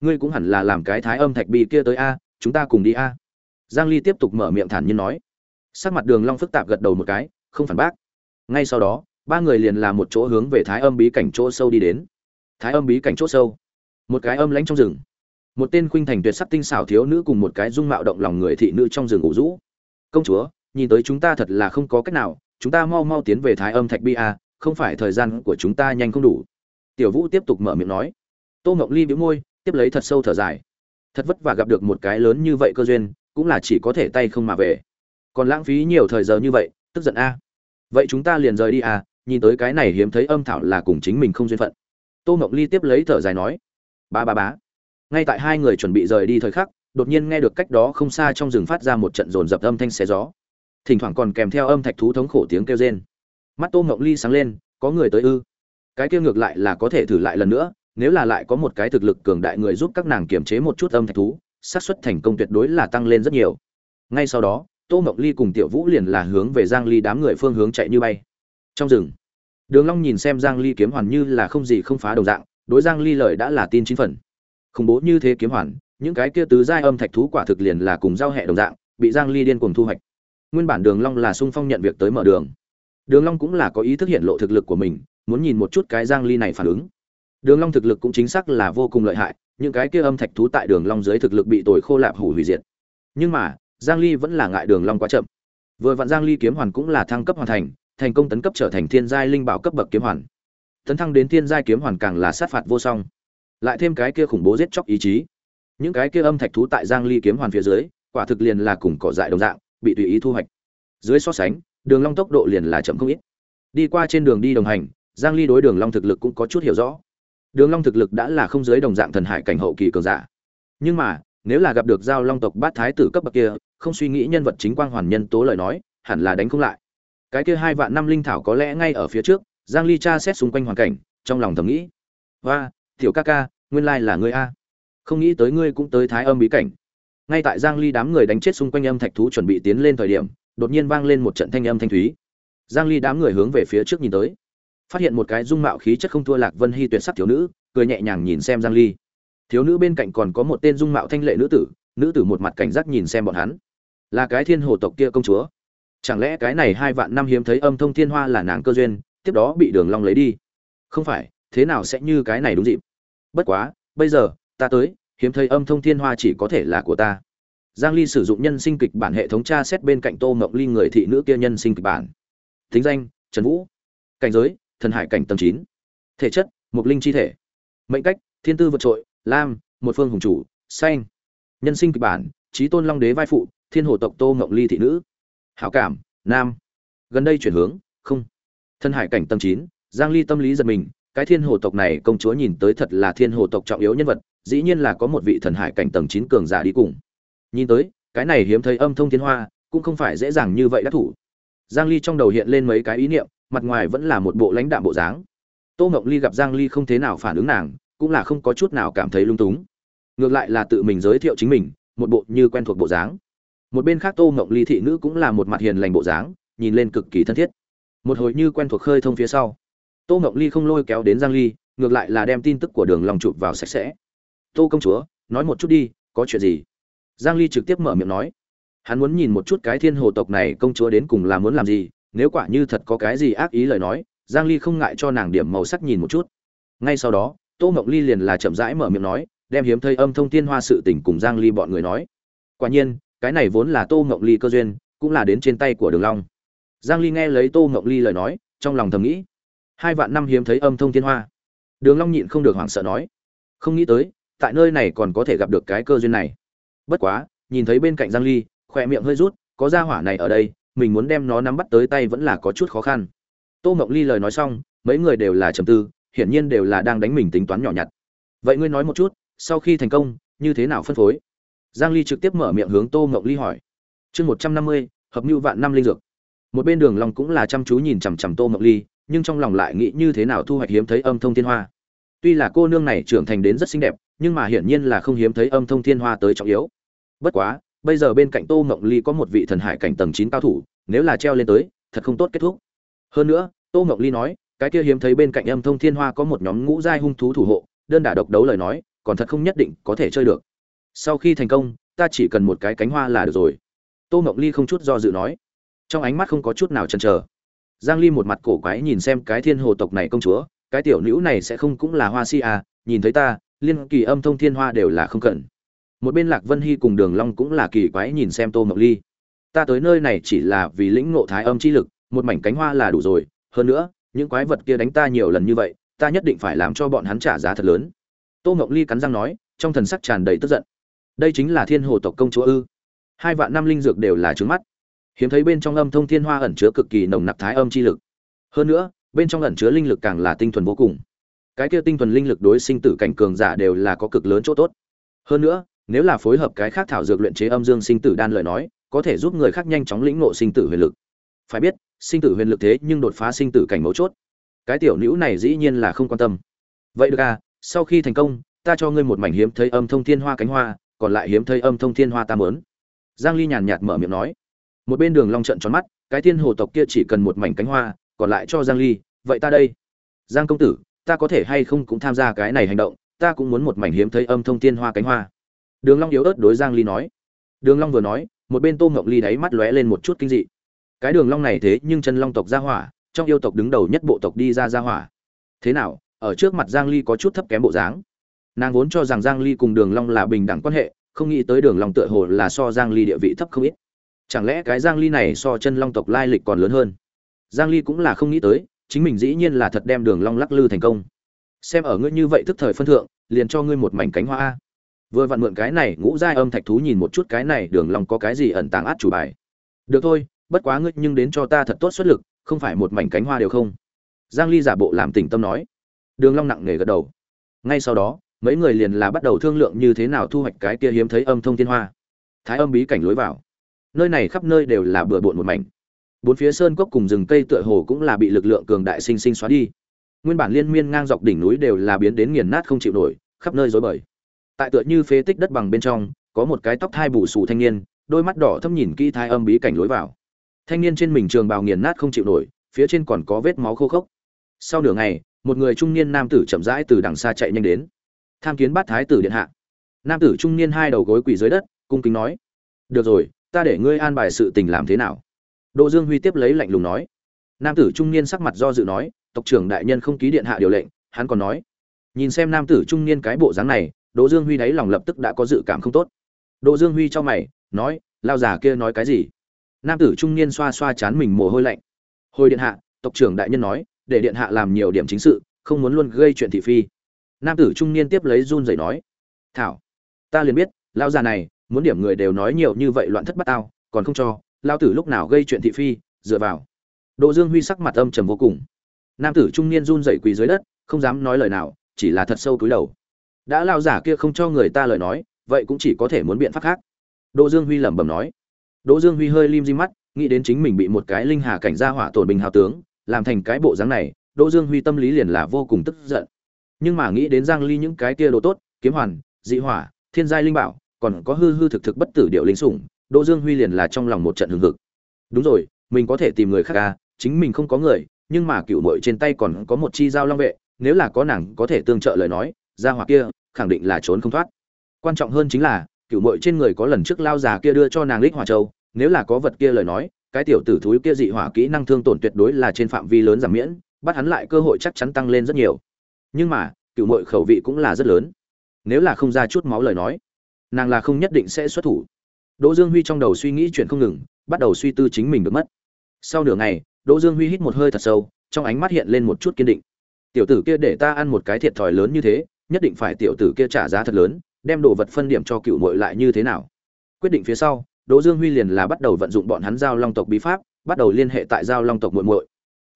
Ngươi cũng hẳn là làm cái thái âm thạch bi kia tới a, chúng ta cùng đi a. Giang ly tiếp tục mở miệng thản nhiên nói. Sắc mặt đường long phức tạp gật đầu một cái, không phản bác. Ngay sau đó, ba người liền làm một chỗ hướng về thái âm bí cảnh chỗ sâu đi đến. Thái âm bí cảnh chỗ sâu. Một cái âm lãnh trong rừng. Một tên khuynh thành tuyệt sắc tinh xảo thiếu nữ cùng một cái dung mạo động lòng người thị nữ trong rừng ngủ rũ. Công chúa, nhìn tới chúng ta thật là không có cách nào, chúng ta mau mau tiến về thái âm thạch bi a, không phải thời gian của chúng ta nhanh không đủ tiểu vũ tiếp tục mở miệng nói. Tô ngọc ly bĩu môi, tiếp lấy thật sâu thở dài. Thật vất vả gặp được một cái lớn như vậy cơ duyên, cũng là chỉ có thể tay không mà về. Còn lãng phí nhiều thời giờ như vậy, tức giận a. Vậy chúng ta liền rời đi à nhìn tới cái này hiếm thấy âm thảo là cùng chính mình không duyên phận. Tô mộng ly tiếp lấy thở dài nói. Ba ba bá ngay tại hai người chuẩn bị rời đi thời khắc, đột nhiên nghe được cách đó không xa trong rừng phát ra một trận rồn rập âm thanh xé gió. Thỉnh thoảng còn kèm theo âm thạch thú thống khổ tiếng kêu rên. Mắt tô mộng ly sáng lên, có người tới ư? Cái kia ngược lại là có thể thử lại lần nữa, nếu là lại có một cái thực lực cường đại người giúp các nàng kiềm chế một chút âm thạch thú, xác suất thành công tuyệt đối là tăng lên rất nhiều. Ngay sau đó, tô mộng ly cùng tiểu vũ liền là hướng về giang ly đám người phương hướng chạy như bay. Trong rừng, đường long nhìn xem giang ly kiếm hoàn như là không gì không phá đồng dạng, đối giang ly lời đã là tin chín phần. Khủng bố như thế kiếm hoàn, những cái kia tứ giai âm thạch thú quả thực liền là cùng giao hệ đồng dạng, bị giang ly điên cuồng thu hoạch. Nguyên bản đường long là sung phong nhận việc tới mở đường. Đường long cũng là có ý thức hiện lộ thực lực của mình muốn nhìn một chút cái giang ly này phản ứng. Đường long thực lực cũng chính xác là vô cùng lợi hại, những cái kia âm thạch thú tại đường long dưới thực lực bị tồi khô lạp hủ hủy diệt. Nhưng mà, giang ly vẫn là ngại đường long quá chậm. Vừa vặn giang ly kiếm hoàn cũng là thăng cấp hoàn thành thành công tấn cấp trở thành thiên giai linh bảo cấp bậc kiếm hoàn. Tấn thăng đến thiên giai kiếm hoàn càng là sát phạt vô song. Lại thêm cái kia khủng bố giết chóc ý chí. Những cái kia âm thạch thú tại giang ly kiếm hoàn phía dưới, quả thực liền là cùng cỏ dại đồng dạng, bị tùy ý thu hoạch. Dưới so sánh, đường long tốc độ liền là chậm không ít. Đi qua trên đường đi đồng hành giang ly đối đường long thực lực cũng có chút hiểu rõ. Đường long thực lực đã là không dưới đồng dạng thần hải cảnh hậu kỳ cường giả. Nhưng mà nếu là gặp được giao long tộc bát thái tử cấp bậc kia không suy nghĩ nhân vật chính quang hoàn nhân tố lời nói hẳn là đánh không lại. Cái kia hai vạn năm linh thảo có lẽ ngay ở phía trước giang ly tra xét xung quanh hoàn cảnh trong lòng thầm nghĩ. "Oa, tiểu ca ca nguyên lai là ngươi a. Không nghĩ tới ngươi cũng tới thái âm bí cảnh. Ngay tại giang ly đám người đánh chết xung quanh âm thạch thú chuẩn bị tiến lên thời điểm đột nhiên vang lên một trận thanh âm thanh thúy. Giang ly đám người hướng về phía trước nhìn tới phát hiện một cái dung mạo khí chất không thua lạc vân hy tuyệt sắc thiếu nữ, cười nhẹ nhàng nhìn xem giang ly. Thiếu nữ bên cạnh còn có một tên dung mạo thanh lệ nữ tử nữ tử một mặt cảnh giác nhìn xem bọn hắn. Là cái thiên hồ tộc kia công chúa. Chẳng lẽ cái này hai vạn năm hiếm thấy âm thông thiên hoa là nàng cơ duyên, tiếp đó bị đường long lấy đi? Không phải, thế nào sẽ như cái này đúng dịp? Bất quá, bây giờ, ta tới, hiếm thấy âm thông thiên hoa chỉ có thể là của ta. Giang ly sử dụng nhân sinh kịch bản hệ thống tra xét bên cạnh tô ngọc ly người thị nữ kia nhân sinh kịch bản. Thính danh, trần vũ. Cảnh giới thần hải cảnh tầng 9. thể chất, mục linh chi thể. Mệnh cách, thiên tư vượt trội, lam, một phương hùng chủ, xanh. Nhân sinh kịch bản trí tôn long đế vai phụ, thiên hồ tộc tô ngọc ly thị nữ. Hảo cảm, nam. Gần đây chuyển hướng, không. Thân hải cảnh tầng chín, giang ly tâm lý giật mình, cái thiên hồ tộc này công chúa nhìn tới thật là thiên hồ tộc trọng yếu nhân vật, dĩ nhiên là có một vị thần hải cảnh tầng chín cường giả đi cùng. Nhìn tới, cái này hiếm thấy âm thông thiên hoa, cũng không phải dễ dàng như vậy đã thủ. Giang ly trong đầu hiện lên mấy cái ý niệm mặt ngoài vẫn là một bộ lãnh đạm bộ dáng. Tô ngọc ly gặp giang ly không thế nào phản ứng nàng, cũng là không có chút nào cảm thấy lung túng. Ngược lại là tự mình giới thiệu chính mình, một bộ như quen thuộc bộ dáng. Một bên khác tô ngọc ly thị nữ cũng là một mặt hiền lành bộ dáng, nhìn lên cực kỳ thân thiết. Một hồi như quen thuộc khơi thông phía sau, tô ngọc ly không lôi kéo đến giang ly, ngược lại là đem tin tức của đường lòng chụp vào sạch sẽ. Tô công chúa, nói một chút đi, có chuyện gì? Giang ly trực tiếp mở miệng nói. Hắn muốn nhìn một chút cái thiên hồ tộc này công chúa đến cùng là muốn làm gì nếu quả như thật có cái gì ác ý lời nói, giang ly không ngại cho nàng điểm màu sắc nhìn một chút. Ngay sau đó, tô ngọc ly liền là chậm rãi mở miệng nói, đem hiếm thấy âm thông tiên hoa sự tình cùng giang ly bọn người nói. Quả nhiên, cái này vốn là tô ngọc ly cơ duyên, cũng là đến trên tay của đường long. Giang ly nghe lấy tô ngọc ly lời nói, trong lòng thầm nghĩ, hai vạn năm hiếm thấy âm thông thiên hoa. Đường long nhịn không được hoảng sợ nói, không nghĩ tới, tại nơi này còn có thể gặp được cái cơ duyên này. Bất quá, nhìn thấy bên cạnh giang ly, khỏe miệng hơi rút, có gia hỏa này ở đây mình muốn đem nó nắm bắt tới tay vẫn là có chút khó khăn. Tô mộng ly lời nói xong mấy người đều là trầm tư hiển nhiên đều là đang đánh mình tính toán nhỏ nhặt. Vậy ngươi nói một chút sau khi thành công như thế nào phân phối? Giang ly trực tiếp mở miệng hướng tô mộng ly hỏi. Chương 150, hợp như vạn năm linh dược. Một bên đường long cũng là chăm chú nhìn chằm chằm tô mộng ly nhưng trong lòng lại nghĩ như thế nào thu hoạch hiếm thấy âm thông thiên hoa. Tuy là cô nương này trưởng thành đến rất xinh đẹp nhưng mà hiển nhiên là không hiếm thấy âm thông thiên hoa tới trọng yếu. Bất quá bây giờ bên cạnh tô mộng ly có một vị thần hải cảnh tầng chín cao thủ, nếu là treo lên tới, thật không tốt kết thúc. Hơn nữa, tô mộng ly nói, cái kia hiếm thấy bên cạnh âm thông thiên hoa có một nhóm ngũ giai hung thú thủ hộ, đơn đả độc đấu lời nói, còn thật không nhất định có thể chơi được. Sau khi thành công, ta chỉ cần một cái cánh hoa là được rồi. Tô mộng ly không chút do dự nói. Trong ánh mắt không có chút nào chần chờ. Giang ly một mặt cổ quái nhìn xem cái thiên hồ tộc này công chúa, cái tiểu nữ này sẽ không cũng là hoa si à nhìn thấy ta, liên kỳ âm thông thiên hoa đều là không cần một bên lạc vân hy cùng đường long cũng là kỳ quái nhìn xem tô mộng ly. Ta tới nơi này chỉ là vì lĩnh ngộ thái âm chi lực, một mảnh cánh hoa là đủ rồi. Hơn nữa, những quái vật kia đánh ta nhiều lần như vậy, ta nhất định phải làm cho bọn hắn trả giá thật lớn. Tô mộng ly cắn răng nói, trong thần sắc tràn đầy tức giận. Đây chính là thiên hồ tộc công chúa ư? Hai vạn năm linh dược đều là trứng mắt. Hiếm thấy bên trong âm thông thiên hoa ẩn chứa cực kỳ nồng nặc thái âm chi lực. Hơn nữa, bên trong ẩn chứa linh lực càng là tinh thuần vô cùng. Cái kia tinh thuần linh lực đối sinh tử cảnh cường giả đều là có cực lớn chỗ tốt. Hơn nữa nếu là phối hợp cái khác thảo dược luyện chế âm dương sinh tử đan lời nói, có thể giúp người khác nhanh chóng lĩnh ngộ sinh tử huyền lực. Phải biết, sinh tử huyền lực thế nhưng đột phá sinh tử cảnh mấu chốt. Cái tiểu nữ này dĩ nhiên là không quan tâm. Vậy được à sau khi thành công, ta cho ngươi một mảnh hiếm thấy âm thông thiên hoa cánh hoa, còn lại hiếm thấy âm thông thiên hoa ta muốn giang ly nhàn nhạt mở miệng nói. Một bên đường long trận tròn mắt, cái thiên hồ tộc kia chỉ cần một mảnh cánh hoa, còn lại cho giang ly, vậy ta đây. Giang công tử, ta có thể hay không cũng tham gia cái này hành động, ta cũng muốn một mảnh hiếm thấy âm thông thiên hoa cánh hoa đường long yếu ớt đối giang ly nói. Đường long vừa nói, một bên tô ngọc ly đáy mắt lóe lên một chút kinh dị. Cái đường long này thế nhưng chân long tộc gia hỏa, trong yêu tộc đứng đầu nhất bộ tộc đi ra gia hỏa. Thế nào, ở trước mặt giang ly có chút thấp kém bộ dáng? Nàng vốn cho rằng giang ly cùng đường long là bình đẳng quan hệ, không nghĩ tới đường long tựa hồ là so giang ly địa vị thấp không ít. Chẳng lẽ cái giang ly này so chân long tộc lai lịch còn lớn hơn? Giang ly cũng là không nghĩ tới, chính mình dĩ nhiên là thật đem đường long lắc lư thành công. Xem ở ngươi như vậy tức thời phân thượng, liền cho ngươi một mảnh cánh hoa vừa vặn mượn cái này ngũ giai âm thạch thú nhìn một chút cái này đường long có cái gì ẩn tàng át chủ bài. Được thôi, bất quá ngươi nhưng đến cho ta thật tốt xuất lực, không phải một mảnh cánh hoa đều không. Giang ly giả bộ làm tỉnh tâm nói. Đường long nặng nề gật đầu. Ngay sau đó, mấy người liền là bắt đầu thương lượng như thế nào thu hoạch cái kia hiếm thấy âm thông thiên hoa. Thái âm bí cảnh lối vào. Nơi này khắp nơi đều là bừa bộn một mảnh. Bốn phía sơn cốc cùng rừng cây tựa hồ cũng là bị lực lượng cường đại sinh sinh xóa đi. Nguyên bản liên miên ngang dọc đỉnh núi đều là biến đến nghiền nát không chịu nổi, khắp nơi rối bời tại tựa như phế tích đất bằng bên trong, có một cái tóc thai bù xù thanh niên, đôi mắt đỏ thâm nhìn kỹ thai âm bí cảnh lối vào. Thanh niên trên mình trường bào nghiền nát không chịu nổi, phía trên còn có vết máu khô khốc. Sau nửa ngày, một người trung niên nam tử chậm rãi từ đằng xa chạy nhanh đến. Tham kiến bát thái tử điện hạ. Nam tử trung niên hai đầu gối quỳ dưới đất, cung kính nói, được rồi, ta để ngươi an bài sự tình làm thế nào? Đỗ dương huy tiếp lấy lạnh lùng nói. Nam tử trung niên sắc mặt do dự nói, tộc trưởng đại nhân không ký điện hạ điều lệnh. Hắn còn nói, nhìn xem nam tử trung niên cái bộ dáng này đỗ dương huy đáy lòng lập tức đã có dự cảm không tốt. Đỗ dương huy cho mày, nói, lao già kia nói cái gì? Nam tử trung niên xoa xoa chán mình mồ hôi lạnh. Hồi điện hạ, tộc trưởng đại nhân nói, để điện hạ làm nhiều điểm chính sự, không muốn luôn gây chuyện thị phi. Nam tử trung niên tiếp lấy run rẩy nói, thảo, ta liền biết, lao già này, muốn điểm người đều nói nhiều như vậy loạn thất bắt tao, còn không cho, lao tử lúc nào gây chuyện thị phi, dựa vào. Đỗ dương huy sắc mặt âm trầm vô cùng. Nam tử trung niên run rẩy quỳ dưới đất, không dám nói lời nào, chỉ là thật sâu cúi đầu đã lao giả kia không cho người ta lời nói, vậy cũng chỉ có thể muốn biện pháp khác. Đỗ dương huy lẩm bẩm nói. Đỗ dương huy hơi lim di mắt, nghĩ đến chính mình bị một cái linh hà cảnh gia hỏa tổn bình hào tướng, làm thành cái bộ dáng này, đỗ dương huy tâm lý liền là vô cùng tức giận. Nhưng mà nghĩ đến giang ly những cái kia đồ tốt, kiếm hoàn, dị hỏa, thiên giai linh bảo, còn có hư hư thực thực bất tử điệu linh sủng, đỗ dương huy liền là trong lòng một trận hừng hực. Đúng rồi, mình có thể tìm người khác à chính mình không có người, nhưng mà cựu muội trên tay còn có một chi dao long vệ, nếu là có nàng có thể tương trợ lời nói gia hỏa kia, khẳng định là trốn không thoát. Quan trọng hơn chính là cựu muội trên người có lần trước lao già kia đưa cho nàng lích hỏa châu, nếu là có vật kia lời nói, cái tiểu tử thúi kia dị hỏa kỹ năng thương tổn tuyệt đối là trên phạm vi lớn giảm miễn, bắt hắn lại cơ hội chắc chắn tăng lên rất nhiều. Nhưng mà cựu muội khẩu vị cũng là rất lớn. Nếu là không ra chút máu lời nói, nàng là không nhất định sẽ xuất thủ. Đỗ dương huy trong đầu suy nghĩ chuyện không ngừng, bắt đầu suy tư chính mình được mất. Sau nửa ngày, đỗ dương huy hít một hơi thật sâu, trong ánh mắt hiện lên một chút kiên định. Tiểu tử kia để ta ăn một cái thiệt thòi lớn như thế nhất định phải tiểu tử kia trả giá thật lớn, đem đồ vật phân điểm cho cựu muội lại như thế nào. Quyết định phía sau, đỗ dương huy liền là bắt đầu vận dụng bọn hắn giao long tộc bí pháp, bắt đầu liên hệ tại giao long tộc muội muội.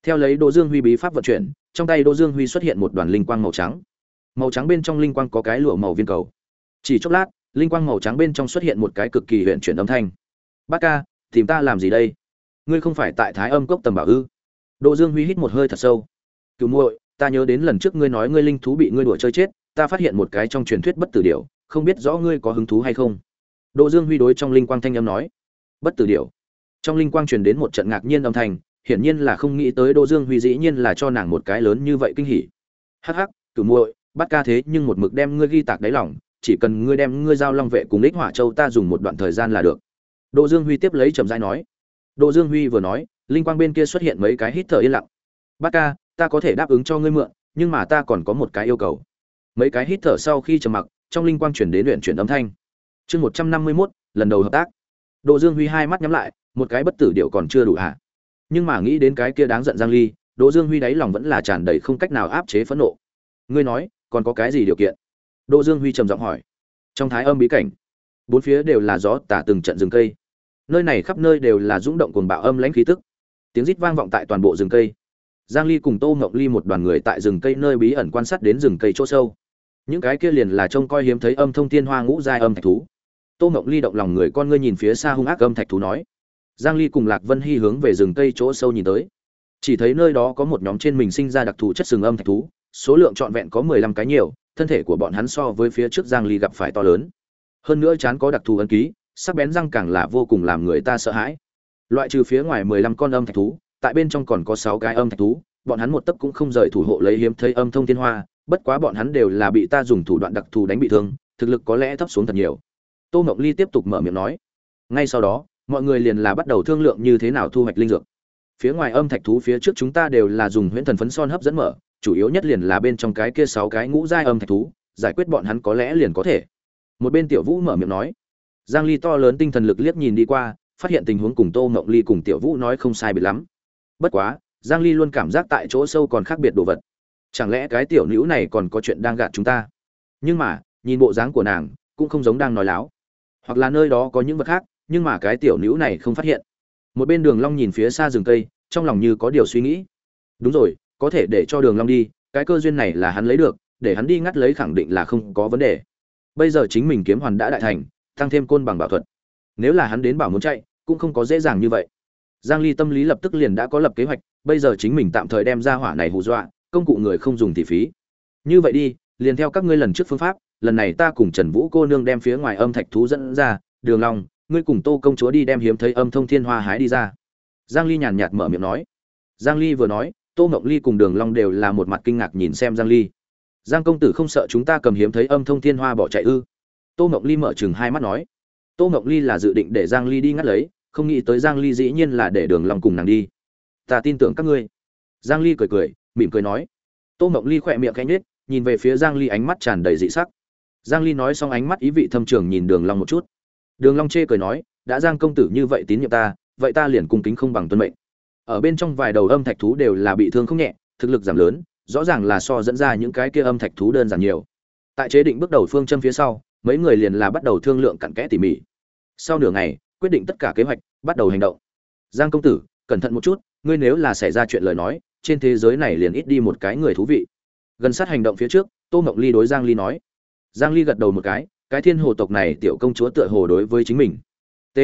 Theo lấy đỗ dương huy bí pháp vận chuyển, trong tay đỗ dương huy xuất hiện một đoàn linh quang màu trắng. Màu trắng bên trong linh quang có cái lụa màu viên cầu. Chỉ chốc lát, linh quang màu trắng bên trong xuất hiện một cái cực kỳ huyện chuyển âm thanh. Bác ca, tìm ta làm gì đây? Ngươi không phải tại thái âm cốc tầm bảo ư? Đỗ dương huy hít một hơi thật sâu. Cứu muội, ta nhớ đến lần trước ngươi nói ngươi linh thú bị ngươi đùa chơi chết ta phát hiện một cái trong truyền thuyết bất tử điểu, không biết rõ ngươi có hứng thú hay không. Đỗ dương huy đối trong linh quang thanh âm nói. Bất tử điểu. Trong linh quang truyền đến một trận ngạc nhiên âm thanh, hiển nhiên là không nghĩ tới đỗ dương huy dĩ nhiên là cho nàng một cái lớn như vậy kinh hỉ. Hắc hắc, cửu muội bắt ca thế nhưng một mực đem ngươi ghi tạc đáy lòng, chỉ cần ngươi đem ngươi giao long vệ cùng Lịch hỏa châu ta dùng một đoạn thời gian là được. Đỗ dương huy tiếp lấy trầm rãi nói. Đỗ dương huy vừa nói, linh quang bên kia xuất hiện mấy cái hít thở yên lặng. Bát ca, ta có thể đáp ứng cho ngươi mượn, nhưng mà ta còn có một cái yêu cầu mấy cái hít thở sau khi trầm mặc, trong linh quang chuyển đến luyện chuyển âm thanh. Chương một trăm năm mươi mốt, lần đầu hợp tác. Đỗ dương huy hai mắt nhắm lại, một cái bất tử điệu còn chưa đủ hả? Nhưng mà nghĩ đến cái kia đáng giận giang ly, đỗ dương huy đáy lòng vẫn là tràn đầy không cách nào áp chế phẫn nộ. Ngươi nói, còn có cái gì điều kiện? Đỗ dương huy trầm giọng hỏi. Trong thái âm bí cảnh, bốn phía đều là gió tả từng trận rừng cây. Nơi này khắp nơi đều là rung động cuồng bạo âm lãnh khí tức. Tiếng rít vang vọng tại toàn bộ rừng cây. Giang ly cùng tô ngọc ly một đoàn người tại rừng cây nơi bí ẩn quan sát đến rừng cây chỗ sâu những cái kia liền là trông coi hiếm thấy âm thông thiên hoa ngũ giai âm thạch thú. Tô mộng ly động lòng người con ngươi nhìn phía xa hung ác âm thạch thú nói. Giang ly cùng lạc vân hy hướng về rừng cây chỗ sâu nhìn tới. Chỉ thấy nơi đó có một nhóm trên mình sinh ra đặc thù chất sừng âm thạch thú, số lượng trọn vẹn có 15 cái nhiều, thân thể của bọn hắn so với phía trước giang ly gặp phải to lớn. Hơn nữa chán có đặc thù ấn ký, sắc bén răng càng là vô cùng làm người ta sợ hãi. Loại trừ phía ngoài 15 con âm thạch thú, tại bên trong còn có 6 cái âm thạch thú, bọn hắn một tấc cũng không rời thủ hộ lấy hiếm thấy âm thông thiên hoa bất quá bọn hắn đều là bị ta dùng thủ đoạn đặc thù đánh bị thương, thực lực có lẽ thấp xuống thật nhiều. Tô Mộng ly tiếp tục mở miệng nói. Ngay sau đó, mọi người liền là bắt đầu thương lượng như thế nào thu hoạch linh dược. Phía ngoài âm thạch thú phía trước chúng ta đều là dùng huyễn thần phấn son hấp dẫn mở, chủ yếu nhất liền là bên trong cái kia sáu cái ngũ giai âm thạch thú, giải quyết bọn hắn có lẽ liền có thể. Một bên tiểu vũ mở miệng nói. Giang ly to lớn tinh thần lực liếc nhìn đi qua, phát hiện tình huống cùng tô Mộng ly cùng tiểu vũ nói không sai biệt lắm. Bất quá, giang ly luôn cảm giác tại chỗ sâu còn khác biệt đồ vật chẳng lẽ cái tiểu nữ này còn có chuyện đang gạt chúng ta? Nhưng mà, nhìn bộ dáng của nàng, cũng không giống đang nói láo. Hoặc là nơi đó có những vật khác, nhưng mà cái tiểu nữ này không phát hiện. Một bên đường long nhìn phía xa rừng cây, trong lòng như có điều suy nghĩ. Đúng rồi, có thể để cho đường long đi, cái cơ duyên này là hắn lấy được, để hắn đi ngắt lấy khẳng định là không có vấn đề. Bây giờ chính mình kiếm hoàn đã đại thành, tăng thêm côn bằng bảo thuật. Nếu là hắn đến bảo muốn chạy, cũng không có dễ dàng như vậy. Giang ly tâm lý lập tức liền đã có lập kế hoạch, bây giờ chính mình tạm thời đem ra hỏa này hù dọa công cụ người không dùng thì phí. Như vậy đi, liền theo các ngươi lần trước phương pháp, lần này ta cùng trần vũ cô nương đem phía ngoài âm thạch thú dẫn ra, đường long, ngươi cùng tô công chúa đi đem hiếm thấy âm thông thiên hoa hái đi ra. Giang ly nhàn nhạt mở miệng nói. Giang ly vừa nói, tô ngọc ly cùng đường long đều là một mặt kinh ngạc nhìn xem giang ly. Giang công tử không sợ chúng ta cầm hiếm thấy âm thông thiên hoa bỏ chạy ư? Tô ngọc ly mở chừng hai mắt nói. Tô ngọc ly là dự định để giang ly đi ngắt lấy, không nghĩ tới giang ly dĩ nhiên là để đường long cùng nàng đi. Ta tin tưởng các ngươi. Giang ly cười cười mỉm cười nói. Tô ngọc ly khỏe miệng khẽ nhếch, nhìn về phía giang ly ánh mắt tràn đầy dị sắc. Giang ly nói xong ánh mắt ý vị thâm trường nhìn đường long một chút. Đường long chê cười nói, đã giang công tử như vậy tín nhiệm ta, vậy ta liền cung kính không bằng tuân mệnh. Ở bên trong vài đầu âm thạch thú đều là bị thương không nhẹ, thực lực giảm lớn, rõ ràng là so dẫn ra những cái kia âm thạch thú đơn giản nhiều. Tại chế định bước đầu phương châm phía sau, mấy người liền là bắt đầu thương lượng cặn kẽ tỉ mỉ. Sau nửa ngày, quyết định tất cả kế hoạch, bắt đầu hành động. Giang công tử, cẩn thận một chút, ngươi nếu là xảy ra chuyện lời nói trên thế giới này liền ít đi một cái người thú vị. Gần sát hành động phía trước, tô mộng ly đối giang ly nói. Giang ly gật đầu một cái cái thiên hồ tộc này tiểu công chúa tựa hồ đối với chính mình. T.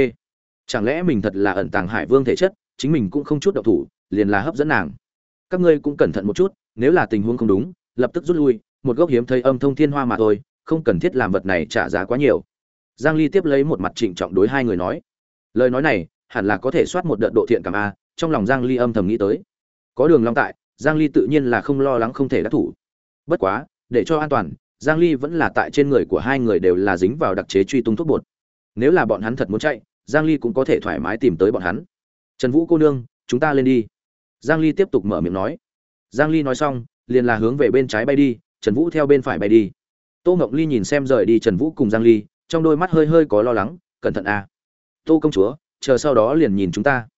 Chẳng lẽ mình thật là ẩn tàng hải vương thể chất, chính mình cũng không chút động thủ, liền là hấp dẫn nàng. Các ngươi cũng cẩn thận một chút, nếu là tình huống không đúng, lập tức rút lui, một gốc hiếm thấy âm thông thiên hoa mà thôi, không cần thiết làm vật này trả giá quá nhiều. Giang ly tiếp lấy một mặt trịnh trọng đối hai người nói. Lời nói này, hẳn là có thể soát một đợt độ thiện cảm a, trong lòng giang ly âm thầm nghĩ tới có đường long tại, giang ly tự nhiên là không lo lắng không thể đắc thủ. Bất quá, để cho an toàn, giang ly vẫn là tại trên người của hai người đều là dính vào đặc chế truy tung thuốc bột. Nếu là bọn hắn thật muốn chạy, giang ly cũng có thể thoải mái tìm tới bọn hắn. Trần vũ cô nương, chúng ta lên đi. Giang ly tiếp tục mở miệng nói. Giang ly nói xong, liền là hướng về bên trái bay đi, trần vũ theo bên phải bay đi. Tô ngọc ly nhìn xem rời đi trần vũ cùng giang ly, trong đôi mắt hơi hơi có lo lắng, cẩn thận à. Tô công chúa, chờ sau đó liền nhìn chúng ta.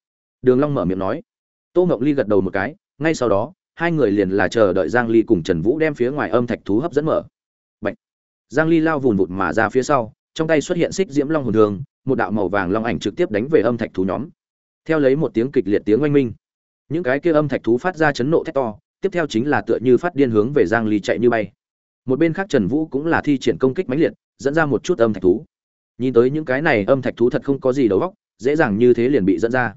Đường long mở miệng nói tô ngọc ly gật đầu một cái ngay sau đó hai người liền là chờ đợi giang ly cùng trần vũ đem phía ngoài âm thạch thú hấp dẫn mở. Giang ly lao vùn vụt mà ra phía sau trong tay xuất hiện xích diễm long hồn đường, một đạo màu vàng long ảnh trực tiếp đánh về âm thạch thú nhóm. Theo lấy một tiếng kịch liệt tiếng oanh minh những cái kia âm thạch thú phát ra chấn nộ thét to tiếp theo chính là tựa như phát điên hướng về giang ly chạy như bay. Một bên khác trần vũ cũng là thi triển công kích mãnh liệt dẫn ra một chút âm thạch thú. Nhìn tới những cái này âm thạch thú thật không có gì đầu óc dễ dàng như thế liền bị dẫn ra.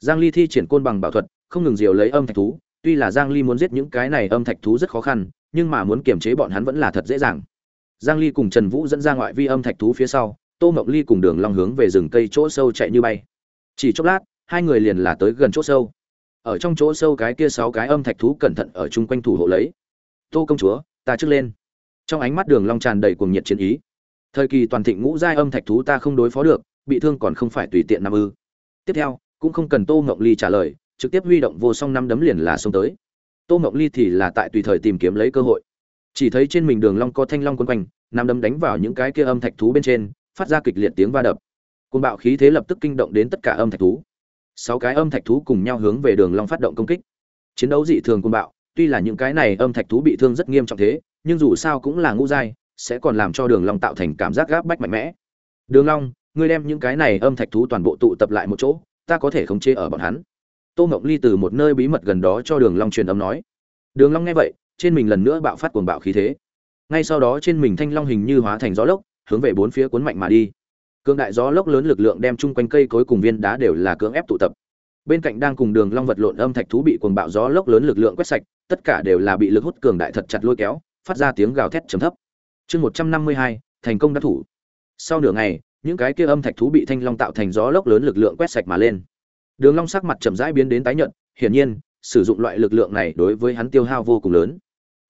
Giang ly thi triển côn bằng bảo thuật không ngừng diều lấy âm thạch thú, tuy là giang ly muốn giết những cái này âm thạch thú rất khó khăn, nhưng mà muốn kiềm chế bọn hắn vẫn là thật dễ dàng. Giang ly cùng trần vũ dẫn ra ngoại vi âm thạch thú phía sau, tô ngọc ly cùng đường long hướng về rừng cây chỗ sâu chạy như bay. Chỉ chốc lát, hai người liền là tới gần chỗ sâu. Ở trong chỗ sâu cái kia sáu cái âm thạch thú cẩn thận ở chung quanh thủ hộ lấy. Tô công chúa, ta trước lên. Trong ánh mắt đường long tràn đầy cuồng nhiệt chiến ý. Thời kỳ toàn thịnh ngũ giai âm thạch thú ta không đối phó được, bị thương còn không phải tùy tiện nằm ư. Tiếp theo, cũng không cần tô ngọc ly trả lời trực tiếp huy động vô song năm đấm liền là xông tới. Tô ngọc ly thì là tại tùy thời tìm kiếm lấy cơ hội. Chỉ thấy trên mình đường long có thanh long quấn quanh, năm đấm đánh vào những cái kia âm thạch thú bên trên, phát ra kịch liệt tiếng va đập. Côn bạo khí thế lập tức kinh động đến tất cả âm thạch thú. Sáu cái âm thạch thú cùng nhau hướng về đường long phát động công kích. Chiến đấu dị thường côn bạo, tuy là những cái này âm thạch thú bị thương rất nghiêm trọng thế, nhưng dù sao cũng là ngũ giai, sẽ còn làm cho đường long tạo thành cảm giác gáp bách mạnh mẽ. Đường long, ngươi đem những cái này âm thạch thú toàn bộ tụ tập lại một chỗ, ta có thể khống chế ở bọn hắn tô ngọc ly từ một nơi bí mật gần đó cho đường long truyền âm nói. Đường long nghe vậy, trên mình lần nữa bạo phát cuồng bạo khí thế. Ngay sau đó trên mình thanh long hình như hóa thành gió lốc, hướng về bốn phía cuốn mạnh mà đi. Cương đại gió lốc lớn lực lượng đem chung quanh cây cối cùng viên đá đều là cưỡng ép tụ tập. Bên cạnh đang cùng đường long vật lộn âm thạch thú bị cuồng bạo gió lốc lớn lực lượng quét sạch, tất cả đều là bị lực hút cường đại thật chặt lôi kéo, phát ra tiếng gào thét trầm thấp. Chương một trăm năm mươi hai, thành công đã thủ. Sau nửa ngày, những cái kia âm thạch thú bị thanh long tạo thành gió lốc lớn lực lượng quét sạch mà lên đường long sắc mặt chậm rãi biến đến tái nhợt, hiển nhiên, sử dụng loại lực lượng này đối với hắn tiêu hao vô cùng lớn.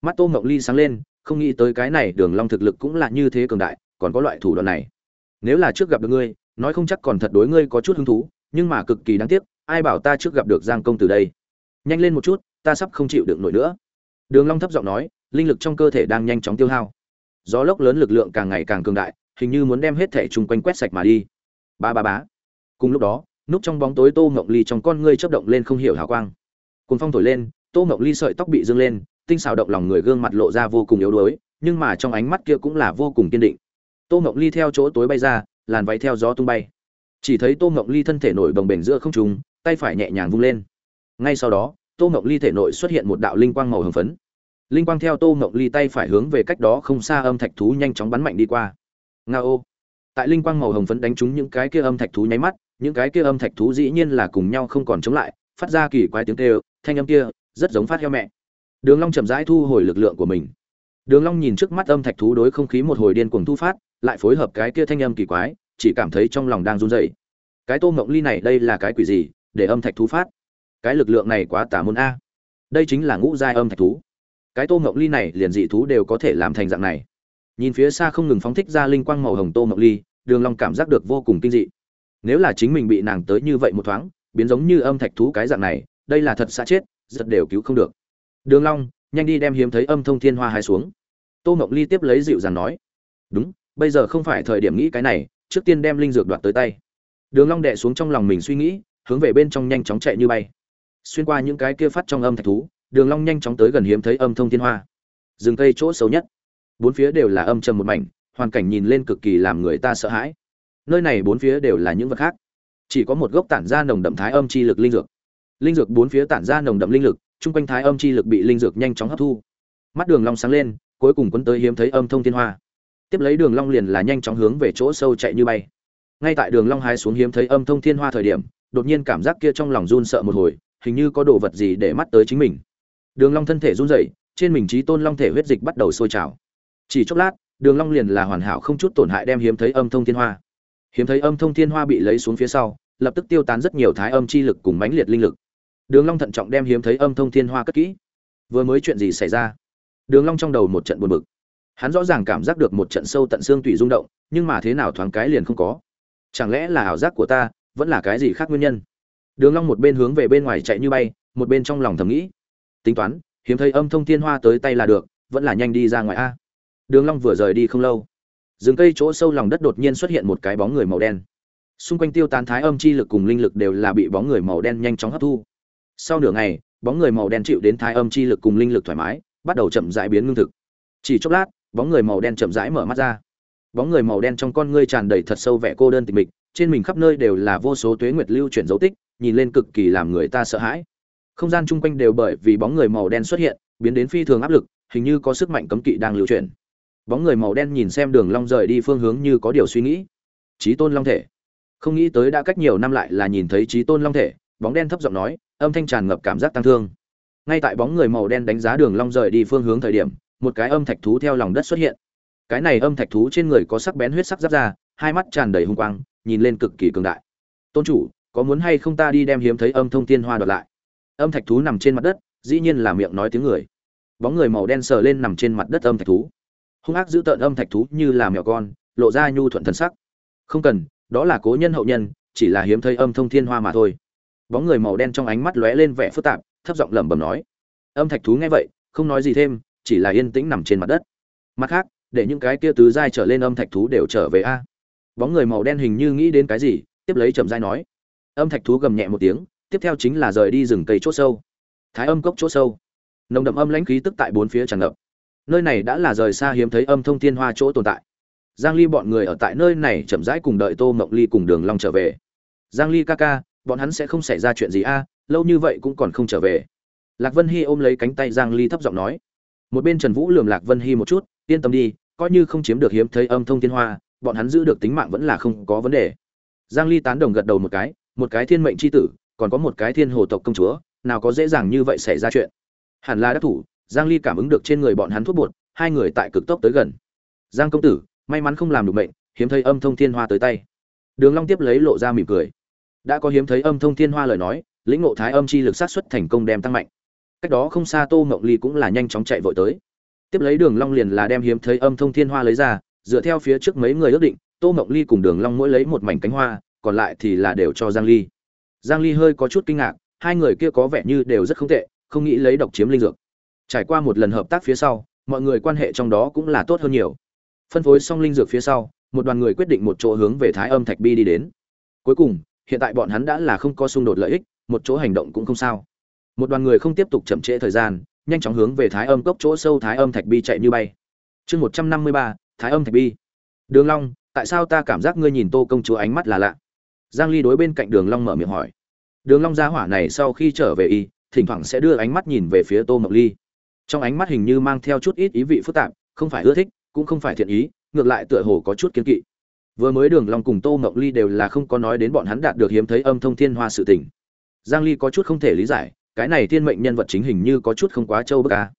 Mắt tô ngọc ly sáng lên, không nghĩ tới cái này đường long thực lực cũng là như thế cường đại, còn có loại thủ đoạn này. Nếu là trước gặp được ngươi, nói không chắc còn thật đối ngươi có chút hứng thú, nhưng mà cực kỳ đáng tiếc, ai bảo ta trước gặp được giang công từ đây? Nhanh lên một chút, ta sắp không chịu được nổi nữa. Đường long thấp giọng nói, linh lực trong cơ thể đang nhanh chóng tiêu hao. Gió lốc lớn lực lượng càng ngày càng cường đại, hình như muốn đem hết thể chung quanh quét sạch mà đi. Ba ba bá cùng lúc đó núp trong bóng tối tô ngọc ly trong con ngươi chớp động lên không hiểu hào quang. Cuốn phong thổi lên, tô ngọc ly sợi tóc bị dương lên, tinh xào động lòng người gương mặt lộ ra vô cùng yếu đuối, nhưng mà trong ánh mắt kia cũng là vô cùng kiên định. Tô ngọc ly theo chỗ tối bay ra, làn váy theo gió tung bay. Chỉ thấy tô ngọc ly thân thể nổi bồng bềnh giữa không trung, tay phải nhẹ nhàng vung lên. Ngay sau đó, tô ngọc ly thể nội xuất hiện một đạo linh quang màu hồng phấn. Linh quang theo tô ngọc ly tay phải hướng về cách đó không xa âm thạch thú nhanh chóng bắn mạnh đi qua. Nga ô tại linh quang màu hồng phấn đánh trúng những cái kia âm thạch thú nháy mắt những cái kia âm thạch thú dĩ nhiên là cùng nhau không còn chống lại, phát ra kỳ quái tiếng kêu, thanh âm kia rất giống phát heo mẹ. Đường long chậm rãi thu hồi lực lượng của mình. Đường long nhìn trước mắt âm thạch thú đối không khí một hồi điên cuồng thu phát, lại phối hợp cái kia thanh âm kỳ quái, chỉ cảm thấy trong lòng đang run rẩy. Cái tô ngọc ly này đây là cái quỷ gì, để âm thạch thú phát? Cái lực lượng này quá tà môn a. Đây chính là ngũ giai âm thạch thú. Cái tô ngọc ly này liền dị thú đều có thể làm thành dạng này. Nhìn phía xa không ngừng phóng thích ra linh quang màu hồng tô ngọc ly, đường long cảm giác được vô cùng kinh dị nếu là chính mình bị nàng tới như vậy một thoáng, biến giống như âm thạch thú cái dạng này, đây là thật xa chết, giật đều cứu không được. Đường long, nhanh đi đem hiếm thấy âm thông thiên hoa hai xuống. Tô ngọc ly tiếp lấy dịu dàng nói, đúng, bây giờ không phải thời điểm nghĩ cái này, trước tiên đem linh dược đoạt tới tay. Đường long đệ xuống trong lòng mình suy nghĩ, hướng về bên trong nhanh chóng chạy như bay. Xuyên qua những cái kia phát trong âm thạch thú, đường long nhanh chóng tới gần hiếm thấy âm thông thiên hoa. Rừng cây chỗ xấu nhất. Bốn phía đều là âm trầm một mảnh, hoàn cảnh nhìn lên cực kỳ làm người ta sợ hãi nơi này bốn phía đều là những vật khác. Chỉ có một gốc tản ra nồng đậm thái âm chi lực linh dược. Linh dược bốn phía tản ra nồng đậm linh lực, chung quanh thái âm chi lực bị linh dược nhanh chóng hấp thu. Mắt đường long sáng lên, cuối cùng quấn tới hiếm thấy âm thông thiên hoa. Tiếp lấy đường long liền là nhanh chóng hướng về chỗ sâu chạy như bay. Ngay tại đường long hái xuống hiếm thấy âm thông thiên hoa thời điểm, đột nhiên cảm giác kia trong lòng run sợ một hồi, hình như có đồ vật gì để mắt tới chính mình. Đường long thân thể run rẩy, trên mình trí tôn long thể huyết dịch bắt đầu sôi trào. Chỉ chốc lát, đường long liền là hoàn hảo không chút tổn hại đem hiếm thấy âm thông thiên hoa hiếm thấy âm thông thiên hoa bị lấy xuống phía sau, lập tức tiêu tán rất nhiều thái âm chi lực cùng mãnh liệt linh lực. Đường long thận trọng đem hiếm thấy âm thông thiên hoa cất kỹ. Vừa mới chuyện gì xảy ra? Đường long trong đầu một trận buồn bực. Hắn rõ ràng cảm giác được một trận sâu tận xương tủy rung động, nhưng mà thế nào thoáng cái liền không có. Chẳng lẽ là ảo giác của ta, vẫn là cái gì khác nguyên nhân? Đường long một bên hướng về bên ngoài chạy như bay, một bên trong lòng thầm nghĩ. Tính toán, hiếm thấy âm thông thiên hoa tới tay là được, vẫn là nhanh đi ra ngoài a. Đường long vừa rời đi không lâu rừng cây chỗ sâu lòng đất đột nhiên xuất hiện một cái bóng người màu đen. Xung quanh tiêu tán thái âm chi lực cùng linh lực đều là bị bóng người màu đen nhanh chóng hấp thu. Sau nửa ngày, bóng người màu đen chịu đến thái âm chi lực cùng linh lực thoải mái, bắt đầu chậm rãi biến ngưng thực. Chỉ chốc lát, bóng người màu đen chậm rãi mở mắt ra. Bóng người màu đen trong con ngươi tràn đầy thật sâu vẻ cô đơn tịch mịch, trên mình khắp nơi đều là vô số tuế nguyệt lưu chuyển dấu tích, nhìn lên cực kỳ làm người ta sợ hãi. Không gian chung quanh đều bởi vì bóng người màu đen xuất hiện, biến đến phi thường áp lực, hình như có sức mạnh cấm kỵ đang lưu chuyển bóng người màu đen nhìn xem đường long rời đi phương hướng như có điều suy nghĩ. Trí tôn long thể. Không nghĩ tới đã cách nhiều năm lại là nhìn thấy trí tôn long thể, bóng đen thấp giọng nói, âm thanh tràn ngập cảm giác tăng thương. Ngay tại bóng người màu đen đánh giá đường long rời đi phương hướng thời điểm, một cái âm thạch thú theo lòng đất xuất hiện. Cái này âm thạch thú trên người có sắc bén huyết sắc giáp ra, hai mắt tràn đầy hung quang, nhìn lên cực kỳ cường đại. Tôn chủ, có muốn hay không ta đi đem hiếm thấy âm thông thiên hoa đoạt lại? Âm thạch thú nằm trên mặt đất, dĩ nhiên là miệng nói tiếng người. Bóng người màu đen sờ lên nằm trên mặt đất âm thạch thú hung ác giữ tợn âm thạch thú như là mèo con, lộ ra nhu thuận thần sắc. Không cần, đó là cố nhân hậu nhân, chỉ là hiếm thấy âm thông thiên hoa mà thôi. Bóng người màu đen trong ánh mắt lóe lên vẻ phức tạp, thấp giọng lẩm bẩm nói. Âm thạch thú nghe vậy, không nói gì thêm, chỉ là yên tĩnh nằm trên mặt đất. Mặt khác, để những cái kia tứ giai trở lên âm thạch thú đều trở về a. Bóng người màu đen hình như nghĩ đến cái gì, tiếp lấy trầm giai nói. Âm thạch thú gầm nhẹ một tiếng, tiếp theo chính là rời đi rừng cây chỗ sâu. Thái âm cốc chỗ sâu. Nồng đậm âm lãnh khí tức tại bốn phía tràn ngập nơi này đã là rời xa hiếm thấy âm thông thiên hoa chỗ tồn tại. Giang ly bọn người ở tại nơi này chậm rãi cùng đợi tô mộng ly cùng đường long trở về. Giang ly ca ca, bọn hắn sẽ không xảy ra chuyện gì a, lâu như vậy cũng còn không trở về. Lạc vân hy ôm lấy cánh tay giang ly thấp giọng nói. Một bên trần vũ lườm lạc vân hy một chút, yên tâm đi, coi như không chiếm được hiếm thấy âm thông thiên hoa, bọn hắn giữ được tính mạng vẫn là không có vấn đề. Giang ly tán đồng gật đầu một cái một cái thiên mệnh chi tử, còn có một cái thiên hồ tộc công chúa, nào có dễ dàng như vậy xảy ra chuyện. Hẳn là đắc thủ giang ly cảm ứng được trên người bọn hắn thuốc bột, hai người tại cực tốc tới gần. Giang công tử, may mắn không làm được mệnh, hiếm thấy âm thông thiên hoa tới tay. Đường long tiếp lấy lộ ra mỉm cười. Đã có hiếm thấy âm thông thiên hoa lời nói, lĩnh ngộ thái âm chi lực sát xuất thành công đem tăng mạnh. Cách đó không xa tô ngọc ly cũng là nhanh chóng chạy vội tới. Tiếp lấy đường long liền là đem hiếm thấy âm thông thiên hoa lấy ra, dựa theo phía trước mấy người ước định, tô ngọc ly cùng đường long mỗi lấy một mảnh cánh hoa, còn lại thì là đều cho giang ly. Giang ly hơi có chút kinh ngạc, hai người kia có vẻ như đều rất không tệ, không nghĩ lấy độc chiếm linh dược trải qua một lần hợp tác phía sau, mọi người quan hệ trong đó cũng là tốt hơn nhiều. Phân phối xong linh dược phía sau, một đoàn người quyết định một chỗ hướng về thái âm thạch bi đi đến. Cuối cùng, hiện tại bọn hắn đã là không có xung đột lợi ích, một chỗ hành động cũng không sao. Một đoàn người không tiếp tục chậm trễ thời gian, nhanh chóng hướng về thái âm cốc chỗ sâu thái âm thạch bi chạy như bay. Chương một trăm năm mươi ba, thái âm thạch bi. Đường long, tại sao ta cảm giác ngươi nhìn tô công chúa ánh mắt là lạ? Giang ly đối bên cạnh đường long mở miệng hỏi. Đường long gia hỏa này sau khi trở về y, thỉnh thoảng sẽ đưa ánh mắt nhìn về phía tô mộc ly trong ánh mắt hình như mang theo chút ít ý vị phức tạp, không phải ưa thích, cũng không phải thiện ý, ngược lại tựa hồ có chút kiên kỵ. Vừa mới đường long cùng tô ngọc ly đều là không có nói đến bọn hắn đạt được hiếm thấy âm thông thiên hoa sự tình. Giang ly có chút không thể lý giải, cái này thiên mệnh nhân vật chính hình như có chút không quá châu bức à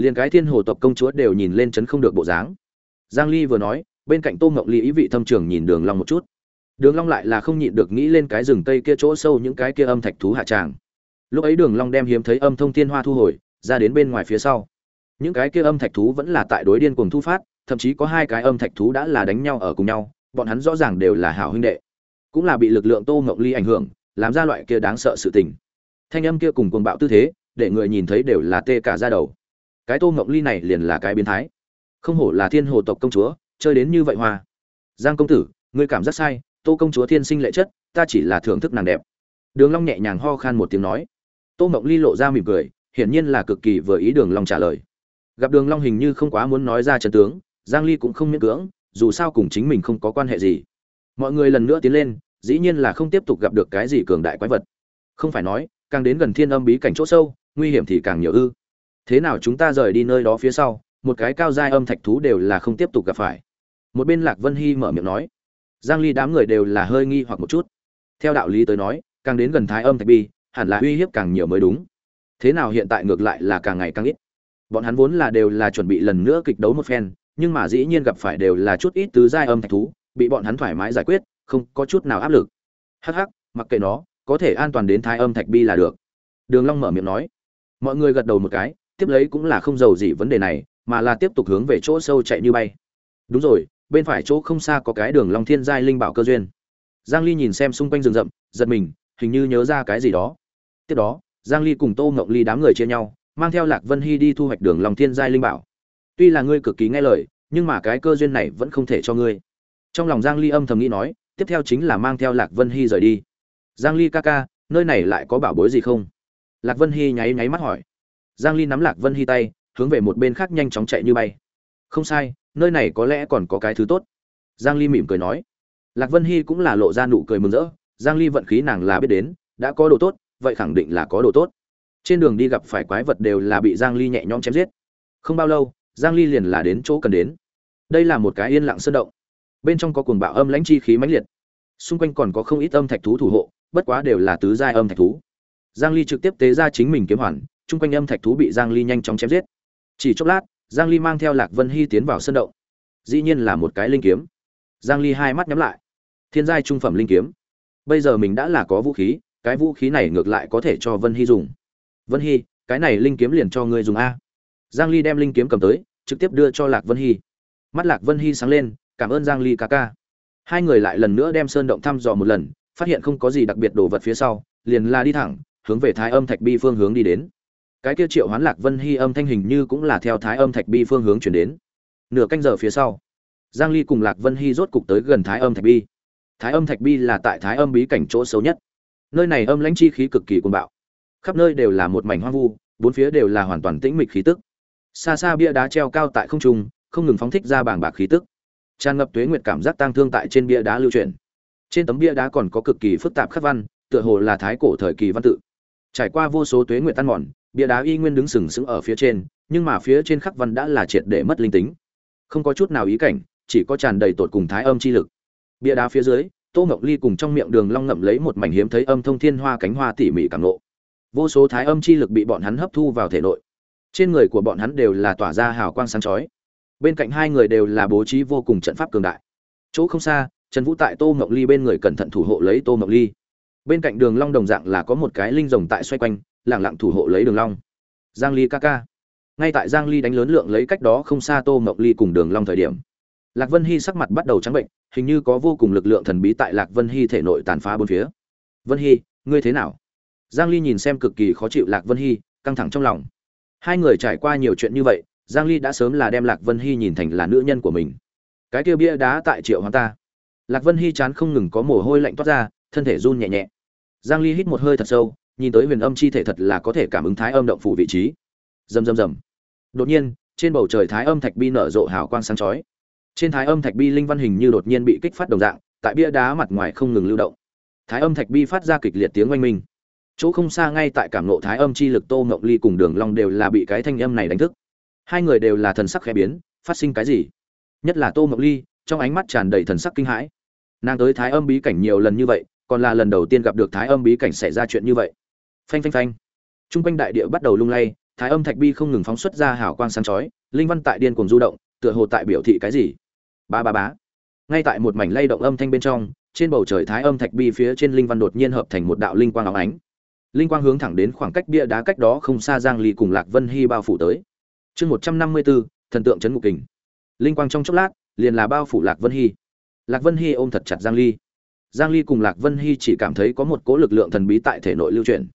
liền cái thiên hồ tộc công chúa đều nhìn lên chấn không được bộ dáng. Giang ly vừa nói, bên cạnh tô ngọc ly ý vị thâm trường nhìn đường long một chút. Đường long lại là không nhịn được nghĩ lên cái rừng tây kia chỗ sâu những cái kia âm thạch thú hạ tràng. Lúc ấy đường long đem hiếm thấy âm thông thiên hoa thu hồi ra đến bên ngoài phía sau. Những cái kia âm thạch thú vẫn là tại đối điên cuồng thu phát, thậm chí có hai cái âm thạch thú đã là đánh nhau ở cùng nhau, bọn hắn rõ ràng đều là hảo huynh đệ. Cũng là bị lực lượng tô ngọc ly ảnh hưởng, làm ra loại kia đáng sợ sự tình. Thanh âm kia cùng cuồng bạo tư thế, để người nhìn thấy đều là tê cả da đầu. Cái tô ngọc ly này liền là cái biến thái. Không hổ là thiên hồ tộc công chúa, chơi đến như vậy hoa. Giang công tử, ngươi cảm giác sai, tô công chúa thiên sinh lệ chất, ta chỉ là thưởng thức nàng đẹp. Đường long nhẹ nhàng ho khan một tiếng nói. Tô mộng ly lộ ra mỉm cười hiển nhiên là cực kỳ vừa ý đường long trả lời. Gặp đường long hình như không quá muốn nói ra chân tướng, giang ly cũng không miễn cưỡng, dù sao cùng chính mình không có quan hệ gì. Mọi người lần nữa tiến lên, dĩ nhiên là không tiếp tục gặp được cái gì cường đại quái vật. Không phải nói, càng đến gần thiên âm bí cảnh chỗ sâu, nguy hiểm thì càng nhiều ư. Thế nào chúng ta rời đi nơi đó phía sau, một cái cao giai âm thạch thú đều là không tiếp tục gặp phải. Một bên lạc vân Hi mở miệng nói. Giang ly đám người đều là hơi nghi hoặc một chút. Theo đạo lý tới nói, càng đến gần thái âm thạch bi, hẳn là uy hiếp càng nhiều mới đúng thế nào hiện tại ngược lại là càng ngày càng ít. Bọn hắn vốn là đều là chuẩn bị lần nữa kịch đấu một phen, nhưng mà dĩ nhiên gặp phải đều là chút ít tứ giai âm thạch thú, bị bọn hắn thoải mái giải quyết, không có chút nào áp lực. Hắc hắc, mặc kệ nó, có thể an toàn đến thái âm thạch bi là được. Đường long mở miệng nói. Mọi người gật đầu một cái, tiếp lấy cũng là không giàu gì vấn đề này, mà là tiếp tục hướng về chỗ sâu chạy như bay. Đúng rồi, bên phải chỗ không xa có cái đường long thiên giai linh bảo cơ duyên. Giang ly nhìn xem xung quanh rừng rậm, giật mình, hình như nhớ ra cái gì đó. Tiếp đó giang ly cùng tô ngọc ly đám người chia nhau, mang theo lạc vân hy đi thu hoạch đường long thiên giai linh bảo. Tuy là ngươi cực kỳ nghe lời, nhưng mà cái cơ duyên này vẫn không thể cho ngươi. Trong lòng giang ly âm thầm nghĩ nói, tiếp theo chính là mang theo lạc vân hy rời đi. Giang ly ca ca, nơi này lại có bảo bối gì không? Lạc vân hy nháy nháy mắt hỏi. Giang ly nắm lạc vân hy tay, hướng về một bên khác nhanh chóng chạy như bay. Không sai, nơi này có lẽ còn có cái thứ tốt. Giang ly mỉm cười nói. Lạc vân hy cũng là lộ ra nụ cười mừng rỡ. Giang ly vận khí nàng là biết đến, đã có đồ tốt vậy khẳng định là có đồ tốt. Trên đường đi gặp phải quái vật đều là bị giang ly nhẹ nhõm chém giết. Không bao lâu, giang ly liền là đến chỗ cần đến. Đây là một cái yên lặng sơn động. Bên trong có cuồng bạo âm lãnh chi khí mãnh liệt. Xung quanh còn có không ít âm thạch thú thủ hộ, bất quá đều là tứ giai âm thạch thú. Giang ly trực tiếp tế ra chính mình kiếm hoàn, chung quanh âm thạch thú bị giang ly nhanh chóng chém giết. Chỉ chốc lát, giang ly mang theo lạc vân hy tiến vào sân động. Dĩ nhiên là một cái linh kiếm. Giang ly hai mắt nhắm lại. Thiên giai trung phẩm linh kiếm. Bây giờ mình đã là có vũ khí cái vũ khí này ngược lại có thể cho vân hy dùng. Vân hy, cái này linh kiếm liền cho ngươi dùng a. Giang ly đem linh kiếm cầm tới, trực tiếp đưa cho lạc vân hy. Mắt lạc vân hy sáng lên, cảm ơn giang ly ca ca. Hai người lại lần nữa đem sơn động thăm dò một lần, phát hiện không có gì đặc biệt đồ vật phía sau, liền la đi thẳng, hướng về thái âm thạch bi phương hướng đi đến. Cái kia triệu hoán lạc vân hy âm thanh hình như cũng là theo thái âm thạch bi phương hướng chuyển đến. Nửa canh giờ phía sau, giang ly cùng lạc vân hy rốt cục tới gần thái âm thạch bi. Thái âm thạch bi là tại thái âm bí cảnh chỗ xấu nhất nơi này âm lãnh chi khí cực kỳ cuồng bạo. Khắp nơi đều là một mảnh hoang vu, bốn phía đều là hoàn toàn tĩnh mịch khí tức. Xa xa bia đá treo cao tại không trung, không ngừng phóng thích ra bảng bạc khí tức. Tràn ngập tuế nguyệt cảm giác tang thương tại trên bia đá lưu truyền trên tấm bia đá còn có cực kỳ phức tạp khắc văn, tựa hồ là thái cổ thời kỳ văn tự. Trải qua vô số tuế nguyệt tan mòn, bia đá y nguyên đứng sừng sững ở phía trên, nhưng mà phía trên khắc văn đã là triệt để mất linh tính. Không có chút nào ý cảnh, chỉ có tràn đầy tột cùng thái âm chi lực. Bia đá phía dưới tô ngọc ly cùng trong miệng đường long ngậm lấy một mảnh hiếm thấy âm thông thiên hoa cánh hoa tỉ mỉ cảm ngộ. Vô số thái âm chi lực bị bọn hắn hấp thu vào thể nội. Trên người của bọn hắn đều là tỏa ra hào quang sáng chói. Bên cạnh hai người đều là bố trí vô cùng trận pháp cường đại. Chỗ không xa, trần vũ tại tô ngọc ly bên người cẩn thận thủ hộ lấy tô ngọc ly. Bên cạnh đường long đồng dạng là có một cái linh rồng tại xoay quanh lẳng lặng thủ hộ lấy đường long. Giang ly ca ca. Ngay tại giang ly đánh lớn lượng lấy cách đó không xa tô ngọc ly cùng đường long thời điểm, lạc vân hy sắc mặt bắt đầu trắng bệnh hình như có vô cùng lực lượng thần bí tại lạc vân hy thể nội tàn phá bốn phía. Vân hy, ngươi thế nào? Giang ly nhìn xem cực kỳ khó chịu lạc vân hy, căng thẳng trong lòng. Hai người trải qua nhiều chuyện như vậy, giang ly đã sớm là đem lạc vân hy nhìn thành là nữ nhân của mình. Cái kia bia đá tại triệu hoàng ta. Lạc vân hy chán không ngừng có mồ hôi lạnh toát ra, thân thể run nhẹ nhẹ. Giang ly hít một hơi thật sâu, nhìn tới huyền âm chi thể thật là có thể cảm ứng thái âm động phủ vị trí. Rầm rầm rầm. Đột nhiên, trên bầu trời thái âm thạch bi nở rộ hào quang sáng chói trên thái âm thạch bi linh văn hình như đột nhiên bị kích phát đồng dạng, tại bia đá mặt ngoài không ngừng lưu động. Thái âm thạch bi phát ra kịch liệt tiếng oanh minh. Chỗ không xa ngay tại cảm nộ thái âm chi lực tô ngộng ly cùng đường long đều là bị cái thanh âm này đánh thức. Hai người đều là thần sắc khẽ biến, phát sinh cái gì? Nhất là tô ngộng ly, trong ánh mắt tràn đầy thần sắc kinh hãi. Nàng tới thái âm bí cảnh nhiều lần như vậy, còn là lần đầu tiên gặp được thái âm bí cảnh xảy ra chuyện như vậy. Phanh phanh phanh. Trung quanh đại địa bắt đầu lung lay, thái âm thạch bi không ngừng phóng xuất ra hào quang sáng chói, linh văn tại điên cuồng du động, tựa hồ tại biểu thị cái gì? Ba ba bá ngay tại một mảnh lay động âm thanh bên trong trên bầu trời thái âm thạch bi phía trên linh văn đột nhiên hợp thành một đạo linh quang óng ánh. Linh quang hướng thẳng đến khoảng cách bia đá cách đó không xa giang ly cùng lạc vân hy bao phủ tới. Chương 154, thần tượng chấn ngục kình. Linh quang trong chốc lát liền là bao phủ lạc vân hy. Lạc vân hy ôm thật chặt giang ly. Giang ly cùng lạc vân hy chỉ cảm thấy có một cỗ lực lượng thần bí tại thể nội lưu chuyển.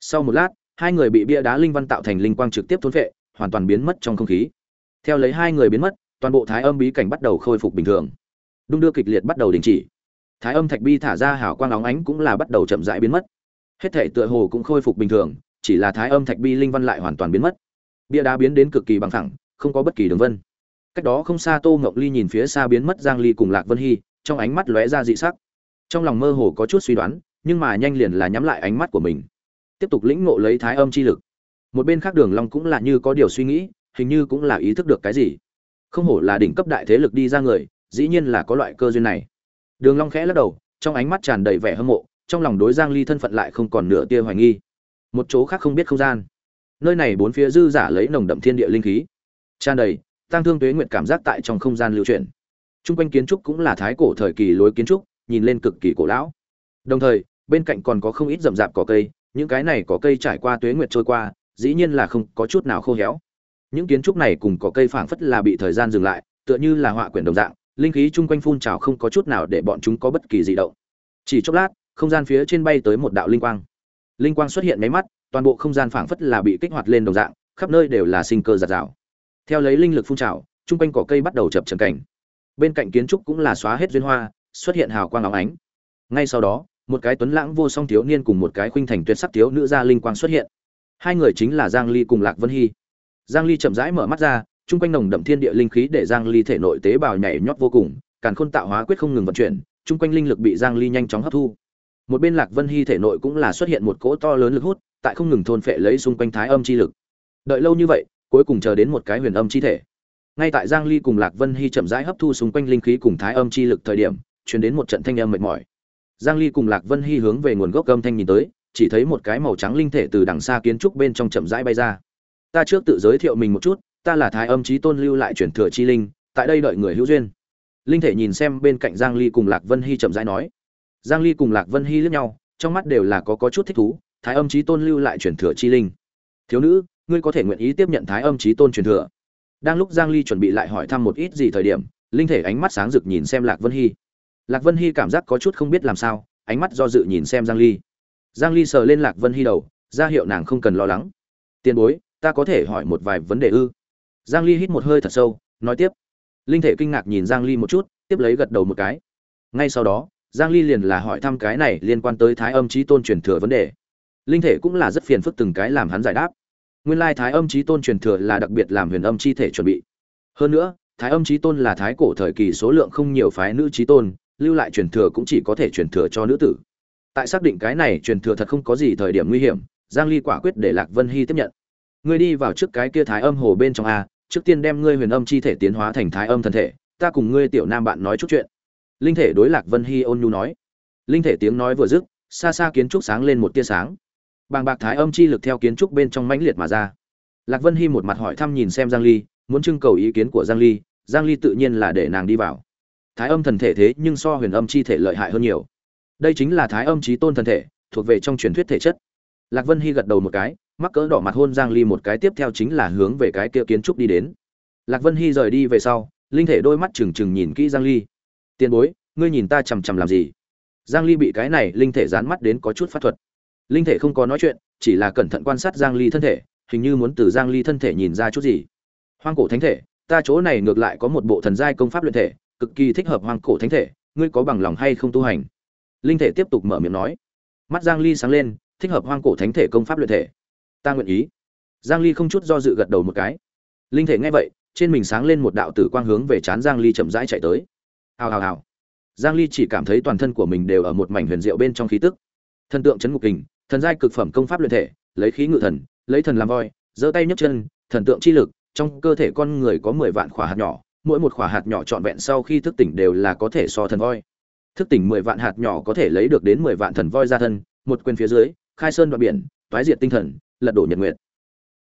Sau một lát hai người bị bia đá linh văn tạo thành linh quang trực tiếp thôn phệ hoàn toàn biến mất trong không khí. Theo lấy hai người biến mất toàn bộ thái âm bí cảnh bắt đầu khôi phục bình thường. Đung đưa kịch liệt bắt đầu đình chỉ. Thái âm thạch bi thả ra hào quang óng ánh cũng là bắt đầu chậm rãi biến mất. Hết thể tựa hồ cũng khôi phục bình thường, chỉ là thái âm thạch bi linh văn lại hoàn toàn biến mất. Bia đá biến đến cực kỳ bằng thẳng không có bất kỳ đường vân. Cách đó không xa tô ngọc ly nhìn phía xa biến mất giang ly cùng lạc vân hy, trong ánh mắt lóe ra dị sắc. Trong lòng mơ hồ có chút suy đoán, nhưng mà nhanh liền là nhắm lại ánh mắt của mình. Tiếp tục lĩnh ngộ lấy thái âm chi lực. Một bên khác đường long cũng là như có điều suy nghĩ, hình như cũng là ý thức được cái gì không hổ là đỉnh cấp đại thế lực đi ra người, dĩ nhiên là có loại cơ duyên này. Đường long khẽ lắc đầu, trong ánh mắt tràn đầy vẻ hâm mộ, trong lòng đối giang ly thân phận lại không còn nửa tia hoài nghi. Một chỗ khác không biết không gian. Nơi này bốn phía dư giả lấy nồng đậm thiên địa linh khí. Tràn đầy tăng thương tuế nguyện cảm giác tại trong không gian lưu chuyển. Trung quanh kiến trúc cũng là thái cổ thời kỳ lối kiến trúc, nhìn lên cực kỳ cổ lão. Đồng thời, bên cạnh còn có không ít rậm rạp cỏ cây, những cái này cỏ cây trải qua tuế nguyệt trôi qua, dĩ nhiên là không có chút nào khô héo những kiến trúc này cùng cỏ cây phảng phất là bị thời gian dừng lại, tựa như là họa quyển đồng dạng, linh khí chung quanh phun trào không có chút nào để bọn chúng có bất kỳ dị động. Chỉ chốc lát, không gian phía trên bay tới một đạo linh quang. Linh quang xuất hiện máy mắt, toàn bộ không gian phảng phất là bị kích hoạt lên đồng dạng, khắp nơi đều là sinh cơ giạt rào. Theo lấy linh lực phun trào, chung quanh cỏ cây bắt đầu chập trần cảnh. Bên cạnh kiến trúc cũng là xóa hết duyên hoa, xuất hiện hào quang óng ánh. Ngay sau đó, một cái tuấn lãng vô song thiếu niên cùng một cái khuynh thành tuyệt sắc thiếu nữ gia linh quang xuất hiện. Hai người chính là giang ly cùng lạc vân hy giang ly chậm rãi mở mắt ra Trung quanh nồng đậm thiên địa linh khí để Giang Ly thể nội tế bào nhảy nhót vô cùng, càn khôn tạo hóa quyết không ngừng vận chuyển, trung quanh linh lực bị Giang Ly nhanh chóng hấp thu. Một bên Lạc Vân hi thể nội cũng là xuất hiện một cỗ to lớn lực hút, tại không ngừng thôn phệ lấy xung quanh thái âm chi lực. Đợi lâu như vậy, cuối cùng chờ đến một cái huyền âm chi thể. Ngay tại Giang Ly cùng Lạc Vân hi chậm rãi hấp thu xung quanh linh khí cùng thái âm chi lực thời điểm, truyền đến một trận thanh âm mệt mỏi. Giang Ly cùng Lạc Vân hi hướng về nguồn gốc âm thanh nhìn tới, chỉ thấy một cái màu trắng linh thể từ đằng xa kiến trúc bên trong chậm rãi bay ra. Ta trước tự giới thiệu mình một chút, ta là Thái Âm Chí Tôn lưu lại truyền thừa chi linh, tại đây đợi người hữu duyên. Linh thể nhìn xem bên cạnh Giang Ly cùng Lạc Vân Hy chậm rãi nói. Giang Ly cùng Lạc Vân Hy liếc nhau, trong mắt đều là có có chút thích thú, Thái Âm Chí Tôn lưu lại truyền thừa chi linh. Thiếu nữ, ngươi có thể nguyện ý tiếp nhận Thái Âm Chí Tôn truyền thừa? Đang lúc Giang Ly chuẩn bị lại hỏi thăm một ít gì thời điểm, linh thể ánh mắt sáng rực nhìn xem Lạc Vân Hy. Lạc Vân Hy cảm giác có chút không biết làm sao, ánh mắt do dự nhìn xem Giang Ly. Giang Ly sờ lên Lạc Vân Hy đầu, ra hiệu nàng không cần lo lắng. Tiền bối, ta có thể hỏi một vài vấn đề ư? Giang Ly hít một hơi thật sâu, nói tiếp. Linh thể kinh ngạc nhìn Giang Ly một chút, tiếp lấy gật đầu một cái. Ngay sau đó, Giang Ly liền là hỏi thăm cái này liên quan tới Thái Âm trí Tôn truyền thừa vấn đề. Linh thể cũng là rất phiền phức từng cái làm hắn giải đáp. Nguyên lai Thái Âm trí Tôn truyền thừa là đặc biệt làm huyền âm chi thể chuẩn bị. Hơn nữa, Thái Âm trí Tôn là thái cổ thời kỳ số lượng không nhiều phái nữ trí tôn, lưu lại truyền thừa cũng chỉ có thể truyền thừa cho nữ tử. Tại xác định cái này truyền thừa thật không có gì thời điểm nguy hiểm, Giang Ly quả quyết để Lạc Vân Hy tiếp nhận. Ngươi đi vào trước cái kia Thái Âm hồ bên trong a, trước tiên đem ngươi huyền âm chi thể tiến hóa thành Thái Âm thần thể, ta cùng ngươi tiểu nam bạn nói chút chuyện. Linh thể đối Lạc Vân Hy ôn nhu nói. Linh thể tiếng nói vừa dứt, xa xa kiến trúc sáng lên một tia sáng. Bàng bạc Thái Âm chi lực theo kiến trúc bên trong mãnh liệt mà ra. Lạc Vân Hy một mặt hỏi thăm nhìn xem Giang Ly, muốn trưng cầu ý kiến của Giang Ly, Giang Ly tự nhiên là để nàng đi vào thái âm thần thể thế nhưng so huyền âm chi thể lợi hại hơn nhiều đây chính là thái âm trí tôn thần thể thuộc về trong truyền thuyết thể chất lạc vân hy gật đầu một cái mắc cỡ đỏ mặt hôn giang ly một cái tiếp theo chính là hướng về cái kia kiến trúc đi đến. Lạc vân hy rời đi về sau, linh thể đôi mắt trừng trừng nhìn kỹ giang ly. Tiền bối, ngươi nhìn ta chằm chằm làm gì? Giang ly bị cái này linh thể dán mắt đến có chút phát thuật. Linh thể không có nói chuyện, chỉ là cẩn thận quan sát giang ly thân thể, hình như muốn từ giang ly thân thể nhìn ra chút gì. Hoang cổ thánh thể, ta chỗ này ngược lại có một bộ thần giai công pháp luyện thể, cực kỳ thích hợp hoang cổ thánh thể, ngươi có bằng lòng hay không tu hành? Linh thể tiếp tục mở miệng nói. Mắt giang ly sáng lên, thích hợp hoang cổ thánh thể công pháp luyện thể ta nguyện ý. Giang ly không chút do dự gật đầu một cái. Linh thể nghe vậy trên mình sáng lên một đạo tử quang hướng về chán giang ly chậm rãi chạy tới. Hào hào hào. Giang ly chỉ cảm thấy toàn thân của mình đều ở một mảnh huyền diệu bên trong khí tức. Thần tượng chấn ngục kình thần giai cực phẩm công pháp luyện thể lấy khí ngự thần lấy thần làm voi giơ tay nhấc chân thần tượng chi lực trong cơ thể con người có 10 vạn khỏa hạt nhỏ mỗi một quả hạt nhỏ trọn vẹn sau khi thức tỉnh đều là có thể so thần voi. Thức tỉnh mười vạn hạt nhỏ có thể lấy được đến mười vạn thần voi ra thân, một quyền phía dưới, khai sơn đoạn biển, toái diệt tinh thần, lật đổ nhật nguyệt.